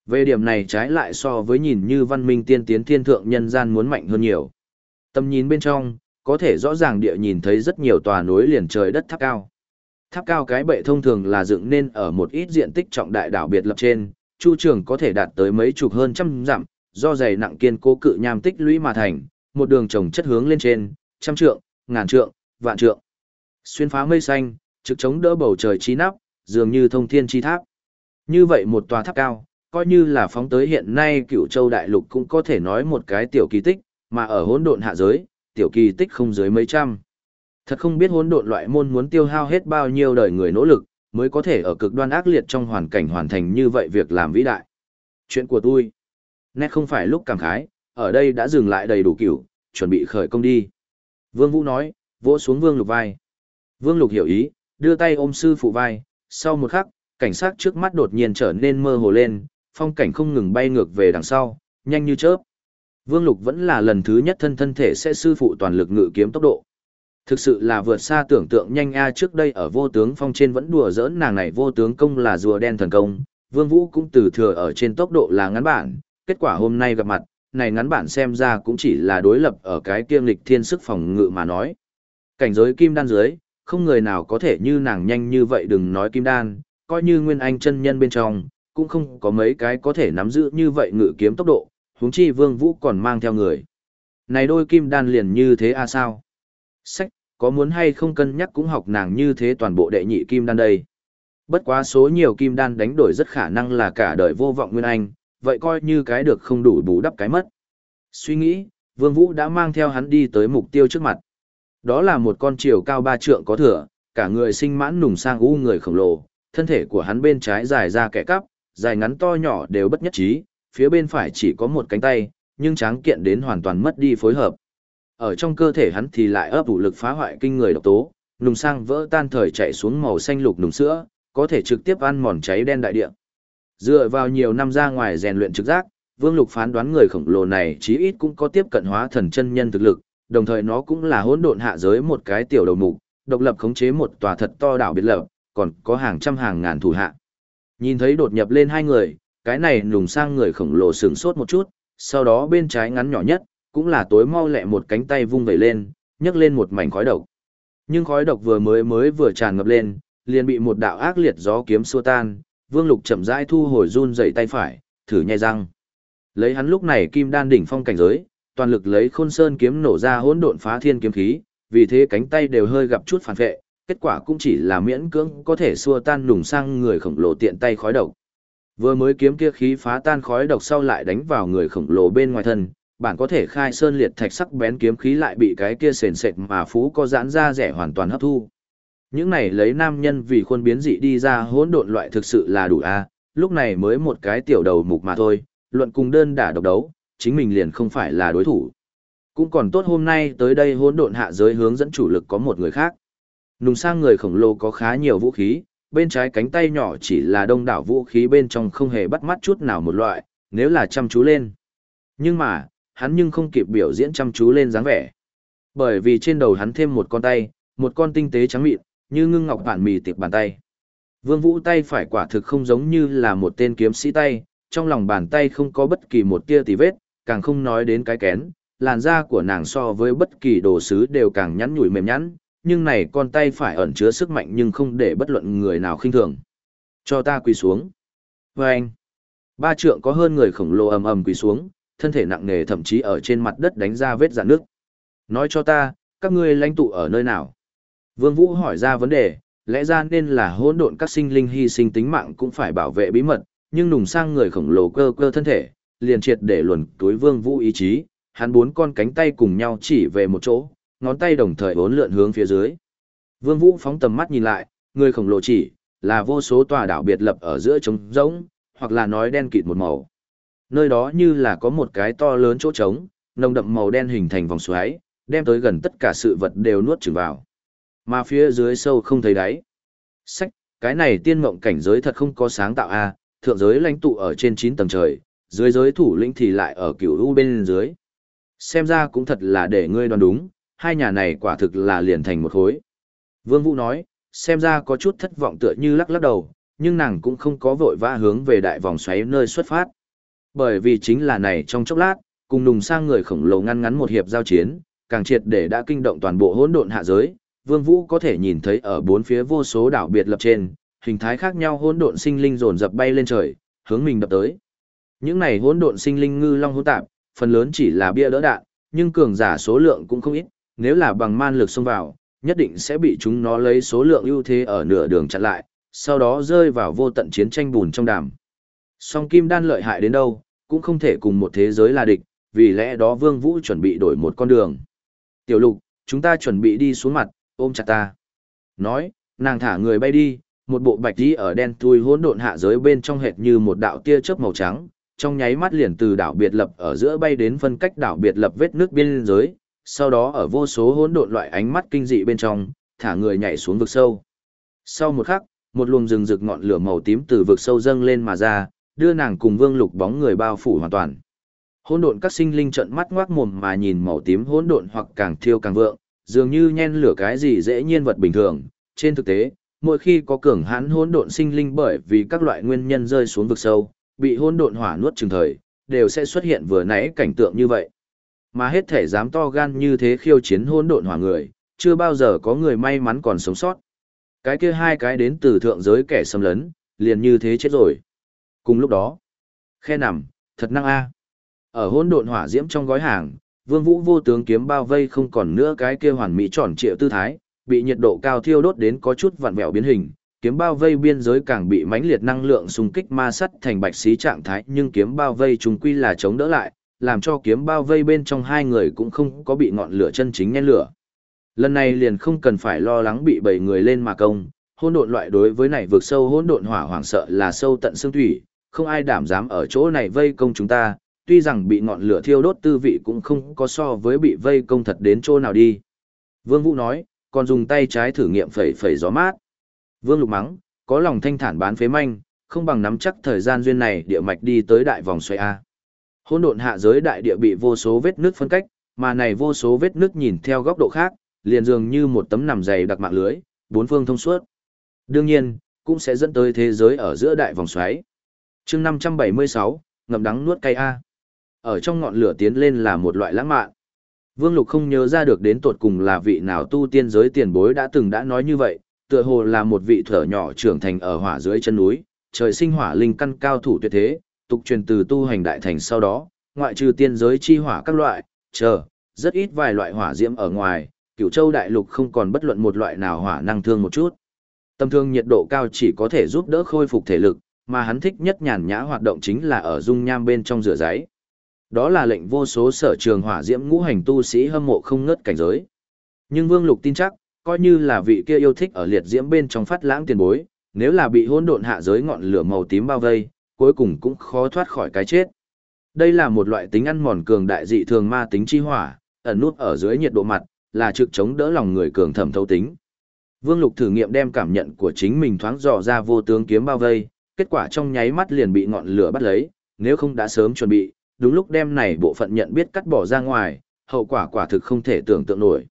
Về điểm này trái lại so với nhìn như văn minh tiên tiến thiên thượng nhân gian muốn mạnh hơn nhiều. Tầm nhìn bên trong, có thể rõ ràng địa nhìn thấy rất nhiều tòa núi liền trời đất tháp cao. Tháp cao cái bệ thông thường là dựng nên ở một ít diện tích trọng đại đảo biệt lập trên, chu trường có thể đạt tới mấy chục hơn trăm dặm, do dày nặng kiên cố cự nham tích lũy mà thành, một đường trồng chất hướng lên trên, trăm trượng, ngàn trượng, vạn trượng. Xuyên phá mây xanh, trực chống đỡ bầu trời chi nắp, dường như thông thiên chi tháp. Như vậy một tòa tháp cao, coi như là phóng tới hiện nay cựu châu đại lục cũng có thể nói một cái tiểu kỳ tích, mà ở hỗn độn hạ giới, tiểu kỳ tích không dưới mấy trăm. Thật không biết hỗn độn loại môn muốn tiêu hao hết bao nhiêu đời người nỗ lực, mới có thể ở cực đoan ác liệt trong hoàn cảnh hoàn thành như vậy việc làm vĩ đại. Chuyện của tôi, nét không phải lúc cảm khái, ở đây đã dừng lại đầy đủ kiểu, chuẩn bị khởi công đi. Vương Vũ nói, vỗ xuống Vương Lục vai. Vương Lục hiểu ý, đưa tay ôm sư phụ vai, sau một khắc, cảnh sát trước mắt đột nhiên trở nên mơ hồ lên, phong cảnh không ngừng bay ngược về đằng sau, nhanh như chớp. Vương Lục vẫn là lần thứ nhất thân thân thể sẽ sư phụ toàn lực ngự kiếm tốc độ. Thực sự là vượt xa tưởng tượng nhanh a trước đây ở vô tướng phong trên vẫn đùa giỡn nàng này vô tướng công là rùa đen thần công, Vương Vũ cũng từ thừa ở trên tốc độ là ngắn bản, kết quả hôm nay gặp mặt, này ngắn bản xem ra cũng chỉ là đối lập ở cái kiêm lịch thiên sức phòng ngự mà nói. Cảnh giới kim đan dưới, không người nào có thể như nàng nhanh như vậy đừng nói kim đan, coi như nguyên anh chân nhân bên trong, cũng không có mấy cái có thể nắm giữ như vậy ngự kiếm tốc độ, huống chi vương vũ còn mang theo người. Này đôi kim đan liền như thế à sao? Sách, có muốn hay không cân nhắc cũng học nàng như thế toàn bộ đệ nhị kim đan đây. Bất quá số nhiều kim đan đánh đổi rất khả năng là cả đời vô vọng nguyên anh, vậy coi như cái được không đủ bù đắp cái mất. Suy nghĩ, Vương Vũ đã mang theo hắn đi tới mục tiêu trước mặt. Đó là một con chiều cao ba trượng có thừa, cả người sinh mãn nùng sang u người khổng lồ, thân thể của hắn bên trái dài ra kẻ cắp, dài ngắn to nhỏ đều bất nhất trí, phía bên phải chỉ có một cánh tay, nhưng tráng kiện đến hoàn toàn mất đi phối hợp. Ở trong cơ thể hắn thì lại ấp ủ lực phá hoại kinh người độc tố, nùng sang vỡ tan thời chạy xuống màu xanh lục nùng sữa, có thể trực tiếp ăn mòn cháy đen đại địa. Dựa vào nhiều năm ra ngoài rèn luyện trực giác, Vương Lục phán đoán người khổng lồ này chí ít cũng có tiếp cận hóa thần chân nhân thực lực, đồng thời nó cũng là hỗn độn hạ giới một cái tiểu đầu mục, độc lập khống chế một tòa thật to đảo biệt lập, còn có hàng trăm hàng ngàn thủ hạ. Nhìn thấy đột nhập lên hai người, cái này nùng sang người khổng lồ sửng sốt một chút, sau đó bên trái ngắn nhỏ nhất, cũng là tối mau lẹ một cánh tay vung vẩy lên, nhấc lên một mảnh khói độc. Nhưng khói độc vừa mới mới vừa tràn ngập lên, liền bị một đạo ác liệt gió kiếm xua tan, Vương Lục chậm rãi thu hồi run dậy tay phải, thử nhai răng. Lấy hắn lúc này kim đan đỉnh phong cảnh giới, toàn lực lấy Khôn Sơn kiếm nổ ra hỗn độn phá thiên kiếm khí, vì thế cánh tay đều hơi gặp chút phản vệ, kết quả cũng chỉ là miễn cưỡng có thể xua tan nùng sang người khổng lồ tiện tay khói độc. Vừa mới kiếm kia khí phá tan khói độc sau lại đánh vào người khổng lồ bên ngoài thân, bản có thể khai sơn liệt thạch sắc bén kiếm khí lại bị cái kia sền sệt mà phú có giãn ra rẻ hoàn toàn hấp thu. Những này lấy nam nhân vì khuôn biến dị đi ra hỗn độn loại thực sự là đủ a, lúc này mới một cái tiểu đầu mục mà thôi, luận cùng đơn đả độc đấu, chính mình liền không phải là đối thủ. Cũng còn tốt hôm nay tới đây hỗn độn hạ giới hướng dẫn chủ lực có một người khác. Nùng sang người khổng lồ có khá nhiều vũ khí, bên trái cánh tay nhỏ chỉ là đông đảo vũ khí bên trong không hề bắt mắt chút nào một loại, nếu là chăm chú lên. Nhưng mà, hắn nhưng không kịp biểu diễn chăm chú lên dáng vẻ. Bởi vì trên đầu hắn thêm một con tay, một con tinh tế trắng mịn, như ngưng ngọc bản mì tiệp bàn tay. Vương Vũ tay phải quả thực không giống như là một tên kiếm sĩ tay, trong lòng bàn tay không có bất kỳ một tia tì vết, càng không nói đến cái kén, làn da của nàng so với bất kỳ đồ sứ đều càng nhắn nhủi mềm nhắn, nhưng này con tay phải ẩn chứa sức mạnh nhưng không để bất luận người nào khinh thường. Cho ta quỳ xuống. Và anh, ba trượng có hơn người khổng lồ ầm ầm quỳ xuống, thân thể nặng nề thậm chí ở trên mặt đất đánh ra vết dạn nước. Nói cho ta, các ngươi lãnh tụ ở nơi nào? Vương Vũ hỏi ra vấn đề, lẽ ra nên là hỗn độn các sinh linh hy sinh tính mạng cũng phải bảo vệ bí mật, nhưng nùng sang người khổng lồ cơ cơ thân thể, liền triệt để luồn túi Vương Vũ ý chí, hắn bốn con cánh tay cùng nhau chỉ về một chỗ, ngón tay đồng thời bốn lượn hướng phía dưới. Vương Vũ phóng tầm mắt nhìn lại, người khổng lồ chỉ là vô số tòa đảo biệt lập ở giữa trống rỗng, hoặc là nói đen kịt một màu. Nơi đó như là có một cái to lớn chỗ trống, nồng đậm màu đen hình thành vòng xoáy, đem tới gần tất cả sự vật đều nuốt chửng vào. Mà phía dưới sâu không thấy đáy. Sách, cái này tiên mộng cảnh giới thật không có sáng tạo a, thượng giới lãnh tụ ở trên 9 tầng trời, dưới giới thủ lĩnh thì lại ở cửu u bên dưới. Xem ra cũng thật là để ngươi đoán đúng, hai nhà này quả thực là liền thành một khối. Vương Vũ nói, xem ra có chút thất vọng tựa như lắc lắc đầu, nhưng nàng cũng không có vội vã hướng về đại vòng xoáy nơi xuất phát. Bởi vì chính là này trong chốc lát, cùng nùng sang người khổng lồ ngăn ngắn một hiệp giao chiến, càng triệt để đã kinh động toàn bộ hỗn độn hạ giới, Vương Vũ có thể nhìn thấy ở bốn phía vô số đảo biệt lập trên, hình thái khác nhau hỗn độn sinh linh dồn dập bay lên trời, hướng mình đập tới. Những này hỗn độn sinh linh ngư long hỗn tạp, phần lớn chỉ là bia đỡ đạn, nhưng cường giả số lượng cũng không ít, nếu là bằng man lực xông vào, nhất định sẽ bị chúng nó lấy số lượng ưu thế ở nửa đường chặn lại, sau đó rơi vào vô tận chiến tranh bùn trong đàm. Song kim đan lợi hại đến đâu, cũng không thể cùng một thế giới là địch, vì lẽ đó Vương Vũ chuẩn bị đổi một con đường. Tiểu lục, chúng ta chuẩn bị đi xuống mặt, ôm chặt ta. Nói, nàng thả người bay đi, một bộ bạch đi ở đen thui hỗn độn hạ giới bên trong hệt như một đạo tia chớp màu trắng, trong nháy mắt liền từ đảo biệt lập ở giữa bay đến phân cách đảo biệt lập vết nước biên giới, sau đó ở vô số hỗn độn loại ánh mắt kinh dị bên trong, thả người nhảy xuống vực sâu. Sau một khắc, một luồng rừng rực ngọn lửa màu tím từ vực sâu dâng lên mà ra, đưa nàng cùng Vương Lục bóng người bao phủ hoàn toàn. Hỗn độn các sinh linh trợn mắt ngoác mồm mà nhìn màu tím hỗn độn hoặc càng thiêu càng vượng, dường như nhen lửa cái gì dễ nhiên vật bình thường. Trên thực tế, mỗi khi có cường hãn hỗn độn sinh linh bởi vì các loại nguyên nhân rơi xuống vực sâu, bị hỗn độn hỏa nuốt chừng thời, đều sẽ xuất hiện vừa nãy cảnh tượng như vậy. Mà hết thể dám to gan như thế khiêu chiến hỗn độn hỏa người, chưa bao giờ có người may mắn còn sống sót. Cái kia hai cái đến từ thượng giới kẻ xâm lấn, liền như thế chết rồi. Cùng lúc đó, khe nằm, thật năng a. Ở hỗn độn hỏa diễm trong gói hàng, Vương Vũ vô tướng kiếm bao vây không còn nữa cái kia hoàn mỹ tròn trịa tư thái, bị nhiệt độ cao thiêu đốt đến có chút vặn vẹo biến hình, kiếm bao vây biên giới càng bị mãnh liệt năng lượng xung kích ma sắt thành bạch xí trạng thái, nhưng kiếm bao vây trùng quy là chống đỡ lại, làm cho kiếm bao vây bên trong hai người cũng không có bị ngọn lửa chân chính nhen lửa. Lần này liền không cần phải lo lắng bị bảy người lên mà công, hỗn độn loại đối với này vượt sâu hỗn độn hỏa hoảng sợ là sâu tận xương thủy, không ai đảm dám ở chỗ này vây công chúng ta, tuy rằng bị ngọn lửa thiêu đốt tư vị cũng không có so với bị vây công thật đến chỗ nào đi. Vương Vũ nói, còn dùng tay trái thử nghiệm phẩy phẩy gió mát. Vương Lục mắng, có lòng thanh thản bán phế manh, không bằng nắm chắc thời gian duyên này địa mạch đi tới đại vòng xoay A. Hỗn độn hạ giới đại địa bị vô số vết nước phân cách, mà này vô số vết nước nhìn theo góc độ khác, liền dường như một tấm nằm dày đặc mạng lưới, bốn phương thông suốt. Đương nhiên, cũng sẽ dẫn tới thế giới ở giữa đại vòng xoáy. chương 576, ngậm đắng nuốt cay A. Ở trong ngọn lửa tiến lên là một loại lãng mạn. Vương Lục không nhớ ra được đến tuột cùng là vị nào tu tiên giới tiền bối đã từng đã nói như vậy, tựa hồ là một vị thở nhỏ trưởng thành ở hỏa dưới chân núi, trời sinh hỏa linh căn cao thủ tuyệt thế, tục truyền từ tu hành đại thành sau đó, ngoại trừ tiên giới chi hỏa các loại, chờ, rất ít vài loại hỏa diễm ở ngoài, cửu châu đại lục không còn bất luận một loại nào hỏa năng thương một chút. Tâm thương nhiệt độ cao chỉ có thể giúp đỡ khôi phục thể lực, mà hắn thích nhất nhàn nhã hoạt động chính là ở dung nham bên trong rửa giấy. Đó là lệnh vô số sở trường hỏa diễm ngũ hành tu sĩ hâm mộ không ngớt cảnh giới. Nhưng Vương Lục tin chắc, coi như là vị kia yêu thích ở liệt diễm bên trong phát lãng tiền bối, nếu là bị hỗn độn hạ giới ngọn lửa màu tím bao vây, cuối cùng cũng khó thoát khỏi cái chết. Đây là một loại tính ăn mòn cường đại dị thường ma tính chi hỏa, ẩn nút ở dưới nhiệt độ mặt, là trực chống đỡ lòng người cường thẩm thấu tính. Vương Lục thử nghiệm đem cảm nhận của chính mình thoáng dò ra vô tướng kiếm bao vây, kết quả trong nháy mắt liền bị ngọn lửa bắt lấy, nếu không đã sớm chuẩn bị, đúng lúc đem này bộ phận nhận biết cắt bỏ ra ngoài, hậu quả quả thực không thể tưởng tượng nổi.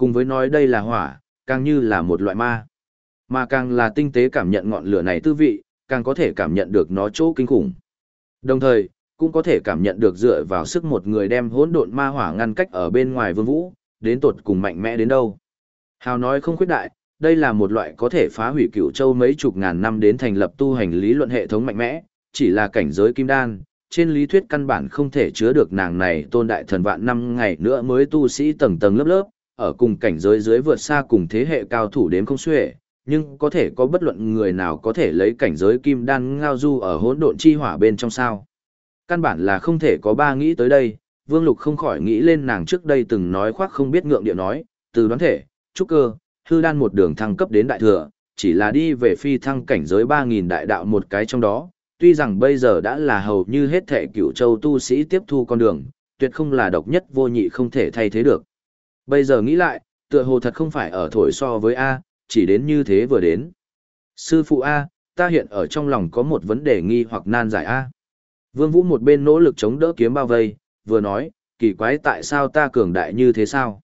Cùng với nói đây là hỏa, càng như là một loại ma. Mà càng là tinh tế cảm nhận ngọn lửa này tư vị, càng có thể cảm nhận được nó chỗ kinh khủng. Đồng thời, cũng có thể cảm nhận được dựa vào sức một người đem hỗn độn ma hỏa ngăn cách ở bên ngoài vương vũ, đến tột cùng mạnh mẽ đến đâu. Hào nói không khuyết đại, đây là một loại có thể phá hủy cửu châu mấy chục ngàn năm đến thành lập tu hành lý luận hệ thống mạnh mẽ, chỉ là cảnh giới kim đan, trên lý thuyết căn bản không thể chứa được nàng này tôn đại thần vạn năm ngày nữa mới tu sĩ tầng tầng lớp lớp, ở cùng cảnh giới dưới vượt xa cùng thế hệ cao thủ đếm không xuể, nhưng có thể có bất luận người nào có thể lấy cảnh giới kim đan ngao du ở hỗn độn chi hỏa bên trong sao. Căn bản là không thể có ba nghĩ tới đây, Vương Lục không khỏi nghĩ lên nàng trước đây từng nói khoác không biết ngượng điệu nói, từ đoán thể, trúc cơ, hư đan một đường thăng cấp đến đại thừa, chỉ là đi về phi thăng cảnh giới 3.000 đại đạo một cái trong đó, tuy rằng bây giờ đã là hầu như hết thể cửu châu tu sĩ tiếp thu con đường, tuyệt không là độc nhất vô nhị không thể thay thế được. Bây giờ nghĩ lại, tựa hồ thật không phải ở thổi so với A, chỉ đến như thế vừa đến. Sư phụ A, ta hiện ở trong lòng có một vấn đề nghi hoặc nan giải A. Vương Vũ một bên nỗ lực chống đỡ kiếm bao vây, vừa nói, kỳ quái tại sao ta cường đại như thế sao?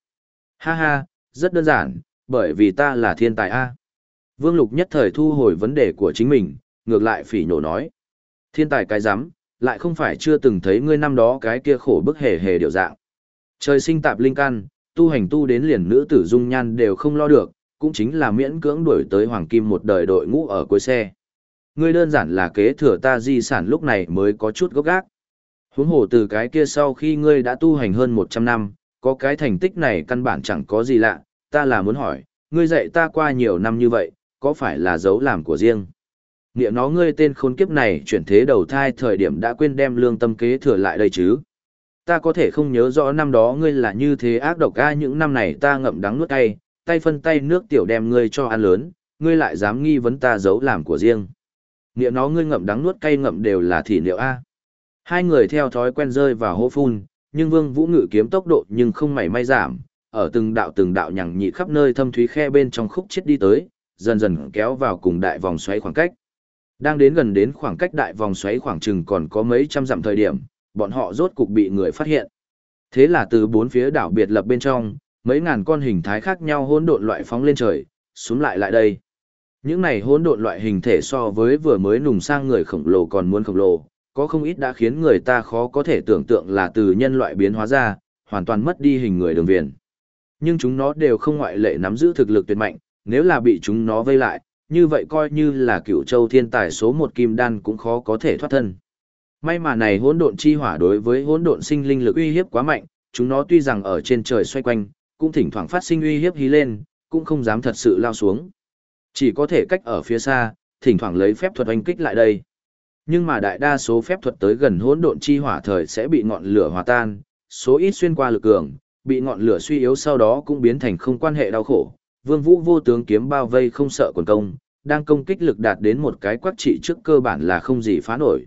Ha ha, rất đơn giản, bởi vì ta là thiên tài A. Vương Lục nhất thời thu hồi vấn đề của chính mình, ngược lại phỉ nhổ nói. Thiên tài cái rắm lại không phải chưa từng thấy ngươi năm đó cái kia khổ bức hề hề điều dạng. Trời sinh tạp linh căn, tu hành tu đến liền nữ tử dung nhan đều không lo được, cũng chính là miễn cưỡng đuổi tới hoàng kim một đời đội ngũ ở cuối xe. Ngươi đơn giản là kế thừa ta di sản lúc này mới có chút gốc gác. Huống hồ từ cái kia sau khi ngươi đã tu hành hơn 100 năm, có cái thành tích này căn bản chẳng có gì lạ, ta là muốn hỏi, ngươi dạy ta qua nhiều năm như vậy, có phải là dấu làm của riêng? Nghĩa nó ngươi tên khốn kiếp này chuyển thế đầu thai thời điểm đã quên đem lương tâm kế thừa lại đây chứ. Ta có thể không nhớ rõ năm đó ngươi là như thế ác độc ga những năm này ta ngậm đắng nuốt cay, tay phân tay nước tiểu đem ngươi cho ăn lớn, ngươi lại dám nghi vấn ta giấu làm của riêng. Niệm nó ngươi ngậm đắng nuốt cay ngậm đều là thị liệu a. Hai người theo thói quen rơi vào hô phun, nhưng Vương Vũ ngự kiếm tốc độ nhưng không mảy may giảm, ở từng đạo từng đạo nhằng nhị khắp nơi thâm thúy khe bên trong khúc chết đi tới, dần dần kéo vào cùng đại vòng xoáy khoảng cách. Đang đến gần đến khoảng cách đại vòng xoáy khoảng chừng còn có mấy trăm dặm thời điểm, bọn họ rốt cục bị người phát hiện. Thế là từ bốn phía đảo biệt lập bên trong, mấy ngàn con hình thái khác nhau hỗn độn loại phóng lên trời, xuống lại lại đây. Những này hỗn độn loại hình thể so với vừa mới nùng sang người khổng lồ còn muốn khổng lồ, có không ít đã khiến người ta khó có thể tưởng tượng là từ nhân loại biến hóa ra, hoàn toàn mất đi hình người đường viền. Nhưng chúng nó đều không ngoại lệ nắm giữ thực lực tuyệt mạnh, nếu là bị chúng nó vây lại, như vậy coi như là cựu châu thiên tài số một kim đan cũng khó có thể thoát thân. May mà này hỗn độn chi hỏa đối với hỗn độn sinh linh lực uy hiếp quá mạnh, chúng nó tuy rằng ở trên trời xoay quanh, cũng thỉnh thoảng phát sinh uy hiếp hí lên, cũng không dám thật sự lao xuống. Chỉ có thể cách ở phía xa, thỉnh thoảng lấy phép thuật oanh kích lại đây. Nhưng mà đại đa số phép thuật tới gần hỗn độn chi hỏa thời sẽ bị ngọn lửa hòa tan, số ít xuyên qua lực cường, bị ngọn lửa suy yếu sau đó cũng biến thành không quan hệ đau khổ. Vương Vũ vô tướng kiếm bao vây không sợ quần công, đang công kích lực đạt đến một cái quắc trị trước cơ bản là không gì phá nổi.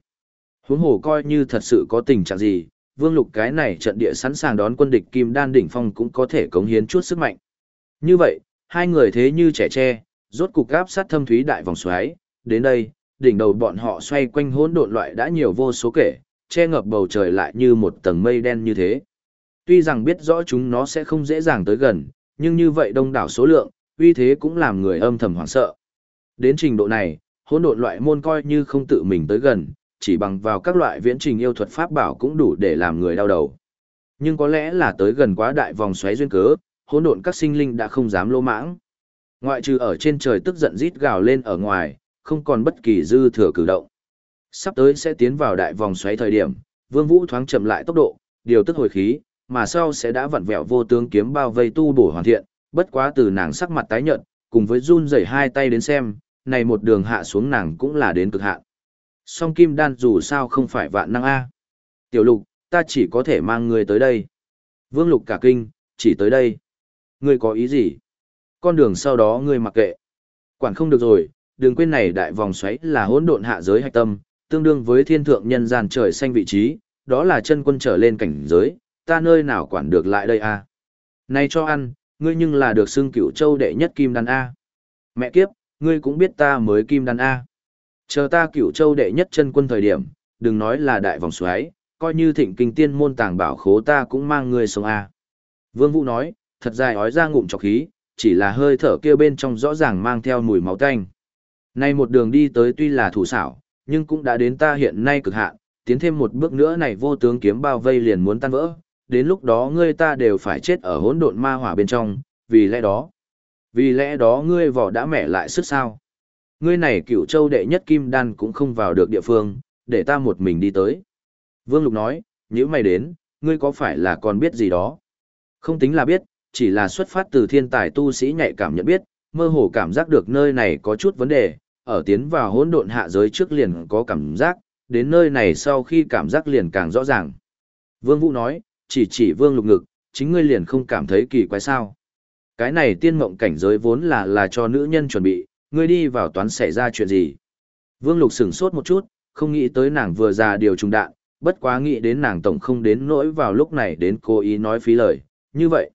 Huống hồ coi như thật sự có tình trạng gì, Vương Lục cái này trận địa sẵn sàng đón quân địch Kim Đan đỉnh phong cũng có thể cống hiến chút sức mạnh. Như vậy, hai người thế như trẻ tre, rốt cục gáp sát thâm thúy đại vòng xoáy, đến đây, đỉnh đầu bọn họ xoay quanh hỗn độn loại đã nhiều vô số kể, che ngập bầu trời lại như một tầng mây đen như thế. Tuy rằng biết rõ chúng nó sẽ không dễ dàng tới gần, nhưng như vậy đông đảo số lượng, uy thế cũng làm người âm thầm hoảng sợ. Đến trình độ này, hỗn độn loại môn coi như không tự mình tới gần, chỉ bằng vào các loại viễn trình yêu thuật pháp bảo cũng đủ để làm người đau đầu. Nhưng có lẽ là tới gần quá đại vòng xoáy duyên cớ, hỗn độn các sinh linh đã không dám lô mãng. Ngoại trừ ở trên trời tức giận rít gào lên ở ngoài, không còn bất kỳ dư thừa cử động. Sắp tới sẽ tiến vào đại vòng xoáy thời điểm, Vương Vũ thoáng chậm lại tốc độ, điều tức hồi khí, mà sau sẽ đã vặn vẹo vô tướng kiếm bao vây tu bổ hoàn thiện, bất quá từ nàng sắc mặt tái nhợt, cùng với run rẩy hai tay đến xem, này một đường hạ xuống nàng cũng là đến cực hạn. Song kim đan dù sao không phải vạn năng A. Tiểu lục, ta chỉ có thể mang người tới đây. Vương lục cả kinh, chỉ tới đây. Ngươi có ý gì? Con đường sau đó ngươi mặc kệ. Quản không được rồi, đừng quên này đại vòng xoáy là hỗn độn hạ giới hạch tâm, tương đương với thiên thượng nhân gian trời xanh vị trí, đó là chân quân trở lên cảnh giới, ta nơi nào quản được lại đây a? Này cho ăn, ngươi nhưng là được xưng cửu châu đệ nhất kim đan a. Mẹ kiếp, ngươi cũng biết ta mới kim đan a. Chờ ta cửu châu đệ nhất chân quân thời điểm, đừng nói là đại vòng xoáy, coi như thịnh kinh tiên môn tàng bảo khố ta cũng mang ngươi sống a. Vương Vũ nói, thật dài ói ra ngụm trọc khí, chỉ là hơi thở kia bên trong rõ ràng mang theo mùi máu tanh. Nay một đường đi tới tuy là thủ xảo, nhưng cũng đã đến ta hiện nay cực hạn, tiến thêm một bước nữa này vô tướng kiếm bao vây liền muốn tan vỡ, đến lúc đó ngươi ta đều phải chết ở hỗn độn ma hỏa bên trong, vì lẽ đó. Vì lẽ đó ngươi vỏ đã mẻ lại sức sao. Ngươi này cựu châu đệ nhất kim đan cũng không vào được địa phương, để ta một mình đi tới. Vương Lục nói, nếu mày đến, ngươi có phải là còn biết gì đó? Không tính là biết, chỉ là xuất phát từ thiên tài tu sĩ nhạy cảm nhận biết, mơ hồ cảm giác được nơi này có chút vấn đề, ở tiến vào hỗn độn hạ giới trước liền có cảm giác, đến nơi này sau khi cảm giác liền càng rõ ràng. Vương Vũ nói, chỉ chỉ Vương Lục ngực, chính ngươi liền không cảm thấy kỳ quái sao. Cái này tiên mộng cảnh giới vốn là là cho nữ nhân chuẩn bị, ngươi đi vào toán xảy ra chuyện gì. Vương Lục sửng sốt một chút, không nghĩ tới nàng vừa ra điều trùng đạn, bất quá nghĩ đến nàng tổng không đến nỗi vào lúc này đến cố ý nói phí lời, như vậy.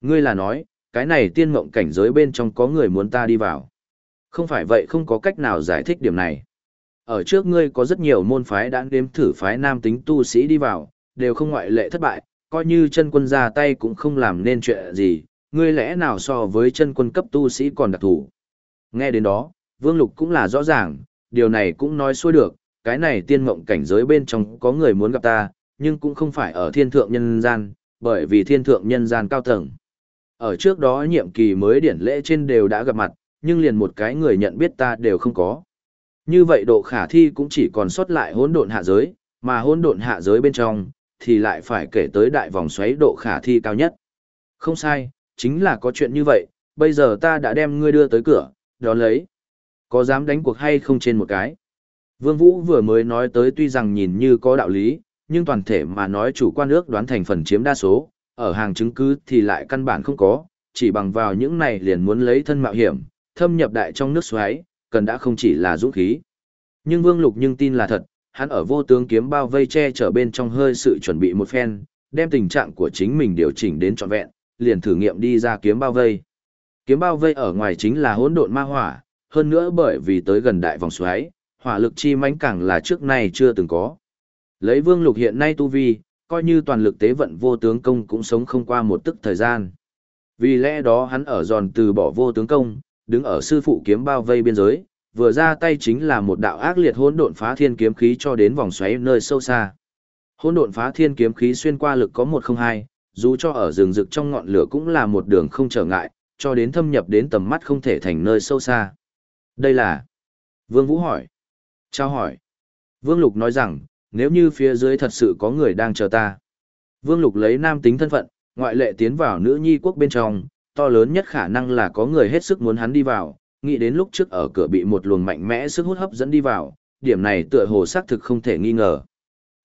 Ngươi là nói, cái này tiên mộng cảnh giới bên trong có người muốn ta đi vào. Không phải vậy không có cách nào giải thích điểm này. Ở trước ngươi có rất nhiều môn phái đã đếm thử phái nam tính tu sĩ đi vào, đều không ngoại lệ thất bại, coi như chân quân ra tay cũng không làm nên chuyện gì, ngươi lẽ nào so với chân quân cấp tu sĩ còn đặc thủ. Nghe đến đó, Vương Lục cũng là rõ ràng, điều này cũng nói xuôi được, cái này tiên mộng cảnh giới bên trong có người muốn gặp ta, nhưng cũng không phải ở thiên thượng nhân gian, bởi vì thiên thượng nhân gian cao tầng. Ở trước đó nhiệm kỳ mới điển lễ trên đều đã gặp mặt, nhưng liền một cái người nhận biết ta đều không có. Như vậy độ khả thi cũng chỉ còn sót lại hỗn độn hạ giới, mà hỗn độn hạ giới bên trong, thì lại phải kể tới đại vòng xoáy độ khả thi cao nhất. Không sai, chính là có chuyện như vậy, bây giờ ta đã đem ngươi đưa tới cửa, đó lấy. Có dám đánh cuộc hay không trên một cái? Vương Vũ vừa mới nói tới tuy rằng nhìn như có đạo lý, nhưng toàn thể mà nói chủ quan ước đoán thành phần chiếm đa số, ở hàng chứng cứ thì lại căn bản không có, chỉ bằng vào những này liền muốn lấy thân mạo hiểm, thâm nhập đại trong nước xoáy, cần đã không chỉ là dũng khí. Nhưng Vương Lục nhưng tin là thật, hắn ở vô tướng kiếm bao vây che chở bên trong hơi sự chuẩn bị một phen, đem tình trạng của chính mình điều chỉnh đến trọn vẹn, liền thử nghiệm đi ra kiếm bao vây. Kiếm bao vây ở ngoài chính là hỗn độn ma hỏa, hơn nữa bởi vì tới gần đại vòng xoáy, hỏa lực chi mãnh càng là trước nay chưa từng có. Lấy Vương Lục hiện nay tu vi, coi như toàn lực tế vận vô tướng công cũng sống không qua một tức thời gian. Vì lẽ đó hắn ở giòn từ bỏ vô tướng công, đứng ở sư phụ kiếm bao vây biên giới, vừa ra tay chính là một đạo ác liệt hỗn độn phá thiên kiếm khí cho đến vòng xoáy nơi sâu xa. Hỗn độn phá thiên kiếm khí xuyên qua lực có một không hai, dù cho ở rừng rực trong ngọn lửa cũng là một đường không trở ngại, cho đến thâm nhập đến tầm mắt không thể thành nơi sâu xa. Đây là... Vương Vũ hỏi. Trao hỏi. Vương Lục nói rằng, nếu như phía dưới thật sự có người đang chờ ta. Vương Lục lấy nam tính thân phận, ngoại lệ tiến vào nữ nhi quốc bên trong, to lớn nhất khả năng là có người hết sức muốn hắn đi vào, nghĩ đến lúc trước ở cửa bị một luồng mạnh mẽ sức hút hấp dẫn đi vào, điểm này tựa hồ xác thực không thể nghi ngờ.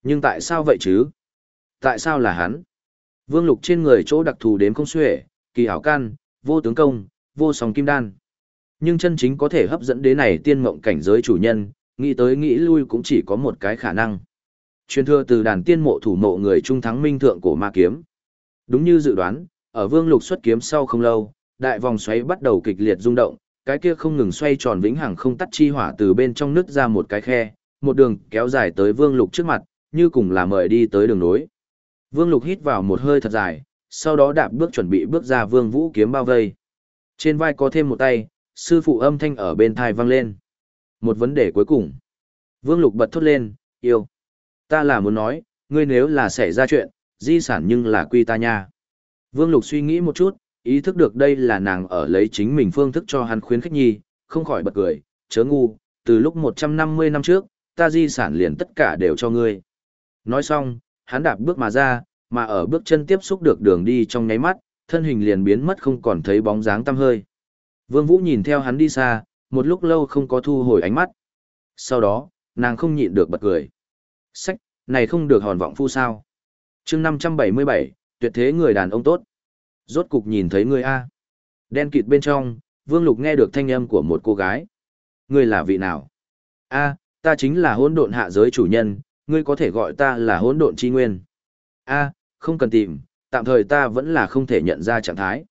Nhưng tại sao vậy chứ? Tại sao là hắn? Vương Lục trên người chỗ đặc thù đến không xuể, kỳ hảo can, vô tướng công, vô song kim đan. Nhưng chân chính có thể hấp dẫn đến này tiên mộng cảnh giới chủ nhân, nghĩ tới nghĩ lui cũng chỉ có một cái khả năng. Truyền thừa từ đàn tiên mộ thủ mộ người trung thắng minh thượng cổ ma kiếm. Đúng như dự đoán, ở vương lục xuất kiếm sau không lâu, đại vòng xoáy bắt đầu kịch liệt rung động, cái kia không ngừng xoay tròn vĩnh hằng không tắt chi hỏa từ bên trong nứt ra một cái khe, một đường kéo dài tới vương lục trước mặt, như cùng là mời đi tới đường nối. Vương lục hít vào một hơi thật dài, sau đó đạp bước chuẩn bị bước ra vương vũ kiếm bao vây. Trên vai có thêm một tay, sư phụ âm thanh ở bên thai vang lên. Một vấn đề cuối cùng. Vương lục bật thốt lên, yêu. Ta là muốn nói, ngươi nếu là xảy ra chuyện, di sản nhưng là quy ta nha. Vương lục suy nghĩ một chút, ý thức được đây là nàng ở lấy chính mình phương thức cho hắn khuyến khích nhi, không khỏi bật cười, chớ ngu, từ lúc 150 năm trước, ta di sản liền tất cả đều cho ngươi. Nói xong, hắn đạp bước mà ra, mà ở bước chân tiếp xúc được đường đi trong nháy mắt, thân hình liền biến mất không còn thấy bóng dáng tăm hơi. Vương Vũ nhìn theo hắn đi xa, một lúc lâu không có thu hồi ánh mắt. Sau đó, nàng không nhịn được bật cười. Sách, này không được hòn vọng phu sao. chương 577, tuyệt thế người đàn ông tốt. Rốt cục nhìn thấy người A. Đen kịt bên trong, Vương Lục nghe được thanh âm của một cô gái. Ngươi là vị nào? A, ta chính là hỗn độn hạ giới chủ nhân, ngươi có thể gọi ta là hỗn độn chi nguyên. A, không cần tìm, tạm thời ta vẫn là không thể nhận ra trạng thái.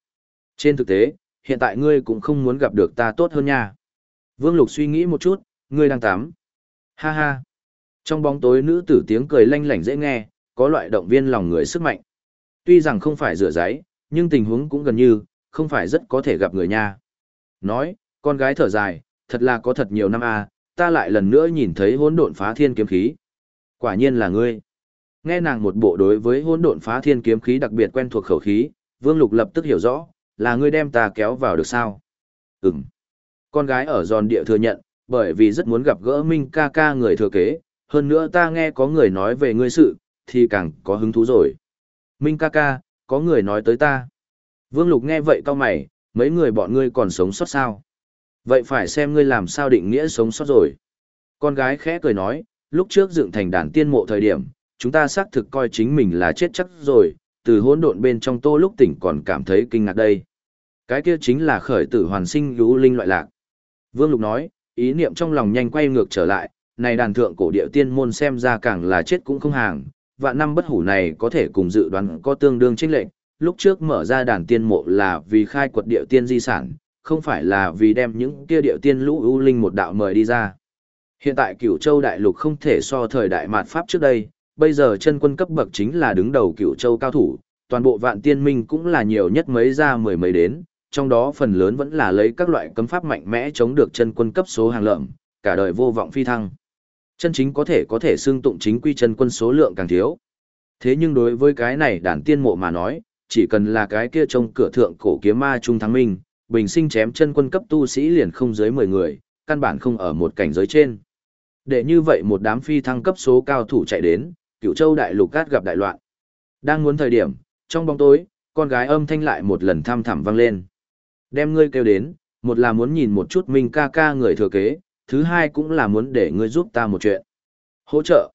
Trên thực tế, hiện tại ngươi cũng không muốn gặp được ta tốt hơn nha. Vương Lục suy nghĩ một chút, ngươi đang tắm. Ha ha. Trong bóng tối nữ tử tiếng cười lanh lảnh dễ nghe, có loại động viên lòng người sức mạnh. Tuy rằng không phải rửa giấy, nhưng tình huống cũng gần như, không phải rất có thể gặp người nha. Nói, con gái thở dài, thật là có thật nhiều năm a, ta lại lần nữa nhìn thấy hỗn độn phá thiên kiếm khí. Quả nhiên là ngươi. Nghe nàng một bộ đối với hỗn độn phá thiên kiếm khí đặc biệt quen thuộc khẩu khí, Vương Lục lập tức hiểu rõ, là ngươi đem ta kéo vào được sao? Ừm. Con gái ở giòn địa thừa nhận, bởi vì rất muốn gặp gỡ Minh ca ca người thừa kế, hơn nữa ta nghe có người nói về ngươi sự, thì càng có hứng thú rồi. Minh ca ca, có người nói tới ta. Vương Lục nghe vậy cao mày, mấy người bọn ngươi còn sống sót sao? Vậy phải xem ngươi làm sao định nghĩa sống sót rồi. Con gái khẽ cười nói, lúc trước dựng thành đàn tiên mộ thời điểm, chúng ta xác thực coi chính mình là chết chắc rồi, từ hỗn độn bên trong tô lúc tỉnh còn cảm thấy kinh ngạc đây. Cái kia chính là khởi tử hoàn sinh lũ linh loại lạc. Vương Lục nói, ý niệm trong lòng nhanh quay ngược trở lại, này đàn thượng cổ địa tiên môn xem ra càng là chết cũng không hàng, vạn năm bất hủ này có thể cùng dự đoán có tương đương chênh lệnh, lúc trước mở ra đàn tiên mộ là vì khai quật địa tiên di sản, không phải là vì đem những kia địa tiên lũ ưu linh một đạo mời đi ra. Hiện tại cửu châu đại lục không thể so thời đại mạt Pháp trước đây, bây giờ chân quân cấp bậc chính là đứng đầu cựu châu cao thủ, toàn bộ vạn tiên minh cũng là nhiều nhất mấy ra mười mấy đến, trong đó phần lớn vẫn là lấy các loại cấm pháp mạnh mẽ chống được chân quân cấp số hàng lợm, cả đời vô vọng phi thăng. Chân chính có thể có thể xưng tụng chính quy chân quân số lượng càng thiếu. Thế nhưng đối với cái này đàn tiên mộ mà nói, chỉ cần là cái kia trông cửa thượng cổ kiếm ma trung thắng minh, bình sinh chém chân quân cấp tu sĩ liền không dưới 10 người, căn bản không ở một cảnh giới trên. Để như vậy một đám phi thăng cấp số cao thủ chạy đến, cựu châu đại lục cát gặp đại loạn. Đang muốn thời điểm, trong bóng tối, con gái âm thanh lại một lần tham thẳm vang lên. Đem ngươi kêu đến, một là muốn nhìn một chút minh ca ca người thừa kế, thứ hai cũng là muốn để ngươi giúp ta một chuyện. Hỗ trợ.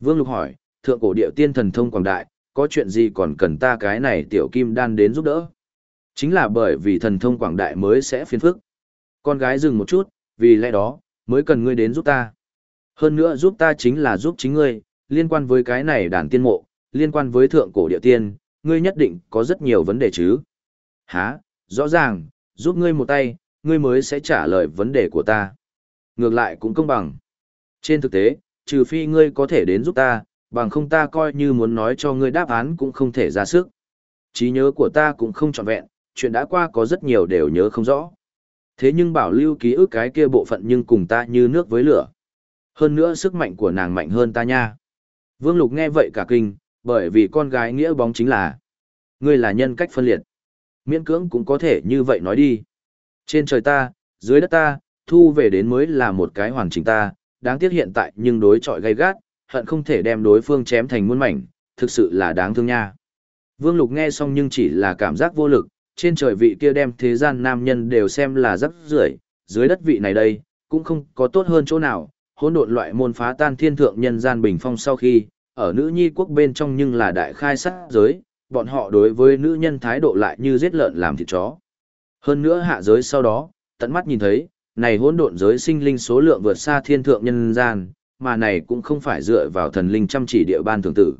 Vương Lục hỏi, thượng cổ điệu tiên thần thông quảng đại, có chuyện gì còn cần ta cái này tiểu kim đan đến giúp đỡ? Chính là bởi vì thần thông quảng đại mới sẽ phiền phức. Con gái dừng một chút, vì lẽ đó, mới cần ngươi đến giúp ta. Hơn nữa giúp ta chính là giúp chính ngươi, liên quan với cái này đàn tiên mộ, liên quan với thượng cổ địa tiên, ngươi nhất định có rất nhiều vấn đề chứ. Hả, rõ ràng, giúp ngươi một tay, ngươi mới sẽ trả lời vấn đề của ta. Ngược lại cũng công bằng. Trên thực tế, trừ phi ngươi có thể đến giúp ta, bằng không ta coi như muốn nói cho ngươi đáp án cũng không thể ra sức. trí nhớ của ta cũng không trọn vẹn, chuyện đã qua có rất nhiều đều nhớ không rõ. Thế nhưng bảo lưu ký ức cái kia bộ phận nhưng cùng ta như nước với lửa. Hơn nữa sức mạnh của nàng mạnh hơn ta nha. Vương Lục nghe vậy cả kinh, bởi vì con gái nghĩa bóng chính là ngươi là nhân cách phân liệt. Miễn cưỡng cũng có thể như vậy nói đi. Trên trời ta, dưới đất ta, thu về đến mới là một cái hoàn chỉnh ta, đáng tiếc hiện tại nhưng đối chọi gay gắt, hận không thể đem đối phương chém thành muôn mảnh, thực sự là đáng thương nha. Vương Lục nghe xong nhưng chỉ là cảm giác vô lực, trên trời vị kia đem thế gian nam nhân đều xem là rất rưởi, dưới đất vị này đây, cũng không có tốt hơn chỗ nào, hỗn độn loại môn phá tan thiên thượng nhân gian bình phong sau khi, ở nữ nhi quốc bên trong nhưng là đại khai sát giới, bọn họ đối với nữ nhân thái độ lại như giết lợn làm thịt chó. Hơn nữa hạ giới sau đó, tận mắt nhìn thấy, này hỗn độn giới sinh linh số lượng vượt xa thiên thượng nhân gian, mà này cũng không phải dựa vào thần linh chăm chỉ địa ban thường tử.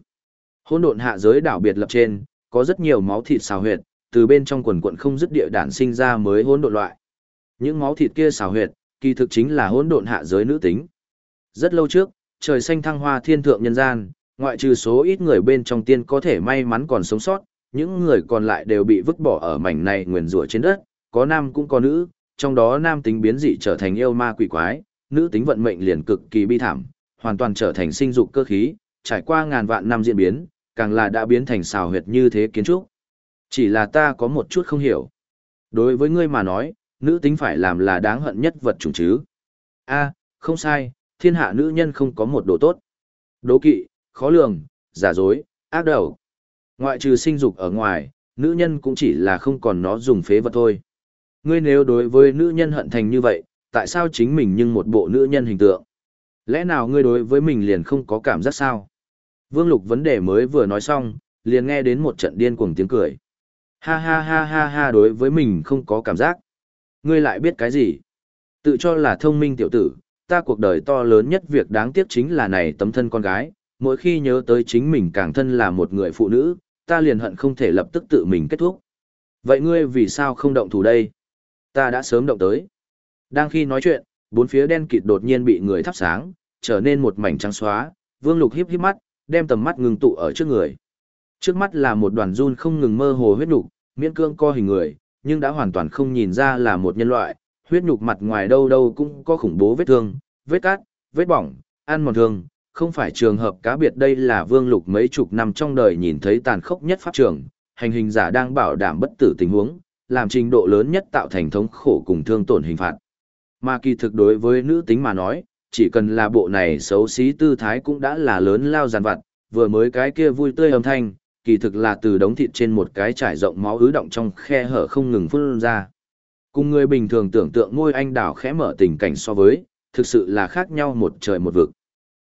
Hỗn độn hạ giới đảo biệt lập trên, có rất nhiều máu thịt xào huyệt, từ bên trong quần quần không dứt địa đản sinh ra mới hỗn độn loại. Những máu thịt kia xào huyệt, kỳ thực chính là hỗn độn hạ giới nữ tính. Rất lâu trước, trời xanh thăng hoa thiên thượng nhân gian, ngoại trừ số ít người bên trong tiên có thể may mắn còn sống sót, những người còn lại đều bị vứt bỏ ở mảnh này nguyền rủa trên đất, có nam cũng có nữ, trong đó nam tính biến dị trở thành yêu ma quỷ quái, nữ tính vận mệnh liền cực kỳ bi thảm, hoàn toàn trở thành sinh dục cơ khí, trải qua ngàn vạn năm diễn biến, càng là đã biến thành xào huyệt như thế kiến trúc. Chỉ là ta có một chút không hiểu. Đối với ngươi mà nói, nữ tính phải làm là đáng hận nhất vật chủng chứ. a không sai, thiên hạ nữ nhân không có một đồ tốt. Đố kỵ, khó lường, giả dối, ác đầu. Ngoại trừ sinh dục ở ngoài, nữ nhân cũng chỉ là không còn nó dùng phế vật thôi. Ngươi nếu đối với nữ nhân hận thành như vậy, tại sao chính mình nhưng một bộ nữ nhân hình tượng? Lẽ nào ngươi đối với mình liền không có cảm giác sao? Vương Lục vấn đề mới vừa nói xong, liền nghe đến một trận điên cuồng tiếng cười. Ha ha ha ha ha đối với mình không có cảm giác. Ngươi lại biết cái gì? Tự cho là thông minh tiểu tử, ta cuộc đời to lớn nhất việc đáng tiếc chính là này tấm thân con gái, mỗi khi nhớ tới chính mình càng thân là một người phụ nữ, ta liền hận không thể lập tức tự mình kết thúc. Vậy ngươi vì sao không động thủ đây? Ta đã sớm động tới. Đang khi nói chuyện, bốn phía đen kịt đột nhiên bị người thắp sáng, trở nên một mảnh trắng xóa, Vương Lục híp híp mắt, đem tầm mắt ngừng tụ ở trước người. Trước mắt là một đoàn run không ngừng mơ hồ huyết nục, miễn cương co hình người, nhưng đã hoàn toàn không nhìn ra là một nhân loại, huyết nhục mặt ngoài đâu đâu cũng có khủng bố vết thương, vết cát, vết bỏng, ăn mòn thương, không phải trường hợp cá biệt đây là vương lục mấy chục năm trong đời nhìn thấy tàn khốc nhất pháp trường, hành hình giả đang bảo đảm bất tử tình huống, làm trình độ lớn nhất tạo thành thống khổ cùng thương tổn hình phạt. Mà kỳ thực đối với nữ tính mà nói, chỉ cần là bộ này xấu xí tư thái cũng đã là lớn lao giàn vặt, vừa mới cái kia vui tươi âm thanh, kỳ thực là từ đống thịt trên một cái trải rộng máu ứ động trong khe hở không ngừng phun ra. Cùng người bình thường tưởng tượng ngôi anh đào khẽ mở tình cảnh so với, thực sự là khác nhau một trời một vực.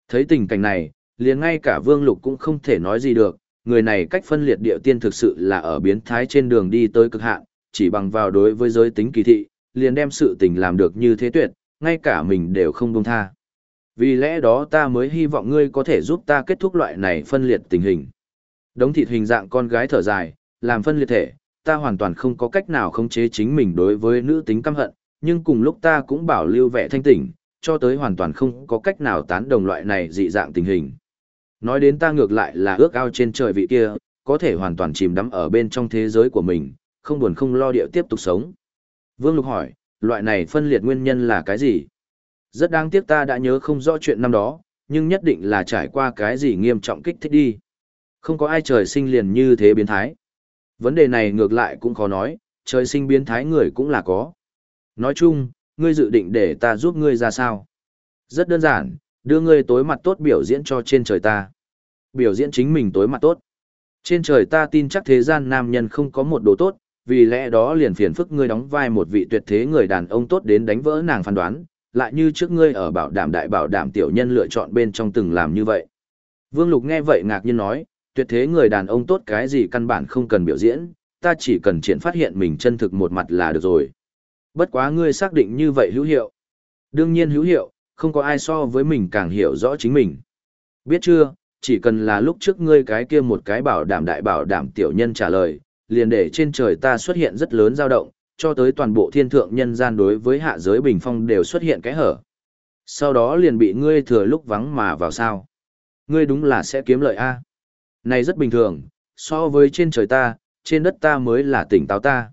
Thấy tình cảnh này, liền ngay cả Vương Lục cũng không thể nói gì được, người này cách phân liệt địa tiên thực sự là ở biến thái trên đường đi tới cực hạn, chỉ bằng vào đối với giới tính kỳ thị, liền đem sự tình làm được như thế tuyệt, ngay cả mình đều không buông tha. Vì lẽ đó ta mới hy vọng ngươi có thể giúp ta kết thúc loại này phân liệt tình hình. Đống thịt hình dạng con gái thở dài, làm phân liệt thể, ta hoàn toàn không có cách nào khống chế chính mình đối với nữ tính căm hận, nhưng cùng lúc ta cũng bảo lưu vẻ thanh tỉnh, cho tới hoàn toàn không có cách nào tán đồng loại này dị dạng tình hình. Nói đến ta ngược lại là ước ao trên trời vị kia, có thể hoàn toàn chìm đắm ở bên trong thế giới của mình, không buồn không lo địa tiếp tục sống. Vương Lục hỏi, loại này phân liệt nguyên nhân là cái gì? Rất đáng tiếc ta đã nhớ không rõ chuyện năm đó, nhưng nhất định là trải qua cái gì nghiêm trọng kích thích đi. Không có ai trời sinh liền như thế biến thái. Vấn đề này ngược lại cũng khó nói, trời sinh biến thái người cũng là có. Nói chung, ngươi dự định để ta giúp ngươi ra sao? Rất đơn giản, đưa ngươi tối mặt tốt biểu diễn cho trên trời ta. Biểu diễn chính mình tối mặt tốt. Trên trời ta tin chắc thế gian nam nhân không có một đồ tốt, vì lẽ đó liền phiền phức ngươi đóng vai một vị tuyệt thế người đàn ông tốt đến đánh vỡ nàng phán đoán, lại như trước ngươi ở bảo đảm đại bảo đảm tiểu nhân lựa chọn bên trong từng làm như vậy. Vương Lục nghe vậy ngạc nhiên nói, tuyệt thế người đàn ông tốt cái gì căn bản không cần biểu diễn, ta chỉ cần triển phát hiện mình chân thực một mặt là được rồi. Bất quá ngươi xác định như vậy hữu hiệu. Đương nhiên hữu hiệu, không có ai so với mình càng hiểu rõ chính mình. Biết chưa, chỉ cần là lúc trước ngươi cái kia một cái bảo đảm đại bảo đảm tiểu nhân trả lời, liền để trên trời ta xuất hiện rất lớn dao động, cho tới toàn bộ thiên thượng nhân gian đối với hạ giới bình phong đều xuất hiện cái hở. Sau đó liền bị ngươi thừa lúc vắng mà vào sao. Ngươi đúng là sẽ kiếm lợi A. Này rất bình thường, so với trên trời ta, trên đất ta mới là tỉnh táo ta.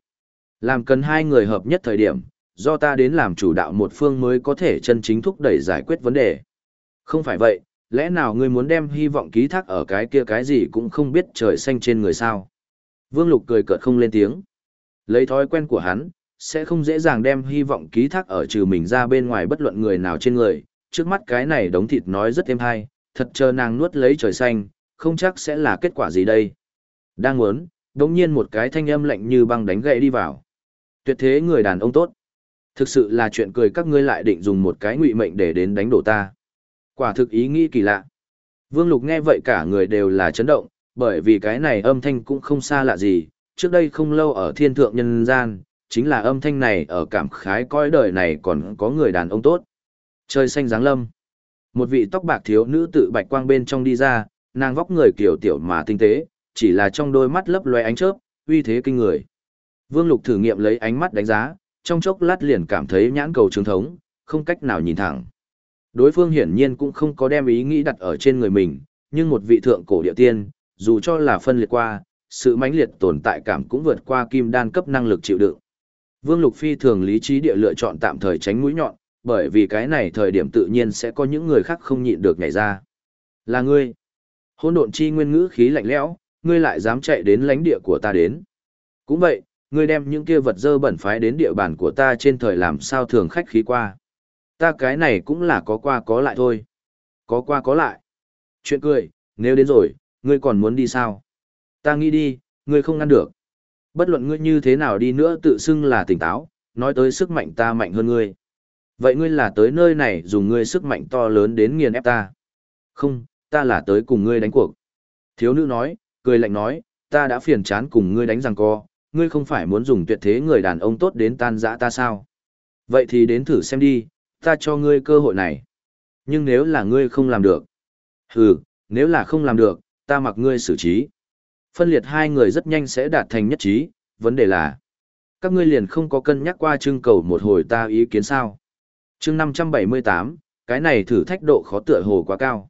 Làm cần hai người hợp nhất thời điểm, do ta đến làm chủ đạo một phương mới có thể chân chính thúc đẩy giải quyết vấn đề. Không phải vậy, lẽ nào ngươi muốn đem hy vọng ký thác ở cái kia cái gì cũng không biết trời xanh trên người sao? Vương Lục cười cợt không lên tiếng. Lấy thói quen của hắn, sẽ không dễ dàng đem hy vọng ký thác ở trừ mình ra bên ngoài bất luận người nào trên người. Trước mắt cái này đống thịt nói rất êm hay, thật chờ nàng nuốt lấy trời xanh, không chắc sẽ là kết quả gì đây. Đang muốn, đống nhiên một cái thanh âm lạnh như băng đánh gậy đi vào. Tuyệt thế người đàn ông tốt. Thực sự là chuyện cười các ngươi lại định dùng một cái ngụy mệnh để đến đánh đổ ta. Quả thực ý nghĩ kỳ lạ. Vương Lục nghe vậy cả người đều là chấn động, bởi vì cái này âm thanh cũng không xa lạ gì, trước đây không lâu ở thiên thượng nhân gian, chính là âm thanh này ở cảm khái coi đời này còn có người đàn ông tốt. Trời xanh dáng lâm. Một vị tóc bạc thiếu nữ tự bạch quang bên trong đi ra, nàng vóc người kiểu tiểu mà tinh tế, chỉ là trong đôi mắt lấp loe ánh chớp, uy thế kinh người. Vương Lục thử nghiệm lấy ánh mắt đánh giá, trong chốc lát liền cảm thấy nhãn cầu trường thống, không cách nào nhìn thẳng. Đối phương hiển nhiên cũng không có đem ý nghĩ đặt ở trên người mình, nhưng một vị thượng cổ địa tiên, dù cho là phân liệt qua, sự mãnh liệt tồn tại cảm cũng vượt qua kim đan cấp năng lực chịu đựng. Vương Lục Phi thường lý trí địa lựa chọn tạm thời tránh mũi nhọn, bởi vì cái này thời điểm tự nhiên sẽ có những người khác không nhịn được nhảy ra. Là ngươi. Hôn độn chi nguyên ngữ khí lạnh lẽo, ngươi lại dám chạy đến lãnh địa của ta đến. Cũng vậy, ngươi đem những kia vật dơ bẩn phái đến địa bàn của ta trên thời làm sao thường khách khí qua. Ta cái này cũng là có qua có lại thôi. Có qua có lại. Chuyện cười, nếu đến rồi, ngươi còn muốn đi sao? Ta nghĩ đi, ngươi không ngăn được. Bất luận ngươi như thế nào đi nữa tự xưng là tỉnh táo, nói tới sức mạnh ta mạnh hơn ngươi. Vậy ngươi là tới nơi này dùng ngươi sức mạnh to lớn đến nghiền ép ta. Không, ta là tới cùng ngươi đánh cuộc. Thiếu nữ nói, cười lạnh nói, ta đã phiền chán cùng ngươi đánh rằng co, ngươi không phải muốn dùng tuyệt thế người đàn ông tốt đến tan dã ta sao? Vậy thì đến thử xem đi, ta cho ngươi cơ hội này. Nhưng nếu là ngươi không làm được, hừ, nếu là không làm được, ta mặc ngươi xử trí. Phân liệt hai người rất nhanh sẽ đạt thành nhất trí, vấn đề là, các ngươi liền không có cân nhắc qua trưng cầu một hồi ta ý kiến sao. chương 578, cái này thử thách độ khó tựa hồ quá cao.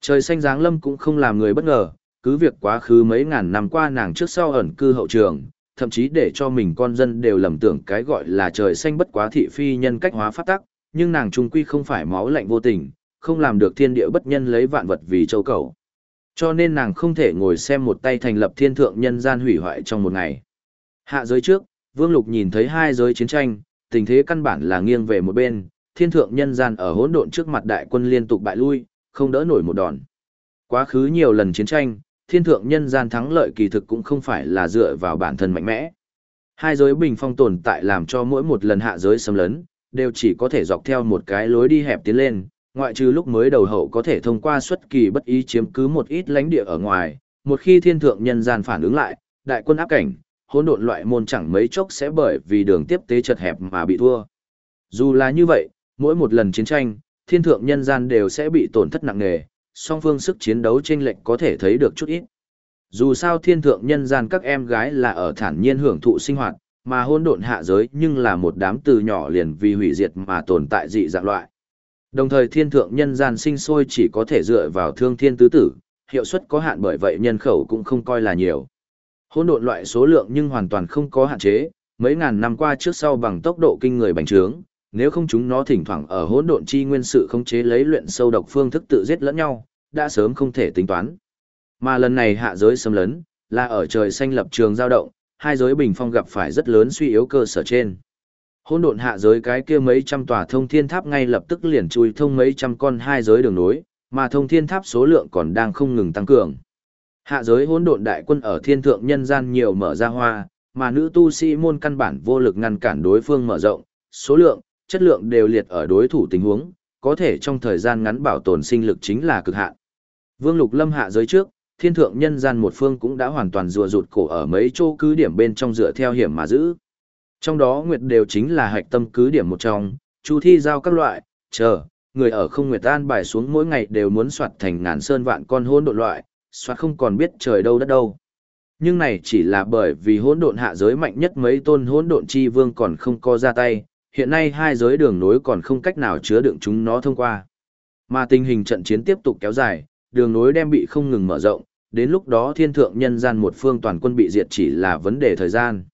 Trời xanh dáng lâm cũng không làm người bất ngờ, cứ việc quá khứ mấy ngàn năm qua nàng trước sau ẩn cư hậu trường, thậm chí để cho mình con dân đều lầm tưởng cái gọi là trời xanh bất quá thị phi nhân cách hóa phát tắc, nhưng nàng trung quy không phải máu lạnh vô tình, không làm được thiên địa bất nhân lấy vạn vật vì châu cầu. Cho nên nàng không thể ngồi xem một tay thành lập thiên thượng nhân gian hủy hoại trong một ngày. Hạ giới trước, Vương Lục nhìn thấy hai giới chiến tranh, tình thế căn bản là nghiêng về một bên, thiên thượng nhân gian ở hỗn độn trước mặt đại quân liên tục bại lui, không đỡ nổi một đòn. Quá khứ nhiều lần chiến tranh, thiên thượng nhân gian thắng lợi kỳ thực cũng không phải là dựa vào bản thân mạnh mẽ. Hai giới bình phong tồn tại làm cho mỗi một lần hạ giới xâm lấn, đều chỉ có thể dọc theo một cái lối đi hẹp tiến lên, ngoại trừ lúc mới đầu hậu có thể thông qua xuất kỳ bất ý chiếm cứ một ít lãnh địa ở ngoài, một khi thiên thượng nhân gian phản ứng lại, đại quân áp cảnh, hỗn độn loại môn chẳng mấy chốc sẽ bởi vì đường tiếp tế chật hẹp mà bị thua. Dù là như vậy, mỗi một lần chiến tranh, thiên thượng nhân gian đều sẽ bị tổn thất nặng nề, song phương sức chiến đấu chênh lệch có thể thấy được chút ít. Dù sao thiên thượng nhân gian các em gái là ở thản nhiên hưởng thụ sinh hoạt, mà hôn độn hạ giới nhưng là một đám từ nhỏ liền vì hủy diệt mà tồn tại dị dạng loại. Đồng thời thiên thượng nhân gian sinh sôi chỉ có thể dựa vào thương thiên tứ tử, hiệu suất có hạn bởi vậy nhân khẩu cũng không coi là nhiều. Hôn độn loại số lượng nhưng hoàn toàn không có hạn chế, mấy ngàn năm qua trước sau bằng tốc độ kinh người bành trướng, nếu không chúng nó thỉnh thoảng ở hỗn độn chi nguyên sự không chế lấy luyện sâu độc phương thức tự giết lẫn nhau, đã sớm không thể tính toán. Mà lần này hạ giới xâm lấn, là ở trời xanh lập trường giao động, hai giới bình phong gặp phải rất lớn suy yếu cơ sở trên. Hỗn độn hạ giới cái kia mấy trăm tòa thông thiên tháp ngay lập tức liền chui thông mấy trăm con hai giới đường nối, mà thông thiên tháp số lượng còn đang không ngừng tăng cường. Hạ giới hỗn độn đại quân ở thiên thượng nhân gian nhiều mở ra hoa, mà nữ tu sĩ môn căn bản vô lực ngăn cản đối phương mở rộng, số lượng, chất lượng đều liệt ở đối thủ tình huống, có thể trong thời gian ngắn bảo tồn sinh lực chính là cực hạn. Vương Lục Lâm hạ giới trước, thiên thượng nhân gian một phương cũng đã hoàn toàn rùa rụt cổ ở mấy chỗ cứ điểm bên trong dựa theo hiểm mà giữ. Trong đó nguyệt đều chính là hạch tâm cứ điểm một trong, chu thi giao các loại, chờ, người ở không nguyệt an bài xuống mỗi ngày đều muốn soạt thành ngàn sơn vạn con hỗn độn loại, soạt không còn biết trời đâu đất đâu. Nhưng này chỉ là bởi vì hỗn độn hạ giới mạnh nhất mấy tôn hỗn độn chi vương còn không có ra tay, hiện nay hai giới đường nối còn không cách nào chứa đựng chúng nó thông qua. Mà tình hình trận chiến tiếp tục kéo dài, đường nối đem bị không ngừng mở rộng, đến lúc đó thiên thượng nhân gian một phương toàn quân bị diệt chỉ là vấn đề thời gian.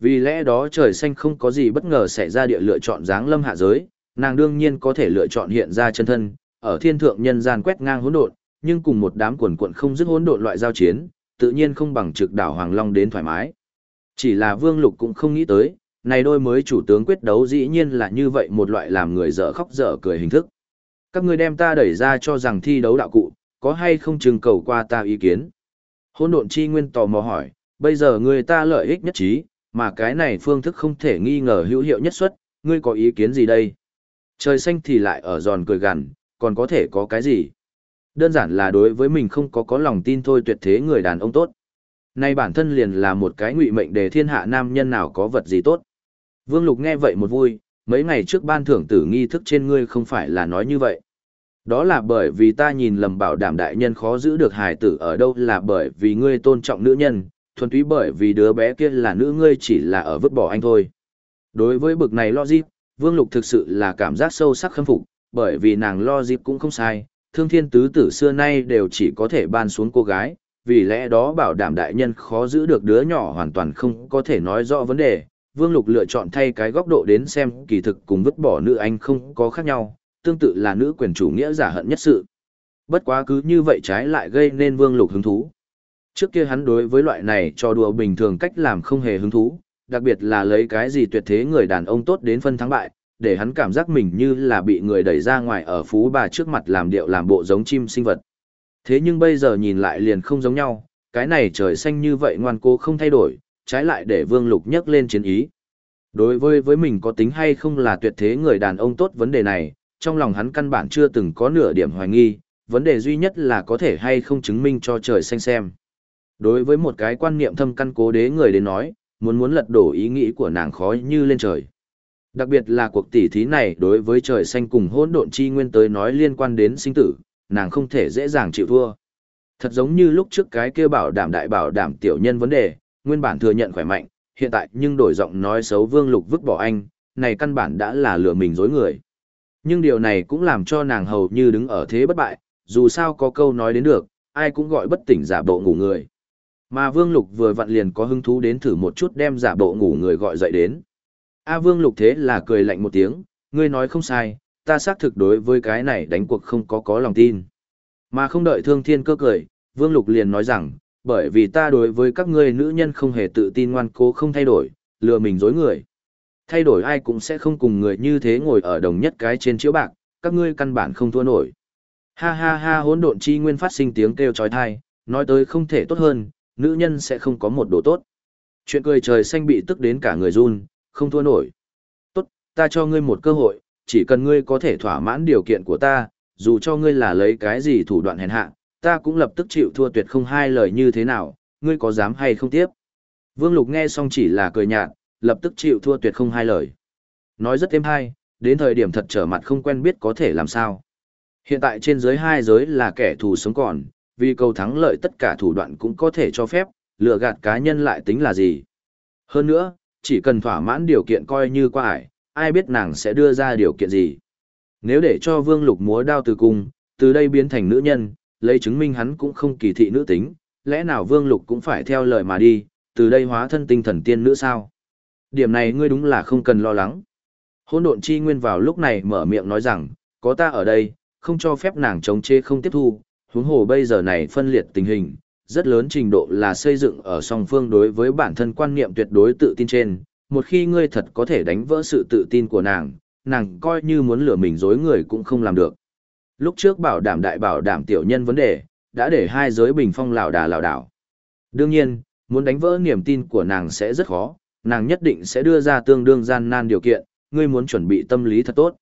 Vì lẽ đó trời xanh không có gì bất ngờ xảy ra địa lựa chọn dáng lâm hạ giới, nàng đương nhiên có thể lựa chọn hiện ra chân thân, ở thiên thượng nhân gian quét ngang hỗn độn, nhưng cùng một đám quần quận không dứt hỗn độn loại giao chiến, tự nhiên không bằng trực đảo Hoàng Long đến thoải mái. Chỉ là Vương Lục cũng không nghĩ tới, này đôi mới chủ tướng quyết đấu dĩ nhiên là như vậy một loại làm người dở khóc dở cười hình thức. Các ngươi đem ta đẩy ra cho rằng thi đấu đạo cụ, có hay không trừng cầu qua ta ý kiến. Hôn độn chi nguyên tò mò hỏi, bây giờ người ta lợi ích nhất trí, mà cái này phương thức không thể nghi ngờ hữu hiệu nhất suất, ngươi có ý kiến gì đây? Trời xanh thì lại ở giòn cười gằn, còn có thể có cái gì? Đơn giản là đối với mình không có có lòng tin thôi tuyệt thế người đàn ông tốt. Nay bản thân liền là một cái ngụy mệnh để thiên hạ nam nhân nào có vật gì tốt. Vương Lục nghe vậy một vui, mấy ngày trước ban thưởng tử nghi thức trên ngươi không phải là nói như vậy. Đó là bởi vì ta nhìn lầm bảo đảm đại nhân khó giữ được hài tử ở đâu là bởi vì ngươi tôn trọng nữ nhân, thuần túy bởi vì đứa bé kia là nữ ngươi chỉ là ở vứt bỏ anh thôi. Đối với bực này logic, Vương Lục thực sự là cảm giác sâu sắc khâm phục, bởi vì nàng logic cũng không sai, thương thiên tứ tử xưa nay đều chỉ có thể ban xuống cô gái, vì lẽ đó bảo đảm đại nhân khó giữ được đứa nhỏ hoàn toàn không có thể nói rõ vấn đề. Vương Lục lựa chọn thay cái góc độ đến xem kỳ thực cùng vứt bỏ nữ anh không có khác nhau, tương tự là nữ quyền chủ nghĩa giả hận nhất sự. Bất quá cứ như vậy trái lại gây nên Vương Lục hứng thú. Trước kia hắn đối với loại này cho đùa bình thường cách làm không hề hứng thú, đặc biệt là lấy cái gì tuyệt thế người đàn ông tốt đến phân thắng bại, để hắn cảm giác mình như là bị người đẩy ra ngoài ở phú bà trước mặt làm điệu làm bộ giống chim sinh vật. Thế nhưng bây giờ nhìn lại liền không giống nhau, cái này trời xanh như vậy ngoan cố không thay đổi, trái lại để Vương Lục nhắc lên chiến ý. Đối với với mình có tính hay không là tuyệt thế người đàn ông tốt vấn đề này, trong lòng hắn căn bản chưa từng có nửa điểm hoài nghi, vấn đề duy nhất là có thể hay không chứng minh cho trời xanh xem. Đối với một cái quan niệm thâm căn cố đế người đến nói, muốn muốn lật đổ ý nghĩ của nàng khói như lên trời. Đặc biệt là cuộc tỉ thí này đối với trời xanh cùng hỗn độn chi nguyên tới nói liên quan đến sinh tử, nàng không thể dễ dàng chịu thua. Thật giống như lúc trước cái kia bảo đảm đại bảo đảm tiểu nhân vấn đề, nguyên bản thừa nhận khỏe mạnh, hiện tại nhưng đổi giọng nói xấu Vương Lục vứt bỏ anh, này căn bản đã là lừa mình dối người. Nhưng điều này cũng làm cho nàng hầu như đứng ở thế bất bại, dù sao có câu nói đến được, ai cũng gọi bất tỉnh giả bộ ngủ người. Mà Vương Lục vừa vặn liền có hứng thú đến thử một chút đem giả bộ ngủ người gọi dậy đến. A Vương Lục thế là cười lạnh một tiếng, ngươi nói không sai, ta xác thực đối với cái này đánh cuộc không có có lòng tin. Mà không đợi thương thiên cơ cười, Vương Lục liền nói rằng, bởi vì ta đối với các ngươi nữ nhân không hề tự tin ngoan cố không thay đổi, lừa mình dối người. Thay đổi ai cũng sẽ không cùng người như thế ngồi ở đồng nhất cái trên chiếu bạc, các ngươi căn bản không thua nổi. Ha ha ha hỗn độn chi nguyên phát sinh tiếng kêu chói tai, nói tới không thể tốt hơn, nữ nhân sẽ không có một đồ tốt. Chuyện cười trời xanh bị tức đến cả người run, không thua nổi. Tốt, ta cho ngươi một cơ hội, chỉ cần ngươi có thể thỏa mãn điều kiện của ta, dù cho ngươi là lấy cái gì thủ đoạn hèn hạ, ta cũng lập tức chịu thua tuyệt không hai lời như thế nào, ngươi có dám hay không tiếp. Vương Lục nghe xong chỉ là cười nhạt, lập tức chịu thua tuyệt không hai lời. Nói rất êm hay, đến thời điểm thật trở mặt không quen biết có thể làm sao. Hiện tại trên giới hai giới là kẻ thù sống còn, vì cầu thắng lợi tất cả thủ đoạn cũng có thể cho phép, lừa gạt cá nhân lại tính là gì. Hơn nữa, chỉ cần thỏa mãn điều kiện coi như qua ải, ai biết nàng sẽ đưa ra điều kiện gì. Nếu để cho vương lục múa đao từ cung, từ đây biến thành nữ nhân, lấy chứng minh hắn cũng không kỳ thị nữ tính, lẽ nào vương lục cũng phải theo lời mà đi, từ đây hóa thân tinh thần tiên nữ sao? Điểm này ngươi đúng là không cần lo lắng. Hôn độn chi nguyên vào lúc này mở miệng nói rằng, có ta ở đây, không cho phép nàng chống chê không tiếp thu, huống hồ bây giờ này phân liệt tình hình, rất lớn trình độ là xây dựng ở song phương đối với bản thân quan niệm tuyệt đối tự tin trên, một khi ngươi thật có thể đánh vỡ sự tự tin của nàng, nàng coi như muốn lừa mình dối người cũng không làm được. Lúc trước bảo đảm đại bảo đảm tiểu nhân vấn đề, đã để hai giới bình phong lảo đà lảo đảo. Đương nhiên, muốn đánh vỡ niềm tin của nàng sẽ rất khó, nàng nhất định sẽ đưa ra tương đương gian nan điều kiện, ngươi muốn chuẩn bị tâm lý thật tốt.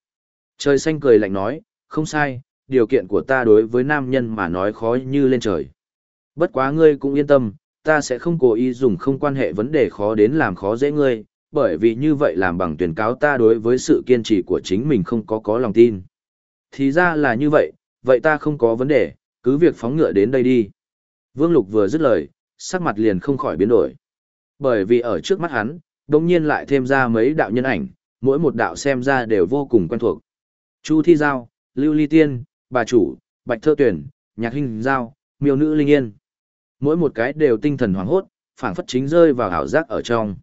Trời xanh cười lạnh nói, không sai, điều kiện của ta đối với nam nhân mà nói khó như lên trời. Bất quá ngươi cũng yên tâm, ta sẽ không cố ý dùng không quan hệ vấn đề khó đến làm khó dễ ngươi, bởi vì như vậy làm bằng tuyển cáo ta đối với sự kiên trì của chính mình không có có lòng tin. Thì ra là như vậy, vậy ta không có vấn đề, cứ việc phóng ngựa đến đây đi. Vương Lục vừa dứt lời, sắc mặt liền không khỏi biến đổi. Bởi vì ở trước mắt hắn, đồng nhiên lại thêm ra mấy đạo nhân ảnh, mỗi một đạo xem ra đều vô cùng quen thuộc. Chu Thi Giao, Lưu Ly Tiên, Bà Chủ, Bạch Thơ Tuyển, Nhạc Hình Giao, Miêu Nữ Linh Yên. Mỗi một cái đều tinh thần hoảng hốt, phảng phất chính rơi vào ảo giác ở trong.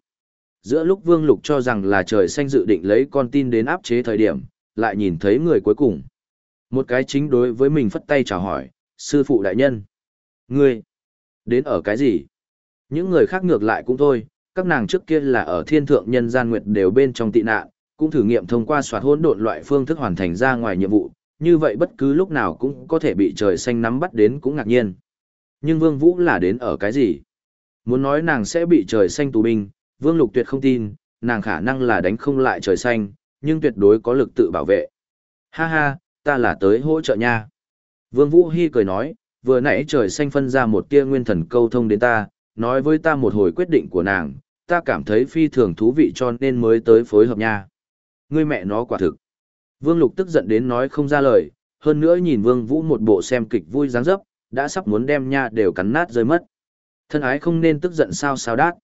Giữa lúc Vương Lục cho rằng là trời xanh dự định lấy con tin đến áp chế thời điểm, lại nhìn thấy người cuối cùng. Một cái chính đối với mình phất tay chào hỏi, sư phụ đại nhân. Ngươi, đến ở cái gì? Những người khác ngược lại cũng thôi, các nàng trước kia là ở thiên thượng nhân gian nguyệt đều bên trong tị nạn, cũng thử nghiệm thông qua soạt hỗn độn loại phương thức hoàn thành ra ngoài nhiệm vụ, như vậy bất cứ lúc nào cũng có thể bị trời xanh nắm bắt đến cũng ngạc nhiên. Nhưng Vương Vũ là đến ở cái gì? Muốn nói nàng sẽ bị trời xanh tù binh, Vương Lục tuyệt không tin, nàng khả năng là đánh không lại trời xanh, nhưng tuyệt đối có lực tự bảo vệ. Ha ha, ta là tới hỗ trợ nha. Vương Vũ Hi cười nói, vừa nãy trời xanh phân ra một tia nguyên thần câu thông đến ta, nói với ta một hồi quyết định của nàng, ta cảm thấy phi thường thú vị cho nên mới tới phối hợp nha. Ngươi mẹ nó quả thực. Vương Lục tức giận đến nói không ra lời, hơn nữa nhìn Vương Vũ một bộ xem kịch vui dáng dấp, đã sắp muốn đem nha đều cắn nát rơi mất. Thân ái không nên tức giận sao sao đát.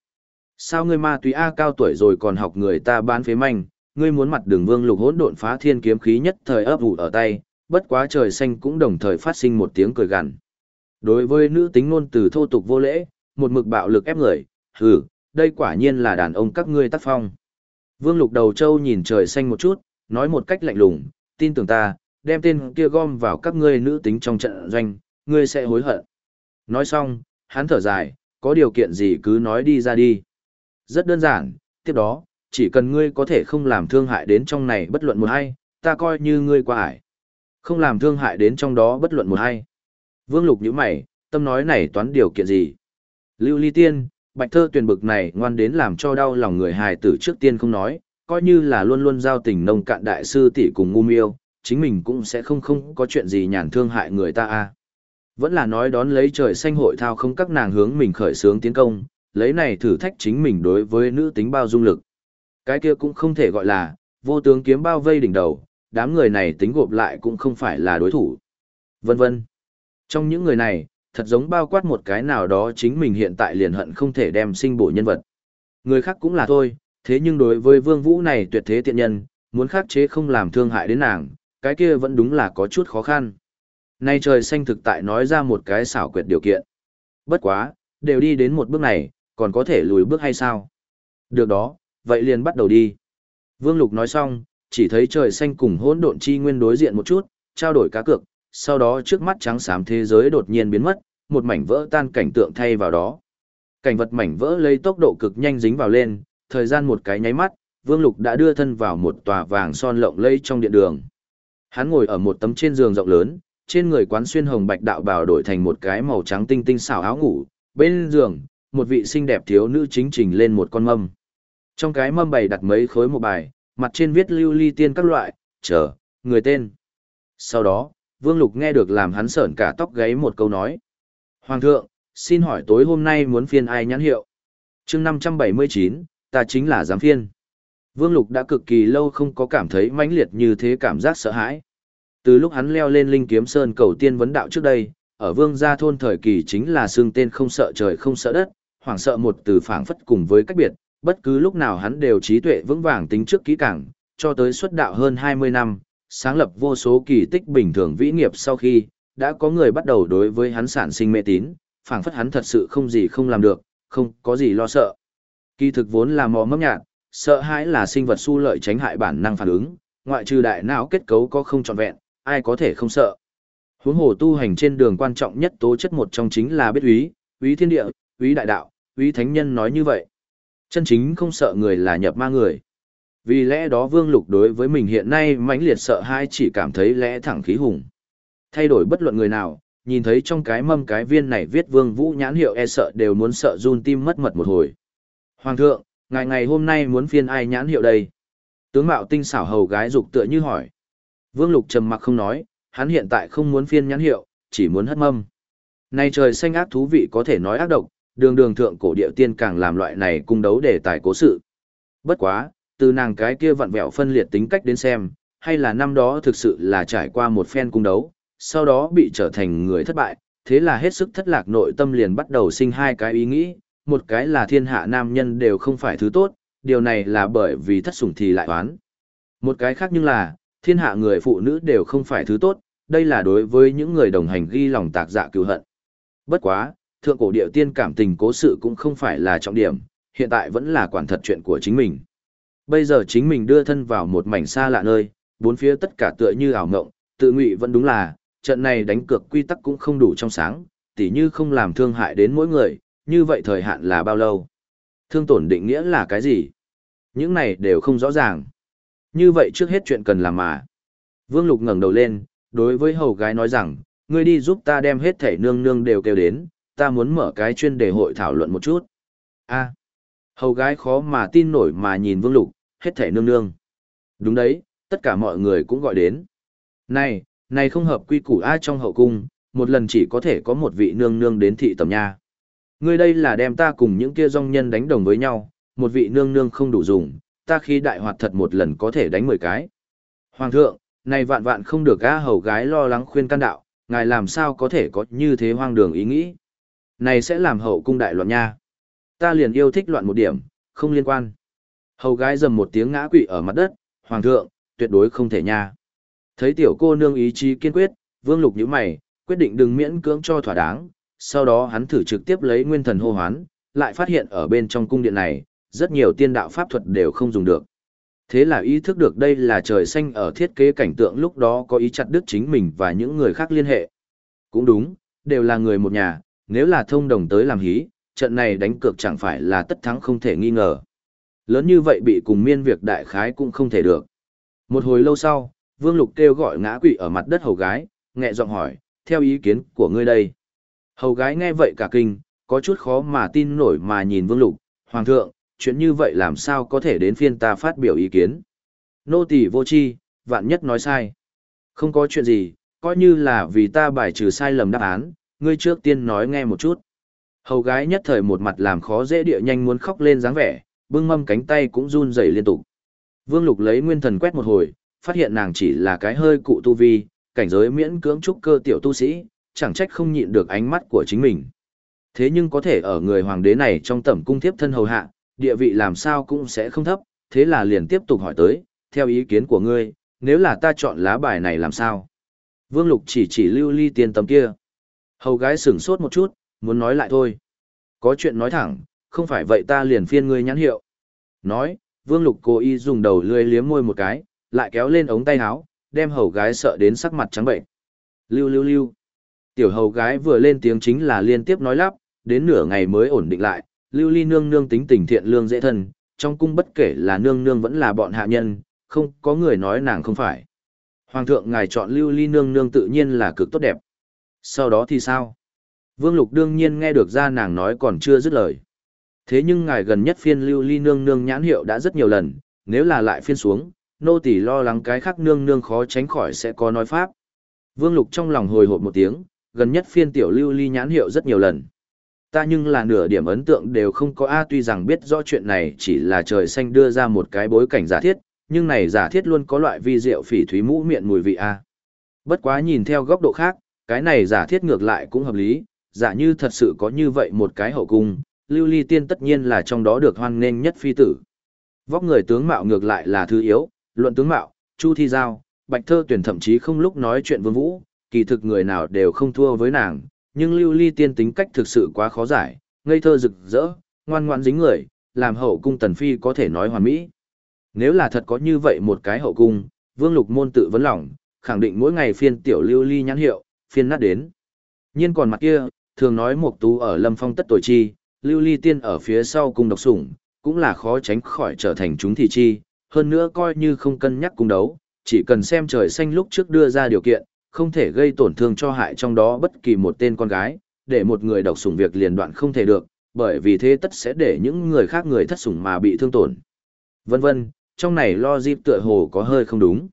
Sao ngươi ma túy A cao tuổi rồi còn học người ta bán phế manh, ngươi muốn mặt đường Vương Lục hỗn độn phá thiên kiếm khí nhất thời ấp ủ ở tay, bất quá trời xanh cũng đồng thời phát sinh một tiếng cười gằn. Đối với nữ tính ngôn từ thô tục vô lễ, một mực bạo lực ép người, hừ, đây quả nhiên là đàn ông các ngươi tác phong. Vương Lục đầu châu nhìn trời xanh một chút, nói một cách lạnh lùng, tin tưởng ta, đem tên kia gom vào các ngươi nữ tính trong trận doanh, ngươi sẽ hối hận. Nói xong, hắn thở dài, có điều kiện gì cứ nói đi ra đi. Rất đơn giản, tiếp đó, chỉ cần ngươi có thể không làm thương hại đến trong này bất luận một hay, ta coi như ngươi qua ải. Không làm thương hại đến trong đó bất luận một hay. Vương Lục nhíu mày, tâm nói này toán điều kiện gì? Lưu Ly Tiên, Bạch Thơ tuyển bực này ngoan đến làm cho đau lòng người hài tử trước tiên không nói, coi như là luôn luôn giao tình nông cạn đại sư tỷ cùng ngu miêu, chính mình cũng sẽ không không có chuyện gì nhàn thương hại người ta a. Vẫn là nói đón lấy trời xanh hội thao không các nàng hướng mình khởi sướng tiến công, lấy này thử thách chính mình đối với nữ tính bao dung lực. Cái kia cũng không thể gọi là, vô tướng kiếm bao vây đỉnh đầu, đám người này tính gộp lại cũng không phải là đối thủ. Vân vân. Trong những người này, thật giống bao quát một cái nào đó chính mình hiện tại liền hận không thể đem sinh bổ nhân vật. Người khác cũng là thôi, thế nhưng đối với vương vũ này tuyệt thế tiện nhân, muốn khắc chế không làm thương hại đến nàng, cái kia vẫn đúng là có chút khó khăn. Nay trời xanh thực tại nói ra một cái xảo quyệt điều kiện. Bất quá, đều đi đến một bước này, còn có thể lùi bước hay sao? Được đó, vậy liền bắt đầu đi. Vương Lục nói xong, chỉ thấy trời xanh cùng hỗn độn chi nguyên đối diện một chút, trao đổi cá cược, sau đó trước mắt trắng xám thế giới đột nhiên biến mất, một mảnh vỡ tan cảnh tượng thay vào đó. Cảnh vật mảnh vỡ lấy tốc độ cực nhanh dính vào lên, thời gian một cái nháy mắt, Vương Lục đã đưa thân vào một tòa vàng son lộng lẫy trong điện đường. Hắn ngồi ở một tấm trên giường rộng lớn, trên người quán xuyên hồng bạch đạo bào đổi thành một cái màu trắng tinh tinh xảo áo ngủ, bên giường, một vị xinh đẹp thiếu nữ chính trình lên một con mâm. Trong cái mâm bày đặt mấy khối một bài, mặt trên viết lưu ly tiên các loại, chờ, người tên. Sau đó, Vương Lục nghe được làm hắn sởn cả tóc gáy một câu nói. Hoàng thượng, xin hỏi tối hôm nay muốn phiên ai nhãn hiệu? chương 579, ta chính là giám phiên. Vương Lục đã cực kỳ lâu không có cảm thấy mãnh liệt như thế cảm giác sợ hãi. Từ lúc hắn leo lên Linh Kiếm Sơn cầu tiên vấn đạo trước đây, ở Vương gia thôn thời kỳ chính là xương tên không sợ trời không sợ đất, hoảng sợ một từ phảng phất cùng với cách biệt, bất cứ lúc nào hắn đều trí tuệ vững vàng tính trước kỹ càng, cho tới xuất đạo hơn 20 năm, sáng lập vô số kỳ tích bình thường vĩ nghiệp sau khi, đã có người bắt đầu đối với hắn sản sinh mê tín, phảng phất hắn thật sự không gì không làm được, không có gì lo sợ. Kỳ thực vốn là mò mấp nhạt, sợ hãi là sinh vật su lợi tránh hại bản năng phản ứng, ngoại trừ đại não kết cấu có không trọn vẹn, ai có thể không sợ. Huống hồ tu hành trên đường quan trọng nhất tố chất một trong chính là biết úy, úy thiên địa, úy đại đạo, úy thánh nhân nói như vậy. Chân chính không sợ người là nhập ma người. Vì lẽ đó Vương Lục đối với mình hiện nay mãnh liệt sợ hai chỉ cảm thấy lẽ thẳng khí hùng. Thay đổi bất luận người nào, nhìn thấy trong cái mâm cái viên này viết Vương Vũ nhãn hiệu e sợ đều muốn sợ run tim mất mật một hồi. Hoàng thượng, ngày ngày hôm nay muốn phiên ai nhãn hiệu đây? Tướng mạo tinh xảo hầu gái dục tựa như hỏi. Vương Lục trầm mặc không nói, hắn hiện tại không muốn phiên nhãn hiệu, chỉ muốn hất mâm. Này trời xanh ác thú vị có thể nói ác độc, đường đường thượng cổ địa tiên càng làm loại này cung đấu để tài cố sự. Bất quá, từ nàng cái kia vặn vẹo phân liệt tính cách đến xem, hay là năm đó thực sự là trải qua một phen cung đấu, sau đó bị trở thành người thất bại, thế là hết sức thất lạc nội tâm liền bắt đầu sinh hai cái ý nghĩ, một cái là thiên hạ nam nhân đều không phải thứ tốt, điều này là bởi vì thất sủng thì lại oán. Một cái khác nhưng là, thiên hạ người phụ nữ đều không phải thứ tốt, đây là đối với những người đồng hành ghi lòng tạc dạ cứu hận. Bất quá, thượng cổ điệu tiên cảm tình cố sự cũng không phải là trọng điểm, hiện tại vẫn là quản thật chuyện của chính mình. Bây giờ chính mình đưa thân vào một mảnh xa lạ nơi, bốn phía tất cả tựa như ảo ngộng, tự ngụy vẫn đúng là, trận này đánh cược quy tắc cũng không đủ trong sáng, tỉ như không làm thương hại đến mỗi người, như vậy thời hạn là bao lâu? Thương tổn định nghĩa là cái gì? Những này đều không rõ ràng. Như vậy trước hết chuyện cần làm mà. Vương Lục ngẩng đầu lên, đối với hầu gái nói rằng, ngươi đi giúp ta đem hết thể nương nương đều kêu đến, ta muốn mở cái chuyên đề hội thảo luận một chút. A. hầu gái khó mà tin nổi mà nhìn Vương Lục, hết thể nương nương. Đúng đấy, tất cả mọi người cũng gọi đến. Này, này không hợp quy củ ai trong hậu cung, một lần chỉ có thể có một vị nương nương đến thị tầm nha. Ngươi đây là đem ta cùng những kia dòng nhân đánh đồng với nhau, một vị nương nương không đủ dùng, ta khi đại hoạt thật một lần có thể đánh 10 cái. Hoàng thượng, này vạn vạn không được á hầu gái lo lắng khuyên can đạo, ngài làm sao có thể có như thế hoang đường ý nghĩ. Này sẽ làm hậu cung đại loạn nha. Ta liền yêu thích loạn một điểm, không liên quan. Hầu gái dầm một tiếng ngã quỵ ở mặt đất, hoàng thượng, tuyệt đối không thể nha. Thấy tiểu cô nương ý chí kiên quyết, vương lục nhíu mày, quyết định đừng miễn cưỡng cho thỏa đáng, sau đó hắn thử trực tiếp lấy nguyên thần hô hoán, lại phát hiện ở bên trong cung điện này, rất nhiều tiên đạo pháp thuật đều không dùng được. Thế là ý thức được đây là trời xanh ở thiết kế cảnh tượng lúc đó có ý chặt đứt chính mình và những người khác liên hệ. Cũng đúng, đều là người một nhà, nếu là thông đồng tới làm hí, trận này đánh cược chẳng phải là tất thắng không thể nghi ngờ. Lớn như vậy bị cùng miên việc đại khái cũng không thể được. Một hồi lâu sau, Vương Lục kêu gọi ngã quỵ ở mặt đất hầu gái, nhẹ giọng hỏi, theo ý kiến của ngươi đây. Hầu gái nghe vậy cả kinh, có chút khó mà tin nổi mà nhìn Vương Lục, Hoàng thượng, chuyện như vậy làm sao có thể đến phiên ta phát biểu ý kiến. Nô tỳ vô chi, vạn nhất nói sai. Không có chuyện gì, coi như là vì ta bài trừ sai lầm đáp án, ngươi trước tiên nói nghe một chút. Hầu gái nhất thời một mặt làm khó dễ địa nhanh muốn khóc lên dáng vẻ, bưng mâm cánh tay cũng run rẩy liên tục. Vương Lục lấy nguyên thần quét một hồi, phát hiện nàng chỉ là cái hơi cụ tu vi, cảnh giới miễn cưỡng trúc cơ tiểu tu sĩ, chẳng trách không nhịn được ánh mắt của chính mình. Thế nhưng có thể ở người hoàng đế này trong tẩm cung thiếp thân hầu hạ, địa vị làm sao cũng sẽ không thấp, thế là liền tiếp tục hỏi tới, theo ý kiến của ngươi, nếu là ta chọn lá bài này làm sao? Vương Lục chỉ chỉ lưu ly tiền tầm kia. Hầu gái sửng sốt một chút, muốn nói lại thôi. Có chuyện nói thẳng, không phải vậy ta liền phiên ngươi nhãn hiệu. Nói, Vương Lục cố ý dùng đầu lươi liếm môi một cái, lại kéo lên ống tay áo, đem hầu gái sợ đến sắc mặt trắng bệnh. Lưu lưu lưu. Tiểu hầu gái vừa lên tiếng chính là liên tiếp nói lắp, đến nửa ngày mới ổn định lại, lưu ly nương nương tính tình thiện lương dễ thân, trong cung bất kể là nương nương vẫn là bọn hạ nhân, không có người nói nàng không phải. Hoàng thượng ngài chọn lưu ly nương nương tự nhiên là cực tốt đẹp. Sau đó thì sao? Vương Lục đương nhiên nghe được ra nàng nói còn chưa dứt lời. Thế nhưng ngài gần nhất phiên lưu ly nương nương nhãn hiệu đã rất nhiều lần, nếu là lại phiên xuống, nô tỳ lo lắng cái khác nương nương khó tránh khỏi sẽ có nói pháp. Vương Lục trong lòng hồi hộp một tiếng, gần nhất phiên tiểu lưu ly nhãn hiệu rất nhiều lần. Ta nhưng là nửa điểm ấn tượng đều không có A tuy rằng biết rõ chuyện này chỉ là trời xanh đưa ra một cái bối cảnh giả thiết, nhưng này giả thiết luôn có loại vi diệu phỉ thúy mũ miệng mùi vị A. Bất quá nhìn theo góc độ khác, cái này giả thiết ngược lại cũng hợp lý, giả như thật sự có như vậy một cái hậu cung, lưu ly tiên tất nhiên là trong đó được hoan nghênh nhất phi tử. Vóc người tướng mạo ngược lại là thứ yếu, luận tướng mạo, chu thi giao, bạch thơ tuyển thậm chí không lúc nói chuyện vương vũ, kỳ thực người nào đều không thua với nàng, nhưng lưu ly tiên tính cách thực sự quá khó giải, ngây thơ rực rỡ, ngoan ngoãn dính người, làm hậu cung tần phi có thể nói hoàn mỹ. Nếu là thật có như vậy một cái hậu cung, vương lục môn tự vấn lòng, khẳng định mỗi ngày phiên tiểu lưu ly nhãn hiệu, phiên nát đến. nhiên còn mặt kia, thường nói mộc tú ở lâm phong tất tuổi chi, lưu ly tiên ở phía sau cung độc sủng, cũng là khó tránh khỏi trở thành chúng thị chi, hơn nữa coi như không cân nhắc cung đấu, chỉ cần xem trời xanh lúc trước đưa ra điều kiện, không thể gây tổn thương cho hại trong đó bất kỳ một tên con gái, để một người độc sủng việc liền đoạn không thể được, bởi vì thế tất sẽ để những người khác người thất sủng mà bị thương tổn. Vân vân, trong này lo dịp tựa hồ có hơi không đúng.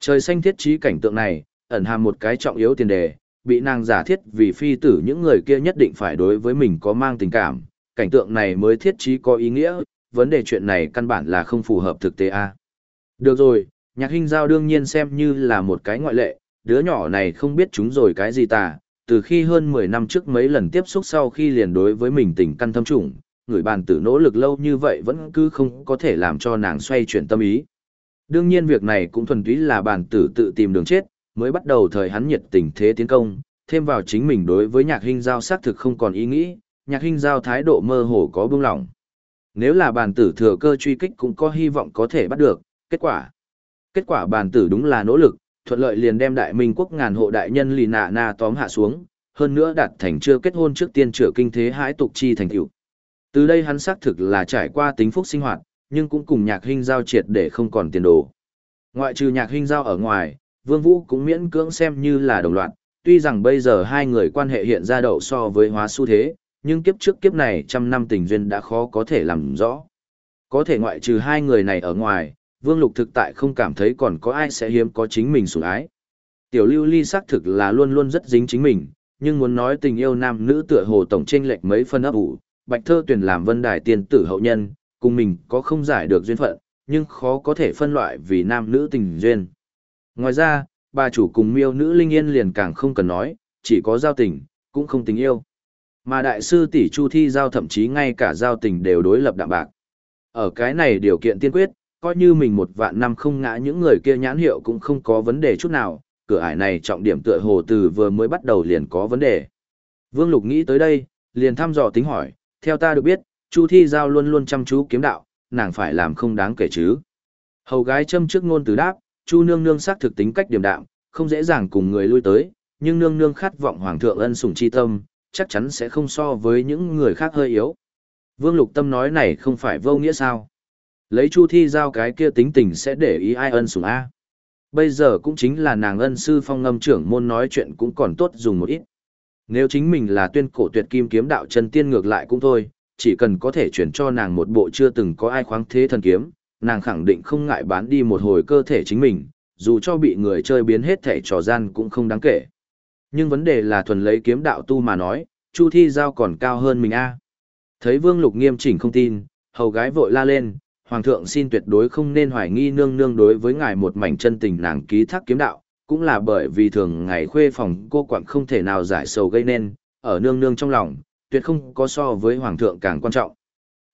Trời xanh thiết trí cảnh tượng này, ẩn hàm một cái trọng yếu tiền đề, bị nàng giả thiết vì phi tử những người kia nhất định phải đối với mình có mang tình cảm, cảnh tượng này mới thiết trí có ý nghĩa, vấn đề chuyện này căn bản là không phù hợp thực tế a. Được rồi, nhạc hình giao đương nhiên xem như là một cái ngoại lệ, đứa nhỏ này không biết chúng rồi cái gì ta. từ khi hơn 10 năm trước mấy lần tiếp xúc sau khi liền đối với mình tình căn thâm trùng, người bàn tử nỗ lực lâu như vậy vẫn cứ không có thể làm cho nàng xoay chuyển tâm ý. Đương nhiên việc này cũng thuần túy là bàn tử tự tìm đường chết, mới bắt đầu thời hắn nhiệt tình thế tiến công, thêm vào chính mình đối với nhạc hình giao xác thực không còn ý nghĩ, nhạc hình giao thái độ mơ hồ có bưng lỏng. Nếu là bàn tử thừa cơ truy kích cũng có hy vọng có thể bắt được, kết quả. Kết quả bàn tử đúng là nỗ lực, thuận lợi liền đem đại minh quốc ngàn hộ đại nhân lì nạ na tóm hạ xuống, hơn nữa đạt thành chưa kết hôn trước tiên trở kinh thế hãi tục chi thành tựu. Từ đây hắn xác thực là trải qua tính phúc sinh hoạt, nhưng cũng cùng nhạc hình giao triệt để không còn tiền đồ. Ngoại trừ nhạc hình giao ở ngoài, Vương Vũ cũng miễn cưỡng xem như là đồng loạt, tuy rằng bây giờ hai người quan hệ hiện ra đậu so với hóa xu thế, nhưng kiếp trước kiếp này trăm năm tình duyên đã khó có thể làm rõ. Có thể ngoại trừ hai người này ở ngoài, Vương Lục thực tại không cảm thấy còn có ai sẽ hiếm có chính mình sủng ái. Tiểu Lưu Ly xác thực là luôn luôn rất dính chính mình, nhưng muốn nói tình yêu nam nữ tựa hồ tổng chênh lệch mấy phân ấp ủ, Bạch Thơ Tuyền làm Vân Đài tiền tử hậu nhân, cùng mình có không giải được duyên phận, nhưng khó có thể phân loại vì nam nữ tình duyên. Ngoài ra, bà chủ cùng miêu nữ linh yên liền càng không cần nói, chỉ có giao tình, cũng không tình yêu. Mà đại sư tỷ Chu Thi giao thậm chí ngay cả giao tình đều đối lập đạm bạc. Ở cái này điều kiện tiên quyết, coi như mình một vạn năm không ngã những người kia nhãn hiệu cũng không có vấn đề chút nào, cửa ải này trọng điểm tựa hồ từ vừa mới bắt đầu liền có vấn đề. Vương Lục nghĩ tới đây, liền thăm dò tính hỏi, theo ta được biết, Chu Thi Giao luôn luôn chăm chú kiếm đạo, nàng phải làm không đáng kể chứ. Hầu gái châm trước ngôn từ đáp, Chu nương nương xác thực tính cách điềm đạm, không dễ dàng cùng người lui tới, nhưng nương nương khát vọng hoàng thượng ân sủng chi tâm, chắc chắn sẽ không so với những người khác hơi yếu. Vương Lục Tâm nói này không phải vô nghĩa sao? Lấy Chu Thi giao cái kia tính tình sẽ để ý ai ân sủng a. Bây giờ cũng chính là nàng ân sư phong ngâm trưởng môn nói chuyện cũng còn tốt dùng một ít. Nếu chính mình là tuyên cổ tuyệt kim kiếm đạo chân tiên ngược lại cũng thôi, chỉ cần có thể chuyển cho nàng một bộ chưa từng có ai khoáng thế thần kiếm, nàng khẳng định không ngại bán đi một hồi cơ thể chính mình, dù cho bị người chơi biến hết thể trò gian cũng không đáng kể. Nhưng vấn đề là thuần lấy kiếm đạo tu mà nói, Chu Thi Giao còn cao hơn mình a. Thấy Vương Lục nghiêm chỉnh không tin, hầu gái vội la lên, Hoàng thượng xin tuyệt đối không nên hoài nghi nương nương đối với ngài một mảnh chân tình nàng ký thác kiếm đạo, cũng là bởi vì thường ngày khuê phòng cô quặng không thể nào giải sầu gây nên, ở nương nương trong lòng, tuyệt không có so với Hoàng thượng càng quan trọng.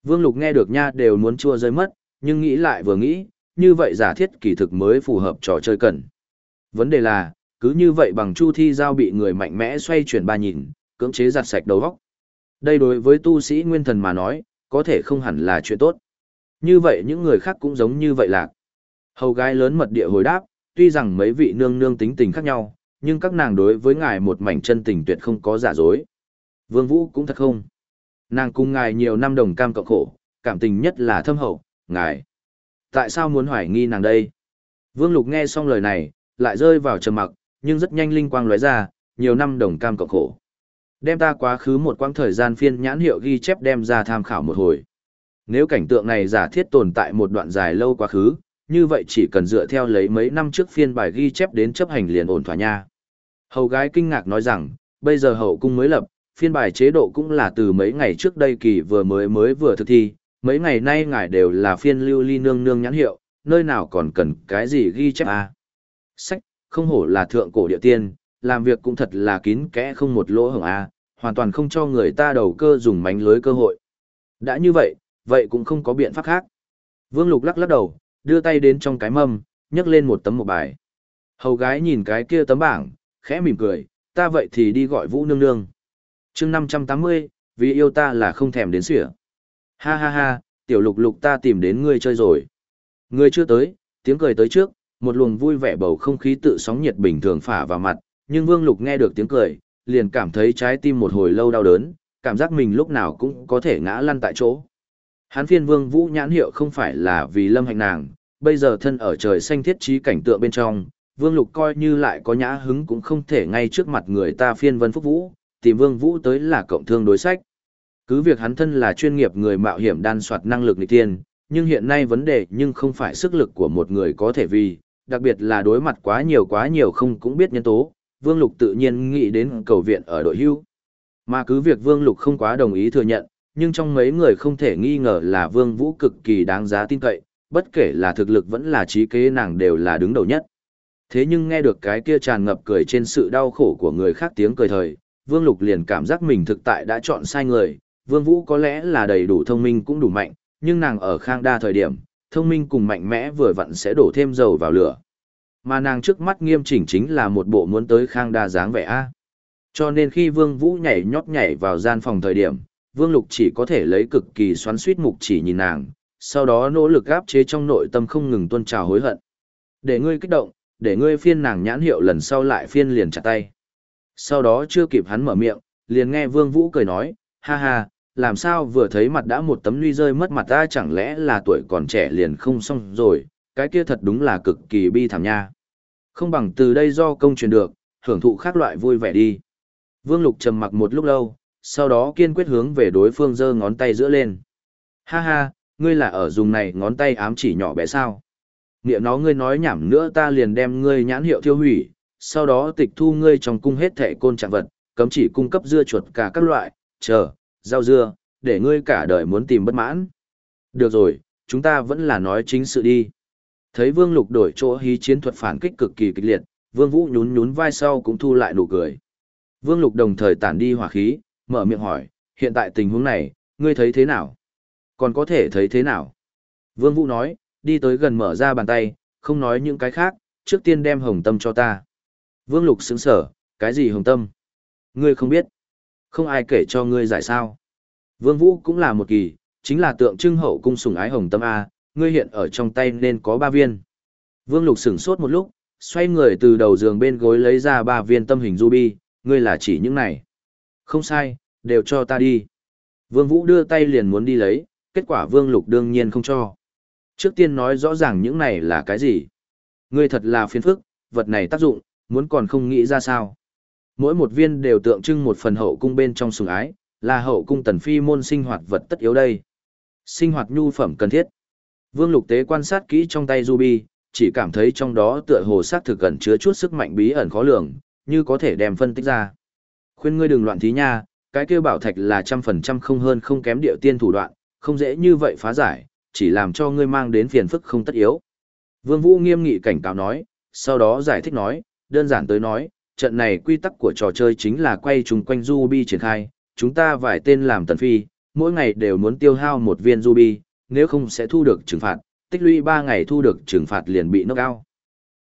Vương Lục nghe được nha đều muốn chua rơi mất, nhưng nghĩ lại vừa nghĩ, như vậy giả thiết kỳ thực mới phù hợp trò chơi cần. Vấn đề là, cứ như vậy bằng chu thi giao bị người mạnh mẽ xoay chuyển ba nhìn, cưỡng chế giặt sạch đầu góc. Đây đối với tu sĩ nguyên thần mà nói, có thể không hẳn là chuyện tốt. Như vậy những người khác cũng giống như vậy lạc. Hầu gái lớn mật địa hồi đáp, tuy rằng mấy vị nương nương tính tình khác nhau, nhưng các nàng đối với ngài một mảnh chân tình tuyệt không có giả dối. Vương Vũ cũng thật không. Nàng cùng ngài nhiều năm đồng cam cộng khổ, cảm tình nhất là thâm hậu, ngài. Tại sao muốn hoài nghi nàng đây? Vương Lục nghe xong lời này, lại rơi vào trầm mặc, nhưng rất nhanh linh quang lóe ra, nhiều năm đồng cam cộng khổ. Đem ta quá khứ một quãng thời gian phiên nhãn hiệu ghi chép đem ra tham khảo một hồi. Nếu cảnh tượng này giả thiết tồn tại một đoạn dài lâu quá khứ, như vậy chỉ cần dựa theo lấy mấy năm trước phiên bài ghi chép đến chấp hành liền ổn thỏa nha. Hầu gái kinh ngạc nói rằng, bây giờ hậu cung mới lập, phiên bài chế độ cũng là từ mấy ngày trước đây kỳ vừa mới mới vừa thực thi, mấy ngày nay ngài đều là phiên lưu ly nương nương nhãn hiệu, nơi nào còn cần cái gì ghi chép à. Sách, không hổ là thượng cổ địa tiên, làm việc cũng thật là kín kẽ không một lỗ hổng à, hoàn toàn không cho người ta đầu cơ dùng mánh lưới cơ hội. Đã như vậy, vậy cũng không có biện pháp khác. Vương Lục lắc lắc đầu, đưa tay đến trong cái mâm, nhấc lên một tấm một bài. Hầu gái nhìn cái kia tấm bảng, khẽ mỉm cười, ta vậy thì đi gọi Vũ Nương Nương. chương 580, vì yêu ta là không thèm đến sỉa. Ha ha ha, tiểu lục lục ta tìm đến ngươi chơi rồi. Ngươi chưa tới, tiếng cười tới trước, một luồng vui vẻ bầu không khí tự sóng nhiệt bình thường phả vào mặt, nhưng Vương Lục nghe được tiếng cười, liền cảm thấy trái tim một hồi lâu đau đớn, cảm giác mình lúc nào cũng có thể ngã lăn tại chỗ. Hán phiên vương vũ nhãn hiệu không phải là vì lâm hạnh nàng, bây giờ thân ở trời xanh thiết trí cảnh tượng bên trong, vương lục coi như lại có nhã hứng cũng không thể ngay trước mặt người ta phiên vân phúc vũ, tìm vương vũ tới là cộng thương đối sách. Cứ việc hắn thân là chuyên nghiệp người mạo hiểm đan soạt năng lực nghịch tiên, nhưng hiện nay vấn đề nhưng không phải sức lực của một người có thể vì, đặc biệt là đối mặt quá nhiều quá nhiều không cũng biết nhân tố, Vương Lục tự nhiên nghĩ đến cầu viện ở đội hưu. Mà cứ việc Vương Lục không quá đồng ý thừa nhận, nhưng trong mấy người không thể nghi ngờ là Vương Vũ cực kỳ đáng giá tin cậy, bất kể là thực lực vẫn là trí kế nàng đều là đứng đầu nhất. Thế nhưng nghe được cái kia tràn ngập cười trên sự đau khổ của người khác tiếng cười thời, Vương Lục liền cảm giác mình thực tại đã chọn sai người, Vương Vũ có lẽ là đầy đủ thông minh cũng đủ mạnh, nhưng nàng ở khang đa thời điểm, thông minh cùng mạnh mẽ vừa vặn sẽ đổ thêm dầu vào lửa. Mà nàng trước mắt nghiêm chỉnh chính là một bộ muốn tới khang đa dáng vẻ a. Cho nên khi Vương Vũ nhảy nhót nhảy vào gian phòng thời điểm, Vương Lục chỉ có thể lấy cực kỳ xoắn suýt mục chỉ nhìn nàng, sau đó nỗ lực áp chế trong nội tâm không ngừng tuôn trào hối hận. Để ngươi kích động, để ngươi phiên nàng nhãn hiệu lần sau lại phiên liền chặt tay. Sau đó chưa kịp hắn mở miệng, liền nghe Vương Vũ cười nói, ha ha, làm sao vừa thấy mặt đã một tấm nuy rơi mất mặt ta chẳng lẽ là tuổi còn trẻ liền không xong rồi, cái kia thật đúng là cực kỳ bi thảm nha. Không bằng từ đây do công truyền được, hưởng thụ khác loại vui vẻ đi. Vương Lục trầm mặc một lúc lâu, sau đó kiên quyết hướng về đối phương giơ ngón tay giữa lên. Ha ha, ngươi là ở dùng này ngón tay ám chỉ nhỏ bé sao. nghĩa nó ngươi nói nhảm nữa ta liền đem ngươi nhãn hiệu thiêu hủy, sau đó tịch thu ngươi trong cung hết thẻ côn trạng vật, cấm chỉ cung cấp dưa chuột cả các loại, chờ, rau dưa, để ngươi cả đời muốn tìm bất mãn. Được rồi, chúng ta vẫn là nói chính sự đi. Thấy Vương Lục đổi chỗ hí chiến thuật phản kích cực kỳ kịch liệt, Vương Vũ nhún nhún vai sau cũng thu lại nụ cười. Vương Lục đồng thời tản đi hỏa khí, mở miệng hỏi, hiện tại tình huống này, ngươi thấy thế nào? Còn có thể thấy thế nào? Vương Vũ nói, đi tới gần mở ra bàn tay, không nói những cái khác, trước tiên đem hồng tâm cho ta. Vương Lục sững sở, cái gì hồng tâm? Ngươi không biết. Không ai kể cho ngươi giải sao. Vương Vũ cũng là một kỳ, chính là tượng trưng hậu cung sùng ái hồng tâm A, ngươi hiện ở trong tay nên có ba viên. Vương Lục sửng sốt một lúc, xoay người từ đầu giường bên gối lấy ra ba viên tâm hình ruby, ngươi là chỉ những này. Không sai, đều cho ta đi. Vương Vũ đưa tay liền muốn đi lấy, kết quả Vương Lục đương nhiên không cho. Trước tiên nói rõ ràng những này là cái gì. Ngươi thật là phiền phức, vật này tác dụng, muốn còn không nghĩ ra sao. Mỗi một viên đều tượng trưng một phần hậu cung bên trong sùng ái, là hậu cung tần phi môn sinh hoạt vật tất yếu đây. Sinh hoạt nhu phẩm cần thiết. Vương Lục Tế quan sát kỹ trong tay Ruby, chỉ cảm thấy trong đó tựa hồ sát thực gần chứa chút sức mạnh bí ẩn khó lường, như có thể đem phân tích ra. Khuyên ngươi đừng loạn thí nha, cái kia bảo thạch là trăm phần trăm không hơn không kém điệu tiên thủ đoạn, không dễ như vậy phá giải, chỉ làm cho ngươi mang đến phiền phức không tất yếu. Vương Vũ nghiêm nghị cảnh cáo nói, sau đó giải thích nói, đơn giản tới nói, trận này quy tắc của trò chơi chính là quay chung quanh Ruby triển khai, chúng ta vài tên làm tần phi, mỗi ngày đều muốn tiêu hao một viên Ruby, nếu không sẽ thu được trừng phạt, tích lũy 3 ngày thu được trừng phạt liền bị knock out.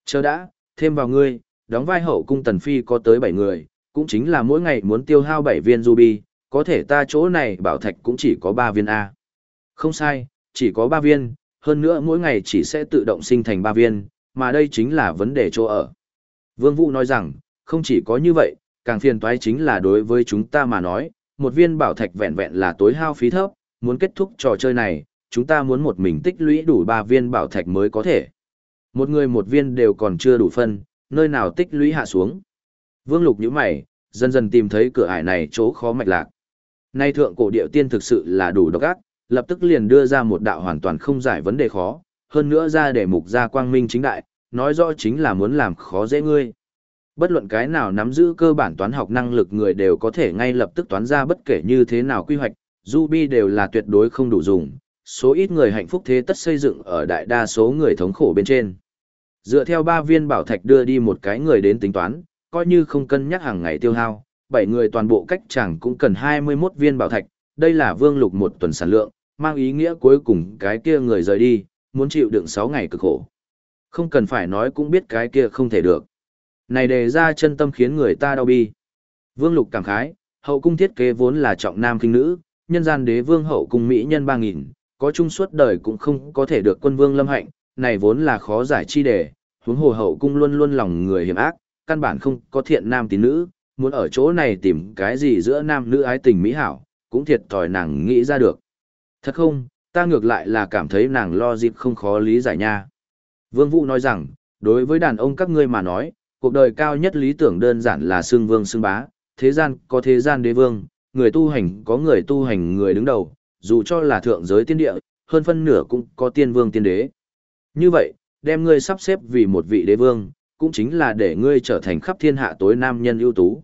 Chờ đã, thêm vào ngươi, đóng vai hậu cung tần phi có tới 7 người, cũng chính là mỗi ngày muốn tiêu hao 7 viên ruby, có thể ta chỗ này bảo thạch cũng chỉ có 3 viên A. Không sai, chỉ có 3 viên, hơn nữa mỗi ngày chỉ sẽ tự động sinh thành 3 viên, mà đây chính là vấn đề chỗ ở. Vương Vũ nói rằng, không chỉ có như vậy, càng phiền toái chính là đối với chúng ta mà nói, một viên bảo thạch vẹn vẹn là tối hao phí thấp, muốn kết thúc trò chơi này, chúng ta muốn một mình tích lũy đủ 3 viên bảo thạch mới có thể. Một người một viên đều còn chưa đủ phân, nơi nào tích lũy hạ xuống. Vương Lục như mày, dần dần tìm thấy cửa ải này chỗ khó mạch lạc. Nay thượng cổ điệu tiên thực sự là đủ độc ác, lập tức liền đưa ra một đạo hoàn toàn không giải vấn đề khó, hơn nữa ra để mục ra quang minh chính đại, nói rõ chính là muốn làm khó dễ ngươi. Bất luận cái nào nắm giữ cơ bản toán học năng lực người đều có thể ngay lập tức toán ra bất kể như thế nào quy hoạch, Ruby đều là tuyệt đối không đủ dùng, số ít người hạnh phúc thế tất xây dựng ở đại đa số người thống khổ bên trên. Dựa theo ba viên bảo thạch đưa đi một cái người đến tính toán, coi như không cân nhắc hàng ngày tiêu hao, bảy người toàn bộ cách chẳng cũng cần 21 viên bảo thạch, đây là vương lục một tuần sản lượng, mang ý nghĩa cuối cùng cái kia người rời đi, muốn chịu đựng 6 ngày cực khổ. Không cần phải nói cũng biết cái kia không thể được. Này đề ra chân tâm khiến người ta đau bi. Vương lục cảm khái, hậu cung thiết kế vốn là trọng nam kinh nữ, nhân gian đế vương hậu cung mỹ nhân 3000, có chung suốt đời cũng không có thể được quân vương lâm hạnh, này vốn là khó giải chi đề, huống hồ hậu cung luôn luôn lòng người hiểm ác, căn bản không có thiện nam tín nữ, muốn ở chỗ này tìm cái gì giữa nam nữ ái tình mỹ hảo, cũng thiệt thòi nàng nghĩ ra được. Thật không, ta ngược lại là cảm thấy nàng lo dịp không khó lý giải nha. Vương Vũ nói rằng, đối với đàn ông các ngươi mà nói, cuộc đời cao nhất lý tưởng đơn giản là xương vương xương bá, thế gian có thế gian đế vương, người tu hành có người tu hành người đứng đầu, dù cho là thượng giới tiên địa, hơn phân nửa cũng có tiên vương tiên đế. Như vậy, đem ngươi sắp xếp vì một vị đế vương, cũng chính là để ngươi trở thành khắp thiên hạ tối nam nhân ưu tú.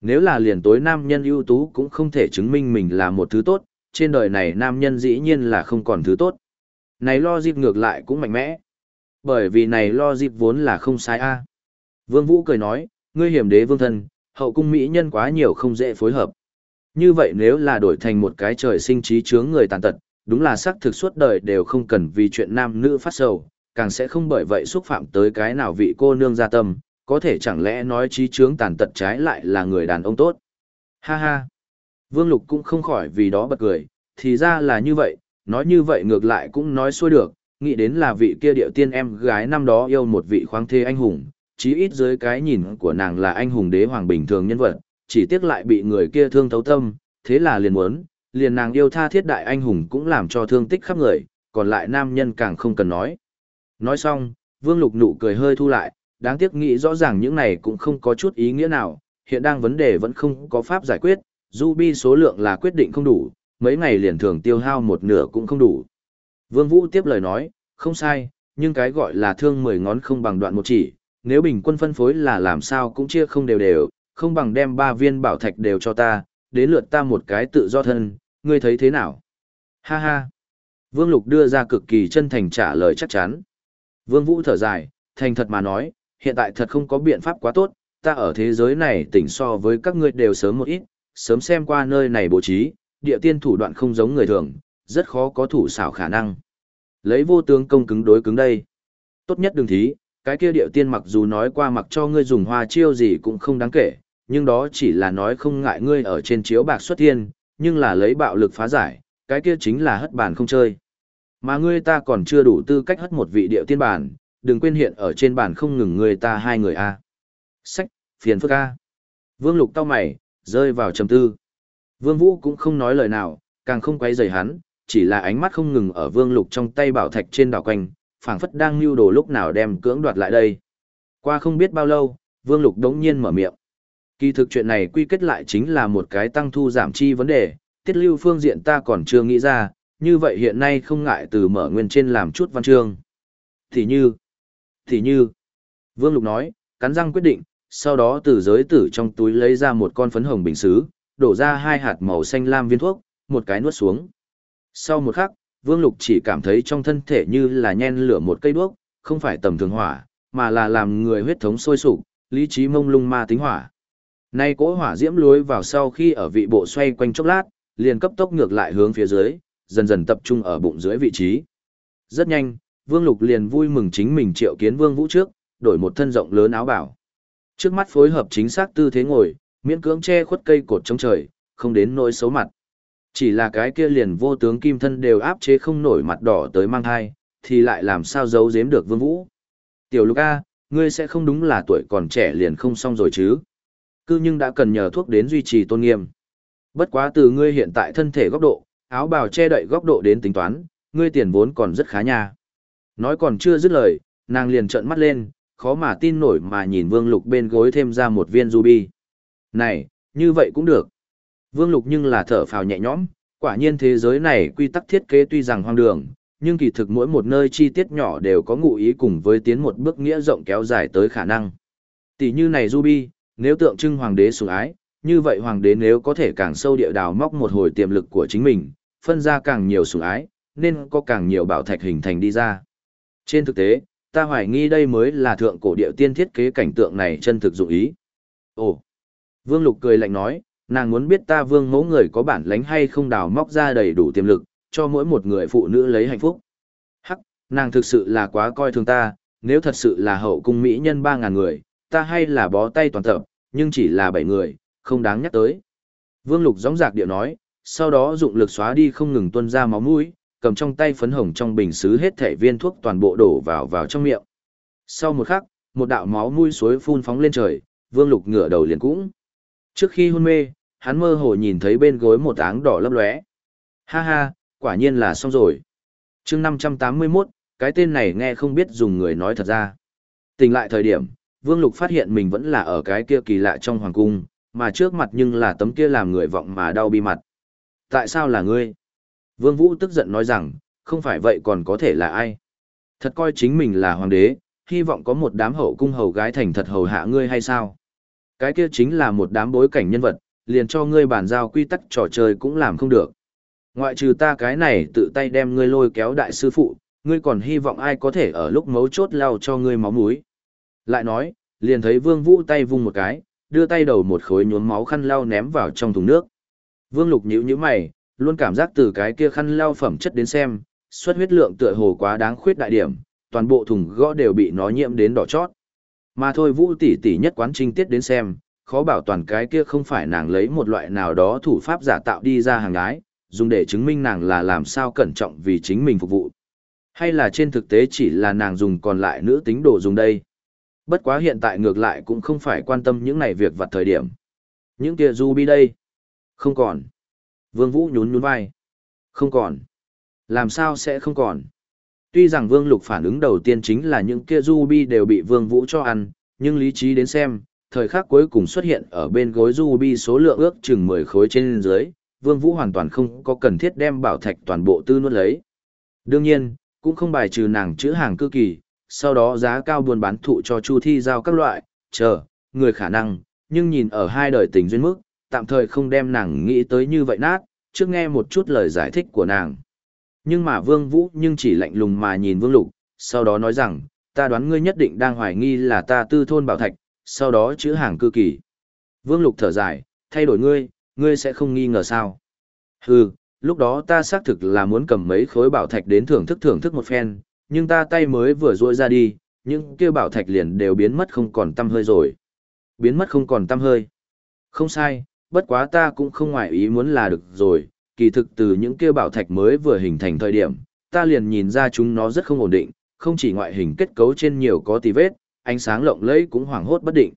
Nếu là liền tối nam nhân ưu tú cũng không thể chứng minh mình là một thứ tốt, trên đời này nam nhân dĩ nhiên là không còn thứ tốt. Này lo dịp ngược lại cũng mạnh mẽ. Bởi vì này lo dịp vốn là không sai a. Vương Vũ cười nói, ngươi hiểm đế vương thân, hậu cung mỹ nhân quá nhiều không dễ phối hợp. Như vậy nếu là đổi thành một cái trời sinh trí chướng người tàn tật, đúng là xác thực suốt đời đều không cần vì chuyện nam nữ phát sầu, càng sẽ không bởi vậy xúc phạm tới cái nào vị cô nương gia tâm, có thể chẳng lẽ nói trí chướng tàn tật trái lại là người đàn ông tốt. Ha ha. Vương Lục cũng không khỏi vì đó bật cười, thì ra là như vậy, nói như vậy ngược lại cũng nói xuôi được, nghĩ đến là vị kia điệu tiên em gái năm đó yêu một vị khoáng thê anh hùng, chí ít dưới cái nhìn của nàng là anh hùng đế hoàng bình thường nhân vật, chỉ tiếc lại bị người kia thương thấu tâm, thế là liền muốn, liền nàng yêu tha thiết đại anh hùng cũng làm cho thương tích khắp người, còn lại nam nhân càng không cần nói. Nói xong, Vương Lục nụ cười hơi thu lại, đáng tiếc nghĩ rõ ràng những này cũng không có chút ý nghĩa nào, hiện đang vấn đề vẫn không có pháp giải quyết, Ruby số lượng là quyết định không đủ, mấy ngày liền thường tiêu hao một nửa cũng không đủ. Vương Vũ tiếp lời nói, không sai, nhưng cái gọi là thương mười ngón không bằng đoạn một chỉ, nếu bình quân phân phối là làm sao cũng chia không đều đều, không bằng đem ba viên bảo thạch đều cho ta, đến lượt ta một cái tự do thân, ngươi thấy thế nào? Ha ha! Vương Lục đưa ra cực kỳ chân thành trả lời chắc chắn. Vương Vũ thở dài, thành thật mà nói, hiện tại thật không có biện pháp quá tốt, ta ở thế giới này tỉnh so với các ngươi đều sớm một ít, sớm xem qua nơi này bố trí, địa tiên thủ đoạn không giống người thường, rất khó có thủ xảo khả năng. Lấy vô tướng công cứng đối cứng đây. Tốt nhất đừng thí, cái kia địa tiên mặc dù nói qua mặc cho ngươi dùng hoa chiêu gì cũng không đáng kể, nhưng đó chỉ là nói không ngại ngươi ở trên chiếu bạc xuất thiên, nhưng là lấy bạo lực phá giải, cái kia chính là hất bàn không chơi. Mà ngươi ta còn chưa đủ tư cách hất một vị địa tiên bản, đừng quên hiện ở trên bàn không ngừng ngươi ta hai người a. Sách, phiền phức a. Vương Lục tao mày, rơi vào trầm tư. Vương Vũ cũng không nói lời nào, càng không quay rời hắn, chỉ là ánh mắt không ngừng ở Vương Lục trong tay bảo thạch trên đảo quanh, phảng phất đang lưu đồ lúc nào đem cưỡng đoạt lại đây. Qua không biết bao lâu, Vương Lục đống nhiên mở miệng. Kỳ thực chuyện này quy kết lại chính là một cái tăng thu giảm chi vấn đề, tiết lưu phương diện ta còn chưa nghĩ ra, như vậy hiện nay không ngại từ mở nguyên trên làm chút văn chương. Thì như, thì như, Vương Lục nói, cắn răng quyết định, sau đó từ giới tử trong túi lấy ra một con phấn hồng bình xứ, đổ ra hai hạt màu xanh lam viên thuốc, một cái nuốt xuống. Sau một khắc, Vương Lục chỉ cảm thấy trong thân thể như là nhen lửa một cây đuốc, không phải tầm thường hỏa, mà là làm người huyết thống sôi sục, lý trí mông lung ma tính hỏa. Nay cỗ hỏa diễm lối vào sau khi ở vị bộ xoay quanh chốc lát, liền cấp tốc ngược lại hướng phía dưới, dần dần tập trung ở bụng dưới vị trí. Rất nhanh, Vương Lục liền vui mừng chính mình triệu kiến Vương Vũ trước, đổi một thân rộng lớn áo bảo. Trước mắt phối hợp chính xác tư thế ngồi, miễn cưỡng che khuất cây cột trong trời, không đến nỗi xấu mặt. Chỉ là cái kia liền vô tướng kim thân đều áp chế không nổi mặt đỏ tới mang thai, thì lại làm sao giấu giếm được Vương Vũ. Tiểu Lục A, ngươi sẽ không đúng là tuổi còn trẻ liền không xong rồi chứ. Cứ nhưng đã cần nhờ thuốc đến duy trì tôn nghiêm. Bất quá từ ngươi hiện tại thân thể góc độ, áo bào che đậy góc độ đến tính toán, ngươi tiền vốn còn rất khá nha. Nói còn chưa dứt lời, nàng liền trợn mắt lên, khó mà tin nổi mà nhìn Vương Lục bên gối thêm ra một viên ruby. Này, như vậy cũng được. Vương Lục nhưng là thở phào nhẹ nhõm, quả nhiên thế giới này quy tắc thiết kế tuy rằng hoang đường, nhưng kỳ thực mỗi một nơi chi tiết nhỏ đều có ngụ ý cùng với tiến một bước nghĩa rộng kéo dài tới khả năng. Tỷ như này Ruby, nếu tượng trưng hoàng đế sủng ái, như vậy hoàng đế nếu có thể càng sâu địa đào móc một hồi tiềm lực của chính mình, phân ra càng nhiều sủng ái, nên có càng nhiều bảo thạch hình thành đi ra. Trên thực tế, ta hoài nghi đây mới là thượng cổ địa tiên thiết kế cảnh tượng này chân thực dụng ý. Ồ! Vương Lục cười lạnh nói, nàng muốn biết ta vương mẫu người có bản lánh hay không đào móc ra đầy đủ tiềm lực, cho mỗi một người phụ nữ lấy hạnh phúc. Hắc, nàng thực sự là quá coi thường ta, nếu thật sự là hậu cung mỹ nhân 3.000 người, ta hay là bó tay toàn tập, nhưng chỉ là 7 người, không đáng nhắc tới. Vương Lục gióng giạc điệu nói, sau đó dụng lực xóa đi không ngừng tuôn ra máu mũi, cầm trong tay phấn hồng trong bình xứ hết thể viên thuốc toàn bộ đổ vào vào trong miệng. Sau một khắc, một đạo máu mũi suối phun phóng lên trời, Vương Lục ngửa đầu liền cũng. Trước khi hôn mê, hắn mơ hồ nhìn thấy bên gối một áng đỏ lấp lóe. Ha ha, quả nhiên là xong rồi. chương 581, cái tên này nghe không biết dùng người nói thật ra. Tỉnh lại thời điểm, Vương Lục phát hiện mình vẫn là ở cái kia kỳ lạ trong hoàng cung, mà trước mặt nhưng là tấm kia làm người vọng mà đau bi mặt. Tại sao là ngươi? Vương Vũ tức giận nói rằng, không phải vậy còn có thể là ai? Thật coi chính mình là hoàng đế, hy vọng có một đám hậu cung hầu gái thành thật hầu hạ ngươi hay sao? Cái kia chính là một đám bối cảnh nhân vật, liền cho ngươi bàn giao quy tắc trò chơi cũng làm không được. Ngoại trừ ta cái này tự tay đem ngươi lôi kéo đại sư phụ, ngươi còn hy vọng ai có thể ở lúc mấu chốt lao cho ngươi máu mũi. Lại nói, liền thấy Vương Vũ tay vung một cái, đưa tay đầu một khối nhuốm máu khăn lau ném vào trong thùng nước. Vương Lục nhíu nhíu mày, luôn cảm giác từ cái kia khăn lau phẩm chất đến xem, xuất huyết lượng tựa hồ quá đáng khuyết đại điểm, toàn bộ thùng gõ đều bị nó nhiễm đến đỏ chót. Mà thôi Vũ tỷ tỷ nhất quán trinh tiết đến xem, khó bảo toàn cái kia không phải nàng lấy một loại nào đó thủ pháp giả tạo đi ra hàng ái, dùng để chứng minh nàng là làm sao cẩn trọng vì chính mình phục vụ. Hay là trên thực tế chỉ là nàng dùng còn lại nữ tính đồ dùng đây. Bất quá hiện tại ngược lại cũng không phải quan tâm những này việc vặt thời điểm. Những kia Ruby đây. Không còn. Vương Vũ nhún nhún vai. Không còn. Làm sao sẽ không còn. Tuy rằng Vương Lục phản ứng đầu tiên chính là những kia Ruby đều bị Vương Vũ cho ăn, nhưng lý trí đến xem, thời khắc cuối cùng xuất hiện ở bên gối Ruby số lượng ước chừng 10 khối trên dưới, Vương Vũ hoàn toàn không có cần thiết đem bảo thạch toàn bộ tư nuốt lấy. Đương nhiên, cũng không bài trừ nàng chữ hàng cư kỳ, sau đó giá cao buôn bán thụ cho Chu Thi giao các loại, chờ, người khả năng, nhưng nhìn ở hai đời tình duyên mức, tạm thời không đem nàng nghĩ tới như vậy nát, trước nghe một chút lời giải thích của nàng. Nhưng mà Vương Vũ nhưng chỉ lạnh lùng mà nhìn Vương Lục, sau đó nói rằng, ta đoán ngươi nhất định đang hoài nghi là ta tư thôn bảo thạch, sau đó chữ hàng cư kỳ. Vương Lục thở dài, thay đổi ngươi, ngươi sẽ không nghi ngờ sao. Hừ, lúc đó ta xác thực là muốn cầm mấy khối bảo thạch đến thưởng thức thưởng thức một phen, nhưng ta tay mới vừa ruôi ra đi, những kia bảo thạch liền đều biến mất không còn tăm hơi rồi. Biến mất không còn tăm hơi. Không sai, bất quá ta cũng không ngoại ý muốn là được rồi, kỳ thực từ những kia bảo thạch mới vừa hình thành thời điểm, ta liền nhìn ra chúng nó rất không ổn định, không chỉ ngoại hình kết cấu trên nhiều có tì vết, ánh sáng lộng lẫy cũng hoảng hốt bất định.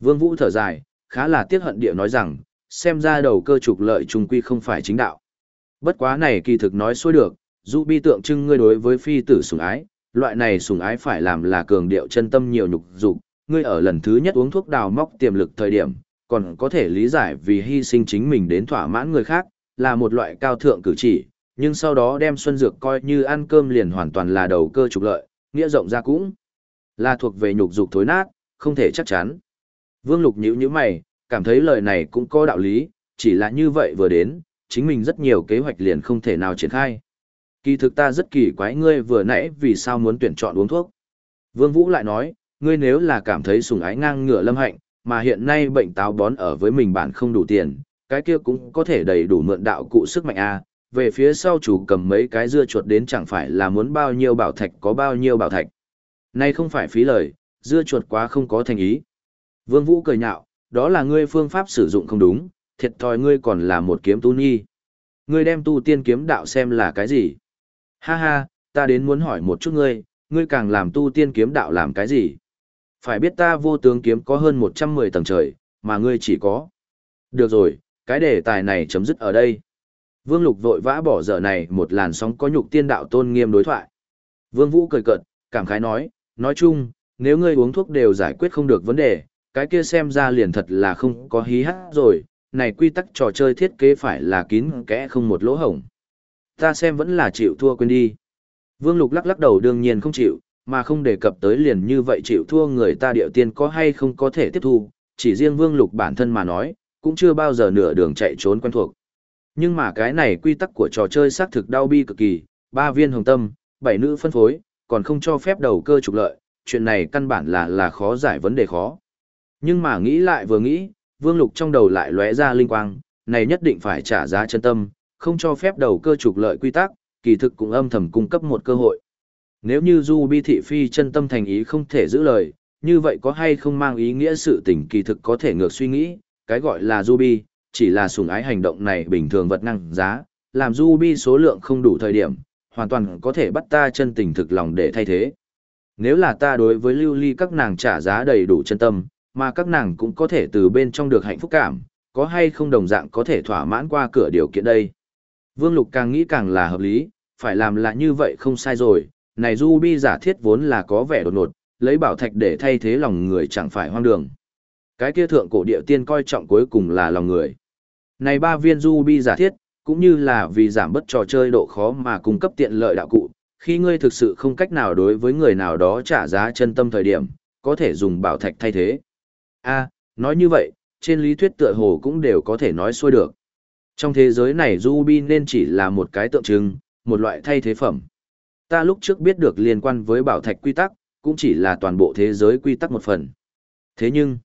Vương Vũ thở dài, khá là tiếc hận địa nói rằng, xem ra đầu cơ trục lợi trùng quy không phải chính đạo. Bất quá này kỳ thực nói xuôi được, dù bi tượng trưng ngươi đối với phi tử sủng ái, loại này sủng ái phải làm là cường điệu chân tâm nhiều nhục dục, ngươi ở lần thứ nhất uống thuốc đào móc tiềm lực thời điểm, còn có thể lý giải vì hy sinh chính mình đến thỏa mãn người khác, là một loại cao thượng cử chỉ, nhưng sau đó đem xuân dược coi như ăn cơm liền hoàn toàn là đầu cơ trục lợi, nghĩa rộng ra cũng là thuộc về nhục dục thối nát, không thể chắc chắn. Vương Lục nhíu nhíu mày, cảm thấy lời này cũng có đạo lý, chỉ là như vậy vừa đến, chính mình rất nhiều kế hoạch liền không thể nào triển khai. Kỳ thực ta rất kỳ quái ngươi vừa nãy vì sao muốn tuyển chọn uống thuốc. Vương Vũ lại nói, ngươi nếu là cảm thấy sùng ái ngang ngửa lâm hạnh, mà hiện nay bệnh táo bón ở với mình bản không đủ tiền, cái kia cũng có thể đầy đủ mượn đạo cụ sức mạnh a. Về phía sau chủ cầm mấy cái dưa chuột đến chẳng phải là muốn bao nhiêu bảo thạch có bao nhiêu bảo thạch. Nay không phải phí lời, dưa chuột quá không có thành ý. Vương Vũ cười nhạo, đó là ngươi phương pháp sử dụng không đúng, thiệt thòi ngươi còn là một kiếm tu nhi. Ngươi đem tu tiên kiếm đạo xem là cái gì? Ha ha, ta đến muốn hỏi một chút ngươi, ngươi càng làm tu tiên kiếm đạo làm cái gì? Phải biết ta vô tướng kiếm có hơn 110 tầng trời, mà ngươi chỉ có. Được rồi, cái đề tài này chấm dứt ở đây. Vương Lục vội vã bỏ dở này một làn sóng có nhục tiên đạo tôn nghiêm đối thoại. Vương Vũ cười cợt, cảm khái nói, nói chung, nếu ngươi uống thuốc đều giải quyết không được vấn đề, cái kia xem ra liền thật là không có hí hát rồi, này quy tắc trò chơi thiết kế phải là kín kẽ không một lỗ hổng. Ta xem vẫn là chịu thua quên đi. Vương Lục lắc lắc đầu đương nhiên không chịu, mà không đề cập tới liền như vậy chịu thua người ta điệu tiên có hay không có thể tiếp thu, chỉ riêng Vương Lục bản thân mà nói, cũng chưa bao giờ nửa đường chạy trốn quen thuộc. Nhưng mà cái này quy tắc của trò chơi xác thực đau bi cực kỳ, ba viên hồng tâm, bảy nữ phân phối, còn không cho phép đầu cơ trục lợi, chuyện này căn bản là là khó giải vấn đề khó. Nhưng mà nghĩ lại vừa nghĩ, Vương Lục trong đầu lại lóe ra linh quang, này nhất định phải trả giá chân tâm, không cho phép đầu cơ trục lợi quy tắc, kỳ thực cũng âm thầm cung cấp một cơ hội. Nếu như Du Bi thị phi chân tâm thành ý không thể giữ lời, như vậy có hay không mang ý nghĩa sự tình kỳ thực có thể ngược suy nghĩ, cái gọi là Du Bi, chỉ là sùng ái hành động này bình thường vật năng giá, làm Du Bi số lượng không đủ thời điểm, hoàn toàn có thể bắt ta chân tình thực lòng để thay thế. Nếu là ta đối với lưu ly các nàng trả giá đầy đủ chân tâm, mà các nàng cũng có thể từ bên trong được hạnh phúc cảm, có hay không đồng dạng có thể thỏa mãn qua cửa điều kiện đây. Vương Lục càng nghĩ càng là hợp lý, phải làm là như vậy không sai rồi, này du bi giả thiết vốn là có vẻ đột ngột, lấy bảo thạch để thay thế lòng người chẳng phải hoang đường. Cái kia thượng cổ địa tiên coi trọng cuối cùng là lòng người. Này ba viên du bi giả thiết, cũng như là vì giảm bớt trò chơi độ khó mà cung cấp tiện lợi đạo cụ, khi ngươi thực sự không cách nào đối với người nào đó trả giá chân tâm thời điểm, có thể dùng bảo thạch thay thế. A, nói như vậy, trên lý thuyết tựa hồ cũng đều có thể nói xuôi được. Trong thế giới này Ruby nên chỉ là một cái tượng trưng, một loại thay thế phẩm. Ta lúc trước biết được liên quan với bảo thạch quy tắc, cũng chỉ là toàn bộ thế giới quy tắc một phần. Thế nhưng,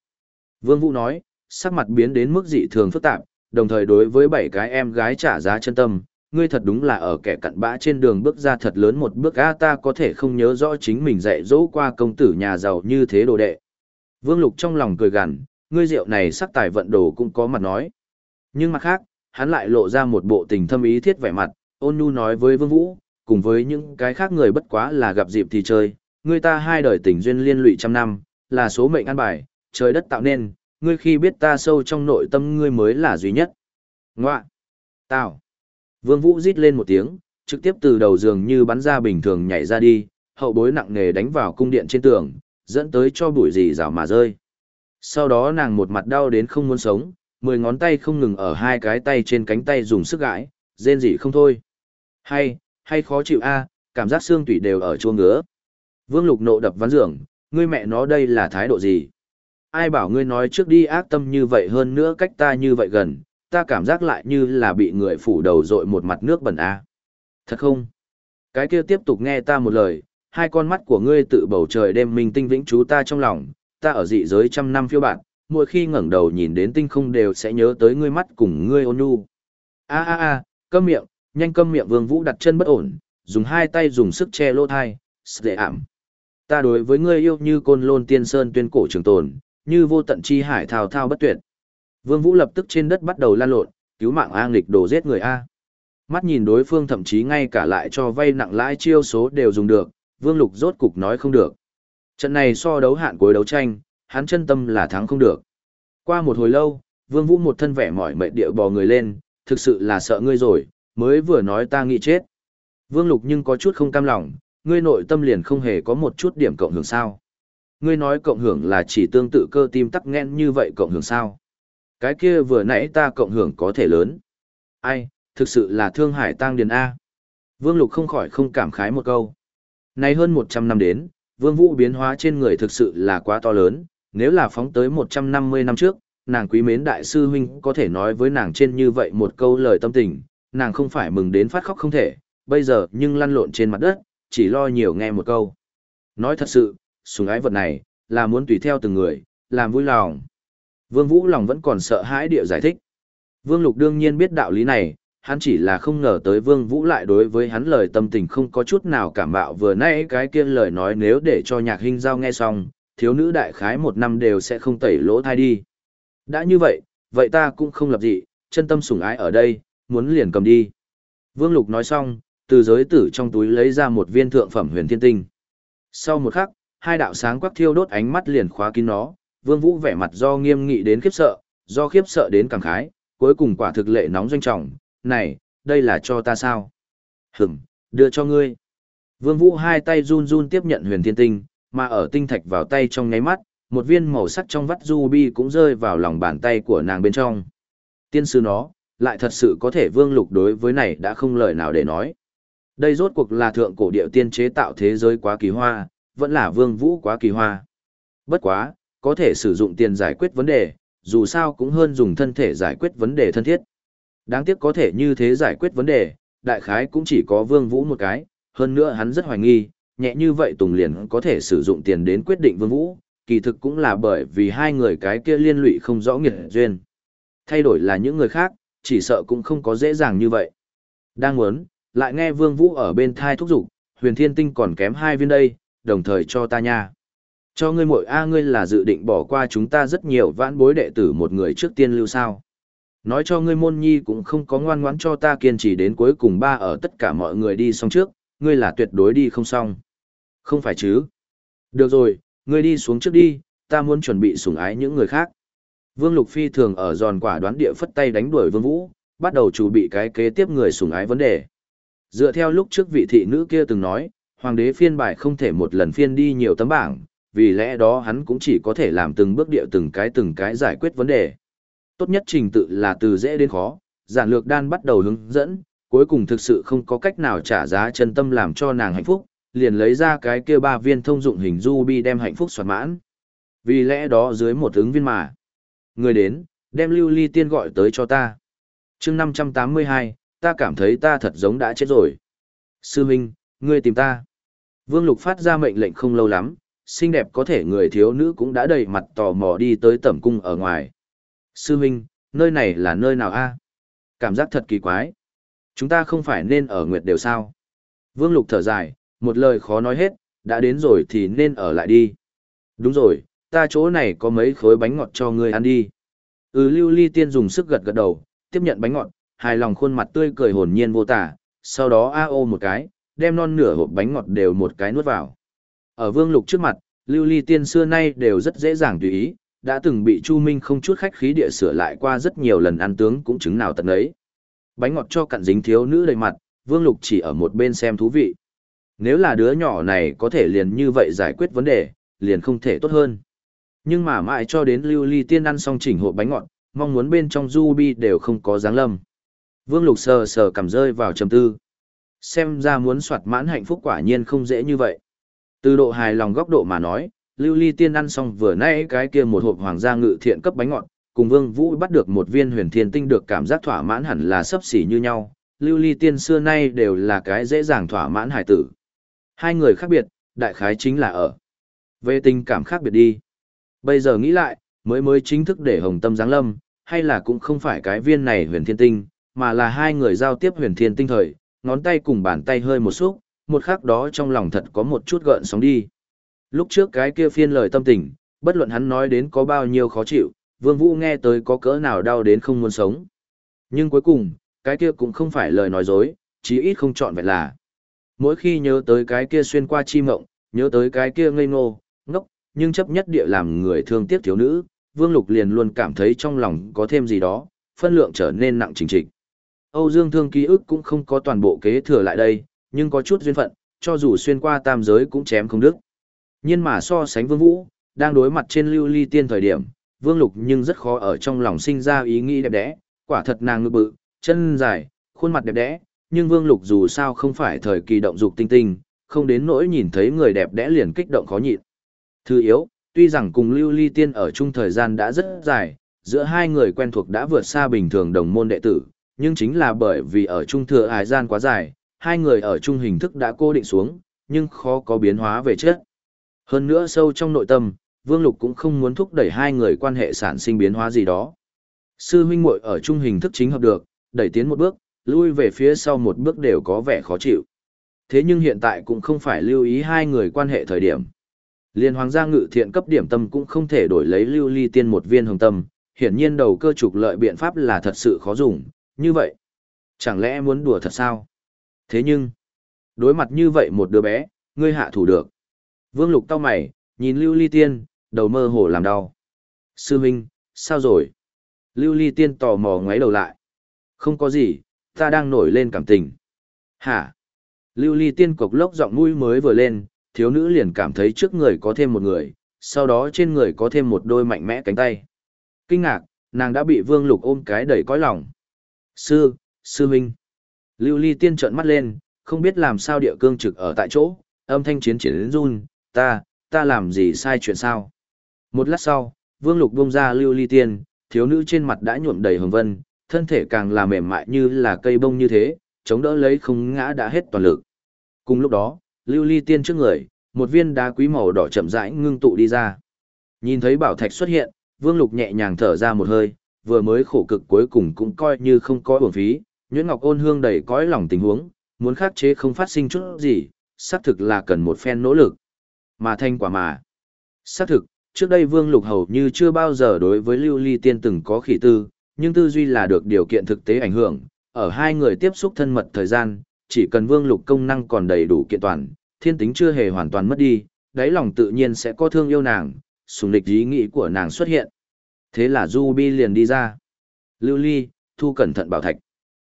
Vương Vũ nói, sắc mặt biến đến mức dị thường phức tạp, đồng thời đối với bảy cái em gái trả giá chân tâm, ngươi thật đúng là ở kẻ cặn bã trên đường bước ra thật lớn một bước a ta có thể không nhớ rõ chính mình dạy dỗ qua công tử nhà giàu như thế đồ đệ. Vương Lục trong lòng cười gằn, ngươi rượu này sắc tài vận đồ cũng có mặt nói. Nhưng mặt khác, hắn lại lộ ra một bộ tình thâm ý thiết vẻ mặt, ôn nhu nói với Vương Vũ, cùng với những cái khác người bất quá là gặp dịp thì chơi, ngươi ta hai đời tình duyên liên lụy trăm năm, là số mệnh an bài, trời đất tạo nên, ngươi khi biết ta sâu trong nội tâm ngươi mới là duy nhất. Ngoạ! tào, Vương Vũ rít lên một tiếng, trực tiếp từ đầu giường như bắn ra bình thường nhảy ra đi, hậu bối nặng nề đánh vào cung điện trên tường, dẫn tới cho bụi gì rào mà rơi. Sau đó nàng một mặt đau đến không muốn sống, mười ngón tay không ngừng ở hai cái tay trên cánh tay dùng sức gãi, rên rỉ không thôi. Hay, hay khó chịu a, cảm giác xương tủy đều ở chua ngứa. Vương Lục nộ đập ván giường, ngươi mẹ nó đây là thái độ gì? Ai bảo ngươi nói trước đi ác tâm như vậy hơn nữa cách ta như vậy gần, ta cảm giác lại như là bị người phủ đầu dội một mặt nước bẩn a. Thật không? Cái kia tiếp tục nghe ta một lời, hai con mắt của ngươi tự bầu trời đem minh tinh vĩnh chú ta trong lòng, ta ở dị giới trăm năm phiêu bạn, mỗi khi ngẩng đầu nhìn đến tinh không đều sẽ nhớ tới ngươi mắt cùng ngươi ôn nhu. A a a, câm miệng, nhanh câm miệng Vương Vũ đặt chân bất ổn, dùng hai tay dùng sức che lỗ thai, dễ ảm. Ta đối với ngươi yêu như côn lôn tiên sơn tuyên cổ trường tồn, như vô tận chi hải thao thao bất tuyệt. Vương Vũ lập tức trên đất bắt đầu lan lộn, cứu mạng A nghịch đồ giết người A. Mắt nhìn đối phương thậm chí ngay cả lại cho vay nặng lãi chiêu số đều dùng được, Vương Lục rốt cục nói không được. Trận này so đấu hạn cuối đấu tranh, hắn chân tâm là thắng không được. Qua một hồi lâu, Vương Vũ một thân vẻ mỏi mệt địa bò người lên, thực sự là sợ ngươi rồi, mới vừa nói ta nghĩ chết. Vương Lục nhưng có chút không cam lòng, ngươi nội tâm liền không hề có một chút điểm cộng hưởng sao. Ngươi nói cộng hưởng là chỉ tương tự cơ tim tắc nghẽn như vậy cộng hưởng sao. Cái kia vừa nãy ta cộng hưởng có thể lớn. Ai, thực sự là thương hải tang điền A. Vương Lục không khỏi không cảm khái một câu. Nay hơn 100 năm đến, Vương Vũ biến hóa trên người thực sự là quá to lớn, nếu là phóng tới 150 năm trước, nàng quý mến đại sư huynh có thể nói với nàng trên như vậy một câu lời tâm tình, nàng không phải mừng đến phát khóc không thể, bây giờ nhưng lăn lộn trên mặt đất, chỉ lo nhiều nghe một câu. Nói thật sự, sùng ái vật này, là muốn tùy theo từng người, làm vui lòng. Vương Vũ lòng vẫn còn sợ hãi địa giải thích. Vương Lục đương nhiên biết đạo lý này, hắn chỉ là không ngờ tới Vương Vũ lại đối với hắn lời tâm tình không có chút nào cảm bạo vừa nãy cái kia lời nói nếu để cho nhạc hình giao nghe xong, thiếu nữ đại khái một năm đều sẽ không tẩy lỗ thai đi. Đã như vậy, vậy ta cũng không lập dị, chân tâm sủng ái ở đây, muốn liền cầm đi. Vương Lục nói xong, từ giới tử trong túi lấy ra một viên thượng phẩm huyền thiên tinh. Sau một khắc, hai đạo sáng quắc thiêu đốt ánh mắt liền khóa kín nó, Vương Vũ vẻ mặt do nghiêm nghị đến khiếp sợ, do khiếp sợ đến cảm khái, cuối cùng quả thực lệ nóng doanh trọng, này, đây là cho ta sao? Hửm, đưa cho ngươi. Vương Vũ hai tay run run tiếp nhận huyền thiên tinh, mà ở tinh thạch vào tay trong nháy mắt, một viên màu sắc trong vắt ruby cũng rơi vào lòng bàn tay của nàng bên trong. Tiên sư nó, lại thật sự có thể vương lục đối với này đã không lời nào để nói. Đây rốt cuộc là thượng cổ điệu tiên chế tạo thế giới quá kỳ hoa, vẫn là vương vũ quá kỳ hoa. Bất quá, có thể sử dụng tiền giải quyết vấn đề, dù sao cũng hơn dùng thân thể giải quyết vấn đề thân thiết. Đáng tiếc có thể như thế giải quyết vấn đề, đại khái cũng chỉ có vương vũ một cái, hơn nữa hắn rất hoài nghi, nhẹ như vậy Tùng liền có thể sử dụng tiền đến quyết định vương vũ, kỳ thực cũng là bởi vì hai người cái kia liên lụy không rõ nghiệt duyên. Thay đổi là những người khác, chỉ sợ cũng không có dễ dàng như vậy. Đang muốn, lại nghe vương vũ ở bên thai thúc giục, huyền thiên tinh còn kém hai viên đây, đồng thời cho ta nha. Cho ngươi muội A ngươi là dự định bỏ qua chúng ta rất nhiều vãn bối đệ tử một người trước tiên lưu sao. Nói cho ngươi môn nhi cũng không có ngoan ngoãn cho ta kiên trì đến cuối cùng ba ở tất cả mọi người đi xong trước, ngươi là tuyệt đối đi không xong. Không phải chứ. Được rồi, ngươi đi xuống trước đi, ta muốn chuẩn bị sủng ái những người khác. Vương Lục Phi thường ở giòn quả đoán địa phất tay đánh đuổi Vương Vũ, bắt đầu chuẩn bị cái kế tiếp người sủng ái vấn đề. Dựa theo lúc trước vị thị nữ kia từng nói, hoàng đế phiên bài không thể một lần phiên đi nhiều tấm bảng, vì lẽ đó hắn cũng chỉ có thể làm từng bước điệu từng cái từng cái giải quyết vấn đề. Tốt nhất trình tự là từ dễ đến khó, giản lược đan bắt đầu hướng dẫn, cuối cùng thực sự không có cách nào trả giá chân tâm làm cho nàng hạnh phúc, liền lấy ra cái kia ba viên thông dụng hình ruby đem hạnh phúc soạt mãn. Vì lẽ đó dưới một ứng viên mà. Người đến, đem lưu ly tiên gọi tới cho ta. chương 582, ta cảm thấy ta thật giống đã chết rồi. Sư Minh, ngươi tìm ta. Vương Lục phát ra mệnh lệnh không lâu lắm, xinh đẹp có thể người thiếu nữ cũng đã đầy mặt tò mò đi tới tẩm cung ở ngoài. Sư Minh, nơi này là nơi nào a? Cảm giác thật kỳ quái. Chúng ta không phải nên ở Nguyệt đều sao? Vương Lục thở dài, một lời khó nói hết, đã đến rồi thì nên ở lại đi. Đúng rồi, ta chỗ này có mấy khối bánh ngọt cho ngươi ăn đi. Ừ lưu ly tiên dùng sức gật gật đầu, tiếp nhận bánh ngọt, hài lòng khuôn mặt tươi cười hồn nhiên vô tả, sau đó a ô một cái, đem non nửa hộp bánh ngọt đều một cái nuốt vào. Ở vương lục trước mặt, lưu ly tiên xưa nay đều rất dễ dàng tùy ý, đã từng bị Chu Minh không chút khách khí địa sửa lại qua rất nhiều lần ăn tướng cũng chứng nào tận ấy. Bánh ngọt cho cặn dính thiếu nữ đầy mặt, vương lục chỉ ở một bên xem thú vị nếu là đứa nhỏ này có thể liền như vậy giải quyết vấn đề, liền không thể tốt hơn. Nhưng mà mãi cho đến lưu ly tiên ăn xong chỉnh hộp bánh ngọt, mong muốn bên trong ruby đều không có dáng lâm. Vương Lục sờ sờ cầm rơi vào trầm tư. Xem ra muốn soạt mãn hạnh phúc quả nhiên không dễ như vậy. Từ độ hài lòng góc độ mà nói, lưu ly tiên ăn xong vừa nãy cái kia một hộp hoàng gia ngự thiện cấp bánh ngọt, cùng Vương Vũ bắt được một viên huyền thiên tinh được cảm giác thỏa mãn hẳn là sấp xỉ như nhau, lưu ly tiên xưa nay đều là cái dễ dàng thỏa mãn hải tử. Hai người khác biệt, đại khái chính là ở. Về tình cảm khác biệt đi. Bây giờ nghĩ lại, mới mới chính thức để hồng tâm giáng lâm, hay là cũng không phải cái viên này huyền thiên tinh, mà là hai người giao tiếp huyền thiên tinh thời, ngón tay cùng bàn tay hơi một xúc, một khắc đó trong lòng thật có một chút gợn sóng đi. Lúc trước cái kia phiên lời tâm tình, bất luận hắn nói đến có bao nhiêu khó chịu, Vương Vũ nghe tới có cỡ nào đau đến không muốn sống. Nhưng cuối cùng, cái kia cũng không phải lời nói dối, chí ít không chọn vậy là. Mỗi khi nhớ tới cái kia xuyên qua chi mộng, nhớ tới cái kia ngây ngô, ngốc, nhưng chấp nhất địa làm người thương tiếc thiếu nữ, Vương Lục liền luôn cảm thấy trong lòng có thêm gì đó, phân lượng trở nên nặng trình trịch. Âu Dương Thương ký ức cũng không có toàn bộ kế thừa lại đây, nhưng có chút duyên phận, cho dù xuyên qua tam giới cũng chém không đứt. Nhưng mà so sánh Vương Vũ, đang đối mặt trên lưu ly tiên thời điểm, Vương Lục nhưng rất khó ở trong lòng sinh ra ý nghĩ đẹp đẽ, quả thật nàng ngực bự, chân dài, khuôn mặt đẹp đẽ, nhưng Vương Lục dù sao không phải thời kỳ động dục tinh tinh, không đến nỗi nhìn thấy người đẹp đẽ liền kích động khó nhịn. Thứ yếu, tuy rằng cùng Lưu Ly Tiên ở chung thời gian đã rất dài, giữa hai người quen thuộc đã vượt xa bình thường đồng môn đệ tử, nhưng chính là bởi vì ở trung thừa hải gian quá dài, hai người ở chung hình thức đã cố định xuống, nhưng khó có biến hóa về chất. Hơn nữa sâu trong nội tâm, Vương Lục cũng không muốn thúc đẩy hai người quan hệ sản sinh biến hóa gì đó. Sư huynh muội ở chung hình thức chính hợp được, đẩy tiến một bước, lui về phía sau một bước đều có vẻ khó chịu. Thế nhưng hiện tại cũng không phải lưu ý hai người quan hệ thời điểm. Liên hoàng gia ngự thiện cấp điểm tâm cũng không thể đổi lấy lưu ly tiên một viên hồng tâm, hiển nhiên đầu cơ trục lợi biện pháp là thật sự khó dùng, như vậy. Chẳng lẽ muốn đùa thật sao? Thế nhưng, đối mặt như vậy một đứa bé, ngươi hạ thủ được. Vương lục tao mày, nhìn lưu ly tiên, đầu mơ hồ làm đau. Sư huynh, sao rồi? Lưu ly tiên tò mò ngoáy đầu lại. Không có gì, ta đang nổi lên cảm tình. Hả? Lưu ly tiên cục lốc giọng mũi mới vừa lên, thiếu nữ liền cảm thấy trước người có thêm một người, sau đó trên người có thêm một đôi mạnh mẽ cánh tay. Kinh ngạc, nàng đã bị vương lục ôm cái đầy cõi lòng. Sư, sư huynh. Lưu ly tiên trợn mắt lên, không biết làm sao địa cương trực ở tại chỗ, âm thanh chiến chiến đến run, ta, ta làm gì sai chuyện sao. Một lát sau, vương lục bông ra lưu ly tiên, thiếu nữ trên mặt đã nhuộm đầy hồng vân, thân thể càng là mềm mại như là cây bông như thế, chống đỡ lấy không ngã đã hết toàn lực. Cùng lúc đó, lưu ly tiên trước người, một viên đá quý màu đỏ chậm rãi ngưng tụ đi ra. Nhìn thấy bảo thạch xuất hiện, Vương Lục nhẹ nhàng thở ra một hơi, vừa mới khổ cực cuối cùng cũng coi như không có uổng phí, Nhuyễn Ngọc ôn hương đầy cõi lòng tình huống, muốn khắc chế không phát sinh chút gì, xác thực là cần một phen nỗ lực. Mà thanh quả mà. Xác thực, trước đây Vương Lục hầu như chưa bao giờ đối với Lưu Ly Tiên từng có khỉ tư, nhưng tư duy là được điều kiện thực tế ảnh hưởng, ở hai người tiếp xúc thân mật thời gian, chỉ cần Vương Lục công năng còn đầy đủ kiện toàn, thiên tính chưa hề hoàn toàn mất đi, đáy lòng tự nhiên sẽ có thương yêu nàng, sùng lịch ý nghĩ của nàng xuất hiện. Thế là Ruby liền đi ra. Lưu Ly, thu cẩn thận bảo thạch.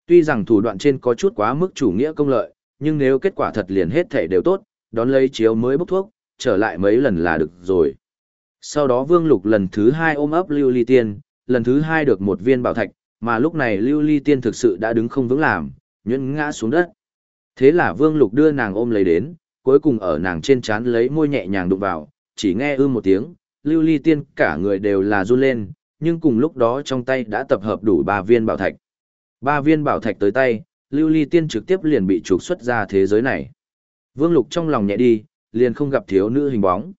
Tuy rằng thủ đoạn trên có chút quá mức chủ nghĩa công lợi, nhưng nếu kết quả thật liền hết thể đều tốt, đón lấy chiếu mới bốc thuốc, trở lại mấy lần là được rồi. Sau đó Vương Lục lần thứ hai ôm ấp Lưu Ly Tiên, lần thứ hai được một viên bảo thạch, mà lúc này Lưu Ly Tiên thực sự đã đứng không vững làm, nhuyễn ngã xuống đất. Thế là Vương Lục đưa nàng ôm lấy đến, cuối cùng ở nàng trên trán lấy môi nhẹ nhàng đụng vào, chỉ nghe ư một tiếng, Lưu Ly Tiên cả người đều là run lên, nhưng cùng lúc đó trong tay đã tập hợp đủ ba viên bảo thạch. Ba viên bảo thạch tới tay, Lưu Ly Tiên trực tiếp liền bị trục xuất ra thế giới này. Vương Lục trong lòng nhẹ đi, liền không gặp thiếu nữ hình bóng.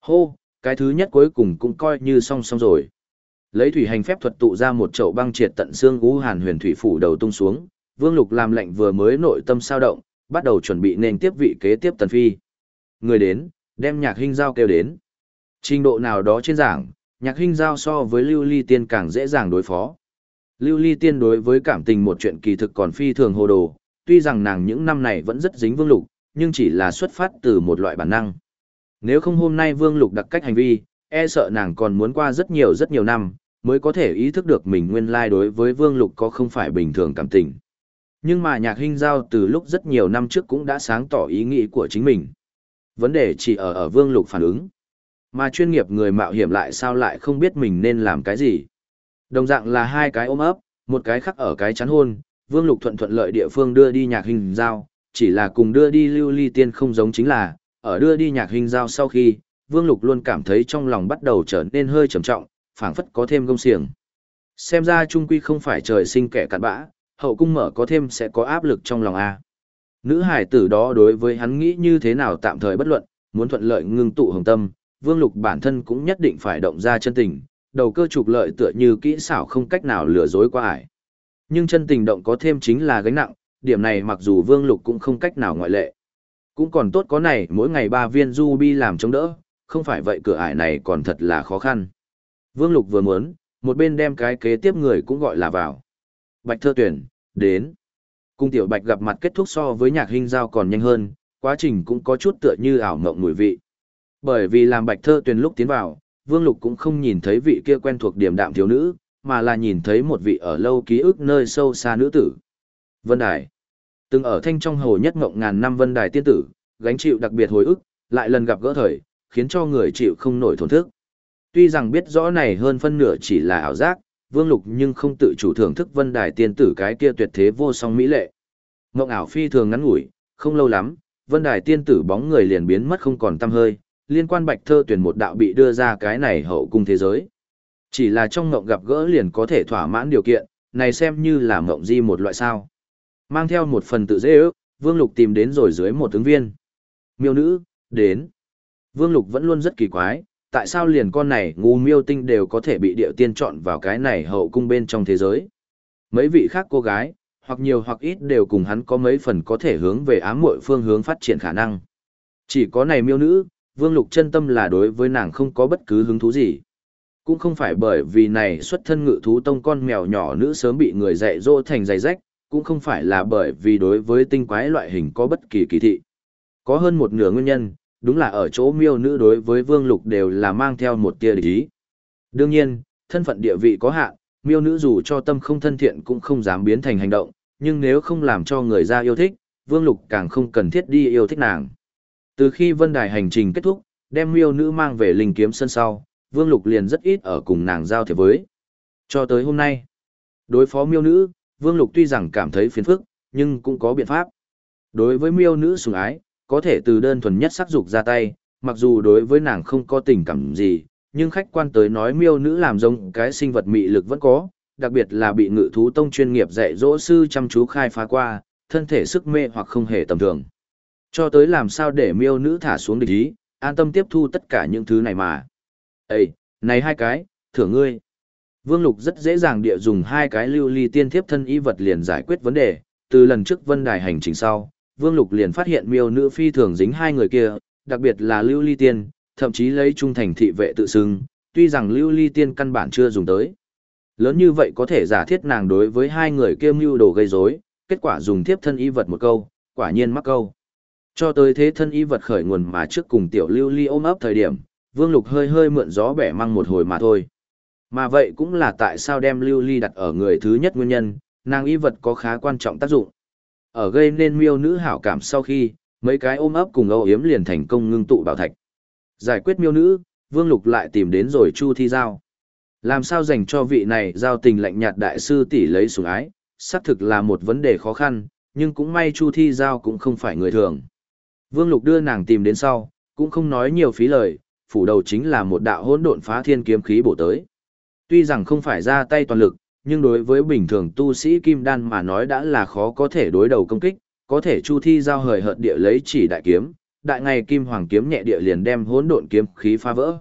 Hô, cái thứ nhất cuối cùng cũng coi như xong xong rồi. Lấy thủy hành phép thuật tụ ra một chậu băng triệt tận xương ú hàn huyền thủy phủ đầu tung xuống, Vương Lục làm lệnh vừa mới nội tâm sao động, bắt đầu chuẩn bị nên tiếp vị kế tiếp tần phi. Người đến, đem nhạc hình giao kêu đến. Trình độ nào đó trên giảng, nhạc hình giao so với lưu ly tiên càng dễ dàng đối phó. Lưu ly tiên đối với cảm tình một chuyện kỳ thực còn phi thường hồ đồ, tuy rằng nàng những năm này vẫn rất dính vương lục, nhưng chỉ là xuất phát từ một loại bản năng. Nếu không hôm nay vương lục đặc cách hành vi, e sợ nàng còn muốn qua rất nhiều rất nhiều năm, mới có thể ý thức được mình nguyên lai đối với vương lục có không phải bình thường cảm tình. Nhưng mà nhạc hình giao từ lúc rất nhiều năm trước cũng đã sáng tỏ ý nghĩ của chính mình. Vấn đề chỉ ở ở vương lục phản ứng. Mà chuyên nghiệp người mạo hiểm lại sao lại không biết mình nên làm cái gì. Đồng dạng là hai cái ôm ấp, một cái khắc ở cái chắn hôn, vương lục thuận thuận lợi địa phương đưa đi nhạc hình giao, chỉ là cùng đưa đi lưu ly tiên không giống chính là, ở đưa đi nhạc hình giao sau khi, vương lục luôn cảm thấy trong lòng bắt đầu trở nên hơi trầm trọng, phảng phất có thêm công xiềng. Xem ra trung quy không phải trời sinh kẻ cặn bã, hậu cung mở có thêm sẽ có áp lực trong lòng A. Nữ hải tử đó đối với hắn nghĩ như thế nào tạm thời bất luận, muốn thuận lợi ngưng tụ hồng tâm, vương lục bản thân cũng nhất định phải động ra chân tình, đầu cơ trục lợi tựa như kỹ xảo không cách nào lừa dối qua ải. Nhưng chân tình động có thêm chính là gánh nặng, điểm này mặc dù vương lục cũng không cách nào ngoại lệ. Cũng còn tốt có này mỗi ngày ba viên ruby làm chống đỡ, không phải vậy cửa ải này còn thật là khó khăn. Vương lục vừa muốn, một bên đem cái kế tiếp người cũng gọi là vào. Bạch thơ tuyển, đến. Cung tiểu bạch gặp mặt kết thúc so với nhạc hình giao còn nhanh hơn, quá trình cũng có chút tựa như ảo mộng mùi vị. Bởi vì làm bạch thơ tuyền lúc tiến vào, Vương Lục cũng không nhìn thấy vị kia quen thuộc điểm đạm thiếu nữ, mà là nhìn thấy một vị ở lâu ký ức nơi sâu xa nữ tử. Vân Đài. Từng ở thanh trong hồ nhất ngộng ngàn năm Vân Đài tiên tử, gánh chịu đặc biệt hồi ức, lại lần gặp gỡ thời, khiến cho người chịu không nổi thổn thức. Tuy rằng biết rõ này hơn phân nửa chỉ là ảo giác, Vương Lục nhưng không tự chủ thưởng thức Vân Đài tiên tử cái kia tuyệt thế vô song mỹ lệ. Ngộng ảo phi thường ngắn ngủi, không lâu lắm, Vân Đài tiên tử bóng người liền biến mất không còn tăm hơi, liên quan Bạch Thơ tuyển một đạo bị đưa ra cái này hậu cung thế giới. Chỉ là trong ngộng gặp gỡ liền có thể thỏa mãn điều kiện, này xem như là ngộng di một loại sao. Mang theo một phần tự dễ ước, Vương Lục tìm đến rồi dưới một ứng viên. Miêu nữ, đến. Vương Lục vẫn luôn rất kỳ quái, tại sao liền con này ngu miêu tinh đều có thể bị điệu tiên chọn vào cái này hậu cung bên trong thế giới. Mấy vị khác cô gái, hoặc nhiều hoặc ít đều cùng hắn có mấy phần có thể hướng về ám muội phương hướng phát triển khả năng. Chỉ có này miêu nữ, Vương Lục chân tâm là đối với nàng không có bất cứ hứng thú gì. Cũng không phải bởi vì này xuất thân ngự thú tông con mèo nhỏ nữ sớm bị người dạy dỗ thành giày rách, cũng không phải là bởi vì đối với tinh quái loại hình có bất kỳ kỳ thị. Có hơn một nửa nguyên nhân, đúng là ở chỗ miêu nữ đối với Vương Lục đều là mang theo một tia địch ý. Đương nhiên, thân phận địa vị có hạn, miêu nữ dù cho tâm không thân thiện cũng không dám biến thành hành động, nhưng nếu không làm cho người ra yêu thích, Vương Lục càng không cần thiết đi yêu thích nàng. Từ khi vân đài hành trình kết thúc, đem miêu nữ mang về linh kiếm sân sau, Vương Lục liền rất ít ở cùng nàng giao thiệp với. Cho tới hôm nay, đối phó miêu nữ, Vương Lục tuy rằng cảm thấy phiền phức, nhưng cũng có biện pháp. Đối với miêu nữ sủng ái, có thể từ đơn thuần nhất sắc dục ra tay, mặc dù đối với nàng không có tình cảm gì, nhưng khách quan tới nói miêu nữ làm giống cái sinh vật mị lực vẫn có, đặc biệt là bị ngự thú tông chuyên nghiệp dạy dỗ sư chăm chú khai phá qua, thân thể sức mê hoặc không hề tầm thường. Cho tới làm sao để miêu nữ thả xuống địch ý, an tâm tiếp thu tất cả những thứ này mà. Ê, này hai cái, thưởng ngươi. Vương Lục rất dễ dàng địa dùng hai cái lưu ly tiên thiếp thân y vật liền giải quyết vấn đề, từ lần trước vân đài hành trình sau, Vương Lục liền phát hiện miêu nữ phi thường dính hai người kia, đặc biệt là lưu ly tiên, thậm chí lấy trung thành thị vệ tự xưng, tuy rằng lưu ly tiên căn bản chưa dùng tới. Lớn như vậy có thể giả thiết nàng đối với hai người kia mưu đồ gây rối, kết quả dùng thiếp thân y vật một câu, quả nhiên mắc câu. Cho tới thế thân y vật khởi nguồn mà trước cùng tiểu lưu ly ôm ấp thời điểm, Vương Lục hơi hơi mượn gió bẻ măng một hồi mà thôi. Mà vậy cũng là tại sao đem lưu ly đặt ở người thứ nhất nguyên nhân, nàng y vật có khá quan trọng tác dụng. Ở gây nên miêu nữ hảo cảm sau khi, mấy cái ôm ấp cùng âu yếm liền thành công ngưng tụ bảo thạch. Giải quyết miêu nữ, Vương Lục lại tìm đến rồi Chu Thi Giao. Làm sao dành cho vị này giao tình lạnh nhạt đại sư tỷ lấy sủng ái, xác thực là một vấn đề khó khăn, nhưng cũng may Chu Thi Giao cũng không phải người thường. Vương Lục đưa nàng tìm đến sau, cũng không nói nhiều phí lời, phủ đầu chính là một đạo hỗn độn phá thiên kiếm khí bổ tới. Tuy rằng không phải ra tay toàn lực, nhưng đối với bình thường tu sĩ kim đan mà nói đã là khó có thể đối đầu công kích, có thể Chu Thi giao hời hợt địa lấy chỉ đại kiếm, đại ngày kim hoàng kiếm nhẹ địa liền đem hỗn độn kiếm khí phá vỡ.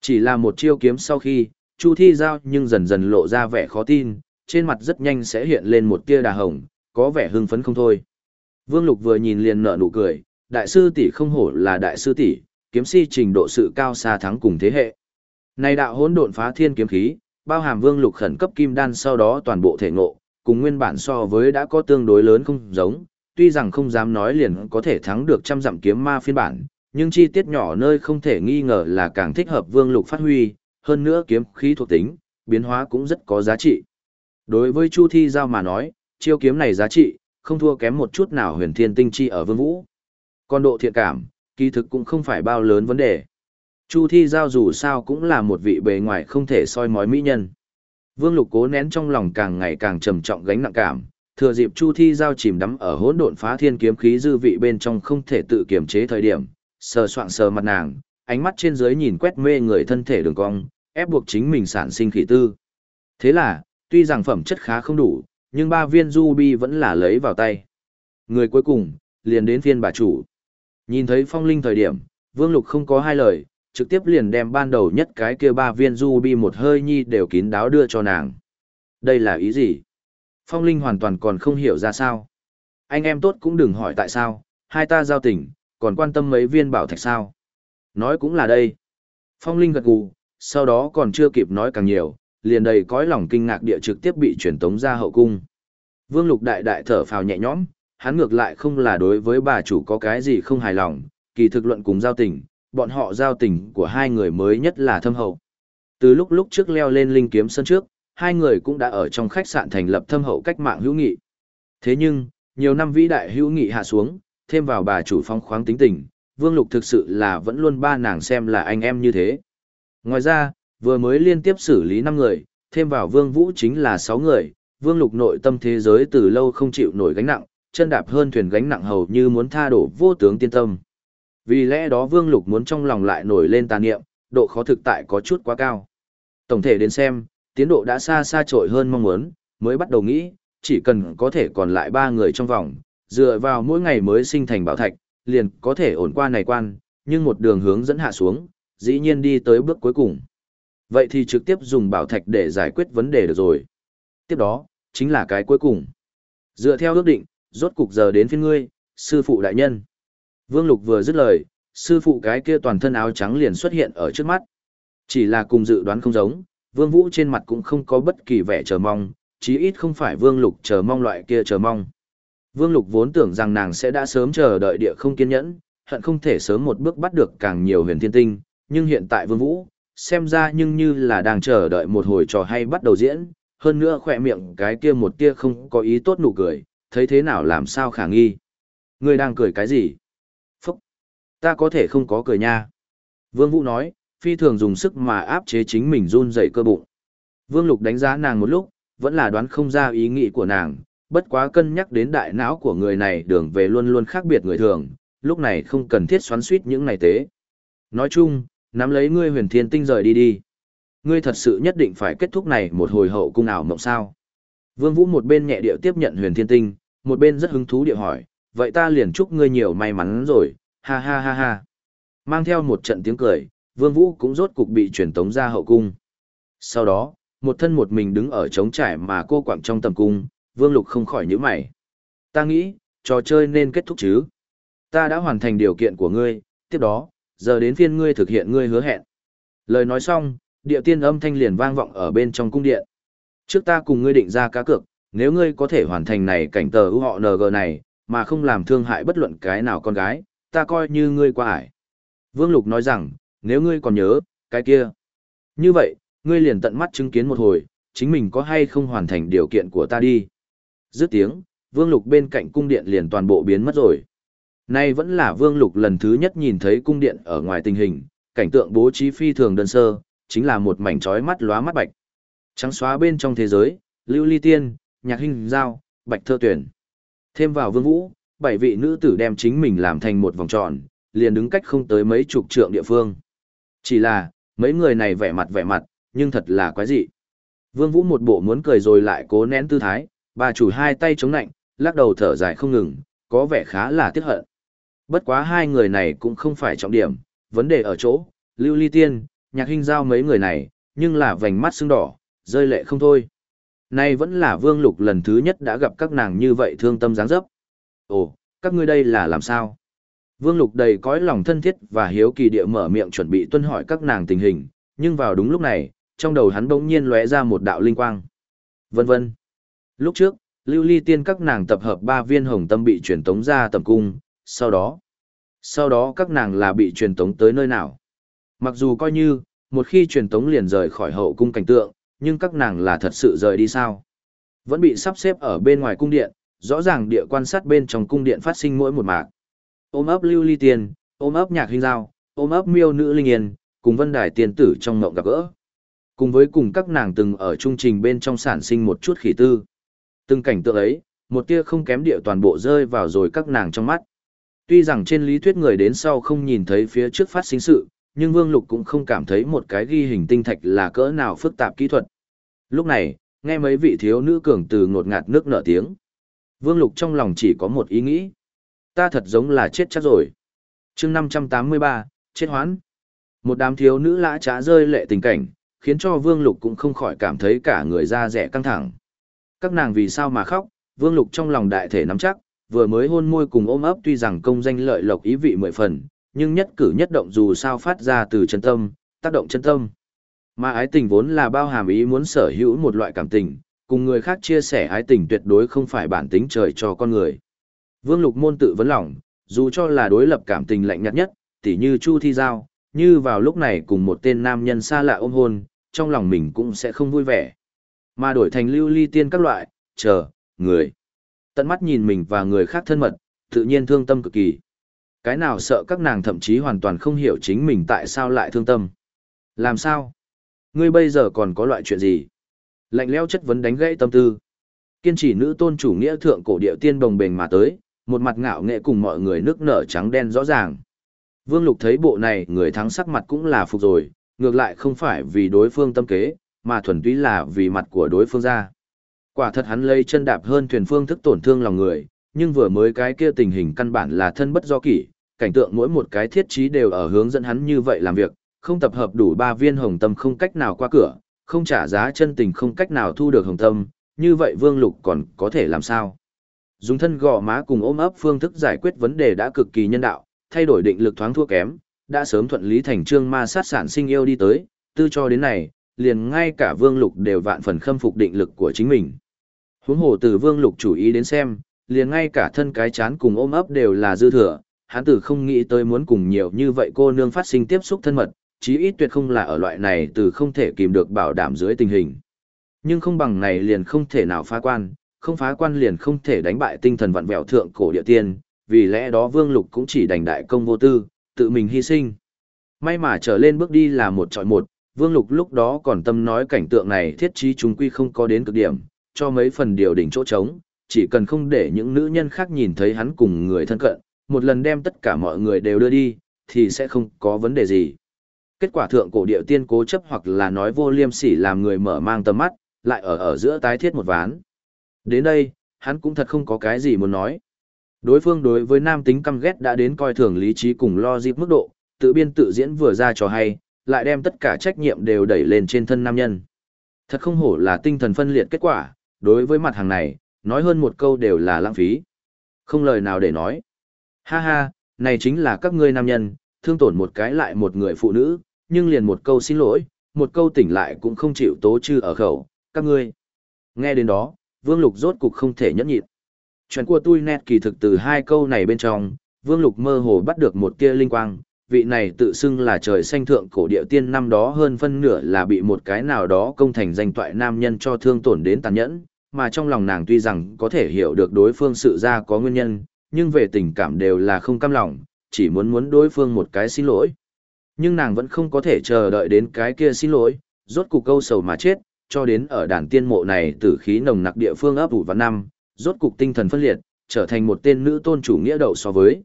Chỉ là một chiêu kiếm sau khi, Chu Thi giao nhưng dần dần lộ ra vẻ khó tin, trên mặt rất nhanh sẽ hiện lên một tia đà hồng, có vẻ hưng phấn không thôi. Vương Lục vừa nhìn liền nở nụ cười, đại sư tỷ không hổ là đại sư tỷ, kiếm si trình độ sự cao xa thắng cùng thế hệ. Này đạo hỗn độn phá thiên kiếm khí, bao hàm vương lục khẩn cấp kim đan sau đó toàn bộ thể ngộ, cùng nguyên bản so với đã có tương đối lớn không giống, tuy rằng không dám nói liền có thể thắng được trăm dặm kiếm ma phiên bản, nhưng chi tiết nhỏ nơi không thể nghi ngờ là càng thích hợp vương lục phát huy, hơn nữa kiếm khí thuộc tính, biến hóa cũng rất có giá trị. Đối với Chu Thi Giao mà nói, chiêu kiếm này giá trị, không thua kém một chút nào huyền thiên tinh chi ở vương vũ. Còn độ thiện cảm, kỳ thực cũng không phải bao lớn vấn đề. Chu Thi Giao dù sao cũng là một vị bề ngoài không thể soi mói mỹ nhân. Vương Lục cố nén trong lòng càng ngày càng trầm trọng gánh nặng cảm, thừa dịp Chu Thi Giao chìm đắm ở hỗn độn phá thiên kiếm khí dư vị bên trong không thể tự kiềm chế thời điểm, sờ soạng sờ mặt nàng, ánh mắt trên dưới nhìn quét mê người thân thể đường cong, ép buộc chính mình sản sinh khí tư. Thế là, tuy rằng phẩm chất khá không đủ, nhưng ba viên ruby vẫn là lấy vào tay. Người cuối cùng, liền đến phiên bà chủ. Nhìn thấy phong linh thời điểm, Vương Lục không có hai lời, trực tiếp liền đem ban đầu nhất cái kia ba viên ruby một hơi nhi đều kín đáo đưa cho nàng. Đây là ý gì? Phong Linh hoàn toàn còn không hiểu ra sao. Anh em tốt cũng đừng hỏi tại sao, hai ta giao tình, còn quan tâm mấy viên bảo thạch sao. Nói cũng là đây. Phong Linh gật gù, sau đó còn chưa kịp nói càng nhiều, liền đầy cõi lòng kinh ngạc địa trực tiếp bị truyền tống ra hậu cung. Vương Lục đại đại thở phào nhẹ nhõm, hắn ngược lại không là đối với bà chủ có cái gì không hài lòng, kỳ thực luận cùng giao tình, bọn họ giao tình của hai người mới nhất là thâm hậu. Từ lúc lúc trước leo lên linh kiếm sân trước, hai người cũng đã ở trong khách sạn thành lập thâm hậu cách mạng hữu nghị. Thế nhưng, nhiều năm vĩ đại hữu nghị hạ xuống, thêm vào bà chủ phong khoáng tính tình, Vương Lục thực sự là vẫn luôn ba nàng xem là anh em như thế. Ngoài ra, vừa mới liên tiếp xử lý 5 người, thêm vào Vương Vũ chính là 6 người, Vương Lục nội tâm thế giới từ lâu không chịu nổi gánh nặng, chân đạp hơn thuyền gánh nặng hầu như muốn tha đổ vô tướng tiên tâm. Vì lẽ đó Vương Lục muốn trong lòng lại nổi lên tà niệm, độ khó thực tại có chút quá cao. Tổng thể đến xem, tiến độ đã xa xa trội hơn mong muốn, mới bắt đầu nghĩ, chỉ cần có thể còn lại ba người trong vòng, dựa vào mỗi ngày mới sinh thành bảo thạch, liền có thể ổn qua này quan, nhưng một đường hướng dẫn hạ xuống, dĩ nhiên đi tới bước cuối cùng. Vậy thì trực tiếp dùng bảo thạch để giải quyết vấn đề được rồi. Tiếp đó, chính là cái cuối cùng. Dựa theo ước định, rốt cục giờ đến phiên ngươi, sư phụ đại nhân. Vương Lục vừa dứt lời, sư phụ cái kia toàn thân áo trắng liền xuất hiện ở trước mắt. Chỉ là cùng dự đoán không giống, Vương Vũ trên mặt cũng không có bất kỳ vẻ chờ mong, chí ít không phải Vương Lục chờ mong loại kia chờ mong. Vương Lục vốn tưởng rằng nàng sẽ đã sớm chờ đợi địa không kiên nhẫn, hận không thể sớm một bước bắt được càng nhiều huyền thiên tinh, nhưng hiện tại Vương Vũ, xem ra nhưng như là đang chờ đợi một hồi trò hay bắt đầu diễn, hơn nữa khỏe miệng cái kia một tia không có ý tốt nụ cười, thấy thế nào làm sao khả nghi. ngươi đang cười cái gì? Phúc! Ta có thể không có cười nha. Vương Vũ nói, phi thường dùng sức mà áp chế chính mình run dậy cơ bụng. Vương Lục đánh giá nàng một lúc, vẫn là đoán không ra ý nghĩ của nàng, bất quá cân nhắc đến đại não của người này đường về luôn luôn khác biệt người thường, lúc này không cần thiết xoắn suýt những này tế. Nói chung, nắm lấy ngươi huyền thiên tinh rời đi đi. Ngươi thật sự nhất định phải kết thúc này một hồi hậu cung ảo mộng sao. Vương Vũ một bên nhẹ điệu tiếp nhận huyền thiên tinh, một bên rất hứng thú địa hỏi, vậy ta liền chúc ngươi nhiều may mắn rồi, ha ha ha ha. Mang theo một trận tiếng cười, Vương Vũ cũng rốt cục bị truyền tống ra hậu cung. Sau đó, một thân một mình đứng ở trống trải mà cô quạng trong tầm cung, Vương Lục không khỏi nhíu mày. Ta nghĩ, trò chơi nên kết thúc chứ. Ta đã hoàn thành điều kiện của ngươi, tiếp đó, giờ đến phiên ngươi thực hiện ngươi hứa hẹn. Lời nói xong, địa tiên âm thanh liền vang vọng ở bên trong cung điện. Trước ta cùng ngươi định ra cá cược, nếu ngươi có thể hoàn thành này cảnh tờ ưu họ NG này, mà không làm thương hại bất luận cái nào con gái, ta coi như ngươi qua ải. Vương Lục nói rằng, nếu ngươi còn nhớ, cái kia. Như vậy, ngươi liền tận mắt chứng kiến một hồi, chính mình có hay không hoàn thành điều kiện của ta đi. Dứt tiếng, Vương Lục bên cạnh cung điện liền toàn bộ biến mất rồi. Nay vẫn là Vương Lục lần thứ nhất nhìn thấy cung điện ở ngoài tình hình, cảnh tượng bố trí phi thường đơn sơ, chính là một mảnh trói mắt lóa mắt bạch. Trắng xóa bên trong thế giới, Lưu Ly Tiên, Nhạc Hinh Giao, Bạch Thơ Tuyển. Thêm vào Vương Vũ, bảy vị nữ tử đem chính mình làm thành một vòng tròn, liền đứng cách không tới mấy chục trượng địa phương. Chỉ là, mấy người này vẻ mặt vẻ mặt, nhưng thật là quái dị. Vương Vũ một bộ muốn cười rồi lại cố nén tư thái, bà chủ hai tay chống nạnh, lắc đầu thở dài không ngừng, có vẻ khá là tiếc hận. Bất quá hai người này cũng không phải trọng điểm, vấn đề ở chỗ, Lưu Ly Tiên, Nhạc Hinh Giao mấy người này, nhưng là vành mắt sưng đỏ, rơi lệ không thôi. Nay vẫn là Vương Lục lần thứ nhất đã gặp các nàng như vậy thương tâm dáng dấp. Ồ, các ngươi đây là làm sao? Vương Lục đầy cõi lòng thân thiết và hiếu kỳ địa mở miệng chuẩn bị tuân hỏi các nàng tình hình, nhưng vào đúng lúc này, trong đầu hắn bỗng nhiên lóe ra một đạo linh quang. Vân vân. Lúc trước, Lưu Ly Tiên các nàng tập hợp ba viên hồng tâm bị truyền tống ra tầm cung, sau đó, sau đó các nàng là bị truyền tống tới nơi nào? Mặc dù coi như, một khi truyền tống liền rời khỏi hậu cung cảnh tượng, nhưng các nàng là thật sự rời đi sao? Vẫn bị sắp xếp ở bên ngoài cung điện, rõ ràng địa quan sát bên trong cung điện phát sinh mỗi một mạc ôm ấp lưu ly tiền, ôm ấp nhạc hình giao, ôm ấp miêu nữ linh yên, cùng vân đài tiền tử trong ngộng gặp gỡ. Cùng với cùng các nàng từng ở trung trình bên trong sản sinh một chút khỉ tư. Từng cảnh tượng ấy, một tia không kém địa toàn bộ rơi vào rồi các nàng trong mắt. Tuy rằng trên lý thuyết người đến sau không nhìn thấy phía trước phát sinh sự, nhưng Vương Lục cũng không cảm thấy một cái ghi hình tinh thạch là cỡ nào phức tạp kỹ thuật. Lúc này, nghe mấy vị thiếu nữ cường từ ngột ngạt nước nở tiếng. Vương Lục trong lòng chỉ có một ý nghĩ. Ta thật giống là chết chắc rồi. chương 583, chết hoãn. Một đám thiếu nữ lã trá rơi lệ tình cảnh, khiến cho Vương Lục cũng không khỏi cảm thấy cả người da rẻ căng thẳng. Các nàng vì sao mà khóc, Vương Lục trong lòng đại thể nắm chắc, vừa mới hôn môi cùng ôm ấp tuy rằng công danh lợi lộc ý vị mười phần, nhưng nhất cử nhất động dù sao phát ra từ chân tâm, tác động chân tâm. Mà ái tình vốn là bao hàm ý muốn sở hữu một loại cảm tình, cùng người khác chia sẻ ái tình tuyệt đối không phải bản tính trời cho con người. Vương Lục môn tự vấn lòng, dù cho là đối lập cảm tình lạnh nhạt nhất, tỉ như Chu Thi Giao, như vào lúc này cùng một tên nam nhân xa lạ ôm hôn, trong lòng mình cũng sẽ không vui vẻ. Mà đổi thành lưu ly tiên các loại, chờ, người. Tận mắt nhìn mình và người khác thân mật, tự nhiên thương tâm cực kỳ. Cái nào sợ các nàng thậm chí hoàn toàn không hiểu chính mình tại sao lại thương tâm. Làm sao? Ngươi bây giờ còn có loại chuyện gì? Lạnh leo chất vấn đánh gãy tâm tư. Kiên trì nữ tôn chủ nghĩa thượng cổ địa tiên đồng bềnh mà tới, một mặt ngạo nghệ cùng mọi người nước nở trắng đen rõ ràng. Vương Lục thấy bộ này người thắng sắc mặt cũng là phục rồi, ngược lại không phải vì đối phương tâm kế, mà thuần túy là vì mặt của đối phương ra. Quả thật hắn lấy chân đạp hơn thuyền phương thức tổn thương lòng người, nhưng vừa mới cái kia tình hình căn bản là thân bất do kỷ, cảnh tượng mỗi một cái thiết trí đều ở hướng dẫn hắn như vậy làm việc, không tập hợp đủ ba viên hồng tâm không cách nào qua cửa, không trả giá chân tình không cách nào thu được hồng tâm, như vậy Vương Lục còn có thể làm sao? Dùng thân gò má cùng ôm ấp phương thức giải quyết vấn đề đã cực kỳ nhân đạo, thay đổi định lực thoáng thua kém, đã sớm thuận lý thành trương ma sát sản sinh yêu đi tới, tư cho đến này, liền ngay cả Vương Lục đều vạn phần khâm phục định lực của chính mình. Huống hồ từ Vương Lục chủ ý đến xem, liền ngay cả thân cái chán cùng ôm ấp đều là dư thừa, hắn tử không nghĩ tới muốn cùng nhiều như vậy cô nương phát sinh tiếp xúc thân mật, chí ít tuyệt không là ở loại này từ không thể kìm được bảo đảm dưới tình hình. Nhưng không bằng này liền không thể nào phá quan, không phá quan liền không thể đánh bại tinh thần vặn vẹo thượng cổ địa tiên, vì lẽ đó Vương Lục cũng chỉ đành đại công vô tư, tự mình hy sinh. May mà trở lên bước đi là một trọi một, Vương Lục lúc đó còn tâm nói cảnh tượng này thiết trí chúng quy không có đến cực điểm, cho mấy phần điều đỉnh chỗ trống, chỉ cần không để những nữ nhân khác nhìn thấy hắn cùng người thân cận, một lần đem tất cả mọi người đều đưa đi, thì sẽ không có vấn đề gì. Kết quả thượng cổ điệu tiên cố chấp hoặc là nói vô liêm sỉ làm người mở mang tầm mắt, lại ở ở giữa tái thiết một ván. Đến đây, hắn cũng thật không có cái gì muốn nói. Đối phương đối với nam tính căm ghét đã đến coi thường lý trí cùng lo dịp mức độ, tự biên tự diễn vừa ra cho hay, lại đem tất cả trách nhiệm đều đẩy lên trên thân nam nhân. Thật không hổ là tinh thần phân liệt kết quả, đối với mặt hàng này, nói hơn một câu đều là lãng phí. Không lời nào để nói. Ha ha, này chính là các ngươi nam nhân, thương tổn một cái lại một người phụ nữ, nhưng liền một câu xin lỗi, một câu tỉnh lại cũng không chịu tố chư ở khẩu, các ngươi. Nghe đến đó, Vương Lục rốt cục không thể nhẫn nhịn. Chuyện của tôi nét kỳ thực từ hai câu này bên trong, Vương Lục mơ hồ bắt được một tia linh quang, vị này tự xưng là trời xanh thượng cổ địa tiên năm đó hơn phân nửa là bị một cái nào đó công thành danh toại nam nhân cho thương tổn đến tàn nhẫn, mà trong lòng nàng tuy rằng có thể hiểu được đối phương sự ra có nguyên nhân, nhưng về tình cảm đều là không cam lòng, chỉ muốn muốn đối phương một cái xin lỗi. Nhưng nàng vẫn không có thể chờ đợi đến cái kia xin lỗi, rốt cục câu sầu mà chết, cho đến ở đàn tiên mộ này tử khí nồng nặc địa phương ấp ủ vào năm, rốt cục tinh thần phân liệt, trở thành một tên nữ tôn chủ nghĩa đậu so với.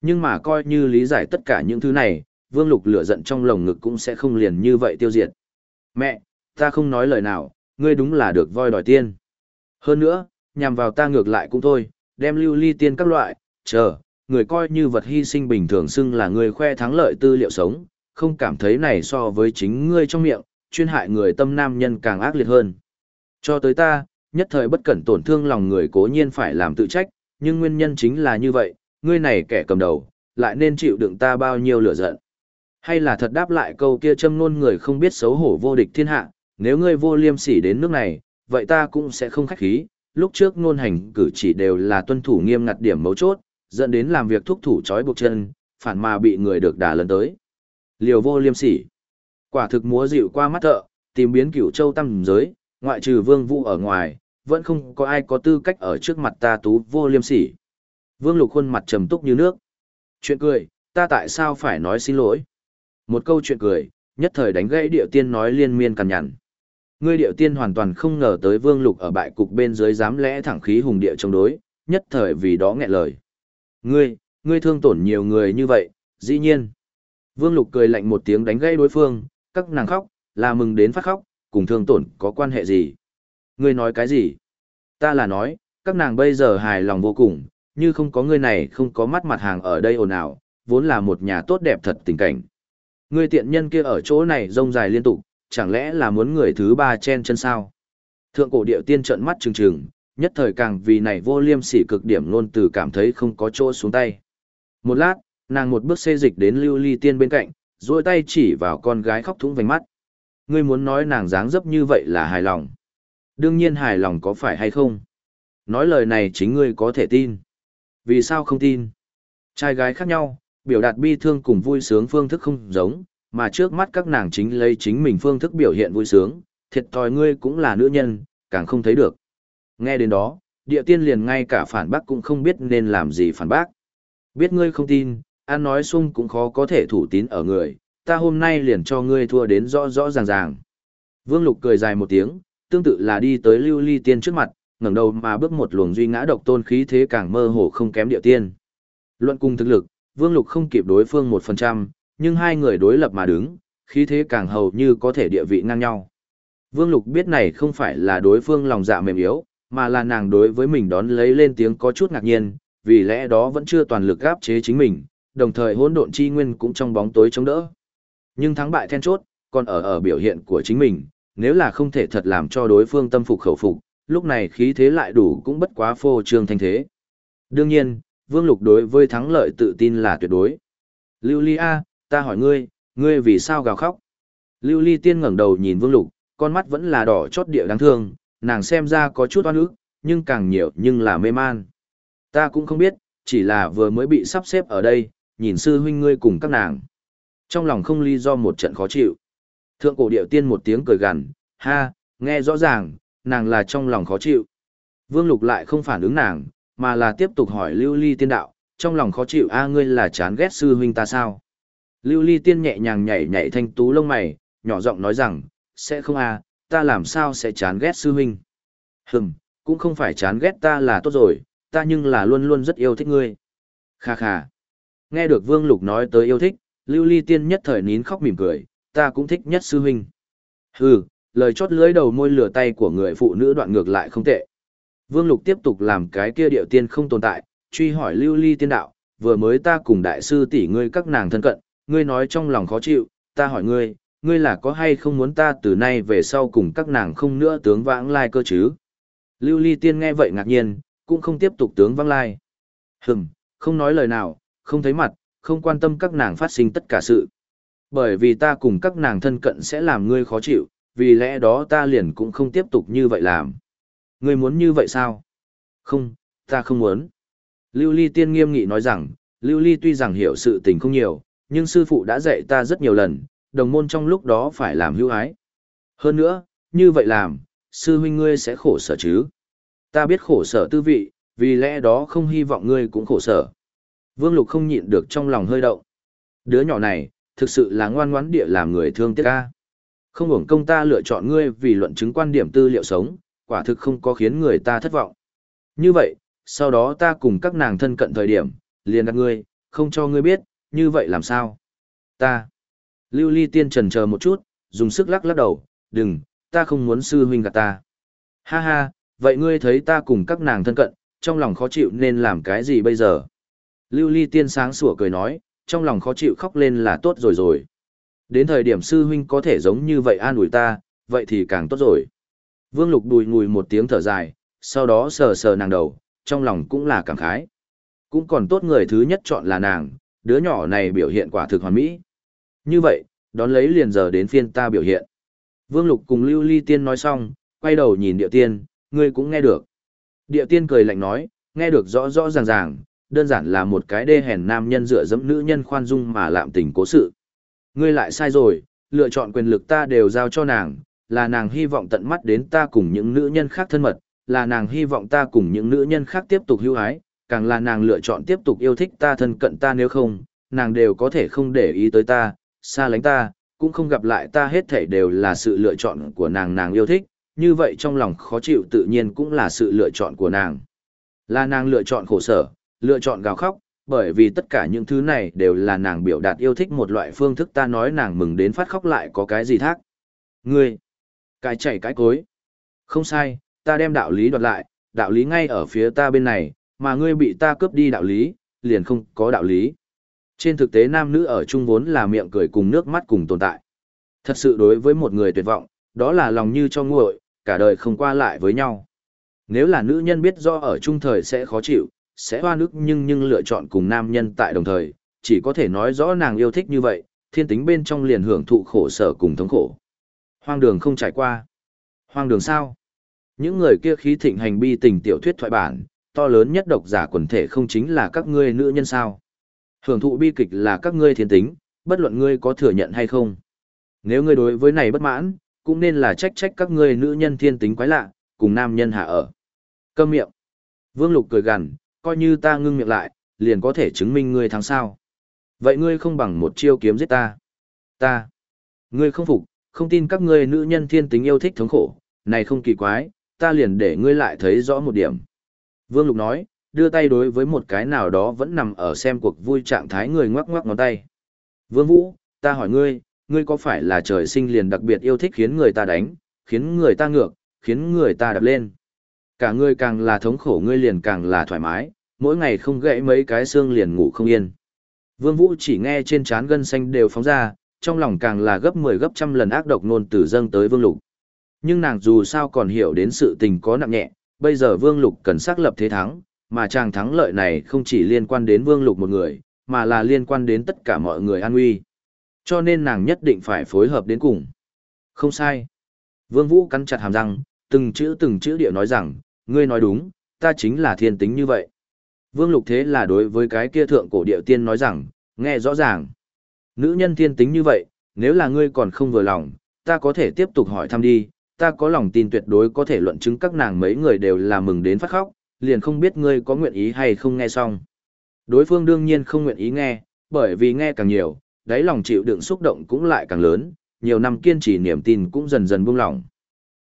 Nhưng mà coi như lý giải tất cả những thứ này, vương lục lửa giận trong lồng ngực cũng sẽ không liền như vậy tiêu diệt. Mẹ, ta không nói lời nào, ngươi đúng là được voi đòi tiên. Hơn nữa, nhằm vào ta ngược lại cũng thôi, đem lưu ly tiên các loại, chờ, người coi như vật hy sinh bình thường xưng là người khoe thắng lợi tư liệu sống, không cảm thấy này so với chính ngươi trong miệng, chuyên hại người tâm nam nhân càng ác liệt hơn. Cho tới ta, nhất thời bất cẩn tổn thương lòng người cố nhiên phải làm tự trách, nhưng nguyên nhân chính là như vậy, ngươi này kẻ cầm đầu, lại nên chịu đựng ta bao nhiêu lửa giận. Hay là thật đáp lại câu kia châm ngôn người không biết xấu hổ vô địch thiên hạ, nếu ngươi vô liêm sỉ đến nước này, vậy ta cũng sẽ không khách khí, lúc trước nôn hành cử chỉ đều là tuân thủ nghiêm ngặt điểm mấu chốt, dẫn đến làm việc thúc thủ trói buộc chân, phản mà bị người được đả lớn tới. Liều vô liêm sỉ. Quả thực múa dịu qua mắt thợ, tìm biến cửu châu tăng giới, ngoại trừ vương vũ ở ngoài, vẫn không có ai có tư cách ở trước mặt ta tú vô liêm sỉ. Vương lục khuôn mặt trầm túc như nước. Chuyện cười, ta tại sao phải nói xin lỗi? Một câu chuyện cười, nhất thời đánh gãy địa tiên nói liên miên cằn nhằn. Ngươi điệu tiên hoàn toàn không ngờ tới vương lục ở bại cục bên dưới dám lẽ thẳng khí hùng địa chống đối, nhất thời vì đó nghẹn lời. Ngươi, ngươi thương tổn nhiều người như vậy, dĩ nhiên. Vương lục cười lạnh một tiếng đánh gãy đối phương, các nàng khóc, là mừng đến phát khóc, cùng thương tổn có quan hệ gì. Ngươi nói cái gì? Ta là nói, các nàng bây giờ hài lòng vô cùng, như không có ngươi này không có mắt mặt hàng ở đây ồn ào, vốn là một nhà tốt đẹp thật tình cảnh. Ngươi tiện nhân kia ở chỗ này rông dài liên tục, chẳng lẽ là muốn người thứ ba chen chân sao? Thượng cổ điệu tiên trợn mắt trừng trừng, nhất thời càng vì này vô liêm sỉ cực điểm luôn từ cảm thấy không có chỗ xuống tay. Một lát, nàng một bước xê dịch đến lưu ly tiên bên cạnh, duỗi tay chỉ vào con gái khóc thúng vành mắt. Ngươi muốn nói nàng dáng dấp như vậy là hài lòng. Đương nhiên hài lòng có phải hay không? Nói lời này chính ngươi có thể tin. Vì sao không tin? Trai gái khác nhau, biểu đạt bi thương cùng vui sướng phương thức không giống, mà trước mắt các nàng chính lấy chính mình phương thức biểu hiện vui sướng, thiệt thòi ngươi cũng là nữ nhân, càng không thấy được. Nghe đến đó, địa tiên liền ngay cả phản bác cũng không biết nên làm gì phản bác. Biết ngươi không tin, an nói xung cũng khó có thể thủ tín ở người, ta hôm nay liền cho ngươi thua đến rõ rõ ràng ràng. Vương Lục cười dài một tiếng, tương tự là đi tới lưu ly tiên trước mặt, ngẩng đầu mà bước một luồng duy ngã độc tôn khí thế càng mơ hồ không kém địa tiên. Luận cùng thực lực, Vương Lục không kịp đối phương một phần trăm, nhưng hai người đối lập mà đứng, khí thế càng hầu như có thể địa vị ngang nhau. Vương Lục biết này không phải là đối phương lòng dạ mềm yếu, mà là nàng đối với mình đón lấy lên tiếng có chút ngạc nhiên, vì lẽ đó vẫn chưa toàn lực áp chế chính mình, đồng thời hỗn độn chi nguyên cũng trong bóng tối chống đỡ. Nhưng thắng bại then chốt, còn ở ở biểu hiện của chính mình, nếu là không thể thật làm cho đối phương tâm phục khẩu phục, lúc này khí thế lại đủ cũng bất quá phô trương thanh thế. Đương nhiên, Vương Lục đối với thắng lợi tự tin là tuyệt đối. Lưu Ly A, ta hỏi ngươi, ngươi vì sao gào khóc? Lưu Ly tiên ngẩng đầu nhìn Vương Lục, con mắt vẫn là đỏ chót địa đáng thương, nàng xem ra có chút oan ức, nhưng càng nhiều nhưng là mê man. Ta cũng không biết, chỉ là vừa mới bị sắp xếp ở đây, nhìn sư huynh ngươi cùng các nàng. Trong lòng không lý do một trận khó chịu. Thượng cổ điệu tiên một tiếng cười gằn, ha, nghe rõ ràng, nàng là trong lòng khó chịu. Vương Lục lại không phản ứng nàng, mà là tiếp tục hỏi Lưu Ly tiên đạo, trong lòng khó chịu a ngươi là chán ghét sư huynh ta sao? Lưu Ly tiên nhẹ nhàng nhảy nhảy thanh tú lông mày, nhỏ giọng nói rằng, sẽ không à, ta làm sao sẽ chán ghét sư huynh? Hừm, cũng không phải chán ghét ta là tốt rồi, ta nhưng là luôn luôn rất yêu thích ngươi. Kha kha. Nghe được Vương Lục nói tới yêu thích, Lưu Ly tiên nhất thời nín khóc mỉm cười, ta cũng thích nhất sư huynh. Hừ, lời chót lưới đầu môi lửa tay của người phụ nữ đoạn ngược lại không tệ. Vương Lục tiếp tục làm cái kia điệu tiên không tồn tại, truy hỏi lưu ly tiên đạo, vừa mới ta cùng đại sư tỷ ngươi các nàng thân cận, ngươi nói trong lòng khó chịu, ta hỏi ngươi, ngươi là có hay không muốn ta từ nay về sau cùng các nàng không nữa tướng vãng lai cơ chứ? Lưu ly tiên nghe vậy ngạc nhiên, cũng không tiếp tục tướng vãng lai. Hừm, không nói lời nào, không thấy mặt, không quan tâm các nàng phát sinh tất cả sự. Bởi vì ta cùng các nàng thân cận sẽ làm ngươi khó chịu, vì lẽ đó ta liền cũng không tiếp tục như vậy làm. Ngươi muốn như vậy sao? Không, ta không muốn. Lưu Ly tiên nghiêm nghị nói rằng, Lưu Ly tuy rằng hiểu sự tình không nhiều, nhưng sư phụ đã dạy ta rất nhiều lần, đồng môn trong lúc đó phải làm hữu ái. Hơn nữa, như vậy làm, sư huynh ngươi sẽ khổ sở chứ. Ta biết khổ sở tư vị, vì lẽ đó không hy vọng ngươi cũng khổ sở. Vương Lục không nhịn được trong lòng hơi động. Đứa nhỏ này, thực sự là ngoan ngoãn địa làm người thương tiếc ca. Không hưởng công ta lựa chọn ngươi vì luận chứng quan điểm tư liệu sống, quả thực không có khiến người ta thất vọng. Như vậy, sau đó ta cùng các nàng thân cận thời điểm, liền đặt ngươi, không cho ngươi biết, như vậy làm sao? Ta. Lưu ly tiên trần chờ một chút, dùng sức lắc lắc đầu, đừng, ta không muốn sư huynh gạt ta. Ha ha, vậy ngươi thấy ta cùng các nàng thân cận, trong lòng khó chịu nên làm cái gì bây giờ? Lưu ly tiên sáng sủa cười nói, trong lòng khó chịu khóc lên là tốt rồi rồi. Đến thời điểm sư huynh có thể giống như vậy an ủi ta, vậy thì càng tốt rồi. Vương Lục đùi ngùi một tiếng thở dài, sau đó sờ sờ nàng đầu, trong lòng cũng là cảm khái. Cũng còn tốt người thứ nhất chọn là nàng, đứa nhỏ này biểu hiện quả thực hoàn mỹ. Như vậy, đón lấy liền giờ đến phiên ta biểu hiện. Vương Lục cùng Lưu Ly Tiên nói xong, quay đầu nhìn Địa Tiên, ngươi cũng nghe được. Địa Tiên cười lạnh nói, nghe được rõ rõ ràng ràng, đơn giản là một cái đê hèn nam nhân dựa dẫm nữ nhân khoan dung mà lạm tình cố sự. Ngươi lại sai rồi, lựa chọn quyền lực ta đều giao cho nàng, là nàng hy vọng tận mắt đến ta cùng những nữ nhân khác thân mật, là nàng hy vọng ta cùng những nữ nhân khác tiếp tục hữu ái, càng là nàng lựa chọn tiếp tục yêu thích ta thân cận ta nếu không, nàng đều có thể không để ý tới ta, xa lánh ta, cũng không gặp lại ta hết thảy đều là sự lựa chọn của nàng nàng yêu thích, như vậy trong lòng khó chịu tự nhiên cũng là sự lựa chọn của nàng. Là nàng lựa chọn khổ sở, lựa chọn gào khóc, bởi vì tất cả những thứ này đều là nàng biểu đạt yêu thích một loại phương thức ta nói nàng mừng đến phát khóc lại có cái gì thác. Ngươi, cái chảy cái cối. Không sai, ta đem đạo lý đoạt lại, đạo lý ngay ở phía ta bên này, mà ngươi bị ta cướp đi đạo lý, liền không có đạo lý. Trên thực tế nam nữ ở chung vốn là miệng cười cùng nước mắt cùng tồn tại. Thật sự đối với một người tuyệt vọng, đó là lòng như cho nguội, cả đời không qua lại với nhau. Nếu là nữ nhân biết do ở chung thời sẽ khó chịu, sẽ hoa nước nhưng nhưng lựa chọn cùng nam nhân tại đồng thời, chỉ có thể nói rõ nàng yêu thích như vậy, thiên tính bên trong liền hưởng thụ khổ sở cùng thống khổ. Hoang đường không trải qua. Hoang đường sao? Những người kia khí thịnh hành bi tình tiểu thuyết thoại bản, to lớn nhất độc giả quần thể không chính là các ngươi nữ nhân sao? Hưởng thụ bi kịch là các ngươi thiên tính, bất luận ngươi có thừa nhận hay không. Nếu ngươi đối với này bất mãn, cũng nên là trách trách các ngươi nữ nhân thiên tính quái lạ, cùng nam nhân hạ ở. Câm miệng. Vương Lục cười gằn, coi như ta ngưng miệng lại, liền có thể chứng minh ngươi thắng sao. Vậy ngươi không bằng một chiêu kiếm giết ta. Ta. Ngươi không phục, không tin các ngươi nữ nhân thiên tính yêu thích thống khổ, này không kỳ quái, ta liền để ngươi lại thấy rõ một điểm. Vương Lục nói, đưa tay đối với một cái nào đó vẫn nằm ở xem cuộc vui trạng thái người ngoắc ngoắc ngón tay. Vương Vũ, ta hỏi ngươi, ngươi có phải là trời sinh liền đặc biệt yêu thích khiến người ta đánh, khiến người ta ngược, khiến người ta đập lên. Cả ngươi càng là thống khổ ngươi liền càng là thoải mái, mỗi ngày không gãy mấy cái xương liền ngủ không yên. Vương Vũ chỉ nghe trên trán gân xanh đều phóng ra, trong lòng càng là gấp 10 gấp trăm lần ác độc nôn từ dâng tới Vương Lục. Nhưng nàng dù sao còn hiểu đến sự tình có nặng nhẹ, bây giờ Vương Lục cần xác lập thế thắng, mà chàng thắng lợi này không chỉ liên quan đến Vương Lục một người, mà là liên quan đến tất cả mọi người an nguy. Cho nên nàng nhất định phải phối hợp đến cùng. Không sai. Vương Vũ cắn chặt hàm răng, từng chữ từng chữ địa nói rằng, ngươi nói đúng, ta chính là thiên tính như vậy. Vương Lục thế là đối với cái kia thượng cổ địa tiên nói rằng, nghe rõ ràng. Nữ nhân thiên tính như vậy, nếu là ngươi còn không vừa lòng, ta có thể tiếp tục hỏi thăm đi, ta có lòng tin tuyệt đối có thể luận chứng các nàng mấy người đều là mừng đến phát khóc, liền không biết ngươi có nguyện ý hay không nghe xong. Đối phương đương nhiên không nguyện ý nghe, bởi vì nghe càng nhiều, đáy lòng chịu đựng xúc động cũng lại càng lớn, nhiều năm kiên trì niềm tin cũng dần dần buông lỏng.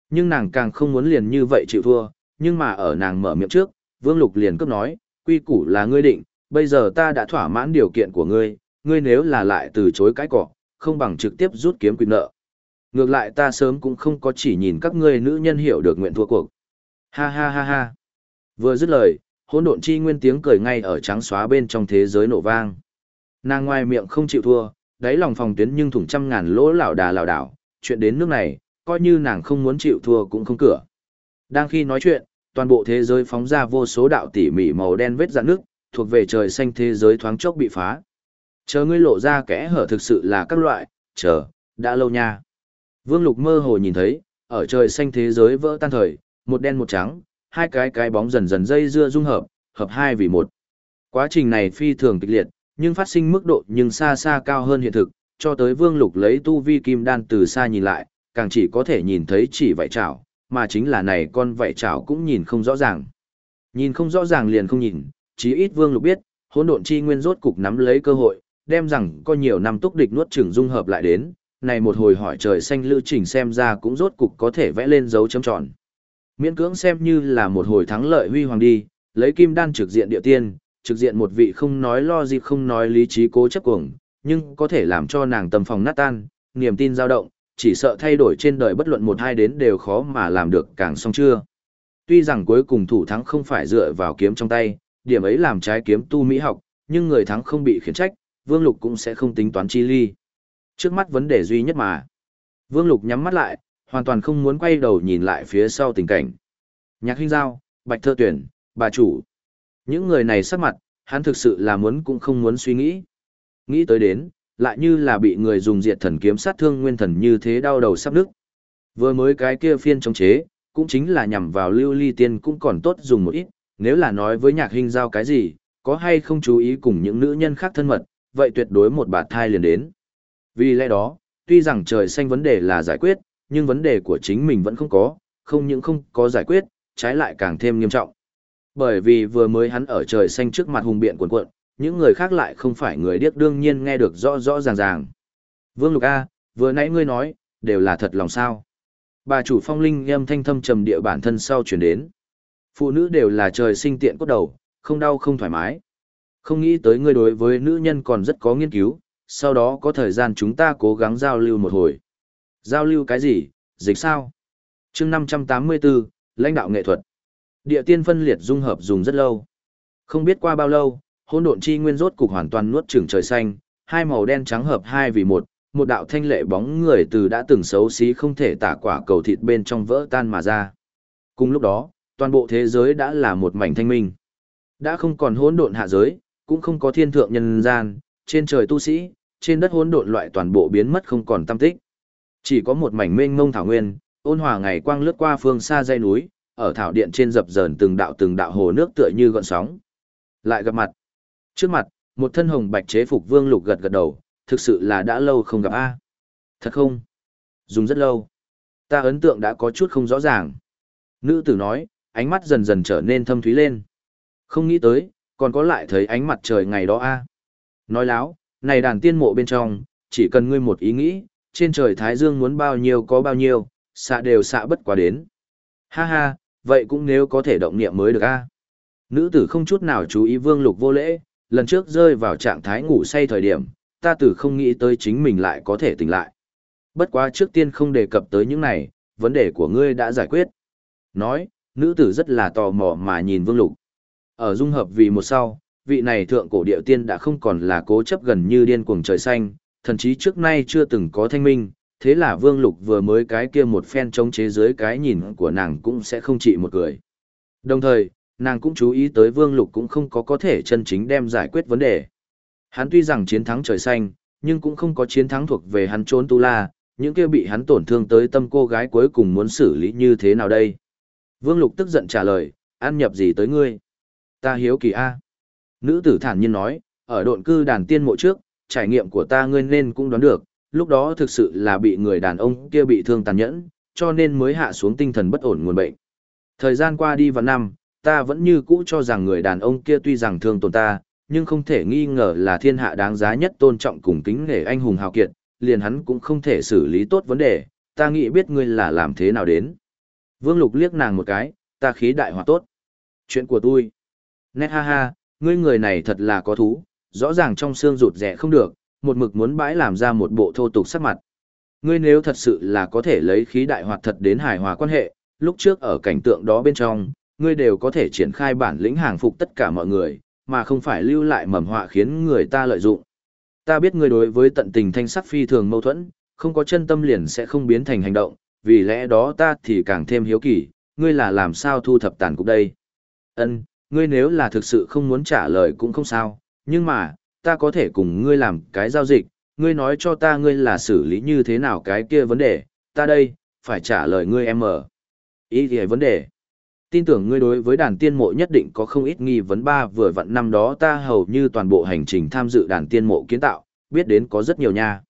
Nhưng nàng càng không muốn liền như vậy chịu thua, nhưng mà ở nàng mở miệng trước, Vương Lục liền cấp nói, quy củ là ngươi định, bây giờ ta đã thỏa mãn điều kiện của ngươi, ngươi nếu là lại từ chối cái cỏ, không bằng trực tiếp rút kiếm quyền nợ. Ngược lại ta sớm cũng không có chỉ nhìn các ngươi nữ nhân hiểu được nguyện thua cuộc. Ha ha ha ha. Vừa dứt lời, hỗn độn chi nguyên tiếng cười ngay ở trắng xóa bên trong thế giới nổ vang. Nàng ngoài miệng không chịu thua, đáy lòng phòng tuyến nhưng thủng trăm ngàn lỗ lảo đà lảo đảo, chuyện đến nước này, coi như nàng không muốn chịu thua cũng không cửa. Đang khi nói chuyện, toàn bộ thế giới phóng ra vô số đạo tỉ mỉ màu đen vết rạn nước, thuộc về trời xanh thế giới thoáng chốc bị phá. Chờ ngươi lộ ra kẽ hở thực sự là các loại, chờ, đã lâu nha. Vương Lục mơ hồ nhìn thấy, ở trời xanh thế giới vỡ tan thời, một đen một trắng, hai cái cái bóng dần dần dây dưa dung hợp, hợp hai vì một. Quá trình này phi thường kịch liệt, nhưng phát sinh mức độ nhưng xa xa cao hơn hiện thực, cho tới Vương Lục lấy tu vi kim đan từ xa nhìn lại, càng chỉ có thể nhìn thấy chỉ vảy chảo, mà chính là này con vảy chảo cũng nhìn không rõ ràng. Nhìn không rõ ràng liền không nhìn, chí ít Vương Lục biết, hỗn độn chi nguyên rốt cục nắm lấy cơ hội, đem rằng có nhiều năm túc địch nuốt chửng dung hợp lại đến, này một hồi hỏi trời xanh lưu trình xem ra cũng rốt cục có thể vẽ lên dấu chấm tròn. Miễn cưỡng xem như là một hồi thắng lợi huy hoàng đi, lấy kim đan trực diện địa tiên, trực diện một vị không nói lo gì không nói lý trí cố chấp cuồng, nhưng có thể làm cho nàng tâm phòng nát tan, niềm tin dao động, chỉ sợ thay đổi trên đời bất luận một hai đến đều khó mà làm được càng xong chưa. Tuy rằng cuối cùng thủ thắng không phải dựa vào kiếm trong tay, điểm ấy làm trái kiếm tu mỹ học, nhưng người thắng không bị khiển trách, Vương Lục cũng sẽ không tính toán chi ly. Trước mắt vấn đề duy nhất mà. Vương Lục nhắm mắt lại, hoàn toàn không muốn quay đầu nhìn lại phía sau tình cảnh. Nhạc Hinh Giao, Bạch Thơ Tuyển, bà chủ. Những người này sắc mặt, hắn thực sự là muốn cũng không muốn suy nghĩ. Nghĩ tới đến, lại như là bị người dùng diệt thần kiếm sát thương nguyên thần như thế đau đầu sắp nức. Vừa mới cái kia phiên chống chế, cũng chính là nhằm vào lưu ly tiên cũng còn tốt dùng một ít, nếu là nói với nhạc hình giao cái gì, có hay không chú ý cùng những nữ nhân khác thân mật, vậy tuyệt đối một bạt thai liền đến. Vì lẽ đó, tuy rằng trời xanh vấn đề là giải quyết, nhưng vấn đề của chính mình vẫn không có, không những không có giải quyết, trái lại càng thêm nghiêm trọng. Bởi vì vừa mới hắn ở trời xanh trước mặt hùng biện cuộn cuộn, những người khác lại không phải người điếc đương nhiên nghe được rõ rõ ràng ràng. Vương Lục A, vừa nãy ngươi nói, đều là thật lòng sao. Bà chủ phong linh em thanh thâm trầm địa bản thân sau chuyển đến. Phụ nữ đều là trời sinh tiện cốt đầu, không đau không thoải mái. Không nghĩ tới ngươi đối với nữ nhân còn rất có nghiên cứu, sau đó có thời gian chúng ta cố gắng giao lưu một hồi. Giao lưu cái gì, dịch sao? chương 584, lãnh đạo nghệ thuật. Địa tiên phân liệt dung hợp dùng rất lâu. Không biết qua bao lâu, hỗn độn chi nguyên rốt cục hoàn toàn nuốt chửng trời xanh, hai màu đen trắng hợp hai vì một, một đạo thanh lệ bóng người từ đã từng xấu xí không thể tả quả cầu thịt bên trong vỡ tan mà ra. Cùng lúc đó, toàn bộ thế giới đã là một mảnh thanh minh. Đã không còn hỗn độn hạ giới, cũng không có thiên thượng nhân gian, trên trời tu sĩ, trên đất hỗn độn loại toàn bộ biến mất không còn tâm tích. Chỉ có một mảnh mênh mông thảo nguyên, ôn hòa ngày quang lướt qua phương xa dãy núi, ở thảo điện trên dập dờn từng đạo từng đạo hồ nước tựa như gợn sóng. Lại gặp mặt. Trước mặt, một thân hồng bạch chế phục Vương Lục gật gật đầu, thực sự là đã lâu không gặp a. Thật không? Dùng rất lâu. Ta ấn tượng đã có chút không rõ ràng. Nữ tử nói, ánh mắt dần dần trở nên thâm thúy lên. Không nghĩ tới, còn có lại thấy ánh mặt trời ngày đó a. Nói láo, này đàn tiên mộ bên trong, chỉ cần ngươi một ý nghĩ, trên trời Thái Dương muốn bao nhiêu có bao nhiêu, xạ đều xạ bất quá đến. Ha ha, vậy cũng nếu có thể động niệm mới được a. Nữ tử không chút nào chú ý vương lục vô lễ, lần trước rơi vào trạng thái ngủ say thời điểm, ta tử không nghĩ tới chính mình lại có thể tỉnh lại. Bất quá trước tiên không đề cập tới những này, vấn đề của ngươi đã giải quyết. Nói, nữ tử rất là tò mò mà nhìn vương lục. Ở dung hợp vì một sau, vị này thượng cổ địa tiên đã không còn là cố chấp gần như điên cuồng trời xanh, thậm chí trước nay chưa từng có thanh minh, thế là vương lục vừa mới cái kia một phen chống chế dưới cái nhìn của nàng cũng sẽ không trị một cười. Đồng thời, nàng cũng chú ý tới vương lục cũng không có có thể chân chính đem giải quyết vấn đề. Hắn tuy rằng chiến thắng trời xanh, nhưng cũng không có chiến thắng thuộc về hắn trốn tu la, những kia bị hắn tổn thương tới tâm cô gái cuối cùng muốn xử lý như thế nào đây? Vương lục tức giận trả lời, ăn nhập gì tới ngươi? Ta hiếu kỳ A. Nữ tử thản nhiên nói, ở độn cư đàn tiên mộ trước, trải nghiệm của ta ngươi nên cũng đoán được, lúc đó thực sự là bị người đàn ông kia bị thương tàn nhẫn, cho nên mới hạ xuống tinh thần bất ổn nguồn bệnh. Thời gian qua đi vào năm, ta vẫn như cũ cho rằng người đàn ông kia tuy rằng thương tổn ta, nhưng không thể nghi ngờ là thiên hạ đáng giá nhất tôn trọng cùng kính nể anh hùng hào kiệt, liền hắn cũng không thể xử lý tốt vấn đề, ta nghĩ biết ngươi là làm thế nào đến. Vương Lục liếc nàng một cái, ta khí đại hòa tốt. Chuyện của tôi. Nét ha ha, ngươi người này thật là có thú, rõ ràng trong xương rụt rẻ không được, một mực muốn bãi làm ra một bộ thô tục sắc mặt. Ngươi nếu thật sự là có thể lấy khí đại hoạt thật đến hài hòa quan hệ, lúc trước ở cảnh tượng đó bên trong, ngươi đều có thể triển khai bản lĩnh hàng phục tất cả mọi người, mà không phải lưu lại mầm họa khiến người ta lợi dụng. Ta biết ngươi đối với tận tình thanh sắc phi thường mâu thuẫn, không có chân tâm liền sẽ không biến thành hành động, vì lẽ đó ta thì càng thêm hiếu kỳ, ngươi là làm sao thu thập tàn cục đây. Ân, ngươi nếu là thực sự không muốn trả lời cũng không sao, nhưng mà, ta có thể cùng ngươi làm cái giao dịch, ngươi nói cho ta ngươi là xử lý như thế nào cái kia vấn đề, ta đây, phải trả lời ngươi em ở. Ý thì vấn đề. Tin tưởng ngươi đối với đàn tiên mộ nhất định có không ít nghi vấn ba vừa vặn năm đó ta hầu như toàn bộ hành trình tham dự đàn tiên mộ kiến tạo, biết đến có rất nhiều nha.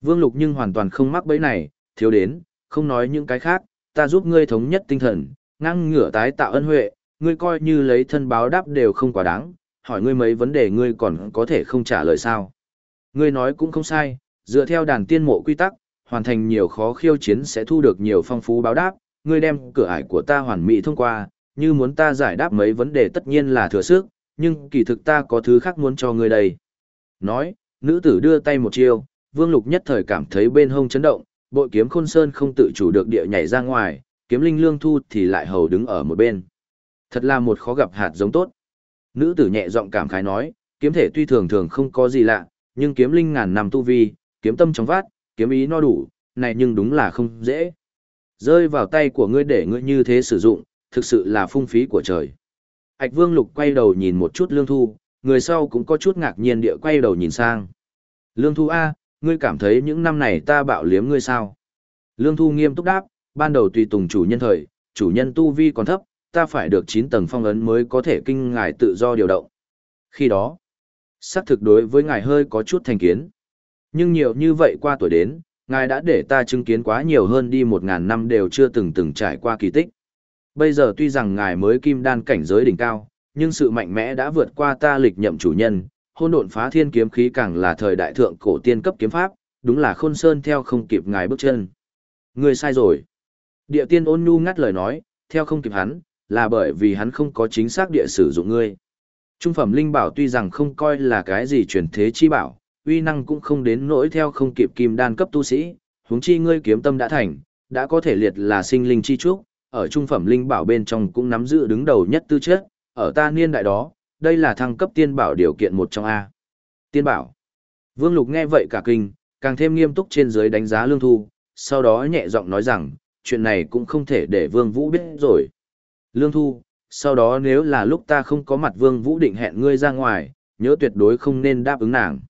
Vương Lục nhưng hoàn toàn không mắc bẫy này, thiếu đến, không nói những cái khác, ta giúp ngươi thống nhất tinh thần, ngăn ngửa tái tạo ân huệ, ngươi coi như lấy thân báo đáp đều không quá đáng, hỏi ngươi mấy vấn đề ngươi còn có thể không trả lời sao. Ngươi nói cũng không sai, dựa theo đàn tiên mộ quy tắc, hoàn thành nhiều khó khiêu chiến sẽ thu được nhiều phong phú báo đáp, ngươi đem cửa ải của ta hoàn mỹ thông qua, như muốn ta giải đáp mấy vấn đề tất nhiên là thừa sức, nhưng kỳ thực ta có thứ khác muốn cho ngươi đây. Nói, nữ tử đưa tay một chiêu, vương lục nhất thời cảm thấy bên hông chấn động, bội kiếm khôn sơn không tự chủ được địa nhảy ra ngoài, kiếm linh lương thu thì lại hầu đứng ở một bên. Thật là một khó gặp hạt giống tốt. Nữ tử nhẹ giọng cảm khái nói, kiếm thể tuy thường thường không có gì lạ, nhưng kiếm linh ngàn năm tu vi, kiếm tâm trong vát, kiếm ý no đủ, này nhưng đúng là không dễ. Rơi vào tay của ngươi để ngươi như thế sử dụng, thực sự là phung phí của trời. Hạch vương lục quay đầu nhìn một chút lương thu, người sau cũng có chút ngạc nhiên địa quay đầu nhìn sang. Lương thu A, ngươi cảm thấy những năm này ta bạo liếm ngươi sao? Lương thu nghiêm túc đáp, ban đầu tùy tùng chủ nhân thời, chủ nhân tu vi còn thấp, ta phải được 9 tầng phong ấn mới có thể kinh ngài tự do điều động. Khi đó, xác thực đối với ngài hơi có chút thành kiến. Nhưng nhiều như vậy qua tuổi đến, ngài đã để ta chứng kiến quá nhiều hơn đi một ngàn năm đều chưa từng từng trải qua kỳ tích. Bây giờ tuy rằng ngài mới kim đan cảnh giới đỉnh cao, nhưng sự mạnh mẽ đã vượt qua ta lịch nhậm chủ nhân, hôn độn phá thiên kiếm khí càng là thời đại thượng cổ tiên cấp kiếm pháp, đúng là khôn sơn theo không kịp ngài bước chân. Người sai rồi. Địa tiên ôn nhu ngắt lời nói, theo không kịp hắn, là bởi vì hắn không có chính xác địa sử dụng ngươi. Trung phẩm linh bảo tuy rằng không coi là cái gì truyền thế chi bảo, uy năng cũng không đến nỗi theo không kịp kim đan cấp tu sĩ, huống chi ngươi kiếm tâm đã thành, đã có thể liệt là sinh linh chi trúc, ở trung phẩm linh bảo bên trong cũng nắm giữ đứng đầu nhất tư chất, ở ta niên đại đó, đây là thăng cấp tiên bảo điều kiện một trong A. Tiên bảo. Vương Lục nghe vậy cả kinh, càng thêm nghiêm túc trên dưới đánh giá Lương Thu, sau đó nhẹ giọng nói rằng, chuyện này cũng không thể để Vương Vũ biết rồi. Lương Thu, sau đó nếu là lúc ta không có mặt Vương Vũ định hẹn ngươi ra ngoài, nhớ tuyệt đối không nên đáp ứng nàng.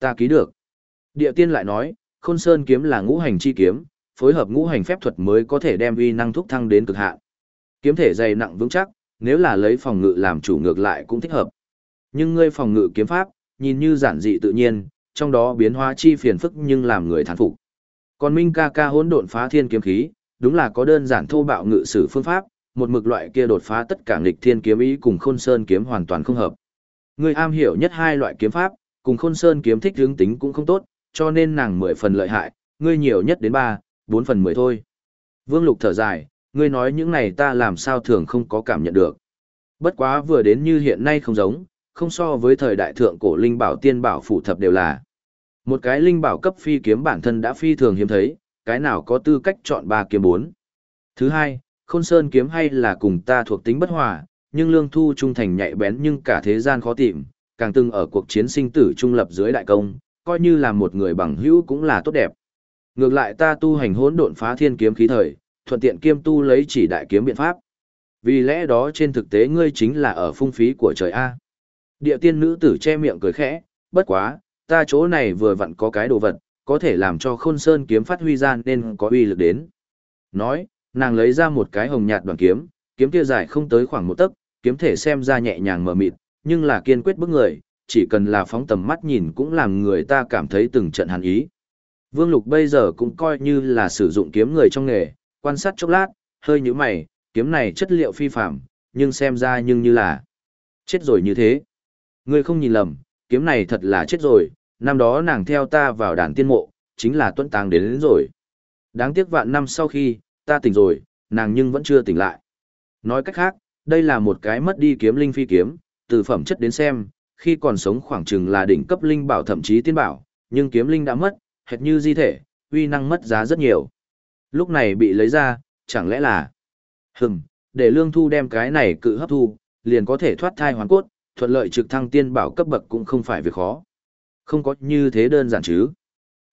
Ta ký được. Địa tiên lại nói, Khôn Sơn kiếm là ngũ hành chi kiếm, phối hợp ngũ hành phép thuật mới có thể đem uy năng thúc thăng đến cực hạn. Kiếm thể dày nặng vững chắc, nếu là lấy phòng ngự làm chủ ngược lại cũng thích hợp. Nhưng ngươi phòng ngự kiếm pháp, nhìn như giản dị tự nhiên, trong đó biến hóa chi phiền phức nhưng làm người thán phục. Còn Minh ca ca hỗn độn phá thiên kiếm khí, đúng là có đơn giản thô bạo ngự sử phương pháp, một mực loại kia đột phá tất cả nghịch thiên kiếm ý cùng Khôn Sơn kiếm hoàn toàn không hợp. người am hiểu nhất hai loại kiếm pháp, cùng Khôn Sơn kiếm thích hướng tính cũng không tốt, cho nên nàng mười phần lợi hại, ngươi nhiều nhất đến ba, bốn phần mười thôi. Vương Lục thở dài, ngươi nói những này ta làm sao thường không có cảm nhận được. Bất quá vừa đến như hiện nay không giống, không so với thời đại thượng cổ linh bảo tiên bảo phụ thập đều là. Một cái linh bảo cấp phi kiếm bản thân đã phi thường hiếm thấy, cái nào có tư cách chọn ba kiếm bốn. Thứ hai, khôn sơn kiếm hay là cùng ta thuộc tính bất hòa, nhưng lương thu trung thành nhạy bén nhưng cả thế gian khó tìm, càng từng ở cuộc chiến sinh tử trung lập dưới đại công, coi như là một người bằng hữu cũng là tốt đẹp. Ngược lại ta tu hành hỗn độn phá thiên kiếm khí thời, thuận tiện kiêm tu lấy chỉ đại kiếm biện pháp. Vì lẽ đó trên thực tế ngươi chính là ở phung phí của trời A. Địa tiên nữ tử che miệng cười khẽ, bất quá, ta chỗ này vừa vặn có cái đồ vật, có thể làm cho khôn sơn kiếm phát huy ra nên có uy lực đến. Nói, nàng lấy ra một cái hồng nhạt đoàn kiếm, kiếm kia dài không tới khoảng một tấc, kiếm thể xem ra nhẹ nhàng mờ mịt, nhưng là kiên quyết bức người, chỉ cần là phóng tầm mắt nhìn cũng làm người ta cảm thấy từng trận hàn ý. Vương Lục bây giờ cũng coi như là sử dụng kiếm người trong nghề, quan sát chốc lát, hơi như mày, kiếm này chất liệu phi phạm, nhưng xem ra nhưng như là chết rồi như thế. Ngươi không nhìn lầm, kiếm này thật là chết rồi, năm đó nàng theo ta vào đàn tiên mộ, chính là tuân tàng đến, đến rồi. Đáng tiếc vạn năm sau khi, ta tỉnh rồi, nàng nhưng vẫn chưa tỉnh lại. Nói cách khác, đây là một cái mất đi kiếm linh phi kiếm, từ phẩm chất đến xem, khi còn sống khoảng chừng là đỉnh cấp linh bảo thậm chí tiên bảo, nhưng kiếm linh đã mất, hệt như di thể, uy năng mất giá rất nhiều. Lúc này bị lấy ra, chẳng lẽ là... Hừm, để lương thu đem cái này cự hấp thu, liền có thể thoát thai hoàn cốt, thuận lợi trực thăng tiên bảo cấp bậc cũng không phải việc khó. Không có như thế đơn giản chứ.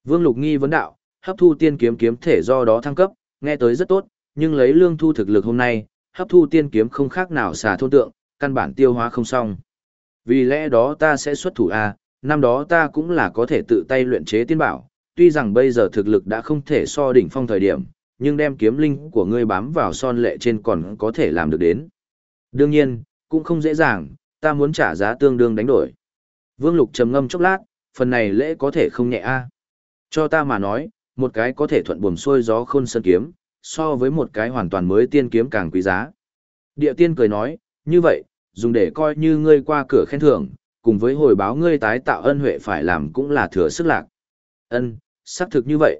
Vương Lục nghi vấn đạo, hấp thu tiên kiếm kiếm thể do đó thăng cấp, nghe tới rất tốt, nhưng lấy lương thu thực lực hôm nay, hấp thu tiên kiếm không khác nào xà thôn tượng, căn bản tiêu hóa không xong. Vì lẽ đó ta sẽ xuất thủ A, năm đó ta cũng là có thể tự tay luyện chế tiên bảo, tuy rằng bây giờ thực lực đã không thể so đỉnh phong thời điểm, nhưng đem kiếm linh của ngươi bám vào son lệ trên còn có thể làm được đến. Đương nhiên, cũng không dễ dàng, ta muốn trả giá tương đương đánh đổi. Vương Lục trầm ngâm chốc lát, phần này lễ có thể không nhẹ a. Cho ta mà nói, một cái có thể thuận buồm xuôi gió khôn sơn kiếm, so với một cái hoàn toàn mới tiên kiếm càng quý giá. Địa tiên cười nói, như vậy, dùng để coi như ngươi qua cửa khen thưởng, cùng với hồi báo ngươi tái tạo ân huệ phải làm cũng là thừa sức lạc. Ân, xác thực như vậy.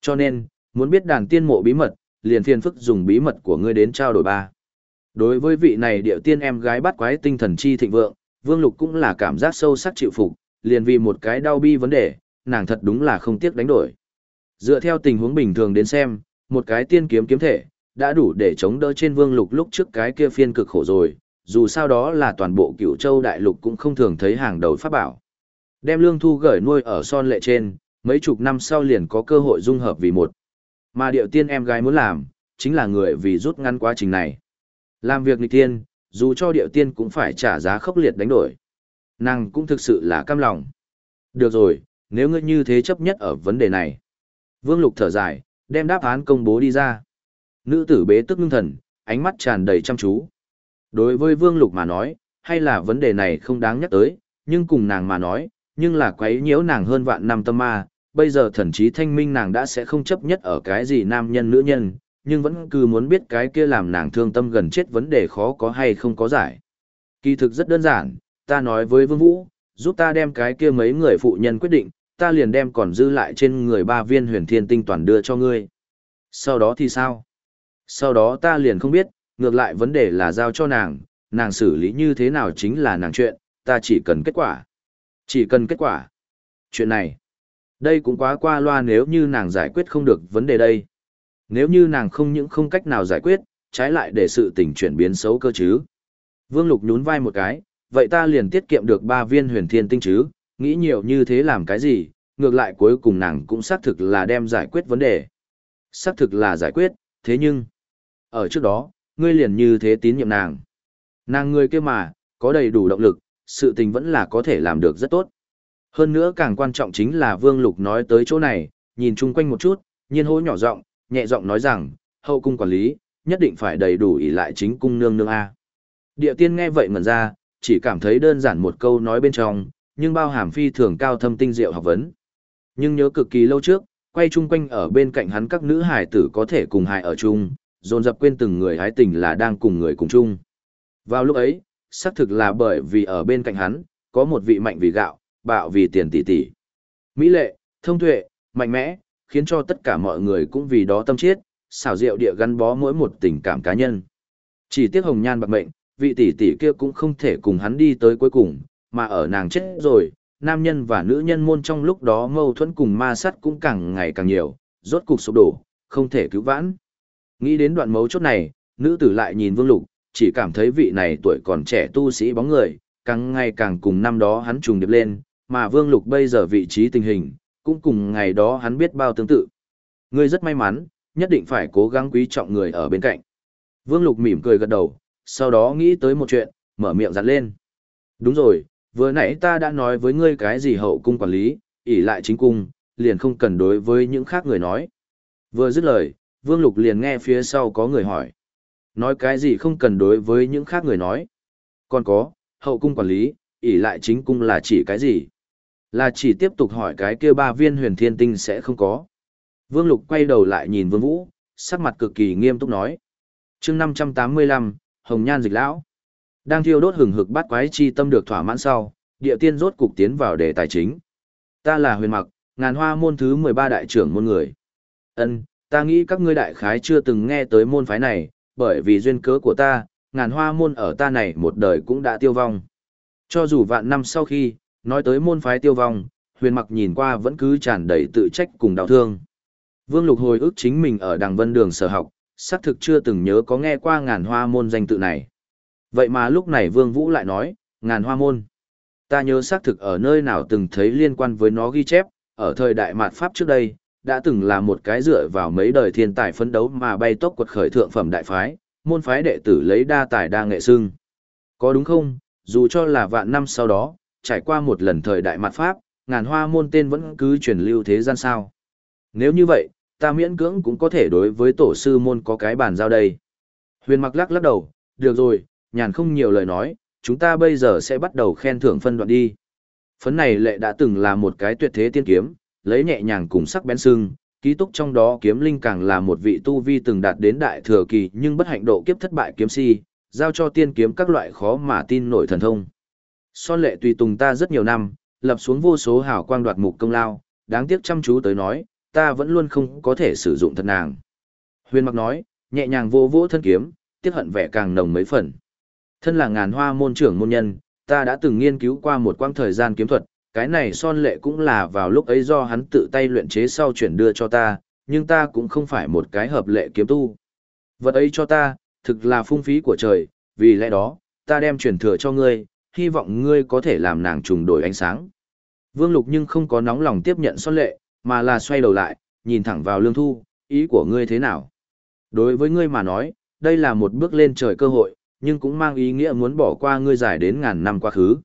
Cho nên, muốn biết đàn tiên mộ bí mật, liền phiền phức dùng bí mật của ngươi đến trao đổi ba. Đối với vị này điệu tiên em gái bắt quái tinh thần chi thịnh vượng, Vương Lục cũng là cảm giác sâu sắc chịu phục, liền vì một cái đau bi vấn đề, nàng thật đúng là không tiếc đánh đổi. Dựa theo tình huống bình thường đến xem, một cái tiên kiếm kiếm thể, đã đủ để chống đỡ trên Vương Lục lúc trước cái kia phiên cực khổ rồi, dù sao đó là toàn bộ cựu châu đại lục cũng không thường thấy hàng đầu pháp bảo. Đem lương thu gửi nuôi ở son lệ trên, mấy chục năm sau liền có cơ hội dung hợp vì một. Mà điệu tiên em gái muốn làm, chính là người vì rút ngắn quá trình này. Làm việc nghịch tiên, dù cho điệu tiên cũng phải trả giá khốc liệt đánh đổi. Nàng cũng thực sự là cam lòng. Được rồi, nếu ngươi như thế chấp nhất ở vấn đề này. Vương Lục thở dài, đem đáp án công bố đi ra. Nữ tử bế tức ngưng thần, ánh mắt tràn đầy chăm chú. Đối với Vương Lục mà nói, hay là vấn đề này không đáng nhắc tới, nhưng cùng nàng mà nói, nhưng là quấy nhiễu nàng hơn vạn năm tâm ma, bây giờ thần trí thanh minh nàng đã sẽ không chấp nhất ở cái gì nam nhân nữ nhân, nhưng vẫn cứ muốn biết cái kia làm nàng thương tâm gần chết vấn đề khó có hay không có giải. Kỳ thực rất đơn giản, ta nói với Vương Vũ, giúp ta đem cái kia mấy người phụ nhân quyết định, ta liền đem còn dư lại trên người ba viên huyền thiên tinh toàn đưa cho ngươi. Sau đó thì sao? Sau đó ta liền không biết, ngược lại vấn đề là giao cho nàng, nàng xử lý như thế nào chính là nàng chuyện, ta chỉ cần kết quả. Chỉ cần kết quả. Chuyện này, đây cũng quá qua loa nếu như nàng giải quyết không được vấn đề đây. Nếu như nàng không những không cách nào giải quyết, trái lại để sự tình chuyển biến xấu cơ chứ. Vương Lục nhún vai một cái, vậy ta liền tiết kiệm được ba viên huyền thiên tinh chứ, nghĩ nhiều như thế làm cái gì, ngược lại cuối cùng nàng cũng xác thực là đem giải quyết vấn đề. Xác thực là giải quyết, thế nhưng, ở trước đó, ngươi liền như thế tín nhiệm nàng. Nàng ngươi kia mà, có đầy đủ động lực, sự tình vẫn là có thể làm được rất tốt. Hơn nữa càng quan trọng chính là Vương Lục nói tới chỗ này, nhìn chung quanh một chút, nhiên hô nhỏ giọng, nhẹ giọng nói rằng, hậu cung quản lý, nhất định phải đầy đủ ý lại chính cung nương nương A. Địa tiên nghe vậy ngẩn ra, chỉ cảm thấy đơn giản một câu nói bên trong, nhưng bao hàm phi thường cao thâm tinh diệu học vấn. Nhưng nhớ cực kỳ lâu trước, quay chung quanh ở bên cạnh hắn các nữ hài tử có thể cùng hài ở chung, dồn dập quên từng người hái tình là đang cùng người cùng chung. Vào lúc ấy, xác thực là bởi vì ở bên cạnh hắn, có một vị mạnh vì gạo, bạo vì tiền tỷ tỷ. Mỹ lệ, thông tuệ, mạnh mẽ, khiến cho tất cả mọi người cũng vì đó tâm chiết, xảo diệu địa gắn bó mỗi một tình cảm cá nhân. Chỉ tiếc hồng nhan bạc mệnh, vị tỷ tỷ kia cũng không thể cùng hắn đi tới cuối cùng, mà ở nàng chết rồi, nam nhân và nữ nhân môn trong lúc đó mâu thuẫn cùng ma sát cũng càng ngày càng nhiều, rốt cục sụp đổ, không thể cứu vãn. Nghĩ đến đoạn mấu chốt này, nữ tử lại nhìn Vương Lục, chỉ cảm thấy vị này tuổi còn trẻ tu sĩ bóng người, càng ngày càng cùng năm đó hắn trùng điệp lên, mà Vương Lục bây giờ vị trí tình hình, cũng cùng ngày đó hắn biết bao tương tự. Ngươi rất may mắn, nhất định phải cố gắng quý trọng người ở bên cạnh. Vương Lục mỉm cười gật đầu, sau đó nghĩ tới một chuyện, mở miệng dặn lên. Đúng rồi, vừa nãy ta đã nói với ngươi cái gì hậu cung quản lý, ỷ lại chính cung, liền không cần đối với những khác người nói. Vừa dứt lời, Vương Lục liền nghe phía sau có người hỏi. Nói cái gì không cần đối với những khác người nói. Còn có, hậu cung quản lý, ỷ lại chính cung là chỉ cái gì? Là chỉ tiếp tục hỏi cái kia ba viên huyền thiên tinh sẽ không có. Vương Lục quay đầu lại nhìn Vương Vũ, sắc mặt cực kỳ nghiêm túc nói. chương 585, Hồng Nhan Dịch Lão. Đang thiêu đốt hừng hực bát quái chi tâm được thỏa mãn sau, địa tiên rốt cục tiến vào đề tài chính. Ta là huyền mặc, ngàn hoa môn thứ 13 đại trưởng môn người. ân ta nghĩ các ngươi đại khái chưa từng nghe tới môn phái này, bởi vì duyên cớ của ta, ngàn hoa môn ở ta này một đời cũng đã tiêu vong. Cho dù vạn năm sau khi, nói tới môn phái tiêu vong, huyền mặc nhìn qua vẫn cứ tràn đầy tự trách cùng đau thương. Vương Lục hồi ức chính mình ở đằng vân đường sở học, xác thực chưa từng nhớ có nghe qua ngàn hoa môn danh tự này. Vậy mà lúc này Vương Vũ lại nói, ngàn hoa môn. Ta nhớ xác thực ở nơi nào từng thấy liên quan với nó ghi chép, ở thời đại mạt Pháp trước đây, đã từng là một cái dựa vào mấy đời thiên tài phấn đấu mà bay tốc quật khởi thượng phẩm đại phái, môn phái đệ tử lấy đa tài đa nghệ sưng. Có đúng không, dù cho là vạn năm sau đó, trải qua một lần thời đại mạt Pháp, ngàn hoa môn tên vẫn cứ truyền lưu thế gian sao. Nếu như vậy, ta miễn cưỡng cũng có thể đối với tổ sư môn có cái bàn giao đây. Huyền mặc lắc lắc đầu, được rồi, nhàn không nhiều lời nói, chúng ta bây giờ sẽ bắt đầu khen thưởng phân đoạn đi. Phấn này lệ đã từng là một cái tuyệt thế tiên kiếm, lấy nhẹ nhàng cùng sắc bén sưng, ký túc trong đó kiếm linh càng là một vị tu vi từng đạt đến đại thừa kỳ nhưng bất hạnh độ kiếp thất bại kiếm si, giao cho tiên kiếm các loại khó mà tin nổi thần thông. Son lệ tùy tùng ta rất nhiều năm, lập xuống vô số hào quang đoạt mục công lao, đáng tiếc chăm chú tới nói, ta vẫn luôn không có thể sử dụng thật nàng. Huyền mặc nói, nhẹ nhàng vô vỗ thân kiếm, tiếc hận vẻ càng nồng mấy phần. Thân là ngàn hoa môn trưởng môn nhân, ta đã từng nghiên cứu qua một quãng thời gian kiếm thuật, cái này son lệ cũng là vào lúc ấy do hắn tự tay luyện chế sau chuyển đưa cho ta, nhưng ta cũng không phải một cái hợp lệ kiếm tu. Vật ấy cho ta, thực là phung phí của trời, vì lẽ đó, ta đem truyền thừa cho ngươi, hy vọng ngươi có thể làm nàng trùng đổi ánh sáng. Vương Lục nhưng không có nóng lòng tiếp nhận son lệ, mà là xoay đầu lại, nhìn thẳng vào lương thu, ý của ngươi thế nào? Đối với ngươi mà nói, đây là một bước lên trời cơ hội, nhưng cũng mang ý nghĩa muốn bỏ qua ngươi dài đến ngàn năm quá khứ.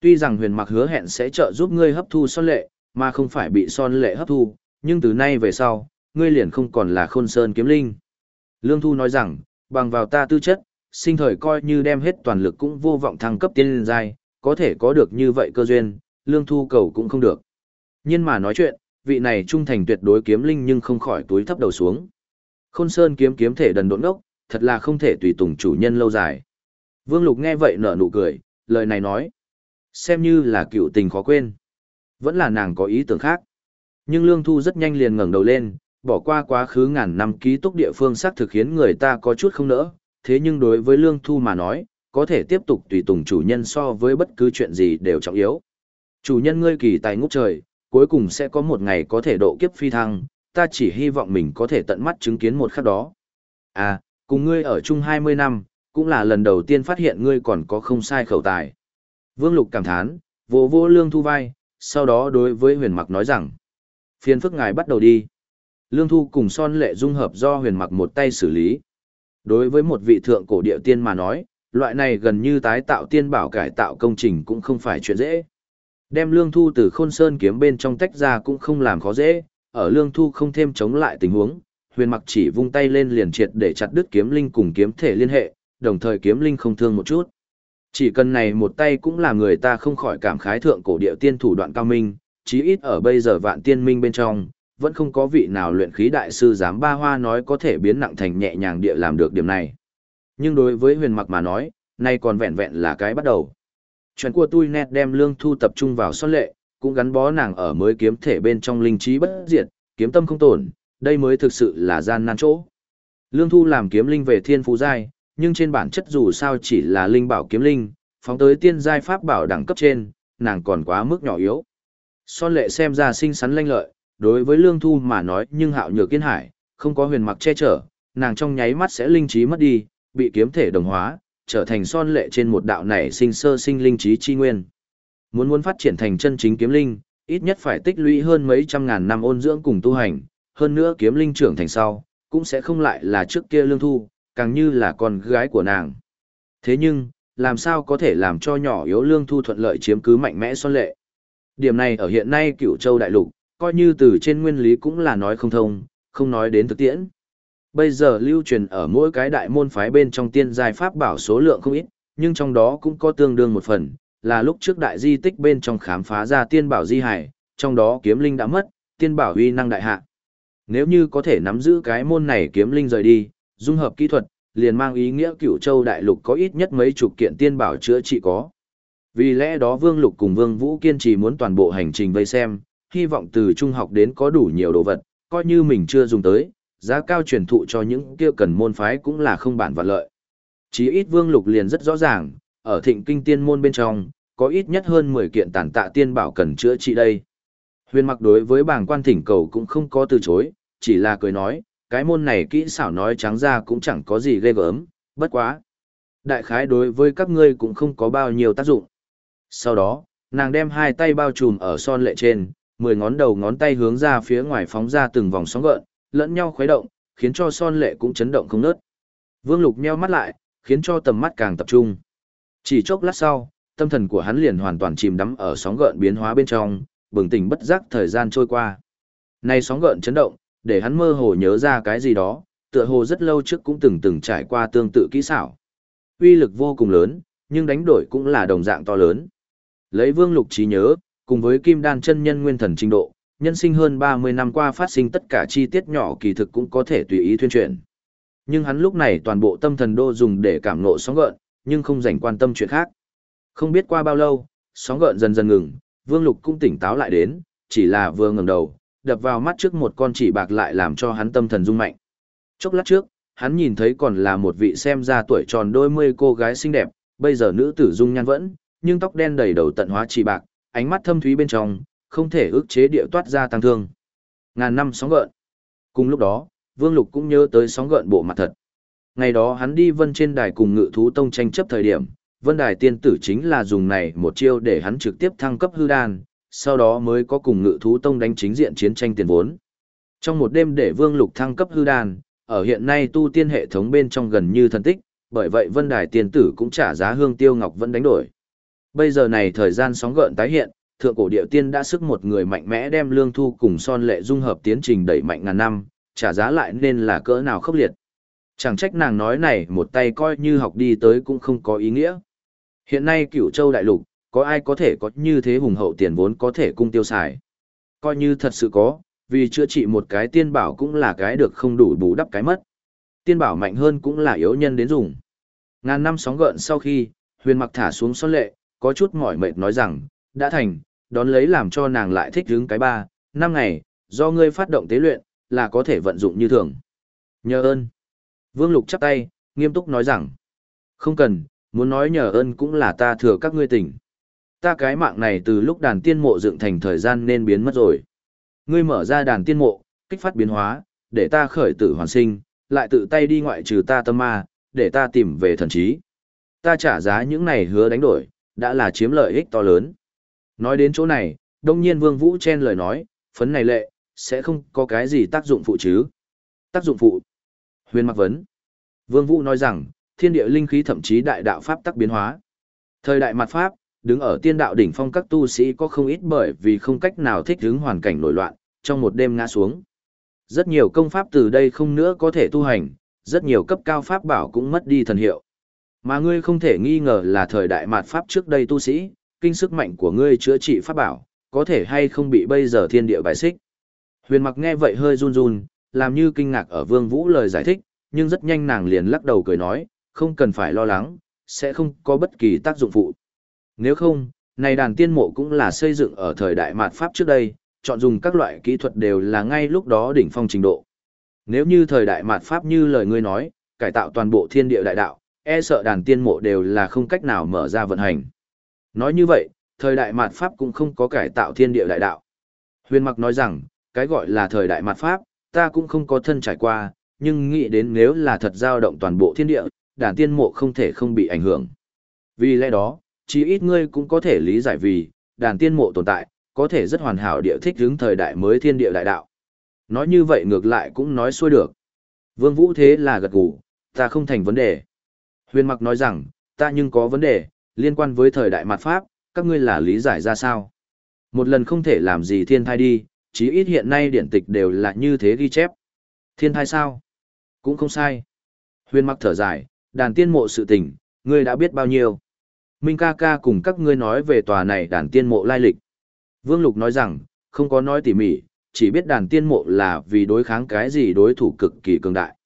Tuy rằng huyền mặc hứa hẹn sẽ trợ giúp ngươi hấp thu son lệ, mà không phải bị son lệ hấp thu, nhưng từ nay về sau, ngươi liền không còn là khôn sơn kiếm linh. Lương Thu nói rằng, bằng vào ta tư chất, sinh thời coi như đem hết toàn lực cũng vô vọng thăng cấp tiên linh giai, có thể có được như vậy cơ duyên, Lương Thu cầu cũng không được. Nhưng mà nói chuyện, vị này trung thành tuyệt đối kiếm linh nhưng không khỏi túi thấp đầu xuống. Khôn Sơn kiếm kiếm thể đần độn đốc, thật là không thể tùy tùng chủ nhân lâu dài. Vương Lục nghe vậy nở nụ cười, lời này nói. Xem như là cựu tình khó quên. Vẫn là nàng có ý tưởng khác. Nhưng Lương Thu rất nhanh liền ngẩng đầu lên, bỏ qua quá khứ ngàn năm ký túc địa phương xác thực khiến người ta có chút không nỡ. Thế nhưng đối với Lương Thu mà nói, có thể tiếp tục tùy tùng chủ nhân so với bất cứ chuyện gì đều trọng yếu. Chủ nhân ngươi kỳ tài ngút trời, cuối cùng sẽ có một ngày có thể độ kiếp phi thăng, ta chỉ hy vọng mình có thể tận mắt chứng kiến một khắc đó. À, Cùng ngươi ở chung 20 năm, cũng là lần đầu tiên phát hiện ngươi còn có không sai khẩu tài. Vương Lục cảm thán, vô vô lương thu vai, sau đó đối với huyền mặc nói rằng, phiền phức ngài bắt đầu đi. Lương thu cùng son lệ dung hợp do huyền mặc một tay xử lý. Đối với một vị thượng cổ địa tiên mà nói, loại này gần như tái tạo tiên bảo cải tạo công trình cũng không phải chuyện dễ. Đem lương thu từ khôn sơn kiếm bên trong tách ra cũng không làm khó dễ, ở lương thu không thêm chống lại tình huống, huyền mặc chỉ vung tay lên liền triệt để chặt đứt kiếm linh cùng kiếm thể liên hệ, đồng thời kiếm linh không thương một chút. Chỉ cần này một tay cũng làm người ta không khỏi cảm khái thượng cổ địa tiên thủ đoạn cao minh, chí ít ở bây giờ vạn tiên minh bên trong, vẫn không có vị nào luyện khí đại sư dám ba hoa nói có thể biến nặng thành nhẹ nhàng địa làm được điểm này. Nhưng đối với huyền mặc mà nói, nay còn vẹn vẹn là cái bắt đầu. Chuyện của tôi nét đem lương thu tập trung vào son lệ, cũng gắn bó nàng ở mới kiếm thể bên trong linh trí bất diệt, kiếm tâm không tổn, đây mới thực sự là gian nan chỗ. Lương thu làm kiếm linh về thiên phú giai, nhưng trên bản chất dù sao chỉ là linh bảo kiếm linh, phóng tới tiên giai pháp bảo đẳng cấp trên, nàng còn quá mức nhỏ yếu. Son lệ xem ra xinh xắn lanh lợi, đối với lương thu mà nói nhưng hạo nhược kiên hải, không có huyền mặc che chở, nàng trong nháy mắt sẽ linh trí mất đi, bị kiếm thể đồng hóa, trở thành son lệ trên một đạo này sinh sơ sinh linh trí chi nguyên. Muốn muốn phát triển thành chân chính kiếm linh, ít nhất phải tích lũy hơn mấy trăm ngàn năm ôn dưỡng cùng tu hành, hơn nữa kiếm linh trưởng thành sau, cũng sẽ không lại là trước kia lương thu, càng như là con gái của nàng. Thế nhưng, làm sao có thể làm cho nhỏ yếu lương thu thuận lợi chiếm cứ mạnh mẽ son lệ. Điểm này ở hiện nay cửu châu đại lục, coi như từ trên nguyên lý cũng là nói không thông, không nói đến thực tiễn. Bây giờ lưu truyền ở mỗi cái đại môn phái bên trong tiên giai pháp bảo số lượng không ít, nhưng trong đó cũng có tương đương một phần, là lúc trước đại di tích bên trong khám phá ra tiên bảo di hải, trong đó kiếm linh đã mất, tiên bảo uy năng đại hạ. Nếu như có thể nắm giữ cái môn này kiếm linh rời đi, dung hợp kỹ thuật, liền mang ý nghĩa cửu châu đại lục có ít nhất mấy chục kiện tiên bảo chữa trị có. Vì lẽ đó Vương Lục cùng Vương Vũ kiên trì muốn toàn bộ hành trình vây xem, hy vọng từ trung học đến có đủ nhiều đồ vật, coi như mình chưa dùng tới, giá cao truyền thụ cho những kia cần môn phái cũng là không bản vạn lợi. Chí ít Vương Lục liền rất rõ ràng, ở thịnh kinh tiên môn bên trong, có ít nhất hơn 10 kiện tản tạ tiên bảo cần chữa trị đây. Huyền mặc đối với bảng quan thỉnh cầu cũng không có từ chối, chỉ là cười nói, cái môn này kỹ xảo nói trắng ra cũng chẳng có gì ghê gớm, bất quá. Đại khái đối với các ngươi cũng không có bao nhiêu tác dụng. Sau đó, nàng đem hai tay bao trùm ở son lệ trên, mười ngón đầu ngón tay hướng ra phía ngoài phóng ra từng vòng sóng gợn, lẫn nhau khuấy động, khiến cho son lệ cũng chấn động không nớt. Vương Lục nheo mắt lại, khiến cho tầm mắt càng tập trung. Chỉ chốc lát sau, tâm thần của hắn liền hoàn toàn chìm đắm ở sóng gợn biến hóa bên trong, bừng tỉnh bất giác thời gian trôi qua. Nay sóng gợn chấn động, để hắn mơ hồ nhớ ra cái gì đó, tựa hồ rất lâu trước cũng từng từng trải qua tương tự kỹ xảo. Uy lực vô cùng lớn, nhưng đánh đổi cũng là đồng dạng to lớn. Lấy Vương Lục trí nhớ, cùng với Kim Đan chân nhân nguyên thần trình độ, nhân sinh hơn 30 năm qua phát sinh tất cả chi tiết nhỏ kỳ thực cũng có thể tùy ý thuyên truyền. Nhưng hắn lúc này toàn bộ tâm thần đô dùng để cảm ngộ sóng gợn, nhưng không dành quan tâm chuyện khác. Không biết qua bao lâu, sóng gợn dần dần ngừng, Vương Lục cũng tỉnh táo lại đến, chỉ là vừa ngẩng đầu, đập vào mắt trước một con chỉ bạc lại làm cho hắn tâm thần rung mạnh. Chốc lát trước, hắn nhìn thấy còn là một vị xem ra tuổi tròn đôi mươi cô gái xinh đẹp, bây giờ nữ tử dung nhan vẫn, nhưng tóc đen đầy đầu tận hóa chỉ bạc, ánh mắt thâm thúy bên trong, không thể ức chế địa toát ra tăng thương. Ngàn năm sóng gợn. Cùng lúc đó, Vương Lục cũng nhớ tới sóng gợn bộ mặt thật. Ngày đó hắn đi vân trên đài cùng ngự thú tông tranh chấp thời điểm, vân đài tiên tử chính là dùng này một chiêu để hắn trực tiếp thăng cấp hư đan, sau đó mới có cùng ngự thú tông đánh chính diện chiến tranh tiền vốn. Trong một đêm để Vương Lục thăng cấp hư đan, ở hiện nay tu tiên hệ thống bên trong gần như thần tích, bởi vậy Vân Đài tiên tử cũng trả giá hương tiêu ngọc vẫn đánh đổi. Bây giờ này thời gian sóng gợn tái hiện, thượng cổ điệu tiên đã sức một người mạnh mẽ đem lương thu cùng son lệ dung hợp tiến trình đẩy mạnh ngàn năm, trả giá lại nên là cỡ nào khốc liệt. Chẳng trách nàng nói này một tay coi như học đi tới cũng không có ý nghĩa. Hiện nay cửu châu đại lục, có ai có thể có như thế hùng hậu tiền vốn có thể cung tiêu xài. Coi như thật sự có, vì chữa trị một cái tiên bảo cũng là cái được không đủ bù đắp cái mất. Tiên bảo mạnh hơn cũng là yếu nhân đến dùng. Ngàn năm sóng gợn sau khi, huyền mặc thả xuống son lệ, có chút mỏi mệt nói rằng, đã thành, đón lấy làm cho nàng lại thích hứng cái ba, năm ngày, do ngươi phát động tế luyện, là có thể vận dụng như thường. Nhờ ơn. Vương Lục chắp tay, nghiêm túc nói rằng, không cần, muốn nói nhờ ơn cũng là ta thừa các ngươi tỉnh. Ta cái mạng này từ lúc đàn tiên mộ dựng thành thời gian nên biến mất rồi. Ngươi mở ra đàn tiên mộ, kích phát biến hóa, để ta khởi tử hoàn sinh, lại tự tay đi ngoại trừ ta tâm ma, để ta tìm về thần trí. Ta trả giá những này hứa đánh đổi, đã là chiếm lợi ích to lớn. Nói đến chỗ này, đông nhiên Vương Vũ chen lời nói, phấn này lệ, sẽ không có cái gì tác dụng phụ chứ. Tác dụng phụ. Huyền mặc vấn. Vương Vũ nói rằng, thiên địa linh khí thậm chí đại đạo pháp tắc biến hóa. Thời đại mặt pháp, đứng ở tiên đạo đỉnh phong các tu sĩ có không ít bởi vì không cách nào thích ứng hoàn cảnh nổi loạn, trong một đêm ngã xuống. Rất nhiều công pháp từ đây không nữa có thể tu hành, rất nhiều cấp cao pháp bảo cũng mất đi thần hiệu. Mà ngươi không thể nghi ngờ là thời đại mạt pháp trước đây tu sĩ, kinh sức mạnh của ngươi chữa trị pháp bảo, có thể hay không bị bây giờ thiên địa bài xích. Huyền mặc nghe vậy hơi run run, làm như kinh ngạc ở vương vũ lời giải thích, nhưng rất nhanh nàng liền lắc đầu cười nói, không cần phải lo lắng, sẽ không có bất kỳ tác dụng phụ. Nếu không, này đàn tiên mộ cũng là xây dựng ở thời đại mạt Pháp trước đây, chọn dùng các loại kỹ thuật đều là ngay lúc đó đỉnh phong trình độ. Nếu như thời đại mạt Pháp như lời ngươi nói, cải tạo toàn bộ thiên địa đại đạo, e sợ đàn tiên mộ đều là không cách nào mở ra vận hành. Nói như vậy, thời đại mạt Pháp cũng không có cải tạo thiên địa đại đạo. Huyền mặc nói rằng, cái gọi là thời đại mạt Pháp, ta cũng không có thân trải qua, nhưng nghĩ đến nếu là thật giao động toàn bộ thiên địa, đàn tiên mộ không thể không bị ảnh hưởng. Vì lẽ đó, chí ít ngươi cũng có thể lý giải vì, đàn tiên mộ tồn tại, có thể rất hoàn hảo địa thích hướng thời đại mới thiên địa đại đạo. Nói như vậy ngược lại cũng nói xuôi được. Vương Vũ thế là gật gù, ta không thành vấn đề. Huyền Mặc nói rằng, ta nhưng có vấn đề, liên quan với thời đại mặt Pháp, các ngươi là lý giải ra sao? Một lần không thể làm gì thiên thai đi, chí ít hiện nay điển tịch đều là như thế ghi chép. Thiên thai sao? Cũng không sai. Huyền Mặc thở dài, đàn tiên mộ sự tình, ngươi đã biết bao nhiêu. Minh ca ca cùng các ngươi nói về tòa này đàn tiên mộ lai lịch. Vương Lục nói rằng, không có nói tỉ mỉ, chỉ biết đàn tiên mộ là vì đối kháng cái gì đối thủ cực kỳ cường đại.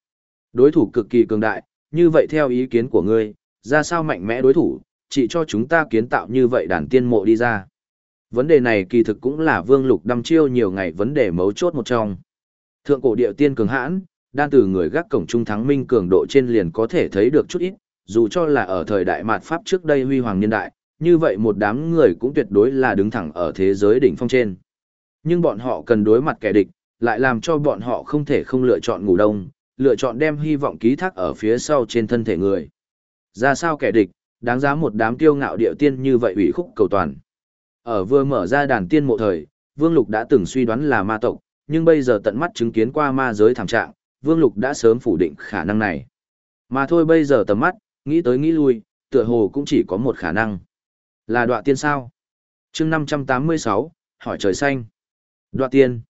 Đối thủ cực kỳ cường đại, như vậy theo ý kiến của ngươi, ra sao mạnh mẽ đối thủ, chỉ cho chúng ta kiến tạo như vậy đàn tiên mộ đi ra. Vấn đề này kỳ thực cũng là Vương Lục đăm chiêu nhiều ngày vấn đề mấu chốt một trong. Thượng cổ địa tiên cường hãn, đan từ người gác cổng trung thắng minh cường độ trên liền có thể thấy được chút ít, dù cho là ở thời đại mạt Pháp trước đây huy hoàng niên đại, như vậy một đám người cũng tuyệt đối là đứng thẳng ở thế giới đỉnh phong trên. Nhưng bọn họ cần đối mặt kẻ địch, lại làm cho bọn họ không thể không lựa chọn ngủ đông, lựa chọn đem hy vọng ký thác ở phía sau trên thân thể người. Ra sao kẻ địch, đáng giá một đám kiêu ngạo điệu tiên như vậy ủy khúc cầu toàn. Ở vừa mở ra đàn tiên mộ thời, Vương Lục đã từng suy đoán là ma tộc, nhưng bây giờ tận mắt chứng kiến qua ma giới thảm trạng, Vương Lục đã sớm phủ định khả năng này. Mà thôi bây giờ tầm mắt, nghĩ tới nghĩ lui, tựa hồ cũng chỉ có một khả năng. Là đoạ tiên sao? chương 586, hỏi trời xanh. Đoạ tiên.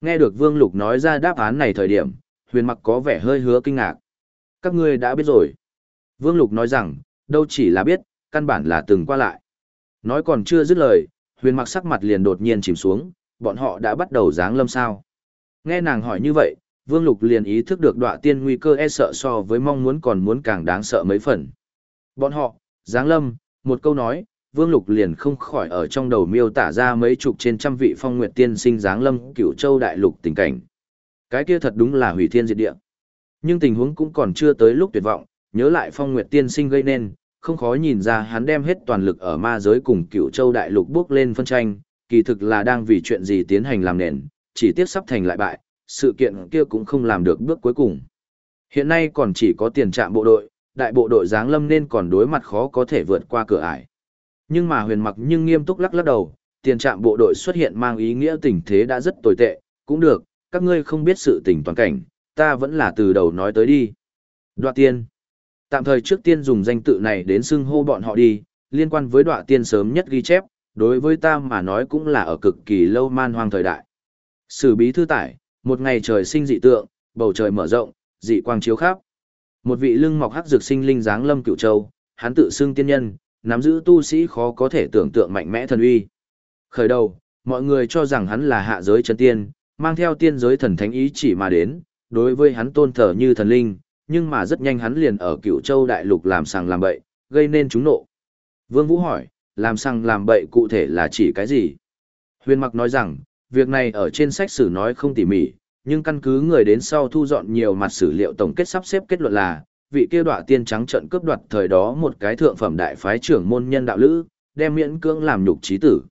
Nghe được Vương Lục nói ra đáp án này thời điểm, huyền mặc có vẻ hơi hứa kinh ngạc. Các ngươi đã biết rồi. Vương Lục nói rằng, đâu chỉ là biết, căn bản là từng qua lại. Nói còn chưa dứt lời, huyền mặc sắc mặt liền đột nhiên chìm xuống, bọn họ đã bắt đầu giáng lâm sao. Nghe nàng hỏi như vậy, Vương Lục liền ý thức được đọa tiên nguy cơ e sợ so với mong muốn còn muốn càng đáng sợ mấy phần. Bọn họ, giáng lâm, một câu nói, Vương Lục liền không khỏi ở trong đầu miêu tả ra mấy chục trên trăm vị phong nguyệt tiên sinh giáng lâm cửu châu đại lục tình cảnh. Cái kia thật đúng là hủy thiên diệt địa. Nhưng tình huống cũng còn chưa tới lúc tuyệt vọng, nhớ lại phong nguyệt tiên sinh gây nên, không khó nhìn ra hắn đem hết toàn lực ở ma giới cùng cửu châu đại lục bước lên phân tranh, kỳ thực là đang vì chuyện gì tiến hành làm nền, chỉ tiếc sắp thành lại bại, sự kiện kia cũng không làm được bước cuối cùng. Hiện nay còn chỉ có tiền trạm bộ đội, đại bộ đội giáng lâm nên còn đối mặt khó có thể vượt qua cửa ải. Nhưng mà huyền mặc nhưng nghiêm túc lắc lắc đầu, tiền trạm bộ đội xuất hiện mang ý nghĩa tình thế đã rất tồi tệ, cũng được, các ngươi không biết sự tình toàn cảnh, ta vẫn là từ đầu nói tới đi. Đoạ tiên. Tạm thời trước tiên dùng danh tự này đến xưng hô bọn họ đi, liên quan với đoạ tiên sớm nhất ghi chép, đối với ta mà nói cũng là ở cực kỳ lâu man hoang thời đại. Sử bí thư tải, một ngày trời sinh dị tượng, bầu trời mở rộng, dị quang chiếu khắp. Một vị lưng mọc hắc dược sinh linh dáng lâm cựu châu, hắn tự xưng tiên nhân, nắm giữ tu sĩ khó có thể tưởng tượng mạnh mẽ thần uy. Khởi đầu, mọi người cho rằng hắn là hạ giới chân tiên, mang theo tiên giới thần thánh ý chỉ mà đến, đối với hắn tôn thờ như thần linh, nhưng mà rất nhanh hắn liền ở cựu châu đại lục làm sàng làm bậy, gây nên chúng nộ. Vương Vũ hỏi, làm sàng làm bậy cụ thể là chỉ cái gì? Huyền Mặc nói rằng, việc này ở trên sách sử nói không tỉ mỉ, nhưng căn cứ người đến sau thu dọn nhiều mặt sử liệu tổng kết sắp xếp kết luận là, vị kia đọa tiên trắng trận cướp đoạt thời đó một cái thượng phẩm đại phái trưởng môn nhân đạo lữ, đem miễn cưỡng làm nhục trí tử.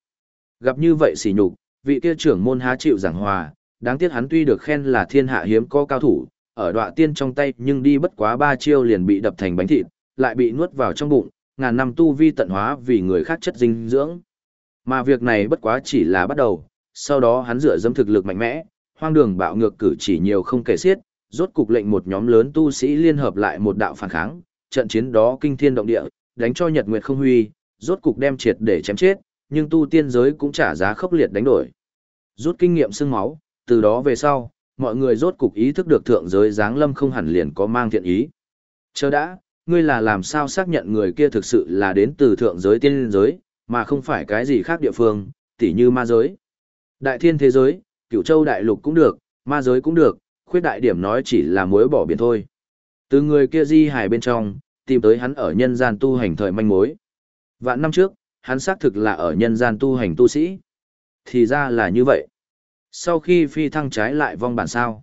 Gặp như vậy xỉ nhục, vị kia trưởng môn há chịu giảng hòa, đáng tiếc hắn tuy được khen là thiên hạ hiếm có cao thủ, ở đọa tiên trong tay nhưng đi bất quá ba chiêu liền bị đập thành bánh thịt, lại bị nuốt vào trong bụng, ngàn năm tu vi tận hóa vì người khác chất dinh dưỡng. Mà việc này bất quá chỉ là bắt đầu, sau đó hắn dựa dẫm thực lực mạnh mẽ, hoang đường bạo ngược cử chỉ nhiều không kể xiết, rốt cục lệnh một nhóm lớn tu sĩ liên hợp lại một đạo phản kháng, trận chiến đó kinh thiên động địa, đánh cho Nhật Nguyệt không huy, rốt cục đem triệt để chém chết, nhưng tu tiên giới cũng trả giá khốc liệt đánh đổi. Rút kinh nghiệm xương máu, từ đó về sau, mọi người rốt cục ý thức được thượng giới giáng lâm không hẳn liền có mang thiện ý. Chờ đã, ngươi là làm sao xác nhận người kia thực sự là đến từ thượng giới tiên giới, mà không phải cái gì khác địa phương, tỉ như ma giới. Đại thiên thế giới, cựu châu đại lục cũng được, ma giới cũng được, khuyết đại điểm nói chỉ là mối bỏ biển thôi. Từ người kia di hài bên trong, tìm tới hắn ở nhân gian tu hành thời manh mối. Vạn năm trước, hắn xác thực là ở nhân gian tu hành tu sĩ. Thì ra là như vậy. Sau khi phi thăng trái lại vong bản sao.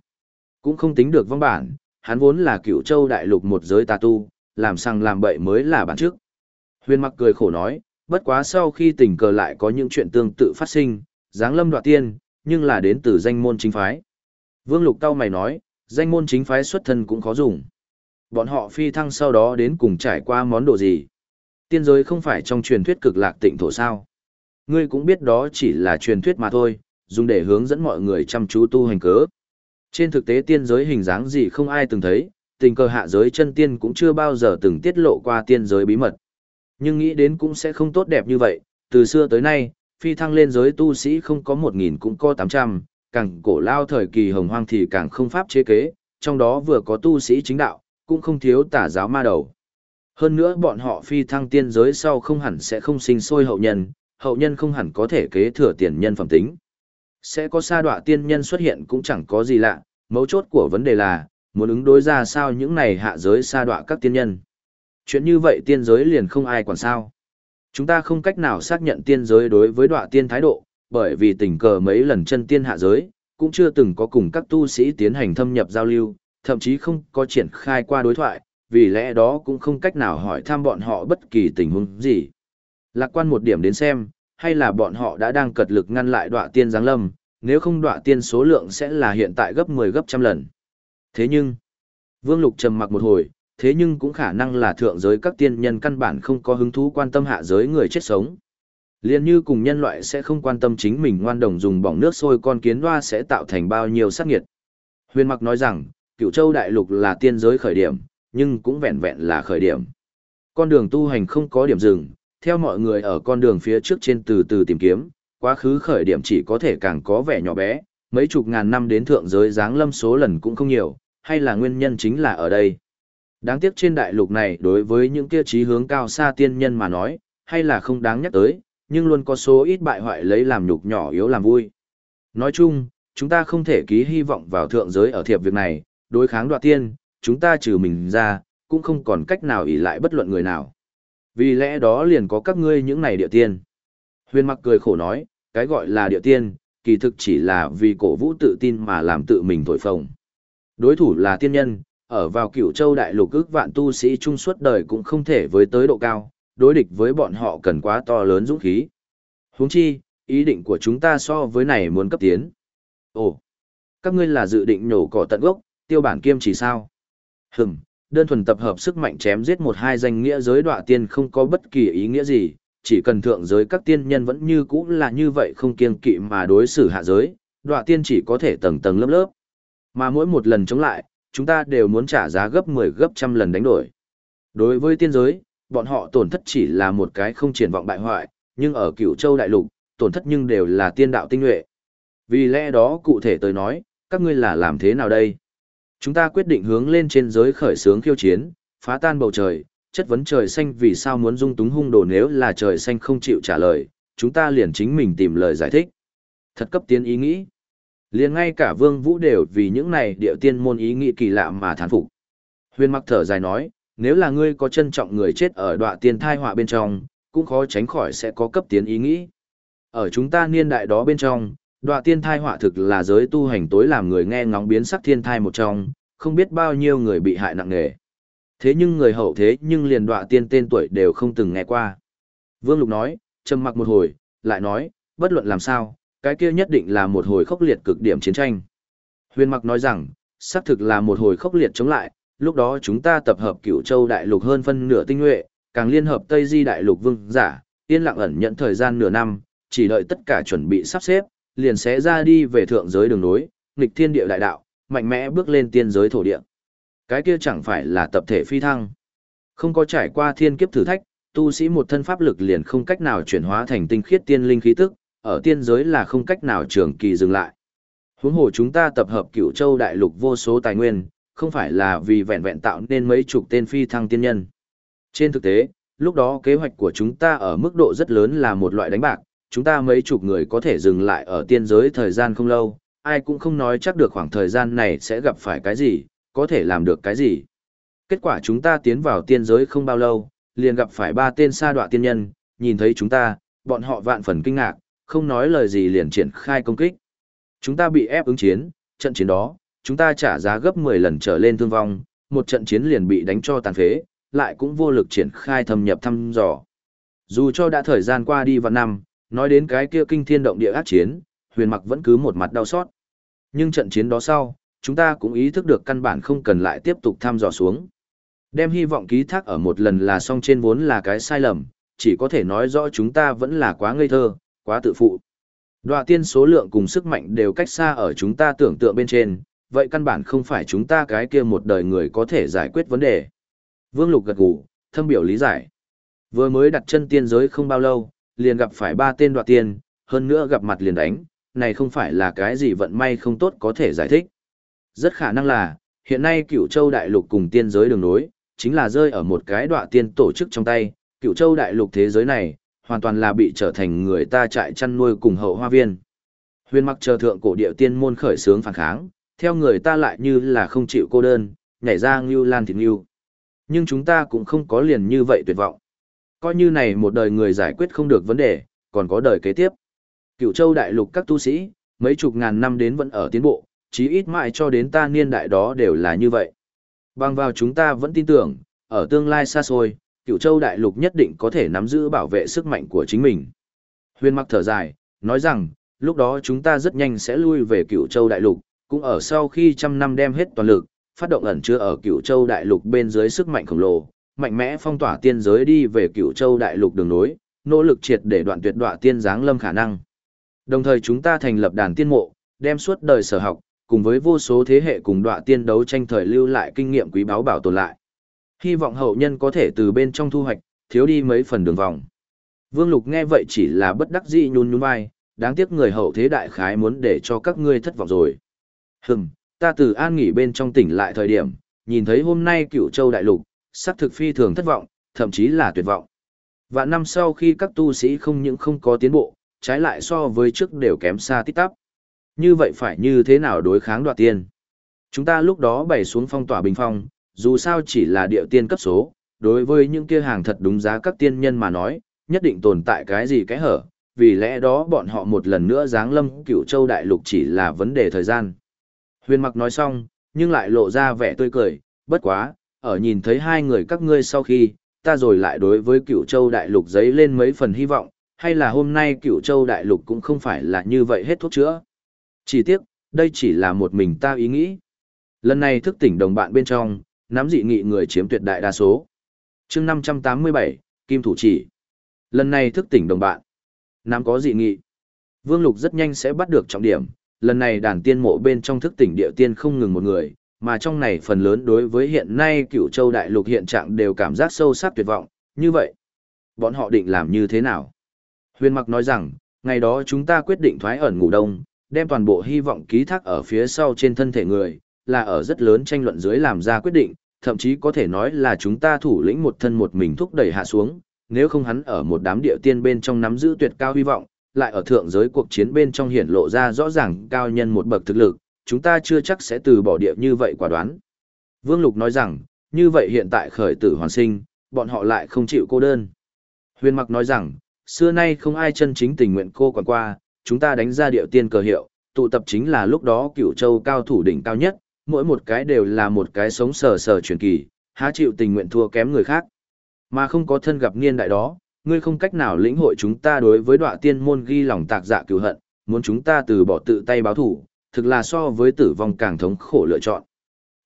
Cũng không tính được vong bản, hắn vốn là cựu châu đại lục một giới tà tu, làm sang làm bậy mới là bản trước. Huyền mặc cười khổ nói, bất quá sau khi tình cờ lại có những chuyện tương tự phát sinh, dáng lâm đoạt tiên, nhưng là đến từ danh môn chính phái. Vương Lục Cao mày nói, danh môn chính phái xuất thân cũng khó dùng. Bọn họ phi thăng sau đó đến cùng trải qua món đồ gì? Tiên giới không phải trong truyền thuyết cực lạc tịnh thổ sao? Ngươi cũng biết đó chỉ là truyền thuyết mà thôi, dùng để hướng dẫn mọi người chăm chú tu hành cớ. Trên thực tế tiên giới hình dáng gì không ai từng thấy, tình cờ hạ giới chân tiên cũng chưa bao giờ từng tiết lộ qua tiên giới bí mật. Nhưng nghĩ đến cũng sẽ không tốt đẹp như vậy, từ xưa tới nay, phi thăng lên giới tu sĩ không có một nghìn cũng có tám trăm, càng cổ lao thời kỳ hồng hoang thì càng không pháp chế kế, trong đó vừa có tu sĩ chính đạo, cũng không thiếu tả giáo ma đầu. Hơn nữa bọn họ phi thăng tiên giới sau không hẳn sẽ không sinh sôi hậu nhân, hậu nhân không hẳn có thể kế thừa tiền nhân phẩm tính. Sẽ có sa đọa tiên nhân xuất hiện cũng chẳng có gì lạ, mấu chốt của vấn đề là, muốn ứng đối ra sao những này hạ giới sa đọa các tiên nhân. Chuyện như vậy tiên giới liền không ai quản sao. Chúng ta không cách nào xác nhận tiên giới đối với đọa tiên thái độ, bởi vì tình cờ mấy lần chân tiên hạ giới, cũng chưa từng có cùng các tu sĩ tiến hành thâm nhập giao lưu, thậm chí không có triển khai qua đối thoại, vì lẽ đó cũng không cách nào hỏi thăm bọn họ bất kỳ tình huống gì. Lạc quan một điểm đến xem, hay là bọn họ đã đang cật lực ngăn lại đọa tiên giáng lâm, nếu không đọa tiên số lượng sẽ là hiện tại gấp 10 gấp trăm lần. Thế nhưng, Vương Lục trầm mặc một hồi, thế nhưng cũng khả năng là thượng giới các tiên nhân căn bản không có hứng thú quan tâm hạ giới người chết sống. Liên như cùng nhân loại sẽ không quan tâm chính mình ngoan đồng dùng bỏng nước sôi con kiến hoa sẽ tạo thành bao nhiêu sát nghiệt. Huyền Mặc nói rằng, cựu châu đại lục là tiên giới khởi điểm, nhưng cũng vẹn vẹn là khởi điểm. Con đường tu hành không có điểm dừng, theo mọi người ở con đường phía trước trên từ từ tìm kiếm, quá khứ khởi điểm chỉ có thể càng có vẻ nhỏ bé, mấy chục ngàn năm đến thượng giới giáng lâm số lần cũng không nhiều, hay là nguyên nhân chính là ở đây. Đáng tiếc trên đại lục này đối với những kia trí hướng cao xa tiên nhân mà nói, hay là không đáng nhắc tới, nhưng luôn có số ít bại hoại lấy làm nhục nhỏ yếu làm vui. Nói chung, chúng ta không thể ký hy vọng vào thượng giới ở thiệp việc này, đối kháng đoạt tiên, chúng ta trừ mình ra, cũng không còn cách nào ỷ lại bất luận người nào. Vì lẽ đó liền có các ngươi những này địa tiên. Huyền mặc cười khổ nói, cái gọi là địa tiên, kỳ thực chỉ là vì cổ vũ tự tin mà làm tự mình thổi phồng. Đối thủ là tiên nhân, ở vào cửu châu đại lục ước vạn tu sĩ chung suốt đời cũng không thể với tới độ cao, đối địch với bọn họ cần quá to lớn dũng khí. Huống chi, ý định của chúng ta so với này muốn cấp tiến. Ồ, các ngươi là dự định nổ cỏ tận gốc, tiêu bản kiêm chỉ sao? Hừm, đơn thuần tập hợp sức mạnh chém giết một hai danh nghĩa giới đọa tiên không có bất kỳ ý nghĩa gì, chỉ cần thượng giới các tiên nhân vẫn như cũ là như vậy không kiêng kỵ mà đối xử hạ giới, đọa tiên chỉ có thể tầng tầng lớp lớp. Mà mỗi một lần chống lại, chúng ta đều muốn trả giá gấp 10 gấp trăm lần đánh đổi. Đối với tiên giới, bọn họ tổn thất chỉ là một cái không triển vọng bại hoại, nhưng ở cửu châu đại lục, tổn thất nhưng đều là tiên đạo tinh nhuệ. Vì lẽ đó cụ thể tới nói, các ngươi là làm thế nào đây? Chúng ta quyết định hướng lên trên giới khởi sướng khiêu chiến, phá tan bầu trời, chất vấn trời xanh vì sao muốn dung túng hung đồ nếu là trời xanh không chịu trả lời, chúng ta liền chính mình tìm lời giải thích. Thật cấp tiến ý nghĩ. Liền ngay cả vương vũ đều vì những này địa tiên môn ý nghĩ kỳ lạ mà thán phục. Huyền mặc thở dài nói, nếu là ngươi có trân trọng người chết ở đoạn tiên thai họa bên trong, cũng khó tránh khỏi sẽ có cấp tiến ý nghĩ. Ở chúng ta niên đại đó bên trong, đoạn tiên thai họa thực là giới tu hành tối làm người nghe ngóng biến sắc thiên thai một trong, không biết bao nhiêu người bị hại nặng nề. Thế nhưng người hậu thế nhưng liền đoạn tiên tên tuổi đều không từng nghe qua. Vương Lục nói, trầm mặc một hồi, lại nói, bất luận làm sao, cái kia nhất định là một hồi khốc liệt cực điểm chiến tranh. Huyền Mặc nói rằng, xác thực là một hồi khốc liệt chống lại, lúc đó chúng ta tập hợp cửu châu đại lục hơn phân nửa tinh nhuệ, càng liên hợp Tây Di đại lục vương giả, yên lặng ẩn nhận thời gian nửa năm, chỉ đợi tất cả chuẩn bị sắp xếp, liền sẽ ra đi về thượng giới đường nối, nghịch thiên địa đại đạo, mạnh mẽ bước lên tiên giới thổ địa. Cái kia chẳng phải là tập thể phi thăng. Không có trải qua thiên kiếp thử thách, tu sĩ một thân pháp lực liền không cách nào chuyển hóa thành tinh khiết tiên linh khí tức, ở tiên giới là không cách nào trường kỳ dừng lại. Huống hồ chúng ta tập hợp cửu châu đại lục vô số tài nguyên, không phải là vì vẹn vẹn tạo nên mấy chục tên phi thăng tiên nhân. Trên thực tế, lúc đó kế hoạch của chúng ta ở mức độ rất lớn là một loại đánh bạc, chúng ta mấy chục người có thể dừng lại ở tiên giới thời gian không lâu, ai cũng không nói chắc được khoảng thời gian này sẽ gặp phải cái gì, có thể làm được cái gì. Kết quả chúng ta tiến vào tiên giới không bao lâu, liền gặp phải ba tên sa đọa tiên nhân, nhìn thấy chúng ta, bọn họ vạn phần kinh ngạc, không nói lời gì liền triển khai công kích. Chúng ta bị ép ứng chiến, trận chiến đó, chúng ta trả giá gấp 10 lần trở lên thương vong, một trận chiến liền bị đánh cho tàn phế, lại cũng vô lực triển khai thâm nhập thăm dò. Dù cho đã thời gian qua đi vào năm, nói đến cái kia kinh thiên động địa ác chiến, huyền mặc vẫn cứ một mặt đau xót. Nhưng trận chiến đó sau, chúng ta cũng ý thức được căn bản không cần lại tiếp tục thăm dò xuống. Đem hy vọng ký thác ở một lần là xong trên vốn là cái sai lầm, chỉ có thể nói rõ chúng ta vẫn là quá ngây thơ, quá tự phụ. Đoạ tiên số lượng cùng sức mạnh đều cách xa ở chúng ta tưởng tượng bên trên, vậy căn bản không phải chúng ta cái kia một đời người có thể giải quyết vấn đề. Vương Lục gật gù, thâm biểu lý giải. Vừa mới đặt chân tiên giới không bao lâu, liền gặp phải ba tên đoạ tiên, hơn nữa gặp mặt liền đánh, này không phải là cái gì vận may không tốt có thể giải thích. Rất khả năng là, hiện nay cửu châu đại lục cùng tiên giới đường nối, chính là rơi ở một cái đoạ tiên tổ chức trong tay, cửu châu đại lục thế giới này, hoàn toàn là bị trở thành người ta trại chăn nuôi cùng hậu hoa viên. Huyền mặc chờ thượng cổ địa tiên môn khởi sướng phản kháng, theo người ta lại như là không chịu cô đơn, nhảy ra ngưu lan thịt ngưu. Nhưng chúng ta cũng không có liền như vậy tuyệt vọng. Coi như này một đời người giải quyết không được vấn đề, còn có đời kế tiếp. Cựu châu đại lục các tu sĩ, mấy chục ngàn năm đến vẫn ở tiến bộ, chí ít mãi cho đến ta niên đại đó đều là như vậy. Bằng vào chúng ta vẫn tin tưởng, ở tương lai xa xôi, cựu châu đại lục nhất định có thể nắm giữ bảo vệ sức mạnh của chính mình. Huyền mặc thở dài, nói rằng, lúc đó chúng ta rất nhanh sẽ lui về cựu châu đại lục, cũng ở sau khi trăm năm đem hết toàn lực, phát động ẩn chứa ở cựu châu đại lục bên dưới sức mạnh khổng lồ, mạnh mẽ phong tỏa tiên giới đi về cựu châu đại lục đường nối, nỗ lực triệt để đoạn tuyệt đọa tiên giáng lâm khả năng. Đồng thời chúng ta thành lập đàn tiên mộ, đem suốt đời sở học, cùng với vô số thế hệ cùng đọa tiên đấu tranh thời lưu lại kinh nghiệm quý báu bảo tồn lại. Hy vọng hậu nhân có thể từ bên trong thu hoạch, thiếu đi mấy phần đường vòng. Vương Lục nghe vậy chỉ là bất đắc dĩ nhún nhún vai, đáng tiếc người hậu thế đại khái muốn để cho các ngươi thất vọng rồi. Hừm, ta từ an nghỉ bên trong tỉnh lại thời điểm, nhìn thấy hôm nay cựu châu đại lục, sắc thực phi thường thất vọng, thậm chí là tuyệt vọng. Và năm sau khi các tu sĩ không những không có tiến bộ, trái lại so với trước đều kém xa tít tắp. Như vậy phải như thế nào đối kháng đoạt tiên? Chúng ta lúc đó bày xuống phong tỏa bình phong, dù sao chỉ là địa tiên cấp số, đối với những kia hàng thật đúng giá các tiên nhân mà nói, nhất định tồn tại cái gì cái hở, vì lẽ đó bọn họ một lần nữa giáng lâm cửu châu đại lục chỉ là vấn đề thời gian. Huyền mặc nói xong, nhưng lại lộ ra vẻ tươi cười, bất quá, ở nhìn thấy hai người các ngươi sau khi, ta rồi lại đối với cửu châu đại lục giấy lên mấy phần hy vọng, hay là hôm nay cửu châu đại lục cũng không phải là như vậy hết thuốc chữa. Chỉ tiếc, đây chỉ là một mình ta ý nghĩ. Lần này thức tỉnh đồng bạn bên trong, nắm dị nghị người chiếm tuyệt đại đa số. chương 587, Kim Thủ Chỉ. Lần này thức tỉnh đồng bạn. Nắm có dị nghị. Vương Lục rất nhanh sẽ bắt được trọng điểm. Lần này đàn tiên mộ bên trong thức tỉnh địa tiên không ngừng một người, mà trong này phần lớn đối với hiện nay cựu châu đại lục hiện trạng đều cảm giác sâu sắc tuyệt vọng. Như vậy, bọn họ định làm như thế nào? Huyền Mặc nói rằng, ngày đó chúng ta quyết định thoái ẩn ngủ đông, đem toàn bộ hy vọng ký thác ở phía sau trên thân thể người, là ở rất lớn tranh luận dưới làm ra quyết định, thậm chí có thể nói là chúng ta thủ lĩnh một thân một mình thúc đẩy hạ xuống, nếu không hắn ở một đám địa tiên bên trong nắm giữ tuyệt cao hy vọng, lại ở thượng giới cuộc chiến bên trong hiển lộ ra rõ ràng cao nhân một bậc thực lực, chúng ta chưa chắc sẽ từ bỏ địa như vậy quả đoán. Vương Lục nói rằng, như vậy hiện tại khởi tử hoàn sinh, bọn họ lại không chịu cô đơn. Huyền Mặc nói rằng, xưa nay không ai chân chính tình nguyện cô quản qua, chúng ta đánh ra địa tiên cờ hiệu, tụ tập chính là lúc đó cửu châu cao thủ đỉnh cao nhất, mỗi một cái đều là một cái sống sờ sờ truyền kỳ, há chịu tình nguyện thua kém người khác. Mà không có thân gặp niên đại đó, ngươi không cách nào lĩnh hội chúng ta đối với đọa tiên môn ghi lòng tạc dạ cứu hận, muốn chúng ta từ bỏ tự tay báo thủ, thực là so với tử vong càng thống khổ lựa chọn,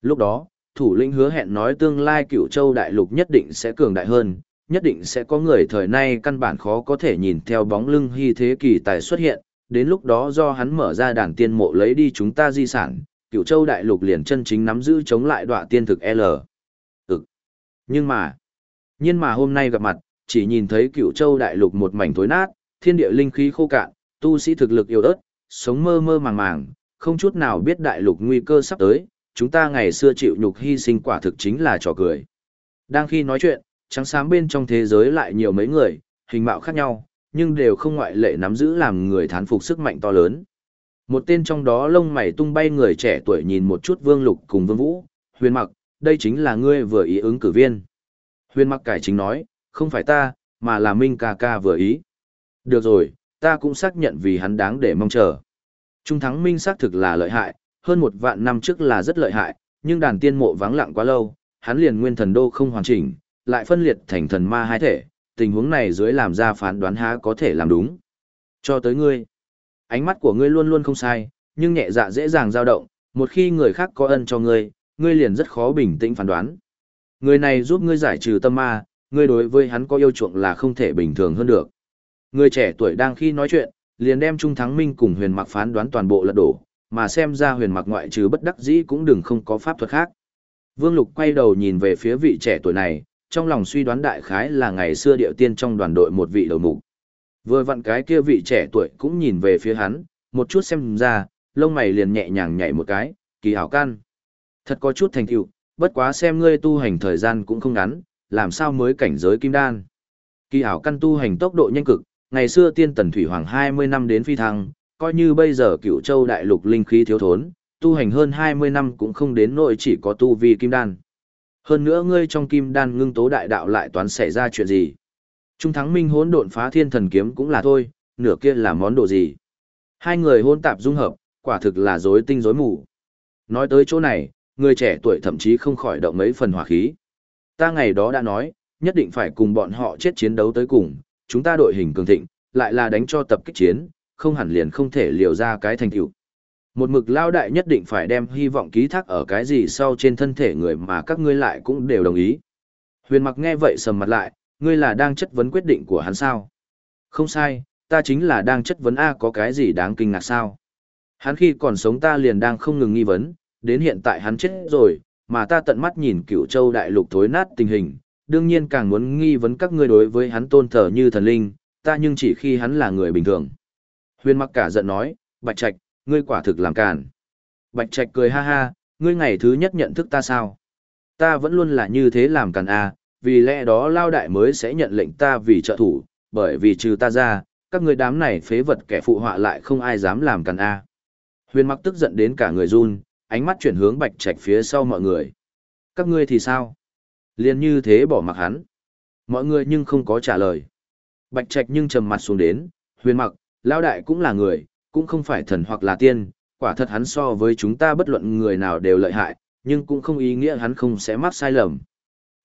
Lúc đó, thủ lĩnh hứa hẹn nói tương lai cựu châu đại lục nhất định sẽ cường đại hơn, nhất định sẽ có người thời nay căn bản khó có thể nhìn theo bóng lưng hy thế kỳ tài xuất hiện, đến lúc đó do hắn mở ra đàn tiên mộ lấy đi chúng ta di sản, cựu châu đại lục liền chân chính nắm giữ chống lại đọa tiên thực L. Ừ. Nhưng mà, nhiên mà hôm nay gặp mặt, chỉ nhìn thấy cựu châu đại lục một mảnh thối nát, thiên địa linh khí khô cạn, tu sĩ thực lực yếu ớt, sống mơ mơ màng màng, không chút nào biết đại lục nguy cơ sắp tới, chúng ta ngày xưa chịu nhục hy sinh quả thực chính là trò cười. Đang khi nói chuyện, trắng xám bên trong thế giới lại nhiều mấy người, hình mạo khác nhau, nhưng đều không ngoại lệ nắm giữ làm người thán phục sức mạnh to lớn. Một tên trong đó lông mày tung bay người trẻ tuổi nhìn một chút Vương Lục cùng Vương Vũ, huyền mặc, đây chính là ngươi vừa ý ứng cử viên. Huyền mặc cải chính nói, không phải ta, mà là Minh ca ca vừa ý. Được rồi, ta cũng xác nhận vì hắn đáng để mong chờ. Trung thắng Minh xác thực là lợi hại, hơn một vạn năm trước là rất lợi hại, nhưng đàn tiên mộ vắng lặng quá lâu, hắn liền nguyên thần đô không hoàn chỉnh, lại phân liệt thành thần ma hai thể, tình huống này dưới làm ra phán đoán há có thể làm đúng. Cho tới ngươi, ánh mắt của ngươi luôn luôn không sai, nhưng nhẹ dạ dễ dàng dao động, một khi người khác có ân cho ngươi, ngươi liền rất khó bình tĩnh phán đoán. Người này giúp ngươi giải trừ tâm ma, ngươi đối với hắn có yêu chuộng là không thể bình thường hơn được. Người trẻ tuổi đang khi nói chuyện, liền đem Trung Thắng Minh cùng huyền mặc phán đoán toàn bộ lật đổ, mà xem ra huyền mặc ngoại trừ bất đắc dĩ cũng đừng không có pháp thuật khác. Vương Lục quay đầu nhìn về phía vị trẻ tuổi này, trong lòng suy đoán đại khái là ngày xưa điệu tiên trong đoàn đội một vị đầu mục. Vừa vặn cái kia vị trẻ tuổi cũng nhìn về phía hắn, một chút xem ra, lông mày liền nhẹ nhàng nhảy một cái, kỳ hảo can. Thật có chút thành tựu, bất quá xem ngươi tu hành thời gian cũng không ngắn, làm sao mới cảnh giới kim đan. Kỳ hảo căn tu hành tốc độ nhanh cực, ngày xưa tiên tần thủy hoàng 20 năm đến phi thăng, coi như bây giờ cựu châu đại lục linh khí thiếu thốn, tu hành hơn 20 năm cũng không đến nỗi chỉ có tu vi kim đan. Hơn nữa ngươi trong kim đan ngưng tố đại đạo lại toán xảy ra chuyện gì? Trung thắng minh hỗn độn phá thiên thần kiếm cũng là thôi, nửa kia là món đồ gì? Hai người hôn tạp dung hợp, quả thực là rối tinh rối mù. Nói tới chỗ này, người trẻ tuổi thậm chí không khỏi động mấy phần hỏa khí. Ta ngày đó đã nói, nhất định phải cùng bọn họ chết chiến đấu tới cùng, chúng ta đội hình cường thịnh, lại là đánh cho tập kích chiến, không hẳn liền không thể liều ra cái thành tựu. Một mực lao đại nhất định phải đem hy vọng ký thác ở cái gì sau trên thân thể người mà các ngươi lại cũng đều đồng ý. Huyền mặc nghe vậy sầm mặt lại, ngươi là đang chất vấn quyết định của hắn sao? Không sai, ta chính là đang chất vấn A có cái gì đáng kinh ngạc sao? Hắn khi còn sống ta liền đang không ngừng nghi vấn, đến hiện tại hắn chết rồi, mà ta tận mắt nhìn cựu châu đại lục thối nát tình hình, đương nhiên càng muốn nghi vấn các ngươi đối với hắn tôn thờ như thần linh, ta nhưng chỉ khi hắn là người bình thường. Huyền mặc cả giận nói, Bạch Trạch, ngươi quả thực làm càn. Bạch Trạch cười ha ha, ngươi ngày thứ nhất nhận thức ta sao? Ta vẫn luôn là như thế làm càn à, vì lẽ đó lao đại mới sẽ nhận lệnh ta vì trợ thủ, bởi vì trừ ta ra, các ngươi đám này phế vật kẻ phụ họa lại không ai dám làm càn a. À. Huyền mặc tức giận đến cả người run, ánh mắt chuyển hướng Bạch Trạch phía sau mọi người. Các ngươi thì sao? Liên như thế bỏ mặc hắn. Mọi người nhưng không có trả lời. Bạch Trạch nhưng trầm mặt xuống đến, huyền mặc, lao đại cũng là người, cũng không phải thần hoặc là tiên, quả thật hắn so với chúng ta bất luận người nào đều lợi hại, nhưng cũng không ý nghĩa hắn không sẽ mắc sai lầm.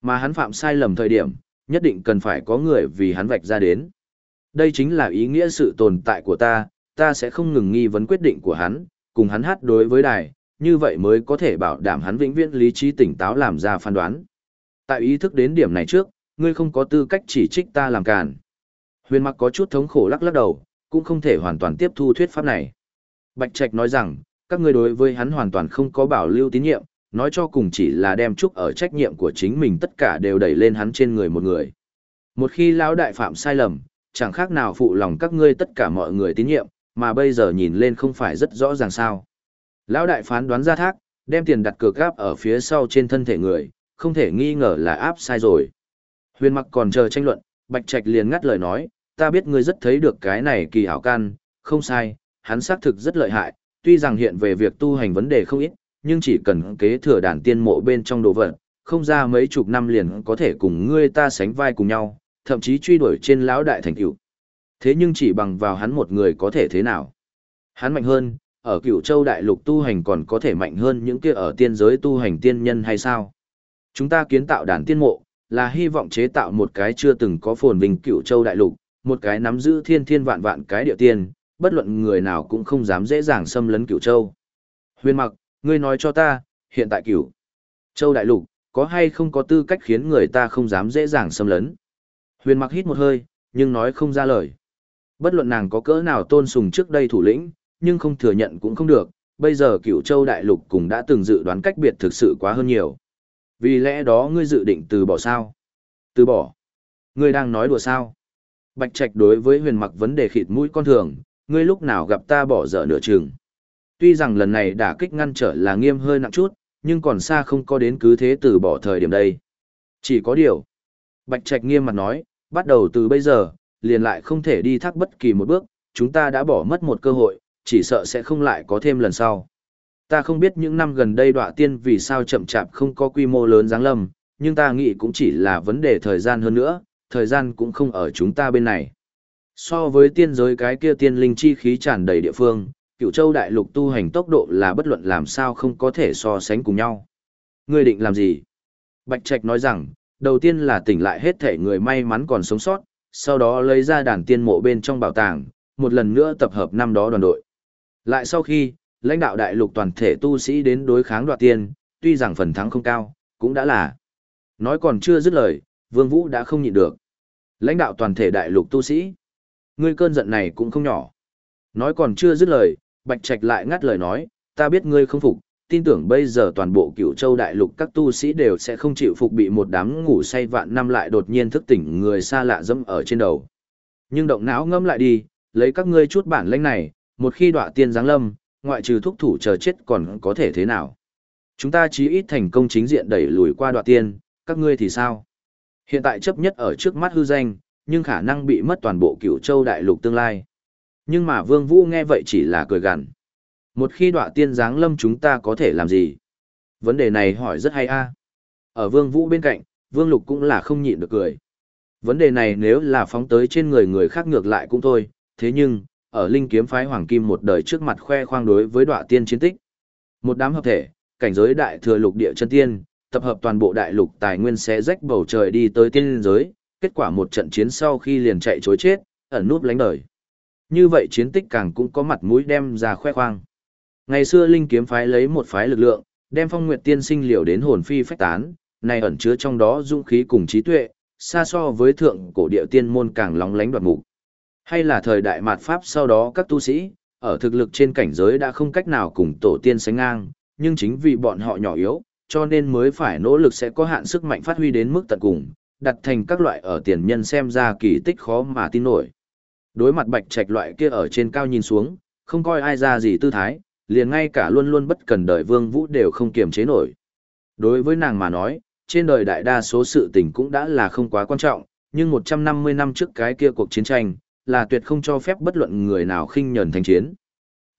Mà hắn phạm sai lầm thời điểm, nhất định cần phải có người vì hắn vạch ra đến. Đây chính là ý nghĩa sự tồn tại của ta, ta sẽ không ngừng nghi vấn quyết định của hắn, cùng hắn hát đối với đài, như vậy mới có thể bảo đảm hắn vĩnh viễn lý trí tỉnh táo làm ra phán đoán. Tại ý thức đến điểm này trước, ngươi không có tư cách chỉ trích ta làm càn. Huyền mặc có chút thống khổ lắc lắc đầu, cũng không thể hoàn toàn tiếp thu thuyết pháp này. Bạch Trạch nói rằng, các ngươi đối với hắn hoàn toàn không có bảo lưu tín nhiệm, nói cho cùng chỉ là đem chúc ở trách nhiệm của chính mình tất cả đều đẩy lên hắn trên người một người. Một khi lão đại phạm sai lầm, chẳng khác nào phụ lòng các ngươi tất cả mọi người tín nhiệm, mà bây giờ nhìn lên không phải rất rõ ràng sao. Lão đại phán đoán ra thác, đem tiền đặt cược gáp ở phía sau trên thân thể người, không thể nghi ngờ là áp sai rồi. Huyền mặc còn chờ tranh luận, Bạch Trạch liền ngắt lời nói, ta biết ngươi rất thấy được cái này kỳ hảo can, không sai, hắn xác thực rất lợi hại, tuy rằng hiện về việc tu hành vấn đề không ít, nhưng chỉ cần kế thừa đàn tiên mộ bên trong đồ vật, không ra mấy chục năm liền có thể cùng ngươi ta sánh vai cùng nhau, thậm chí truy đuổi trên lão đại thành cửu. Thế nhưng chỉ bằng vào hắn một người có thể thế nào? Hắn mạnh hơn, ở cựu châu đại lục tu hành còn có thể mạnh hơn những kia ở tiên giới tu hành tiên nhân hay sao? Chúng ta kiến tạo đàn tiên mộ, là hy vọng chế tạo một cái chưa từng có phồn vinh cựu châu đại lục, một cái nắm giữ thiên thiên vạn vạn cái địa tiên, bất luận người nào cũng không dám dễ dàng xâm lấn cửu châu. Huyền mặc, ngươi nói cho ta, hiện tại cửu Châu Đại Lục, có hay không có tư cách khiến người ta không dám dễ dàng xâm lấn. Huyền mặc hít một hơi, nhưng nói không ra lời. Bất luận nàng có cỡ nào tôn sùng trước đây thủ lĩnh, nhưng không thừa nhận cũng không được, bây giờ cửu châu đại lục cũng đã từng dự đoán cách biệt thực sự quá hơn nhiều. Vì lẽ đó ngươi dự định từ bỏ sao? Từ bỏ? Ngươi đang nói đùa sao? Bạch Trạch đối với huyền mặc vấn đề khịt mũi con thường, ngươi lúc nào gặp ta bỏ dở nửa chừng. Tuy rằng lần này đả kích ngăn trở là nghiêm hơi nặng chút, nhưng còn xa không có đến cứ thế từ bỏ thời điểm đây. Chỉ có điều. Bạch Trạch nghiêm mặt nói, bắt đầu từ bây giờ, liền lại không thể đi thác bất kỳ một bước, chúng ta đã bỏ mất một cơ hội, chỉ sợ sẽ không lại có thêm lần sau. Ta không biết những năm gần đây đọa tiên vì sao chậm chạp không có quy mô lớn giáng lâm, nhưng ta nghĩ cũng chỉ là vấn đề thời gian hơn nữa, thời gian cũng không ở chúng ta bên này. So với tiên giới cái kia tiên linh chi khí tràn đầy địa phương, cựu châu đại lục tu hành tốc độ là bất luận làm sao không có thể so sánh cùng nhau. Ngươi định làm gì? Bạch Trạch nói rằng, đầu tiên là tỉnh lại hết thể người may mắn còn sống sót, sau đó lấy ra đàn tiên mộ bên trong bảo tàng, một lần nữa tập hợp năm đó đoàn đội. Lại sau khi, lãnh đạo đại lục toàn thể tu sĩ đến đối kháng đoạt tiên, tuy rằng phần thắng không cao, cũng đã là. Nói còn chưa dứt lời, Vương Vũ đã không nhịn được. Lãnh đạo toàn thể đại lục tu sĩ. Ngươi cơn giận này cũng không nhỏ. Nói còn chưa dứt lời, Bạch Trạch lại ngắt lời nói, ta biết ngươi không phục, tin tưởng bây giờ toàn bộ cựu châu đại lục các tu sĩ đều sẽ không chịu phục bị một đám ngủ say vạn năm lại đột nhiên thức tỉnh người xa lạ dẫm ở trên đầu. Nhưng động não ngâm lại đi, lấy các ngươi chút bản lĩnh này, một khi đọa tiên giáng lâm, ngoại trừ thúc thủ chờ chết còn có thể thế nào. Chúng ta chí ít thành công chính diện đẩy lùi qua đọa tiên, các ngươi thì sao? Hiện tại chấp nhất ở trước mắt hư danh, nhưng khả năng bị mất toàn bộ cựu châu đại lục tương lai. Nhưng mà Vương Vũ nghe vậy chỉ là cười gằn. Một khi đọa tiên giáng lâm chúng ta có thể làm gì? Vấn đề này hỏi rất hay a. Ở Vương Vũ bên cạnh, Vương Lục cũng là không nhịn được cười. Vấn đề này nếu là phóng tới trên người người khác ngược lại cũng thôi, thế nhưng, ở linh kiếm phái hoàng kim một đời trước mặt khoe khoang đối với đọa tiên chiến tích. Một đám hợp thể, cảnh giới đại thừa lục địa chân tiên, tập hợp toàn bộ đại lục tài nguyên sẽ rách bầu trời đi tới tiên giới, kết quả một trận chiến sau khi liền chạy chối chết, ẩn núp lánh đời. Như vậy chiến tích càng cũng có mặt mũi đem ra khoe khoang. Ngày xưa linh kiếm phái lấy một phái lực lượng, đem phong nguyệt tiên sinh liều đến hồn phi phách tán, này ẩn chứa trong đó dũng khí cùng trí tuệ, xa so với thượng cổ địa tiên môn càng lóng lánh đoạt mục. Hay là thời đại mạt Pháp sau đó các tu sĩ, ở thực lực trên cảnh giới đã không cách nào cùng tổ tiên sánh ngang, nhưng chính vì bọn họ nhỏ yếu, cho nên mới phải nỗ lực sẽ có hạn sức mạnh phát huy đến mức tận cùng, đặt thành các loại ở tiền nhân xem ra kỳ tích khó mà tin nổi. Đối mặt bạch trạch loại kia ở trên cao nhìn xuống, không coi ai ra gì tư thái, liền ngay cả luôn luôn bất cần đời vương vũ đều không kiềm chế nổi. Đối với nàng mà nói, trên đời đại đa số sự tình cũng đã là không quá quan trọng, nhưng 150 năm trước cái kia cuộc chiến tranh, là tuyệt không cho phép bất luận người nào khinh nhẫn thành chiến.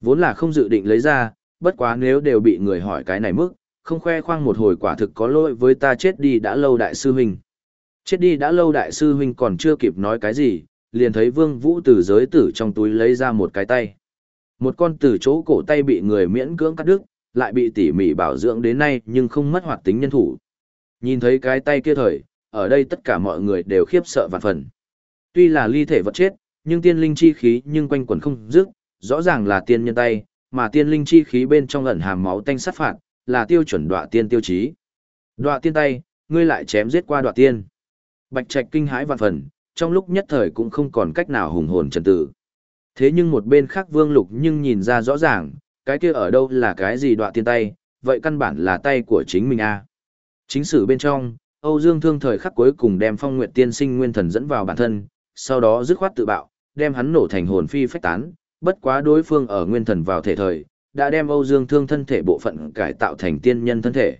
Vốn là không dự định lấy ra, bất quá nếu đều bị người hỏi cái này mức, không khoe khoang một hồi quả thực có lỗi với ta chết đi đã lâu đại sư huynh. Chết đi đã lâu đại sư huynh còn chưa kịp nói cái gì, liền thấy vương vũ từ giới tử trong túi lấy ra một cái tay. Một con từ chỗ cổ tay bị người miễn cưỡng cắt đứt, lại bị tỉ mỉ bảo dưỡng đến nay nhưng không mất hoạt tính nhân thủ. Nhìn thấy cái tay kia thời, ở đây tất cả mọi người đều khiếp sợ vạn phần. Tuy là ly thể vật chết, nhưng tiên linh chi khí nhưng quanh quẩn không dứt, rõ ràng là tiên nhân tay, mà tiên linh chi khí bên trong ẩn hàm máu tanh sát phạt, là tiêu chuẩn đọa tiên tiêu chí. Đọa tiên tay, ngươi lại chém giết qua đọa tiên. Bạch Trạch kinh hãi vạn phần, trong lúc nhất thời cũng không còn cách nào hùng hồn trần tử. Thế nhưng một bên khác Vương Lục nhưng nhìn ra rõ ràng, cái kia ở đâu là cái gì đoạ tiên tay, vậy căn bản là tay của chính mình a. Chính sử bên trong, Âu Dương Thương thời khắc cuối cùng đem Phong Nguyệt Tiên Sinh nguyên thần dẫn vào bản thân, sau đó dứt khoát tự bạo, đem hắn nổ thành hồn phi phách tán, bất quá đối phương ở nguyên thần vào thể thời, đã đem Âu Dương Thương thân thể bộ phận cải tạo thành tiên nhân thân thể.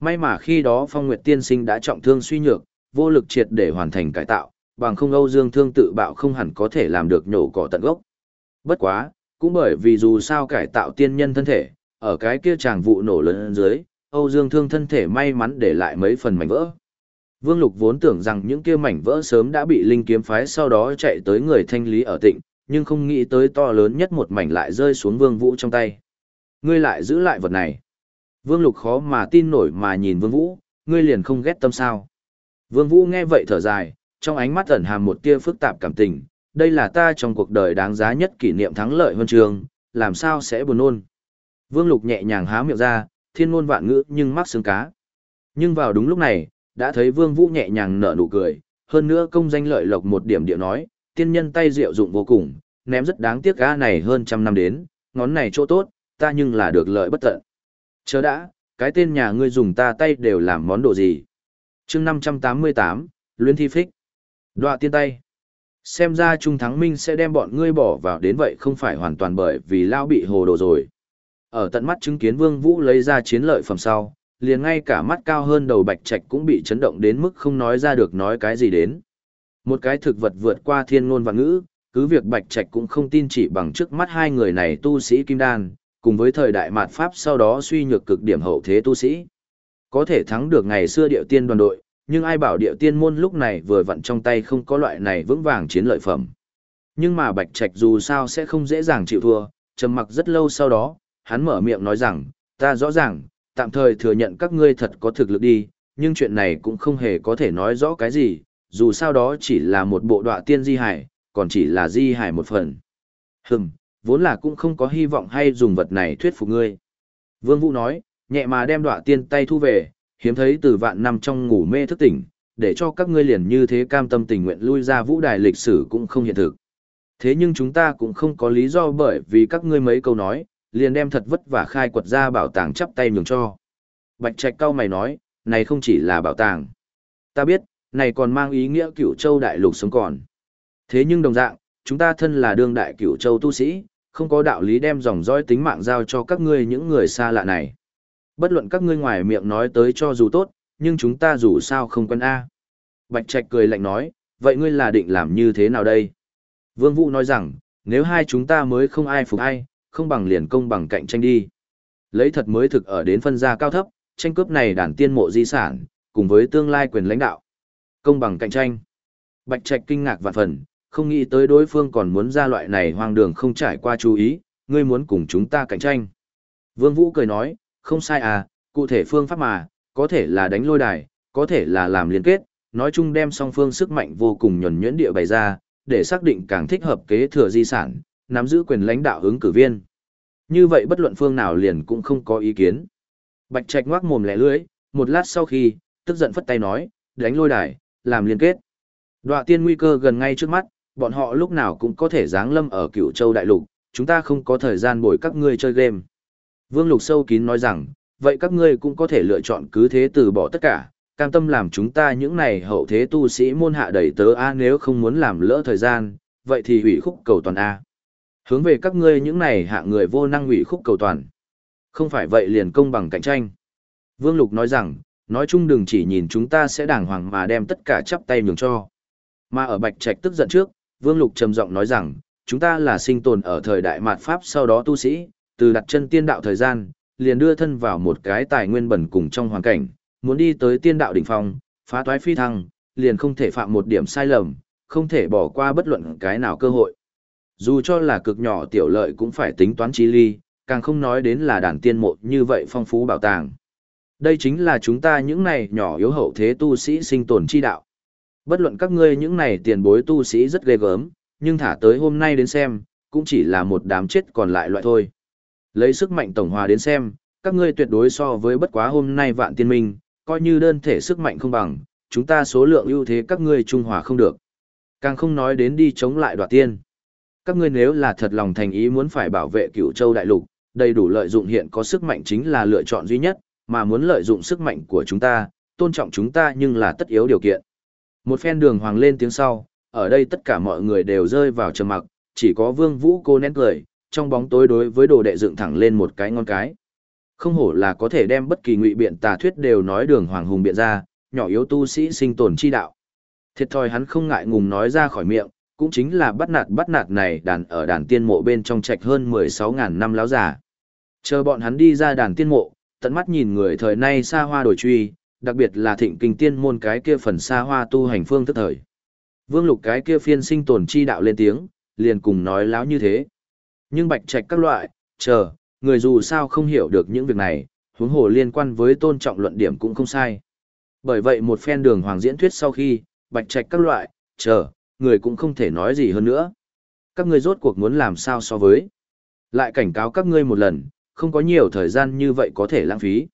May mà khi đó Phong Nguyệt Tiên Sinh đã trọng thương suy nhược, vô lực triệt để hoàn thành cải tạo, bằng không Âu Dương Thương tự bạo không hẳn có thể làm được nhổ cỏ tận gốc. Bất quá, cũng bởi vì dù sao cải tạo tiên nhân thân thể, ở cái kia chàng vụ nổ lớn dưới, Âu Dương Thương thân thể may mắn để lại mấy phần mảnh vỡ. Vương Lục vốn tưởng rằng những kia mảnh vỡ sớm đã bị linh kiếm phái sau đó chạy tới người thanh lý ở tịnh, nhưng không nghĩ tới to lớn nhất một mảnh lại rơi xuống Vương Vũ trong tay. Ngươi lại giữ lại vật này. Vương Lục khó mà tin nổi mà nhìn Vương Vũ, ngươi liền không ghét tâm sao. Vương Vũ nghe vậy thở dài, trong ánh mắt ẩn hàm một tia phức tạp cảm tình, đây là ta trong cuộc đời đáng giá nhất kỷ niệm thắng lợi huân trường, làm sao sẽ buồn nôn. Vương Lục nhẹ nhàng há miệng ra, thiên ngôn vạn ngữ nhưng mắc xương cá. Nhưng vào đúng lúc này, đã thấy Vương Vũ nhẹ nhàng nở nụ cười, hơn nữa công danh lợi lộc một điểm địa nói, tiên nhân tay diệu dụng vô cùng, ném rất đáng tiếc ga này hơn trăm năm đến, ngón này chỗ tốt, ta nhưng là được lợi bất tận. Chớ đã, cái tên nhà ngươi dùng ta tay đều làm món đồ gì? chương 588, Luyến Thi Phích. Đoạ tiên tay. Xem ra Trung Thắng Minh sẽ đem bọn ngươi bỏ vào đến vậy không phải hoàn toàn bởi vì Lao bị hồ đồ rồi. Ở tận mắt chứng kiến Vương Vũ lấy ra chiến lợi phẩm sau, liền ngay cả mắt cao hơn đầu bạch trạch cũng bị chấn động đến mức không nói ra được nói cái gì đến. Một cái thực vật vượt qua thiên ngôn và ngữ, cứ việc bạch trạch cũng không tin chỉ bằng trước mắt hai người này tu sĩ kim đan, cùng với thời đại mạt Pháp sau đó suy nhược cực điểm hậu thế tu sĩ. Có thể thắng được ngày xưa điệu tiên đoàn đội, nhưng ai bảo địa tiên môn lúc này vừa vặn trong tay không có loại này vững vàng chiến lợi phẩm. Nhưng mà bạch trạch dù sao sẽ không dễ dàng chịu thua, trầm mặc rất lâu sau đó, hắn mở miệng nói rằng, ta rõ ràng, tạm thời thừa nhận các ngươi thật có thực lực đi, nhưng chuyện này cũng không hề có thể nói rõ cái gì, dù sao đó chỉ là một bộ đọa tiên di hải, còn chỉ là di hải một phần. Hừm, vốn là cũng không có hy vọng hay dùng vật này thuyết phục ngươi. Vương Vũ nói, nhẹ mà đem đọa tiên tay thu về, hiếm thấy từ vạn năm trong ngủ mê thức tỉnh, để cho các ngươi liền như thế cam tâm tình nguyện lui ra vũ đài lịch sử cũng không hiện thực. Thế nhưng chúng ta cũng không có lý do bởi vì các ngươi mấy câu nói, liền đem thật vất vả khai quật ra bảo tàng chắp tay nhường cho. Bạch Trạch cao mày nói, này không chỉ là bảo tàng. Ta biết, này còn mang ý nghĩa cửu châu đại lục sống còn. Thế nhưng đồng dạng, chúng ta thân là đương đại cửu châu tu sĩ, không có đạo lý đem dòng dõi tính mạng giao cho các ngươi những người xa lạ này. Bất luận các ngươi ngoài miệng nói tới cho dù tốt, nhưng chúng ta dù sao không quen A. Bạch Trạch cười lạnh nói, vậy ngươi là định làm như thế nào đây? Vương Vũ nói rằng, nếu hai chúng ta mới không ai phục ai, không bằng liền công bằng cạnh tranh đi. Lấy thật mới thực ở đến phân gia cao thấp, tranh cướp này đàn tiên mộ di sản, cùng với tương lai quyền lãnh đạo. Công bằng cạnh tranh. Bạch Trạch kinh ngạc vạn phần, không nghĩ tới đối phương còn muốn ra loại này hoang đường không trải qua chú ý, ngươi muốn cùng chúng ta cạnh tranh. Vương Vũ cười nói, không sai à, cụ thể phương pháp mà, có thể là đánh lôi đài, có thể là làm liên kết, nói chung đem song phương sức mạnh vô cùng nhuẩn nhuyễn địa bày ra, để xác định càng thích hợp kế thừa di sản, nắm giữ quyền lãnh đạo ứng cử viên. Như vậy bất luận phương nào liền cũng không có ý kiến. Bạch Trạch ngoác mồm lẻ lưỡi, một lát sau khi, tức giận phất tay nói, đánh lôi đài, làm liên kết. Đoạ tiên nguy cơ gần ngay trước mắt, bọn họ lúc nào cũng có thể giáng lâm ở cựu châu đại lục, chúng ta không có thời gian bồi các ngươi chơi game. Vương Lục sâu kín nói rằng, vậy các ngươi cũng có thể lựa chọn cứ thế từ bỏ tất cả, cam tâm làm chúng ta những này hậu thế tu sĩ môn hạ đầy tớ A nếu không muốn làm lỡ thời gian, vậy thì hủy khúc cầu toàn A. Hướng về các ngươi những này hạ người vô năng hủy khúc cầu toàn. Không phải vậy liền công bằng cạnh tranh. Vương Lục nói rằng, nói chung đừng chỉ nhìn chúng ta sẽ đàng hoàng mà đem tất cả chắp tay nhường cho. Mà ở Bạch Trạch tức giận trước, Vương Lục trầm giọng nói rằng, chúng ta là sinh tồn ở thời đại mạt Pháp sau đó tu sĩ, từ đặt chân tiên đạo thời gian, liền đưa thân vào một cái tài nguyên bẩn cùng trong hoàn cảnh, muốn đi tới tiên đạo đỉnh phong, phá toái phi thăng, liền không thể phạm một điểm sai lầm, không thể bỏ qua bất luận cái nào cơ hội. Dù cho là cực nhỏ tiểu lợi cũng phải tính toán trí ly, càng không nói đến là đàn tiên mộ như vậy phong phú bảo tàng. Đây chính là chúng ta những này nhỏ yếu hậu thế tu sĩ sinh tồn chi đạo. Bất luận các ngươi những này tiền bối tu sĩ rất ghê gớm, nhưng thả tới hôm nay đến xem, cũng chỉ là một đám chết còn lại loại thôi. Lấy sức mạnh tổng hòa đến xem, các ngươi tuyệt đối so với bất quá hôm nay vạn tiên minh, coi như đơn thể sức mạnh không bằng, chúng ta số lượng ưu thế các ngươi trung hòa không được. Càng không nói đến đi chống lại đoạt tiên. Các ngươi nếu là thật lòng thành ý muốn phải bảo vệ cửu châu đại lục, đầy đủ lợi dụng hiện có sức mạnh chính là lựa chọn duy nhất, mà muốn lợi dụng sức mạnh của chúng ta, tôn trọng chúng ta nhưng là tất yếu điều kiện. Một phen đường hoàng lên tiếng sau, ở đây tất cả mọi người đều rơi vào trầm mặc, chỉ có vương vũ cô nén cười, trong bóng tối đối với đồ đệ dựng thẳng lên một cái ngon cái. Không hổ là có thể đem bất kỳ ngụy biện tà thuyết đều nói đường hoàng hùng biện ra, nhỏ yếu tu sĩ sinh tồn chi đạo. Thiệt thòi hắn không ngại ngùng nói ra khỏi miệng, cũng chính là bắt nạt bắt nạt này đàn ở đàn tiên mộ bên trong trạch hơn 16.000 năm láo giả. Chờ bọn hắn đi ra đàn tiên mộ, tận mắt nhìn người thời nay xa hoa đổi truy, đặc biệt là thịnh kinh tiên môn cái kia phần xa hoa tu hành phương tức thời. Vương lục cái kia phiên sinh tồn chi đạo lên tiếng, liền cùng nói láo như thế. Nhưng bạch trạch các loại, chờ, người dù sao không hiểu được những việc này, huống hồ liên quan với tôn trọng luận điểm cũng không sai. Bởi vậy một phen đường hoàng diễn thuyết sau khi, bạch trạch các loại, chờ, người cũng không thể nói gì hơn nữa. Các ngươi rốt cuộc muốn làm sao so với. Lại cảnh cáo các ngươi một lần, không có nhiều thời gian như vậy có thể lãng phí.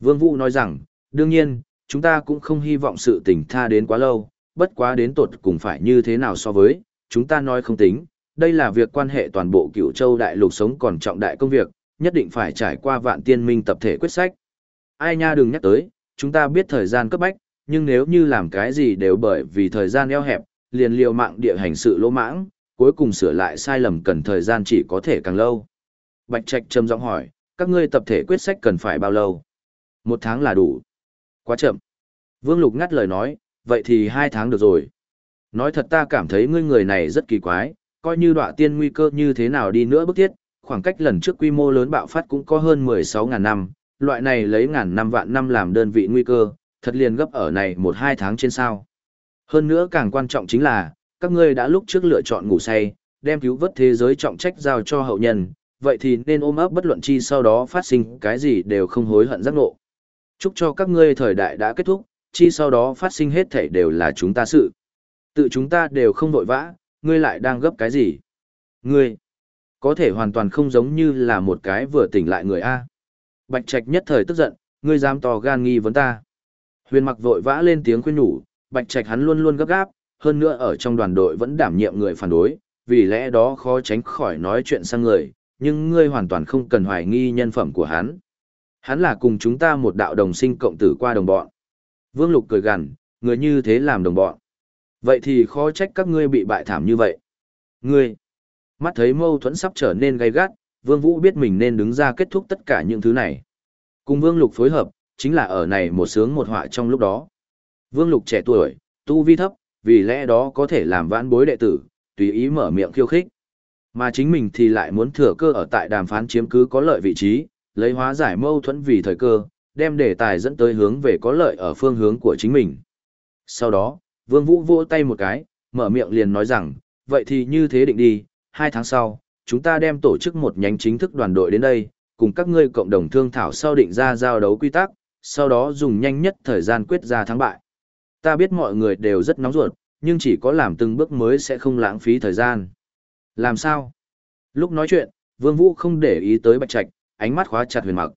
Vương Vũ nói rằng, Đương nhiên, chúng ta cũng không hy vọng sự tình tha đến quá lâu, bất quá đến tột cùng phải như thế nào so với, chúng ta nói không tính, đây là việc quan hệ toàn bộ cựu châu đại lục sống còn trọng đại công việc, nhất định phải trải qua vạn tiên minh tập thể quyết sách. Ai nha đừng nhắc tới, chúng ta biết thời gian cấp bách, nhưng nếu như làm cái gì đều bởi vì thời gian eo hẹp, liền liều mạng địa hành sự lỗ mãng, cuối cùng sửa lại sai lầm cần thời gian chỉ có thể càng lâu. Bạch Trạch trầm giọng hỏi, các ngươi tập thể quyết sách cần phải bao lâu? Một tháng là đủ. Quá chậm. Vương Lục ngắt lời nói, vậy thì hai tháng được rồi. Nói thật ta cảm thấy ngươi người này rất kỳ quái, coi như đọa tiên nguy cơ như thế nào đi nữa bức thiết, khoảng cách lần trước quy mô lớn bạo phát cũng có hơn 16.000 năm, loại này lấy ngàn năm vạn năm làm đơn vị nguy cơ, thật liền gấp ở này một hai tháng trên sao. Hơn nữa càng quan trọng chính là, các ngươi đã lúc trước lựa chọn ngủ say, đem cứu vớt thế giới trọng trách giao cho hậu nhân, vậy thì nên ôm ấp bất luận chi sau đó phát sinh cái gì đều không hối hận giác ngộ. Chúc cho các ngươi thời đại đã kết thúc, chi sau đó phát sinh hết thảy đều là chúng ta sự. Tự chúng ta đều không vội vã, ngươi lại đang gấp cái gì? Ngươi, có thể hoàn toàn không giống như là một cái vừa tỉnh lại người A. Bạch Trạch nhất thời tức giận, ngươi dám tò gan nghi vấn ta. Huyền mặc vội vã lên tiếng khuyên nhủ, Bạch Trạch hắn luôn luôn gấp gáp, hơn nữa ở trong đoàn đội vẫn đảm nhiệm người phản đối, vì lẽ đó khó tránh khỏi nói chuyện sang người, nhưng ngươi hoàn toàn không cần hoài nghi nhân phẩm của hắn. Hắn là cùng chúng ta một đạo đồng sinh cộng tử qua đồng bọn. Vương Lục cười gằn, người như thế làm đồng bọn. Vậy thì khó trách các ngươi bị bại thảm như vậy. Ngươi, mắt thấy mâu thuẫn sắp trở nên gay gắt, Vương Vũ biết mình nên đứng ra kết thúc tất cả những thứ này. Cùng Vương Lục phối hợp, chính là ở này một sướng một họa trong lúc đó. Vương Lục trẻ tuổi, tu vi thấp, vì lẽ đó có thể làm vãn bối đệ tử, tùy ý mở miệng khiêu khích. Mà chính mình thì lại muốn thừa cơ ở tại đàm phán chiếm cứ có lợi vị trí, lấy hóa giải mâu thuẫn vì thời cơ, đem đề tài dẫn tới hướng về có lợi ở phương hướng của chính mình. Sau đó, Vương Vũ vỗ tay một cái, mở miệng liền nói rằng, vậy thì như thế định đi, hai tháng sau, chúng ta đem tổ chức một nhánh chính thức đoàn đội đến đây, cùng các ngươi cộng đồng thương thảo sau định ra giao đấu quy tắc, sau đó dùng nhanh nhất thời gian quyết ra thắng bại. Ta biết mọi người đều rất nóng ruột, nhưng chỉ có làm từng bước mới sẽ không lãng phí thời gian. Làm sao? Lúc nói chuyện, Vương Vũ không để ý tới Bạch Trạch, ánh mắt khóa chặt Huyền Mặc.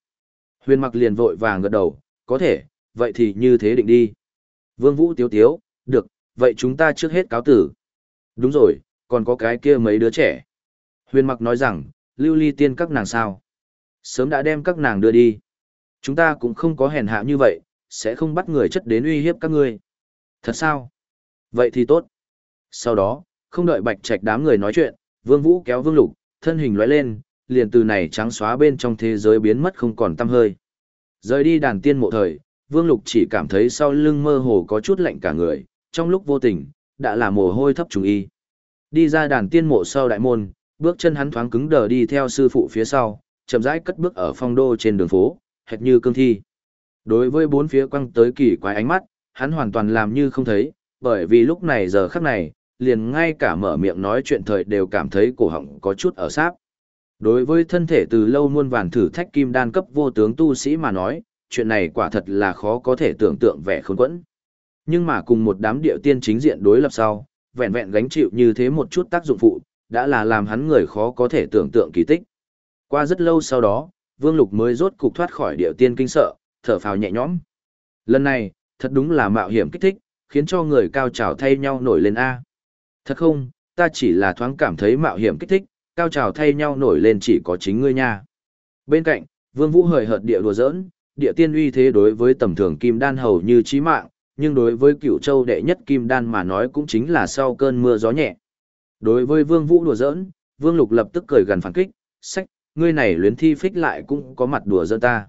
Huyền Mặc liền vội vàng gật đầu, có thể, vậy thì như thế định đi. Vương Vũ tiếu tiếu, được, vậy chúng ta trước hết cáo tử. Đúng rồi, còn có cái kia mấy đứa trẻ. Huyền Mặc nói rằng, lưu ly tiên các nàng sao. Sớm đã đem các nàng đưa đi. Chúng ta cũng không có hèn hạ như vậy, sẽ không bắt người chất đến uy hiếp các ngươi. Thật sao? Vậy thì tốt. Sau đó, không đợi bạch trạch đám người nói chuyện, vương vũ kéo vương lục, thân hình lóe lên, liền từ này trắng xóa bên trong thế giới biến mất không còn tăm hơi. Rời đi đàn tiên mộ thời, vương lục chỉ cảm thấy sau lưng mơ hồ có chút lạnh cả người, trong lúc vô tình, đã là mồ hôi thấp trùng y. Đi ra đàn tiên mộ sau đại môn, bước chân hắn thoáng cứng đờ đi theo sư phụ phía sau, chậm rãi cất bước ở phong đô trên đường phố, hệt như cương thi. Đối với bốn phía quăng tới kỳ quái ánh mắt, hắn hoàn toàn làm như không thấy, bởi vì lúc này giờ khắc này, liền ngay cả mở miệng nói chuyện thời đều cảm thấy cổ họng có chút ở sáp. Đối với thân thể từ lâu muôn vàn thử thách kim đan cấp vô tướng tu sĩ mà nói, chuyện này quả thật là khó có thể tưởng tượng vẻ khốn quẫn. Nhưng mà cùng một đám điệu tiên chính diện đối lập sau, vẹn vẹn gánh chịu như thế một chút tác dụng phụ, đã là làm hắn người khó có thể tưởng tượng kỳ tích. Qua rất lâu sau đó, Vương Lục mới rốt cục thoát khỏi điệu tiên kinh sợ, thở phào nhẹ nhõm. Lần này, thật đúng là mạo hiểm kích thích, khiến cho người cao trào thay nhau nổi lên A. Thật không, ta chỉ là thoáng cảm thấy mạo hiểm kích thích, cao trào thay nhau nổi lên chỉ có chính ngươi nha. Bên cạnh, Vương Vũ hời hợt địa đùa giỡn, địa tiên uy thế đối với tầm thường kim đan hầu như chí mạng, nhưng đối với cựu châu đệ nhất kim đan mà nói cũng chính là sau cơn mưa gió nhẹ. Đối với Vương Vũ đùa giỡn, Vương Lục lập tức cười gần phản kích, sách, ngươi này luyến thi phích lại cũng có mặt đùa giỡn ta.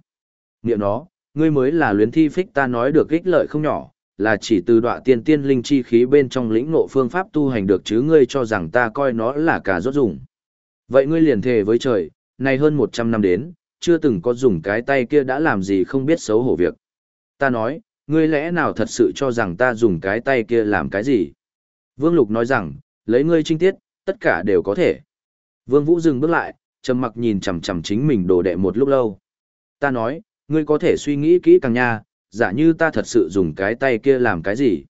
Niệm nó, ngươi mới là luyến thi phích ta nói được ích lợi không nhỏ, là chỉ từ đọa tiên tiên linh chi khí bên trong lĩnh ngộ phương pháp tu hành được chứ ngươi cho rằng ta coi nó là cả rốt dùng. Vậy ngươi liền thề với trời, này hơn 100 năm đến, chưa từng có dùng cái tay kia đã làm gì không biết xấu hổ việc. Ta nói, ngươi lẽ nào thật sự cho rằng ta dùng cái tay kia làm cái gì? Vương Lục nói rằng, lấy ngươi trinh tiết, tất cả đều có thể. Vương Vũ dừng bước lại, trầm mặc nhìn chằm chằm chính mình đồ đệ một lúc lâu. Ta nói, ngươi có thể suy nghĩ kỹ càng nha, giả như ta thật sự dùng cái tay kia làm cái gì.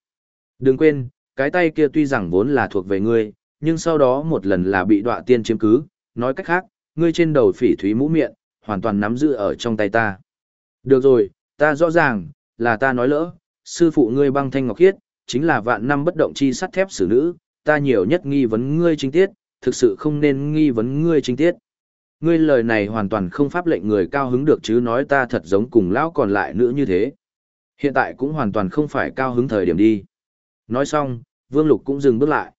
Đừng quên, cái tay kia tuy rằng vốn là thuộc về ngươi, nhưng sau đó một lần là bị đọa tiên chiếm cứ, nói cách khác, ngươi trên đầu phỉ thúy mũ miệng, hoàn toàn nắm giữ ở trong tay ta. Được rồi, ta rõ ràng, là ta nói lỡ, sư phụ ngươi băng thanh ngọc khiết, chính là vạn năm bất động chi sắt thép xử nữ, ta nhiều nhất nghi vấn ngươi chính tiết, thực sự không nên nghi vấn ngươi chính tiết. Ngươi lời này hoàn toàn không pháp lệnh người cao hứng được chứ nói ta thật giống cùng lão còn lại nữa như thế. Hiện tại cũng hoàn toàn không phải cao hứng thời điểm đi. Nói xong, Vương Lục cũng dừng bước lại.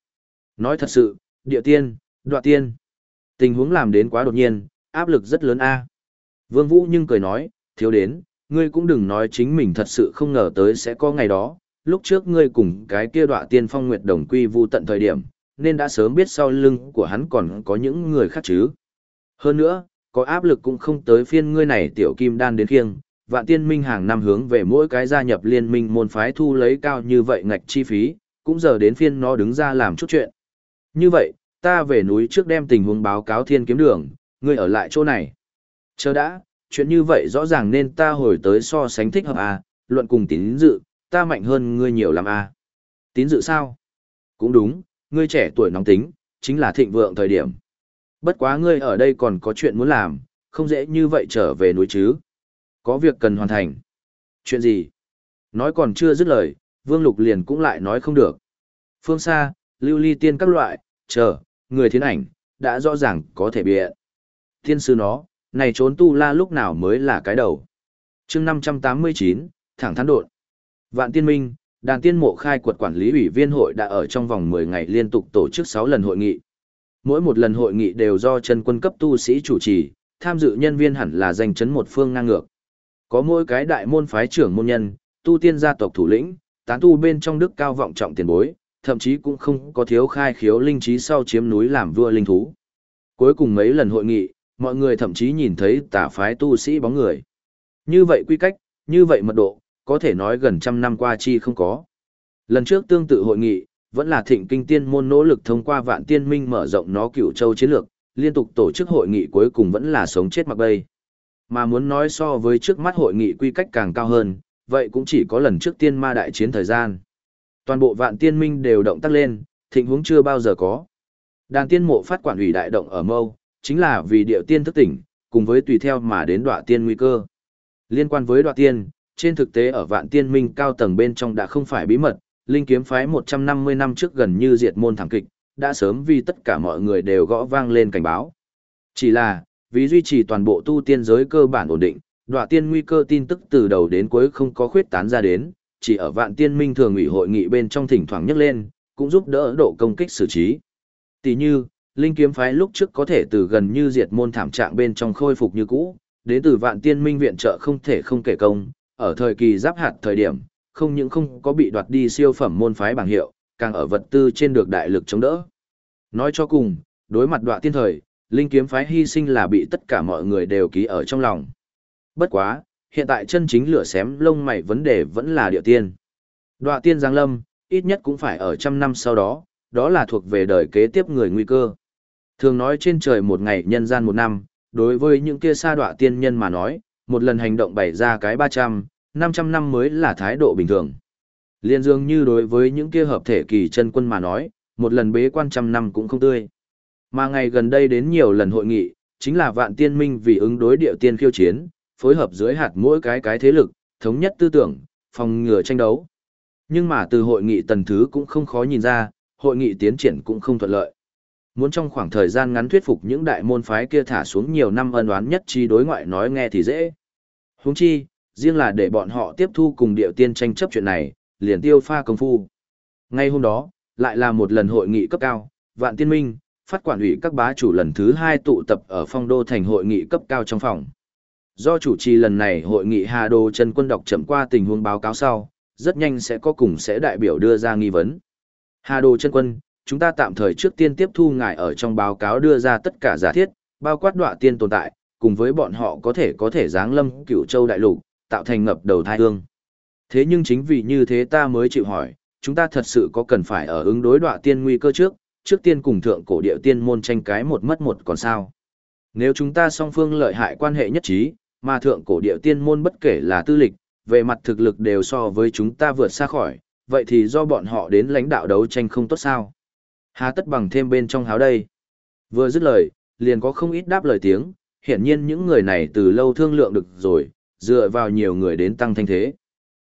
Nói thật sự, địa tiên, đoạ tiên. Tình huống làm đến quá đột nhiên, áp lực rất lớn a. Vương Vũ nhưng cười nói, thiếu đến, ngươi cũng đừng nói chính mình thật sự không ngờ tới sẽ có ngày đó, lúc trước ngươi cùng cái kia đọa tiên phong nguyệt đồng quy vu tận thời điểm, nên đã sớm biết sau lưng của hắn còn có những người khác chứ. Hơn nữa, có áp lực cũng không tới phiên ngươi này tiểu kim đan đến khiêng, vạn tiên minh hàng năm hướng về mỗi cái gia nhập liên minh môn phái thu lấy cao như vậy ngạch chi phí, cũng giờ đến phiên nó đứng ra làm chút chuyện. Như vậy, ta về núi trước đem tình huống báo cáo thiên kiếm đường, ngươi ở lại chỗ này. Chờ đã, chuyện như vậy rõ ràng nên ta hồi tới so sánh thích hợp à, luận cùng tín dự, ta mạnh hơn ngươi nhiều lắm à. Tín dự sao? Cũng đúng, ngươi trẻ tuổi nóng tính, chính là thịnh vượng thời điểm. Bất quá ngươi ở đây còn có chuyện muốn làm, không dễ như vậy trở về núi chứ. Có việc cần hoàn thành. Chuyện gì? Nói còn chưa dứt lời, Vương Lục liền cũng lại nói không được. Phương xa, lưu ly tiên các loại, chờ, người thiên ảnh, đã rõ ràng có thể bịa. Thiên sư nó, này trốn tu la lúc nào mới là cái đầu. chương 589, thẳng thắn đột. Vạn tiên minh, đàn tiên mộ khai quật quản lý ủy viên hội đã ở trong vòng 10 ngày liên tục tổ chức 6 lần hội nghị. Mỗi một lần hội nghị đều do chân quân cấp tu sĩ chủ trì, tham dự nhân viên hẳn là danh chấn một phương ngang ngược. Có mỗi cái đại môn phái trưởng môn nhân, tu tiên gia tộc thủ lĩnh, tán tu bên trong đức cao vọng trọng tiền bối, thậm chí cũng không có thiếu khai khiếu linh trí sau chiếm núi làm vua linh thú. Cuối cùng mấy lần hội nghị, mọi người thậm chí nhìn thấy tà phái tu sĩ bóng người. Như vậy quy cách, như vậy mật độ, có thể nói gần trăm năm qua chi không có. Lần trước tương tự hội nghị, vẫn là thịnh kinh tiên môn nỗ lực thông qua vạn tiên minh mở rộng nó cửu châu chiến lược, liên tục tổ chức hội nghị cuối cùng vẫn là sống chết mặc bay. Mà muốn nói so với trước mắt hội nghị quy cách càng cao hơn, vậy cũng chỉ có lần trước tiên ma đại chiến thời gian. Toàn bộ vạn tiên minh đều động tác lên, thịnh huống chưa bao giờ có. Đàn tiên mộ phát quản ủy đại động ở mâu, chính là vì điệu tiên thức tỉnh, cùng với tùy theo mà đến đọa tiên nguy cơ. Liên quan với đọa tiên, trên thực tế ở vạn tiên minh cao tầng bên trong đã không phải bí mật, linh kiếm phái 150 năm trước gần như diệt môn thẳng kịch, đã sớm vì tất cả mọi người đều gõ vang lên cảnh báo. Chỉ là, vì duy trì toàn bộ tu tiên giới cơ bản ổn định, đọa tiên nguy cơ tin tức từ đầu đến cuối không có khuyết tán ra đến, chỉ ở vạn tiên minh thường ủy hội nghị bên trong thỉnh thoảng nhắc lên, cũng giúp đỡ độ công kích xử trí. Tỷ như, Linh kiếm phái lúc trước có thể từ gần như diệt môn thảm trạng bên trong khôi phục như cũ, đến từ vạn tiên minh viện trợ không thể không kể công, ở thời kỳ giáp hạt thời điểm, không những không có bị đoạt đi siêu phẩm môn phái bảng hiệu, càng ở vật tư trên được đại lực chống đỡ. Nói cho cùng, đối mặt đoạ tiên thời, linh kiếm phái hy sinh là bị tất cả mọi người đều ký ở trong lòng. Bất quá, hiện tại chân chính lửa xém lông mày vấn đề vẫn là địa tiên. Đoạ tiên giáng lâm, ít nhất cũng phải ở trăm năm sau đó, đó là thuộc về đời kế tiếp người nguy cơ. Thường nói trên trời một ngày nhân gian một năm, đối với những kia sa đọa tiên nhân mà nói, một lần hành động bày ra cái 300, 500 năm mới là thái độ bình thường. Liên dương như đối với những kia hợp thể kỳ chân quân mà nói, một lần bế quan trăm năm cũng không tươi. Mà ngày gần đây đến nhiều lần hội nghị, chính là vạn tiên minh vì ứng đối điệu tiên khiêu chiến, phối hợp dưới hạt mỗi cái cái thế lực, thống nhất tư tưởng, phòng ngừa tranh đấu. Nhưng mà từ hội nghị tần thứ cũng không khó nhìn ra, hội nghị tiến triển cũng không thuận lợi. Muốn trong khoảng thời gian ngắn thuyết phục những đại môn phái kia thả xuống nhiều năm ân oán nhất chi đối ngoại nói nghe thì dễ. Huống chi, riêng là để bọn họ tiếp thu cùng điệu tiên tranh chấp chuyện này, liền tiêu pha công phu. Ngay hôm đó, lại là một lần hội nghị cấp cao, vạn tiên minh, phát quản ủy các bá chủ lần thứ hai tụ tập ở phong đô thành hội nghị cấp cao trong phòng. Do chủ trì lần này hội nghị Hà Đô Trần Quân đọc chậm qua tình huống báo cáo sau, rất nhanh sẽ có cùng sẽ đại biểu đưa ra nghi vấn. Hà Đô Trân Quân, chúng ta tạm thời trước tiên tiếp thu ngài ở trong báo cáo đưa ra tất cả giả thiết, bao quát đọa tiên tồn tại, cùng với bọn họ có thể có thể giáng lâm cửu châu đại lục, tạo thành ngập đầu thai hương. Thế nhưng chính vì như thế ta mới chịu hỏi, chúng ta thật sự có cần phải ở ứng đối đọa tiên nguy cơ trước, trước tiên cùng thượng cổ địa tiên môn tranh cái một mất một còn sao. Nếu chúng ta song phương lợi hại quan hệ nhất trí, mà thượng cổ địa tiên môn bất kể là tư lịch, về mặt thực lực đều so với chúng ta vượt xa khỏi, vậy thì do bọn họ đến lãnh đạo đấu tranh không tốt sao. Hà tất bằng thêm bên trong háo đây. Vừa dứt lời, liền có không ít đáp lời tiếng, hiển nhiên những người này từ lâu thương lượng được rồi, dựa vào nhiều người đến tăng thanh thế.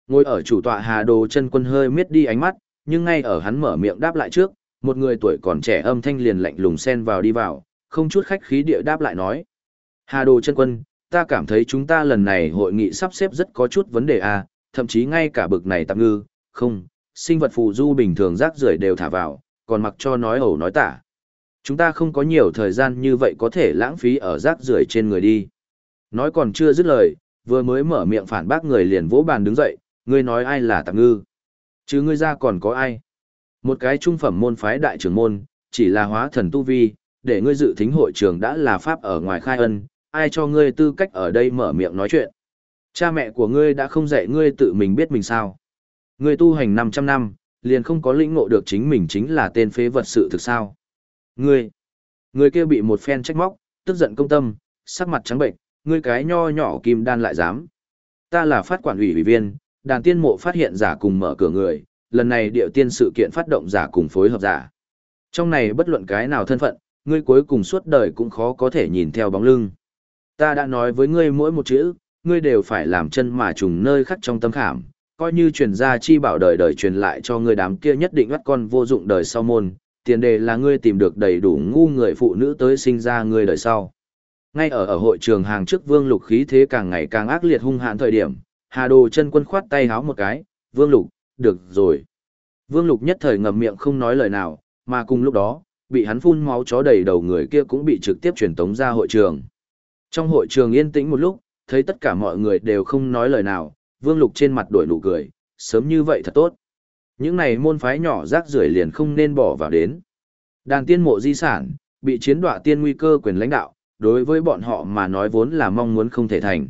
Ngồi ở chủ tọa Hà Đồ chân quân hơi miết đi ánh mắt, nhưng ngay ở hắn mở miệng đáp lại trước, một người tuổi còn trẻ âm thanh liền lạnh lùng xen vào đi vào, không chút khách khí địa đáp lại nói. Hà Đồ chân quân, ta cảm thấy chúng ta lần này hội nghị sắp xếp rất có chút vấn đề à, thậm chí ngay cả bực này tạm ngư, không, sinh vật phù du bình thường rác rưởi đều thả vào, còn mặc cho nói ẩu nói tả. Chúng ta không có nhiều thời gian như vậy có thể lãng phí ở rác rưởi trên người đi. Nói còn chưa dứt lời, vừa mới mở miệng phản bác người liền vỗ bàn đứng dậy, ngươi nói ai là tạm ngư. Chứ ngươi ra còn có ai? Một cái trung phẩm môn phái đại trưởng môn, chỉ là hóa thần tu vi, để ngươi dự thính hội trường đã là pháp ở ngoài khai ân, ai cho ngươi tư cách ở đây mở miệng nói chuyện. Cha mẹ của ngươi đã không dạy ngươi tự mình biết mình sao. Ngươi tu hành 500 năm, liền không có lĩnh ngộ được chính mình chính là tên phế vật sự thực sao. Ngươi, ngươi kia bị một phen trách móc, tức giận công tâm, sắc mặt trắng bệnh, ngươi cái nho nhỏ kim đan lại dám. Ta là phát quản ủy ủy viên, đàn tiên mộ phát hiện giả cùng mở cửa người, lần này điệu tiên sự kiện phát động giả cùng phối hợp giả. Trong này bất luận cái nào thân phận, ngươi cuối cùng suốt đời cũng khó có thể nhìn theo bóng lưng. Ta đã nói với ngươi mỗi một chữ, ngươi đều phải làm chân mà trùng nơi khắc trong tâm khảm, coi như truyền gia chi bảo đời đời truyền lại cho ngươi đám kia nhất định bắt con vô dụng đời sau môn, tiền đề là ngươi tìm được đầy đủ ngu người phụ nữ tới sinh ra ngươi đời sau. Ngay ở ở hội trường hàng trước Vương Lục khí thế càng ngày càng ác liệt hung hãn thời điểm, Hà Đồ chân quân khoát tay háo một cái, Vương Lục, được rồi. Vương Lục nhất thời ngậm miệng không nói lời nào, mà cùng lúc đó, bị hắn phun máu chó đầy đầu người kia cũng bị trực tiếp truyền tống ra hội trường. Trong hội trường yên tĩnh một lúc, thấy tất cả mọi người đều không nói lời nào, Vương Lục trên mặt đổi nụ cười, sớm như vậy thật tốt. Những này môn phái nhỏ rác rưởi liền không nên bỏ vào đến. Đàn tiên mộ di sản, bị chiến đọa tiên nguy cơ quyền lãnh đạo, đối với bọn họ mà nói vốn là mong muốn không thể thành.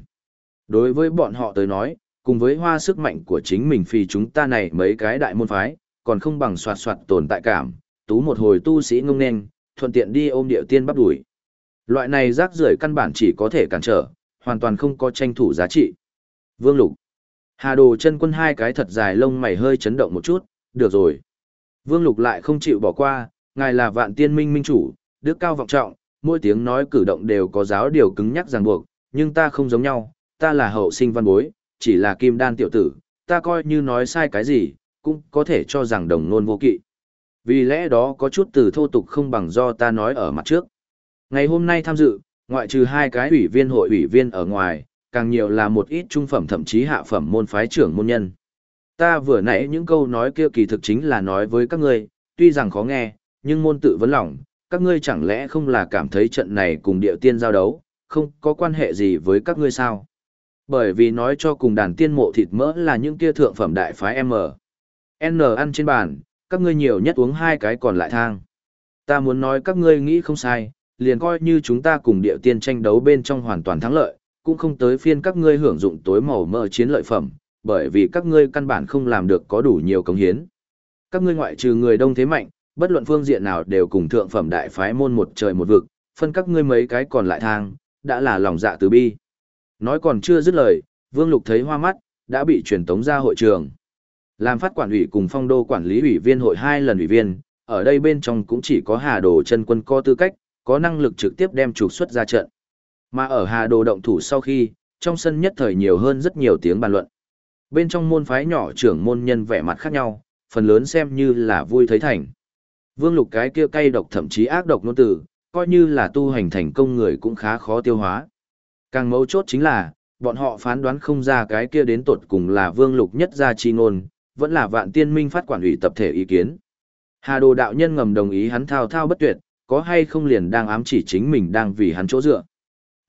Đối với bọn họ tới nói, cùng với hoa sức mạnh của chính mình phi chúng ta này mấy cái đại môn phái, còn không bằng soạt soạt tồn tại cảm, tú một hồi tu sĩ ngông nên, thuận tiện đi ôm điệu tiên bắt đuổi. Loại này rác rưởi căn bản chỉ có thể cản trở, hoàn toàn không có tranh thủ giá trị. Vương Lục. Hà Đồ chân quân hai cái thật dài lông mày hơi chấn động một chút, được rồi. Vương Lục lại không chịu bỏ qua, ngài là vạn tiên minh minh chủ, đức cao vọng trọng, mỗi tiếng nói cử động đều có giáo điều cứng nhắc ràng buộc, nhưng ta không giống nhau, ta là hậu sinh văn bối, chỉ là kim đan tiểu tử, ta coi như nói sai cái gì, cũng có thể cho rằng đồng nôn vô kỵ. Vì lẽ đó có chút từ thô tục không bằng do ta nói ở mặt trước. Ngày hôm nay tham dự, ngoại trừ hai cái ủy viên hội ủy viên ở ngoài, càng nhiều là một ít trung phẩm thậm chí hạ phẩm môn phái trưởng môn nhân. Ta vừa nãy những câu nói kia kỳ thực chính là nói với các ngươi, tuy rằng khó nghe, nhưng môn tự vấn lòng, các ngươi chẳng lẽ không là cảm thấy trận này cùng địa tiên giao đấu, không có quan hệ gì với các ngươi sao? Bởi vì nói cho cùng đàn tiên mộ thịt mỡ là những kia thượng phẩm đại phái M. N ăn trên bàn, các ngươi nhiều nhất uống hai cái còn lại thang. Ta muốn nói các ngươi nghĩ không sai, liền coi như chúng ta cùng địa tiên tranh đấu bên trong hoàn toàn thắng lợi, cũng không tới phiên các ngươi hưởng dụng tối màu mỡ chiến lợi phẩm, bởi vì các ngươi căn bản không làm được có đủ nhiều cống hiến. Các ngươi ngoại trừ người đông thế mạnh, bất luận phương diện nào đều cùng thượng phẩm đại phái môn một trời một vực, phân các ngươi mấy cái còn lại thang, đã là lòng dạ từ bi. Nói còn chưa dứt lời, Vương Lục thấy hoa mắt, đã bị truyền tống ra hội trường. Làm phát quản ủy cùng phong đô quản lý ủy viên hội hai lần ủy viên, ở đây bên trong cũng chỉ có Hà Đồ chân quân có tư cách, có năng lực trực tiếp đem trục xuất ra trận. Mà ở Hà Đồ động thủ sau khi, trong sân nhất thời nhiều hơn rất nhiều tiếng bàn luận. Bên trong môn phái nhỏ trưởng môn nhân vẻ mặt khác nhau, phần lớn xem như là vui thấy thành. Vương Lục cái kia cay độc thậm chí ác độc nôn tử, coi như là tu hành thành công người cũng khá khó tiêu hóa. Càng mấu chốt chính là, bọn họ phán đoán không ra cái kia đến tột cùng là Vương Lục nhất ra chi ngôn, vẫn là vạn tiên minh phát quản ủy tập thể ý kiến. Hà Đồ đạo nhân ngầm đồng ý hắn thao thao bất tuyệt, có hay không liền đang ám chỉ chính mình đang vì hắn chỗ dựa.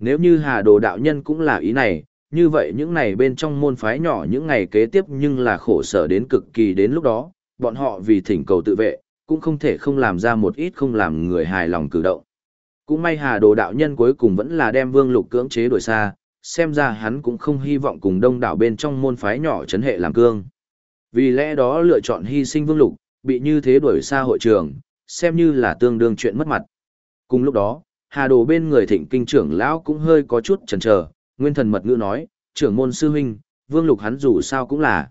Nếu như Hà Đồ đạo nhân cũng là ý này, như vậy những này bên trong môn phái nhỏ những ngày kế tiếp nhưng là khổ sở đến cực kỳ đến lúc đó, bọn họ vì thỉnh cầu tự vệ, cũng không thể không làm ra một ít không làm người hài lòng cử động. Cũng may Hà Đồ đạo nhân cuối cùng vẫn là đem Vương Lục cưỡng chế đổi xa, xem ra hắn cũng không hy vọng cùng đông đảo bên trong môn phái nhỏ chấn hệ làm cương. Vì lẽ đó lựa chọn hy sinh Vương Lục, bị như thế đuổi xa hội trường, xem như là tương đương chuyện mất mặt. Cùng lúc đó, Hà Đồ bên người thịnh kinh trưởng lão cũng hơi có chút chần chờ, nguyên thần mật ngữ nói, trưởng môn sư huynh, Vương Lục hắn dù sao cũng là.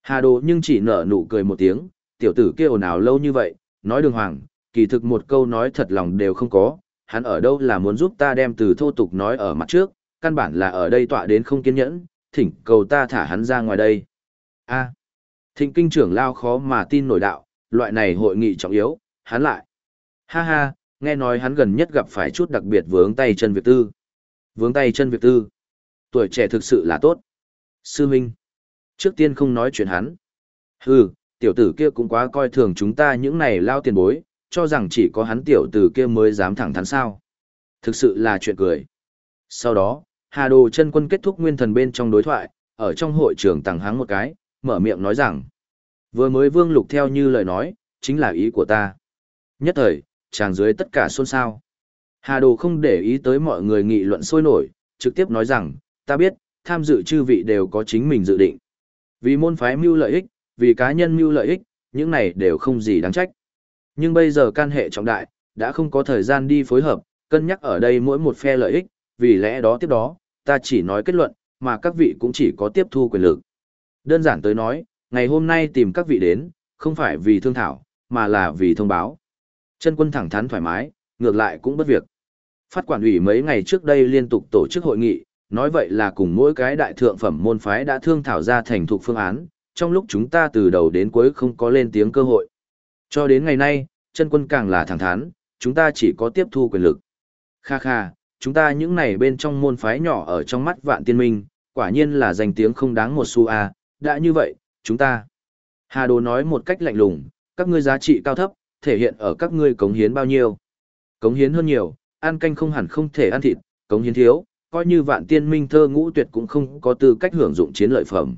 Hà Đồ nhưng chỉ nở nụ cười một tiếng, tiểu tử kia ồn ào lâu như vậy, nói đường hoàng, kỳ thực một câu nói thật lòng đều không có, hắn ở đâu là muốn giúp ta đem từ thô tục nói ở mặt trước, căn bản là ở đây tọa đến không kiên nhẫn, thỉnh cầu ta thả hắn ra ngoài đây. A. Thịnh kinh trưởng lao khó mà tin nổi đạo, loại này hội nghị trọng yếu, hắn lại. Ha ha, nghe nói hắn gần nhất gặp phải chút đặc biệt vướng tay chân việc tư. Vướng tay chân việc tư. Tuổi trẻ thực sự là tốt. Sư Minh. Trước tiên không nói chuyện hắn. Hừ, tiểu tử kia cũng quá coi thường chúng ta những này lao tiền bối, cho rằng chỉ có hắn tiểu tử kia mới dám thẳng thắn sao. Thực sự là chuyện cười. Sau đó, Hà Đồ chân quân kết thúc nguyên thần bên trong đối thoại, ở trong hội trường tàng háng một cái, mở miệng nói rằng. Vừa mới vương lục theo như lời nói, chính là ý của ta. Nhất thời, chàng dưới tất cả xôn xao. Hà Đồ không để ý tới mọi người nghị luận sôi nổi, trực tiếp nói rằng, ta biết, tham dự chư vị đều có chính mình dự định. Vì môn phái mưu lợi ích, vì cá nhân mưu lợi ích, những này đều không gì đáng trách. Nhưng bây giờ can hệ trọng đại, đã không có thời gian đi phối hợp, cân nhắc ở đây mỗi một phe lợi ích, vì lẽ đó tiếp đó, ta chỉ nói kết luận, mà các vị cũng chỉ có tiếp thu quyền lực. Đơn giản tới nói, ngày hôm nay tìm các vị đến, không phải vì thương thảo, mà là vì thông báo. Chân quân thẳng thắn thoải mái, ngược lại cũng bất việc. Phát quản ủy mấy ngày trước đây liên tục tổ chức hội nghị, nói vậy là cùng mỗi cái đại thượng phẩm môn phái đã thương thảo ra thành thục phương án, trong lúc chúng ta từ đầu đến cuối không có lên tiếng cơ hội. Cho đến ngày nay, chân quân càng là thẳng thắn, chúng ta chỉ có tiếp thu quyền lực. Kha kha, chúng ta những này bên trong môn phái nhỏ ở trong mắt vạn tiên minh, quả nhiên là danh tiếng không đáng một xu a. đã như vậy, chúng ta. Hà Đồ nói một cách lạnh lùng, các ngươi giá trị cao thấp, thể hiện ở các ngươi cống hiến bao nhiêu. Cống hiến hơn nhiều, ăn canh không hẳn không thể ăn thịt, cống hiến thiếu, coi như vạn tiên minh thơ ngũ tuyệt cũng không có tư cách hưởng dụng chiến lợi phẩm.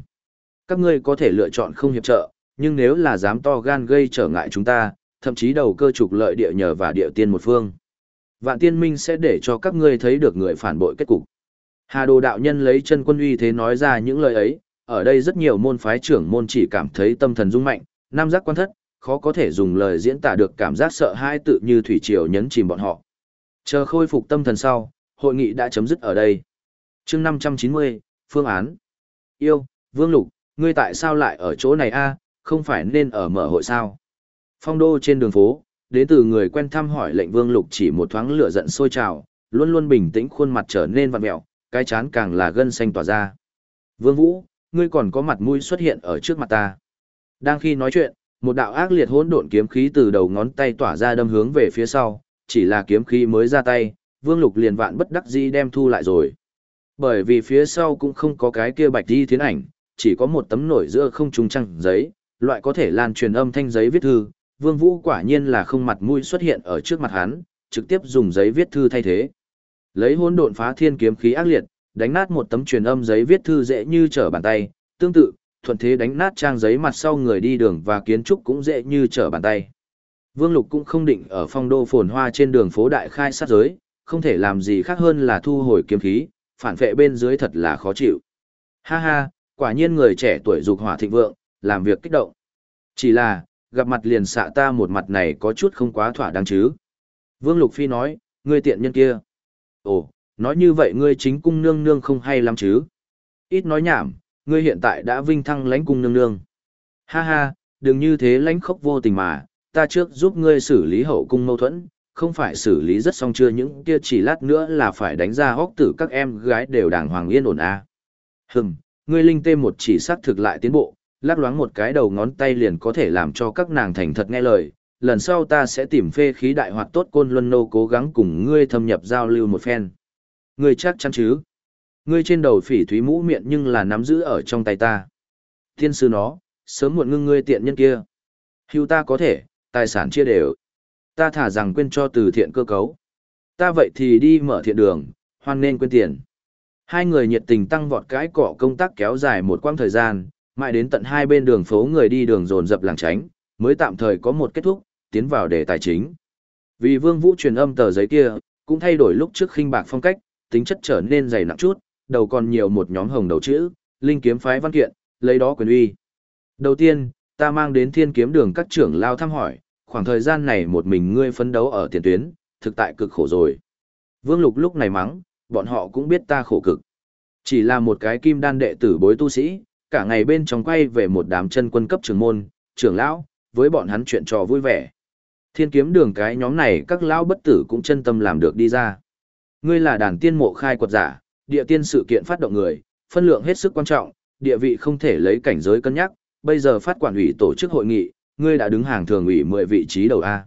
Các ngươi có thể lựa chọn không hiệp trợ, nhưng nếu là dám to gan gây trở ngại chúng ta, thậm chí đầu cơ trục lợi địa nhờ và địa tiên một phương. Vạn tiên minh sẽ để cho các ngươi thấy được người phản bội kết cục. Hà đồ đạo nhân lấy chân quân uy thế nói ra những lời ấy, ở đây rất nhiều môn phái trưởng môn chỉ cảm thấy tâm thần rung mạnh, nam giác quan thất, khó có thể dùng lời diễn tả được cảm giác sợ hãi tự như thủy triều nhấn chìm bọn họ. Chờ khôi phục tâm thần sau, hội nghị đã chấm dứt ở đây. chương 590, phương án. Yêu, Vương Lục, ngươi tại sao lại ở chỗ này a không phải nên ở mở hội sao? Phong đô trên đường phố, đến từ người quen thăm hỏi lệnh Vương Lục chỉ một thoáng lửa giận sôi trào, luôn luôn bình tĩnh khuôn mặt trở nên vặn mẹo, cái chán càng là gân xanh tỏa ra. Vương Vũ, ngươi còn có mặt mũi xuất hiện ở trước mặt ta. Đang khi nói chuyện, một đạo ác liệt hỗn độn kiếm khí từ đầu ngón tay tỏa ra đâm hướng về phía sau, chỉ là kiếm khí mới ra tay, Vương Lục liền vạn bất đắc dĩ đem thu lại rồi. Bởi vì phía sau cũng không có cái kia bạch đi thiến ảnh, chỉ có một tấm nổi giữa không trung trăng giấy, loại có thể lan truyền âm thanh giấy viết thư, Vương Vũ quả nhiên là không mặt mũi xuất hiện ở trước mặt hắn, trực tiếp dùng giấy viết thư thay thế. Lấy hỗn độn phá thiên kiếm khí ác liệt, đánh nát một tấm truyền âm giấy viết thư dễ như trở bàn tay, tương tự, thuận thế đánh nát trang giấy mặt sau người đi đường và kiến trúc cũng dễ như trở bàn tay. Vương Lục cũng không định ở phong đô phồn hoa trên đường phố đại khai sát giới, không thể làm gì khác hơn là thu hồi kiếm khí, phản vệ bên dưới thật là khó chịu. Ha ha, quả nhiên người trẻ tuổi dục hỏa thịnh vượng, làm việc kích động. Chỉ là, gặp mặt liền xạ ta một mặt này có chút không quá thỏa đáng chứ. Vương Lục Phi nói, ngươi tiện nhân kia. Ồ, nói như vậy ngươi chính cung nương nương không hay lắm chứ. Ít nói nhảm, ngươi hiện tại đã vinh thăng lãnh cung nương nương. Ha ha, đừng như thế lãnh khốc vô tình mà, ta trước giúp ngươi xử lý hậu cung mâu thuẫn, không phải xử lý rất xong chưa những kia chỉ lát nữa là phải đánh ra hốc tử các em gái đều đàng hoàng yên ổn à. Hừm, ngươi linh tê một chỉ sắc thực lại tiến bộ, lắc loáng một cái đầu ngón tay liền có thể làm cho các nàng thành thật nghe lời. Lần sau ta sẽ tìm phê khí đại hoạt tốt côn luân nô cố gắng cùng ngươi thâm nhập giao lưu một phen. Ngươi chắc chắn chứ? Ngươi trên đầu phỉ thúy mũ miệng nhưng là nắm giữ ở trong tay ta. Thiên sư nó, sớm muộn ngưng ngươi tiện nhân kia. Hưu ta có thể, tài sản chia đều. Ta thả rằng quên cho từ thiện cơ cấu. Ta vậy thì đi mở thiện đường, hoan nên quên tiền. Hai người nhiệt tình tăng vọt cái cỏ công tác kéo dài một quãng thời gian, mãi đến tận hai bên đường phố người đi đường dồn dập làng tránh, mới tạm thời có một kết thúc, tiến vào đề tài chính. Vì Vương Vũ truyền âm tờ giấy kia, cũng thay đổi lúc trước khinh bạc phong cách, tính chất trở nên dày nặng chút, đầu còn nhiều một nhóm hồng đầu chữ, linh kiếm phái văn kiện, lấy đó quyền uy. Đầu tiên, ta mang đến thiên kiếm đường các trưởng lao thăm hỏi, khoảng thời gian này một mình ngươi phấn đấu ở tiền tuyến, thực tại cực khổ rồi. Vương Lục lúc này mắng, bọn họ cũng biết ta khổ cực. Chỉ là một cái kim đan đệ tử bối tu sĩ, cả ngày bên trong quay về một đám chân quân cấp trưởng môn, trưởng lão, với bọn hắn chuyện trò vui vẻ. Thiên kiếm đường cái nhóm này các lão bất tử cũng chân tâm làm được đi ra. Ngươi là đàn tiên mộ khai quật giả, địa tiên sự kiện phát động người, phân lượng hết sức quan trọng, địa vị không thể lấy cảnh giới cân nhắc, bây giờ phát quản ủy tổ chức hội nghị, ngươi đã đứng hàng thường ủy 10 vị trí đầu A.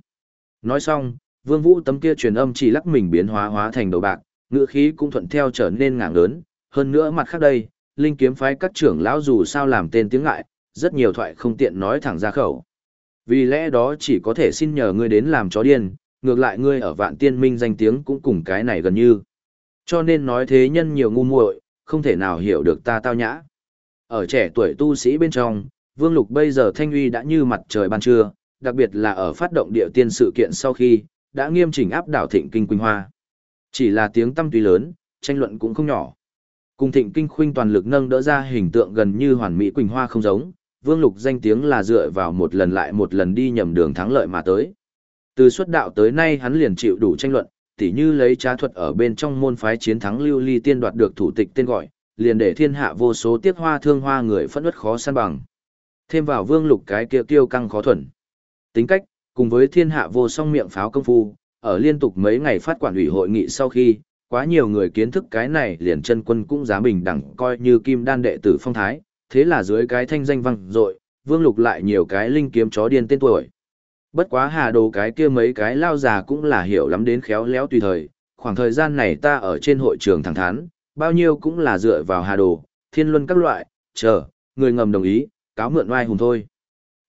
Nói xong, Vương Vũ tấm kia truyền âm chỉ lắc mình biến hóa hóa thành đầu bạc, ngựa khí cũng thuận theo trở nên ngạng lớn, hơn nữa mặt khác đây, linh kiếm phái các trưởng lão dù sao làm tên tiếng ngại, rất nhiều thoại không tiện nói thẳng ra khẩu. Vì lẽ đó chỉ có thể xin nhờ ngươi đến làm chó điên, ngược lại ngươi ở vạn tiên minh danh tiếng cũng cùng cái này gần như. Cho nên nói thế nhân nhiều ngu muội, không thể nào hiểu được ta tao nhã. Ở trẻ tuổi tu sĩ bên trong, Vương Lục bây giờ thanh uy đã như mặt trời ban trưa, đặc biệt là ở phát động địa tiên sự kiện sau khi, đã nghiêm chỉnh áp đảo thịnh kinh Quỳnh Hoa. Chỉ là tiếng tâm tuy lớn, tranh luận cũng không nhỏ. Cùng thịnh kinh khuynh toàn lực nâng đỡ ra hình tượng gần như hoàn mỹ Quỳnh Hoa không giống, Vương Lục danh tiếng là dựa vào một lần lại một lần đi nhầm đường thắng lợi mà tới. Từ xuất đạo tới nay hắn liền chịu đủ tranh luận, tỉ như lấy trá thuật ở bên trong môn phái chiến thắng lưu ly tiên đoạt được thủ tịch tên gọi, liền để thiên hạ vô số tiếc hoa thương hoa người phẫn uất khó săn bằng. Thêm vào vương lục cái kia tiêu căng khó thuần. Tính cách, cùng với thiên hạ vô song miệng pháo công phu, ở liên tục mấy ngày phát quản ủy hội nghị sau khi, quá nhiều người kiến thức cái này liền chân quân cũng giá bình đẳng coi như kim đan đệ tử phong thái, thế là dưới cái thanh danh văng dội vương lục lại nhiều cái linh kiếm chó điên tên tuổi. Bất quá hà đồ cái kia mấy cái lao già cũng là hiểu lắm đến khéo léo tùy thời, khoảng thời gian này ta ở trên hội trường thẳng thắn, bao nhiêu cũng là dựa vào hà đồ, thiên luân các loại, chờ, người ngầm đồng ý, cáo mượn oai hùng thôi.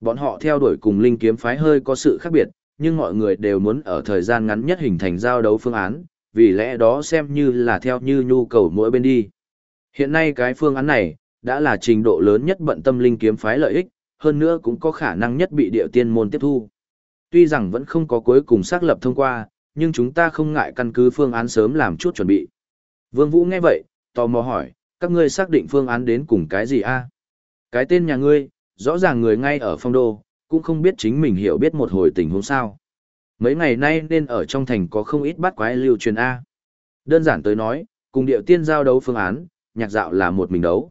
Bọn họ theo đuổi cùng linh kiếm phái hơi có sự khác biệt, nhưng mọi người đều muốn ở thời gian ngắn nhất hình thành giao đấu phương án, vì lẽ đó xem như là theo như nhu cầu mỗi bên đi. Hiện nay cái phương án này, đã là trình độ lớn nhất bận tâm linh kiếm phái lợi ích, hơn nữa cũng có khả năng nhất bị địa tiên môn tiếp thu. Tuy rằng vẫn không có cuối cùng xác lập thông qua, nhưng chúng ta không ngại căn cứ phương án sớm làm chút chuẩn bị. Vương Vũ nghe vậy, tò mò hỏi, các ngươi xác định phương án đến cùng cái gì a? Cái tên nhà ngươi, rõ ràng người ngay ở phong đô, cũng không biết chính mình hiểu biết một hồi tình huống sao. Mấy ngày nay nên ở trong thành có không ít bắt quái lưu truyền A. Đơn giản tới nói, cùng điệu tiên giao đấu phương án, nhạc dạo là một mình đấu.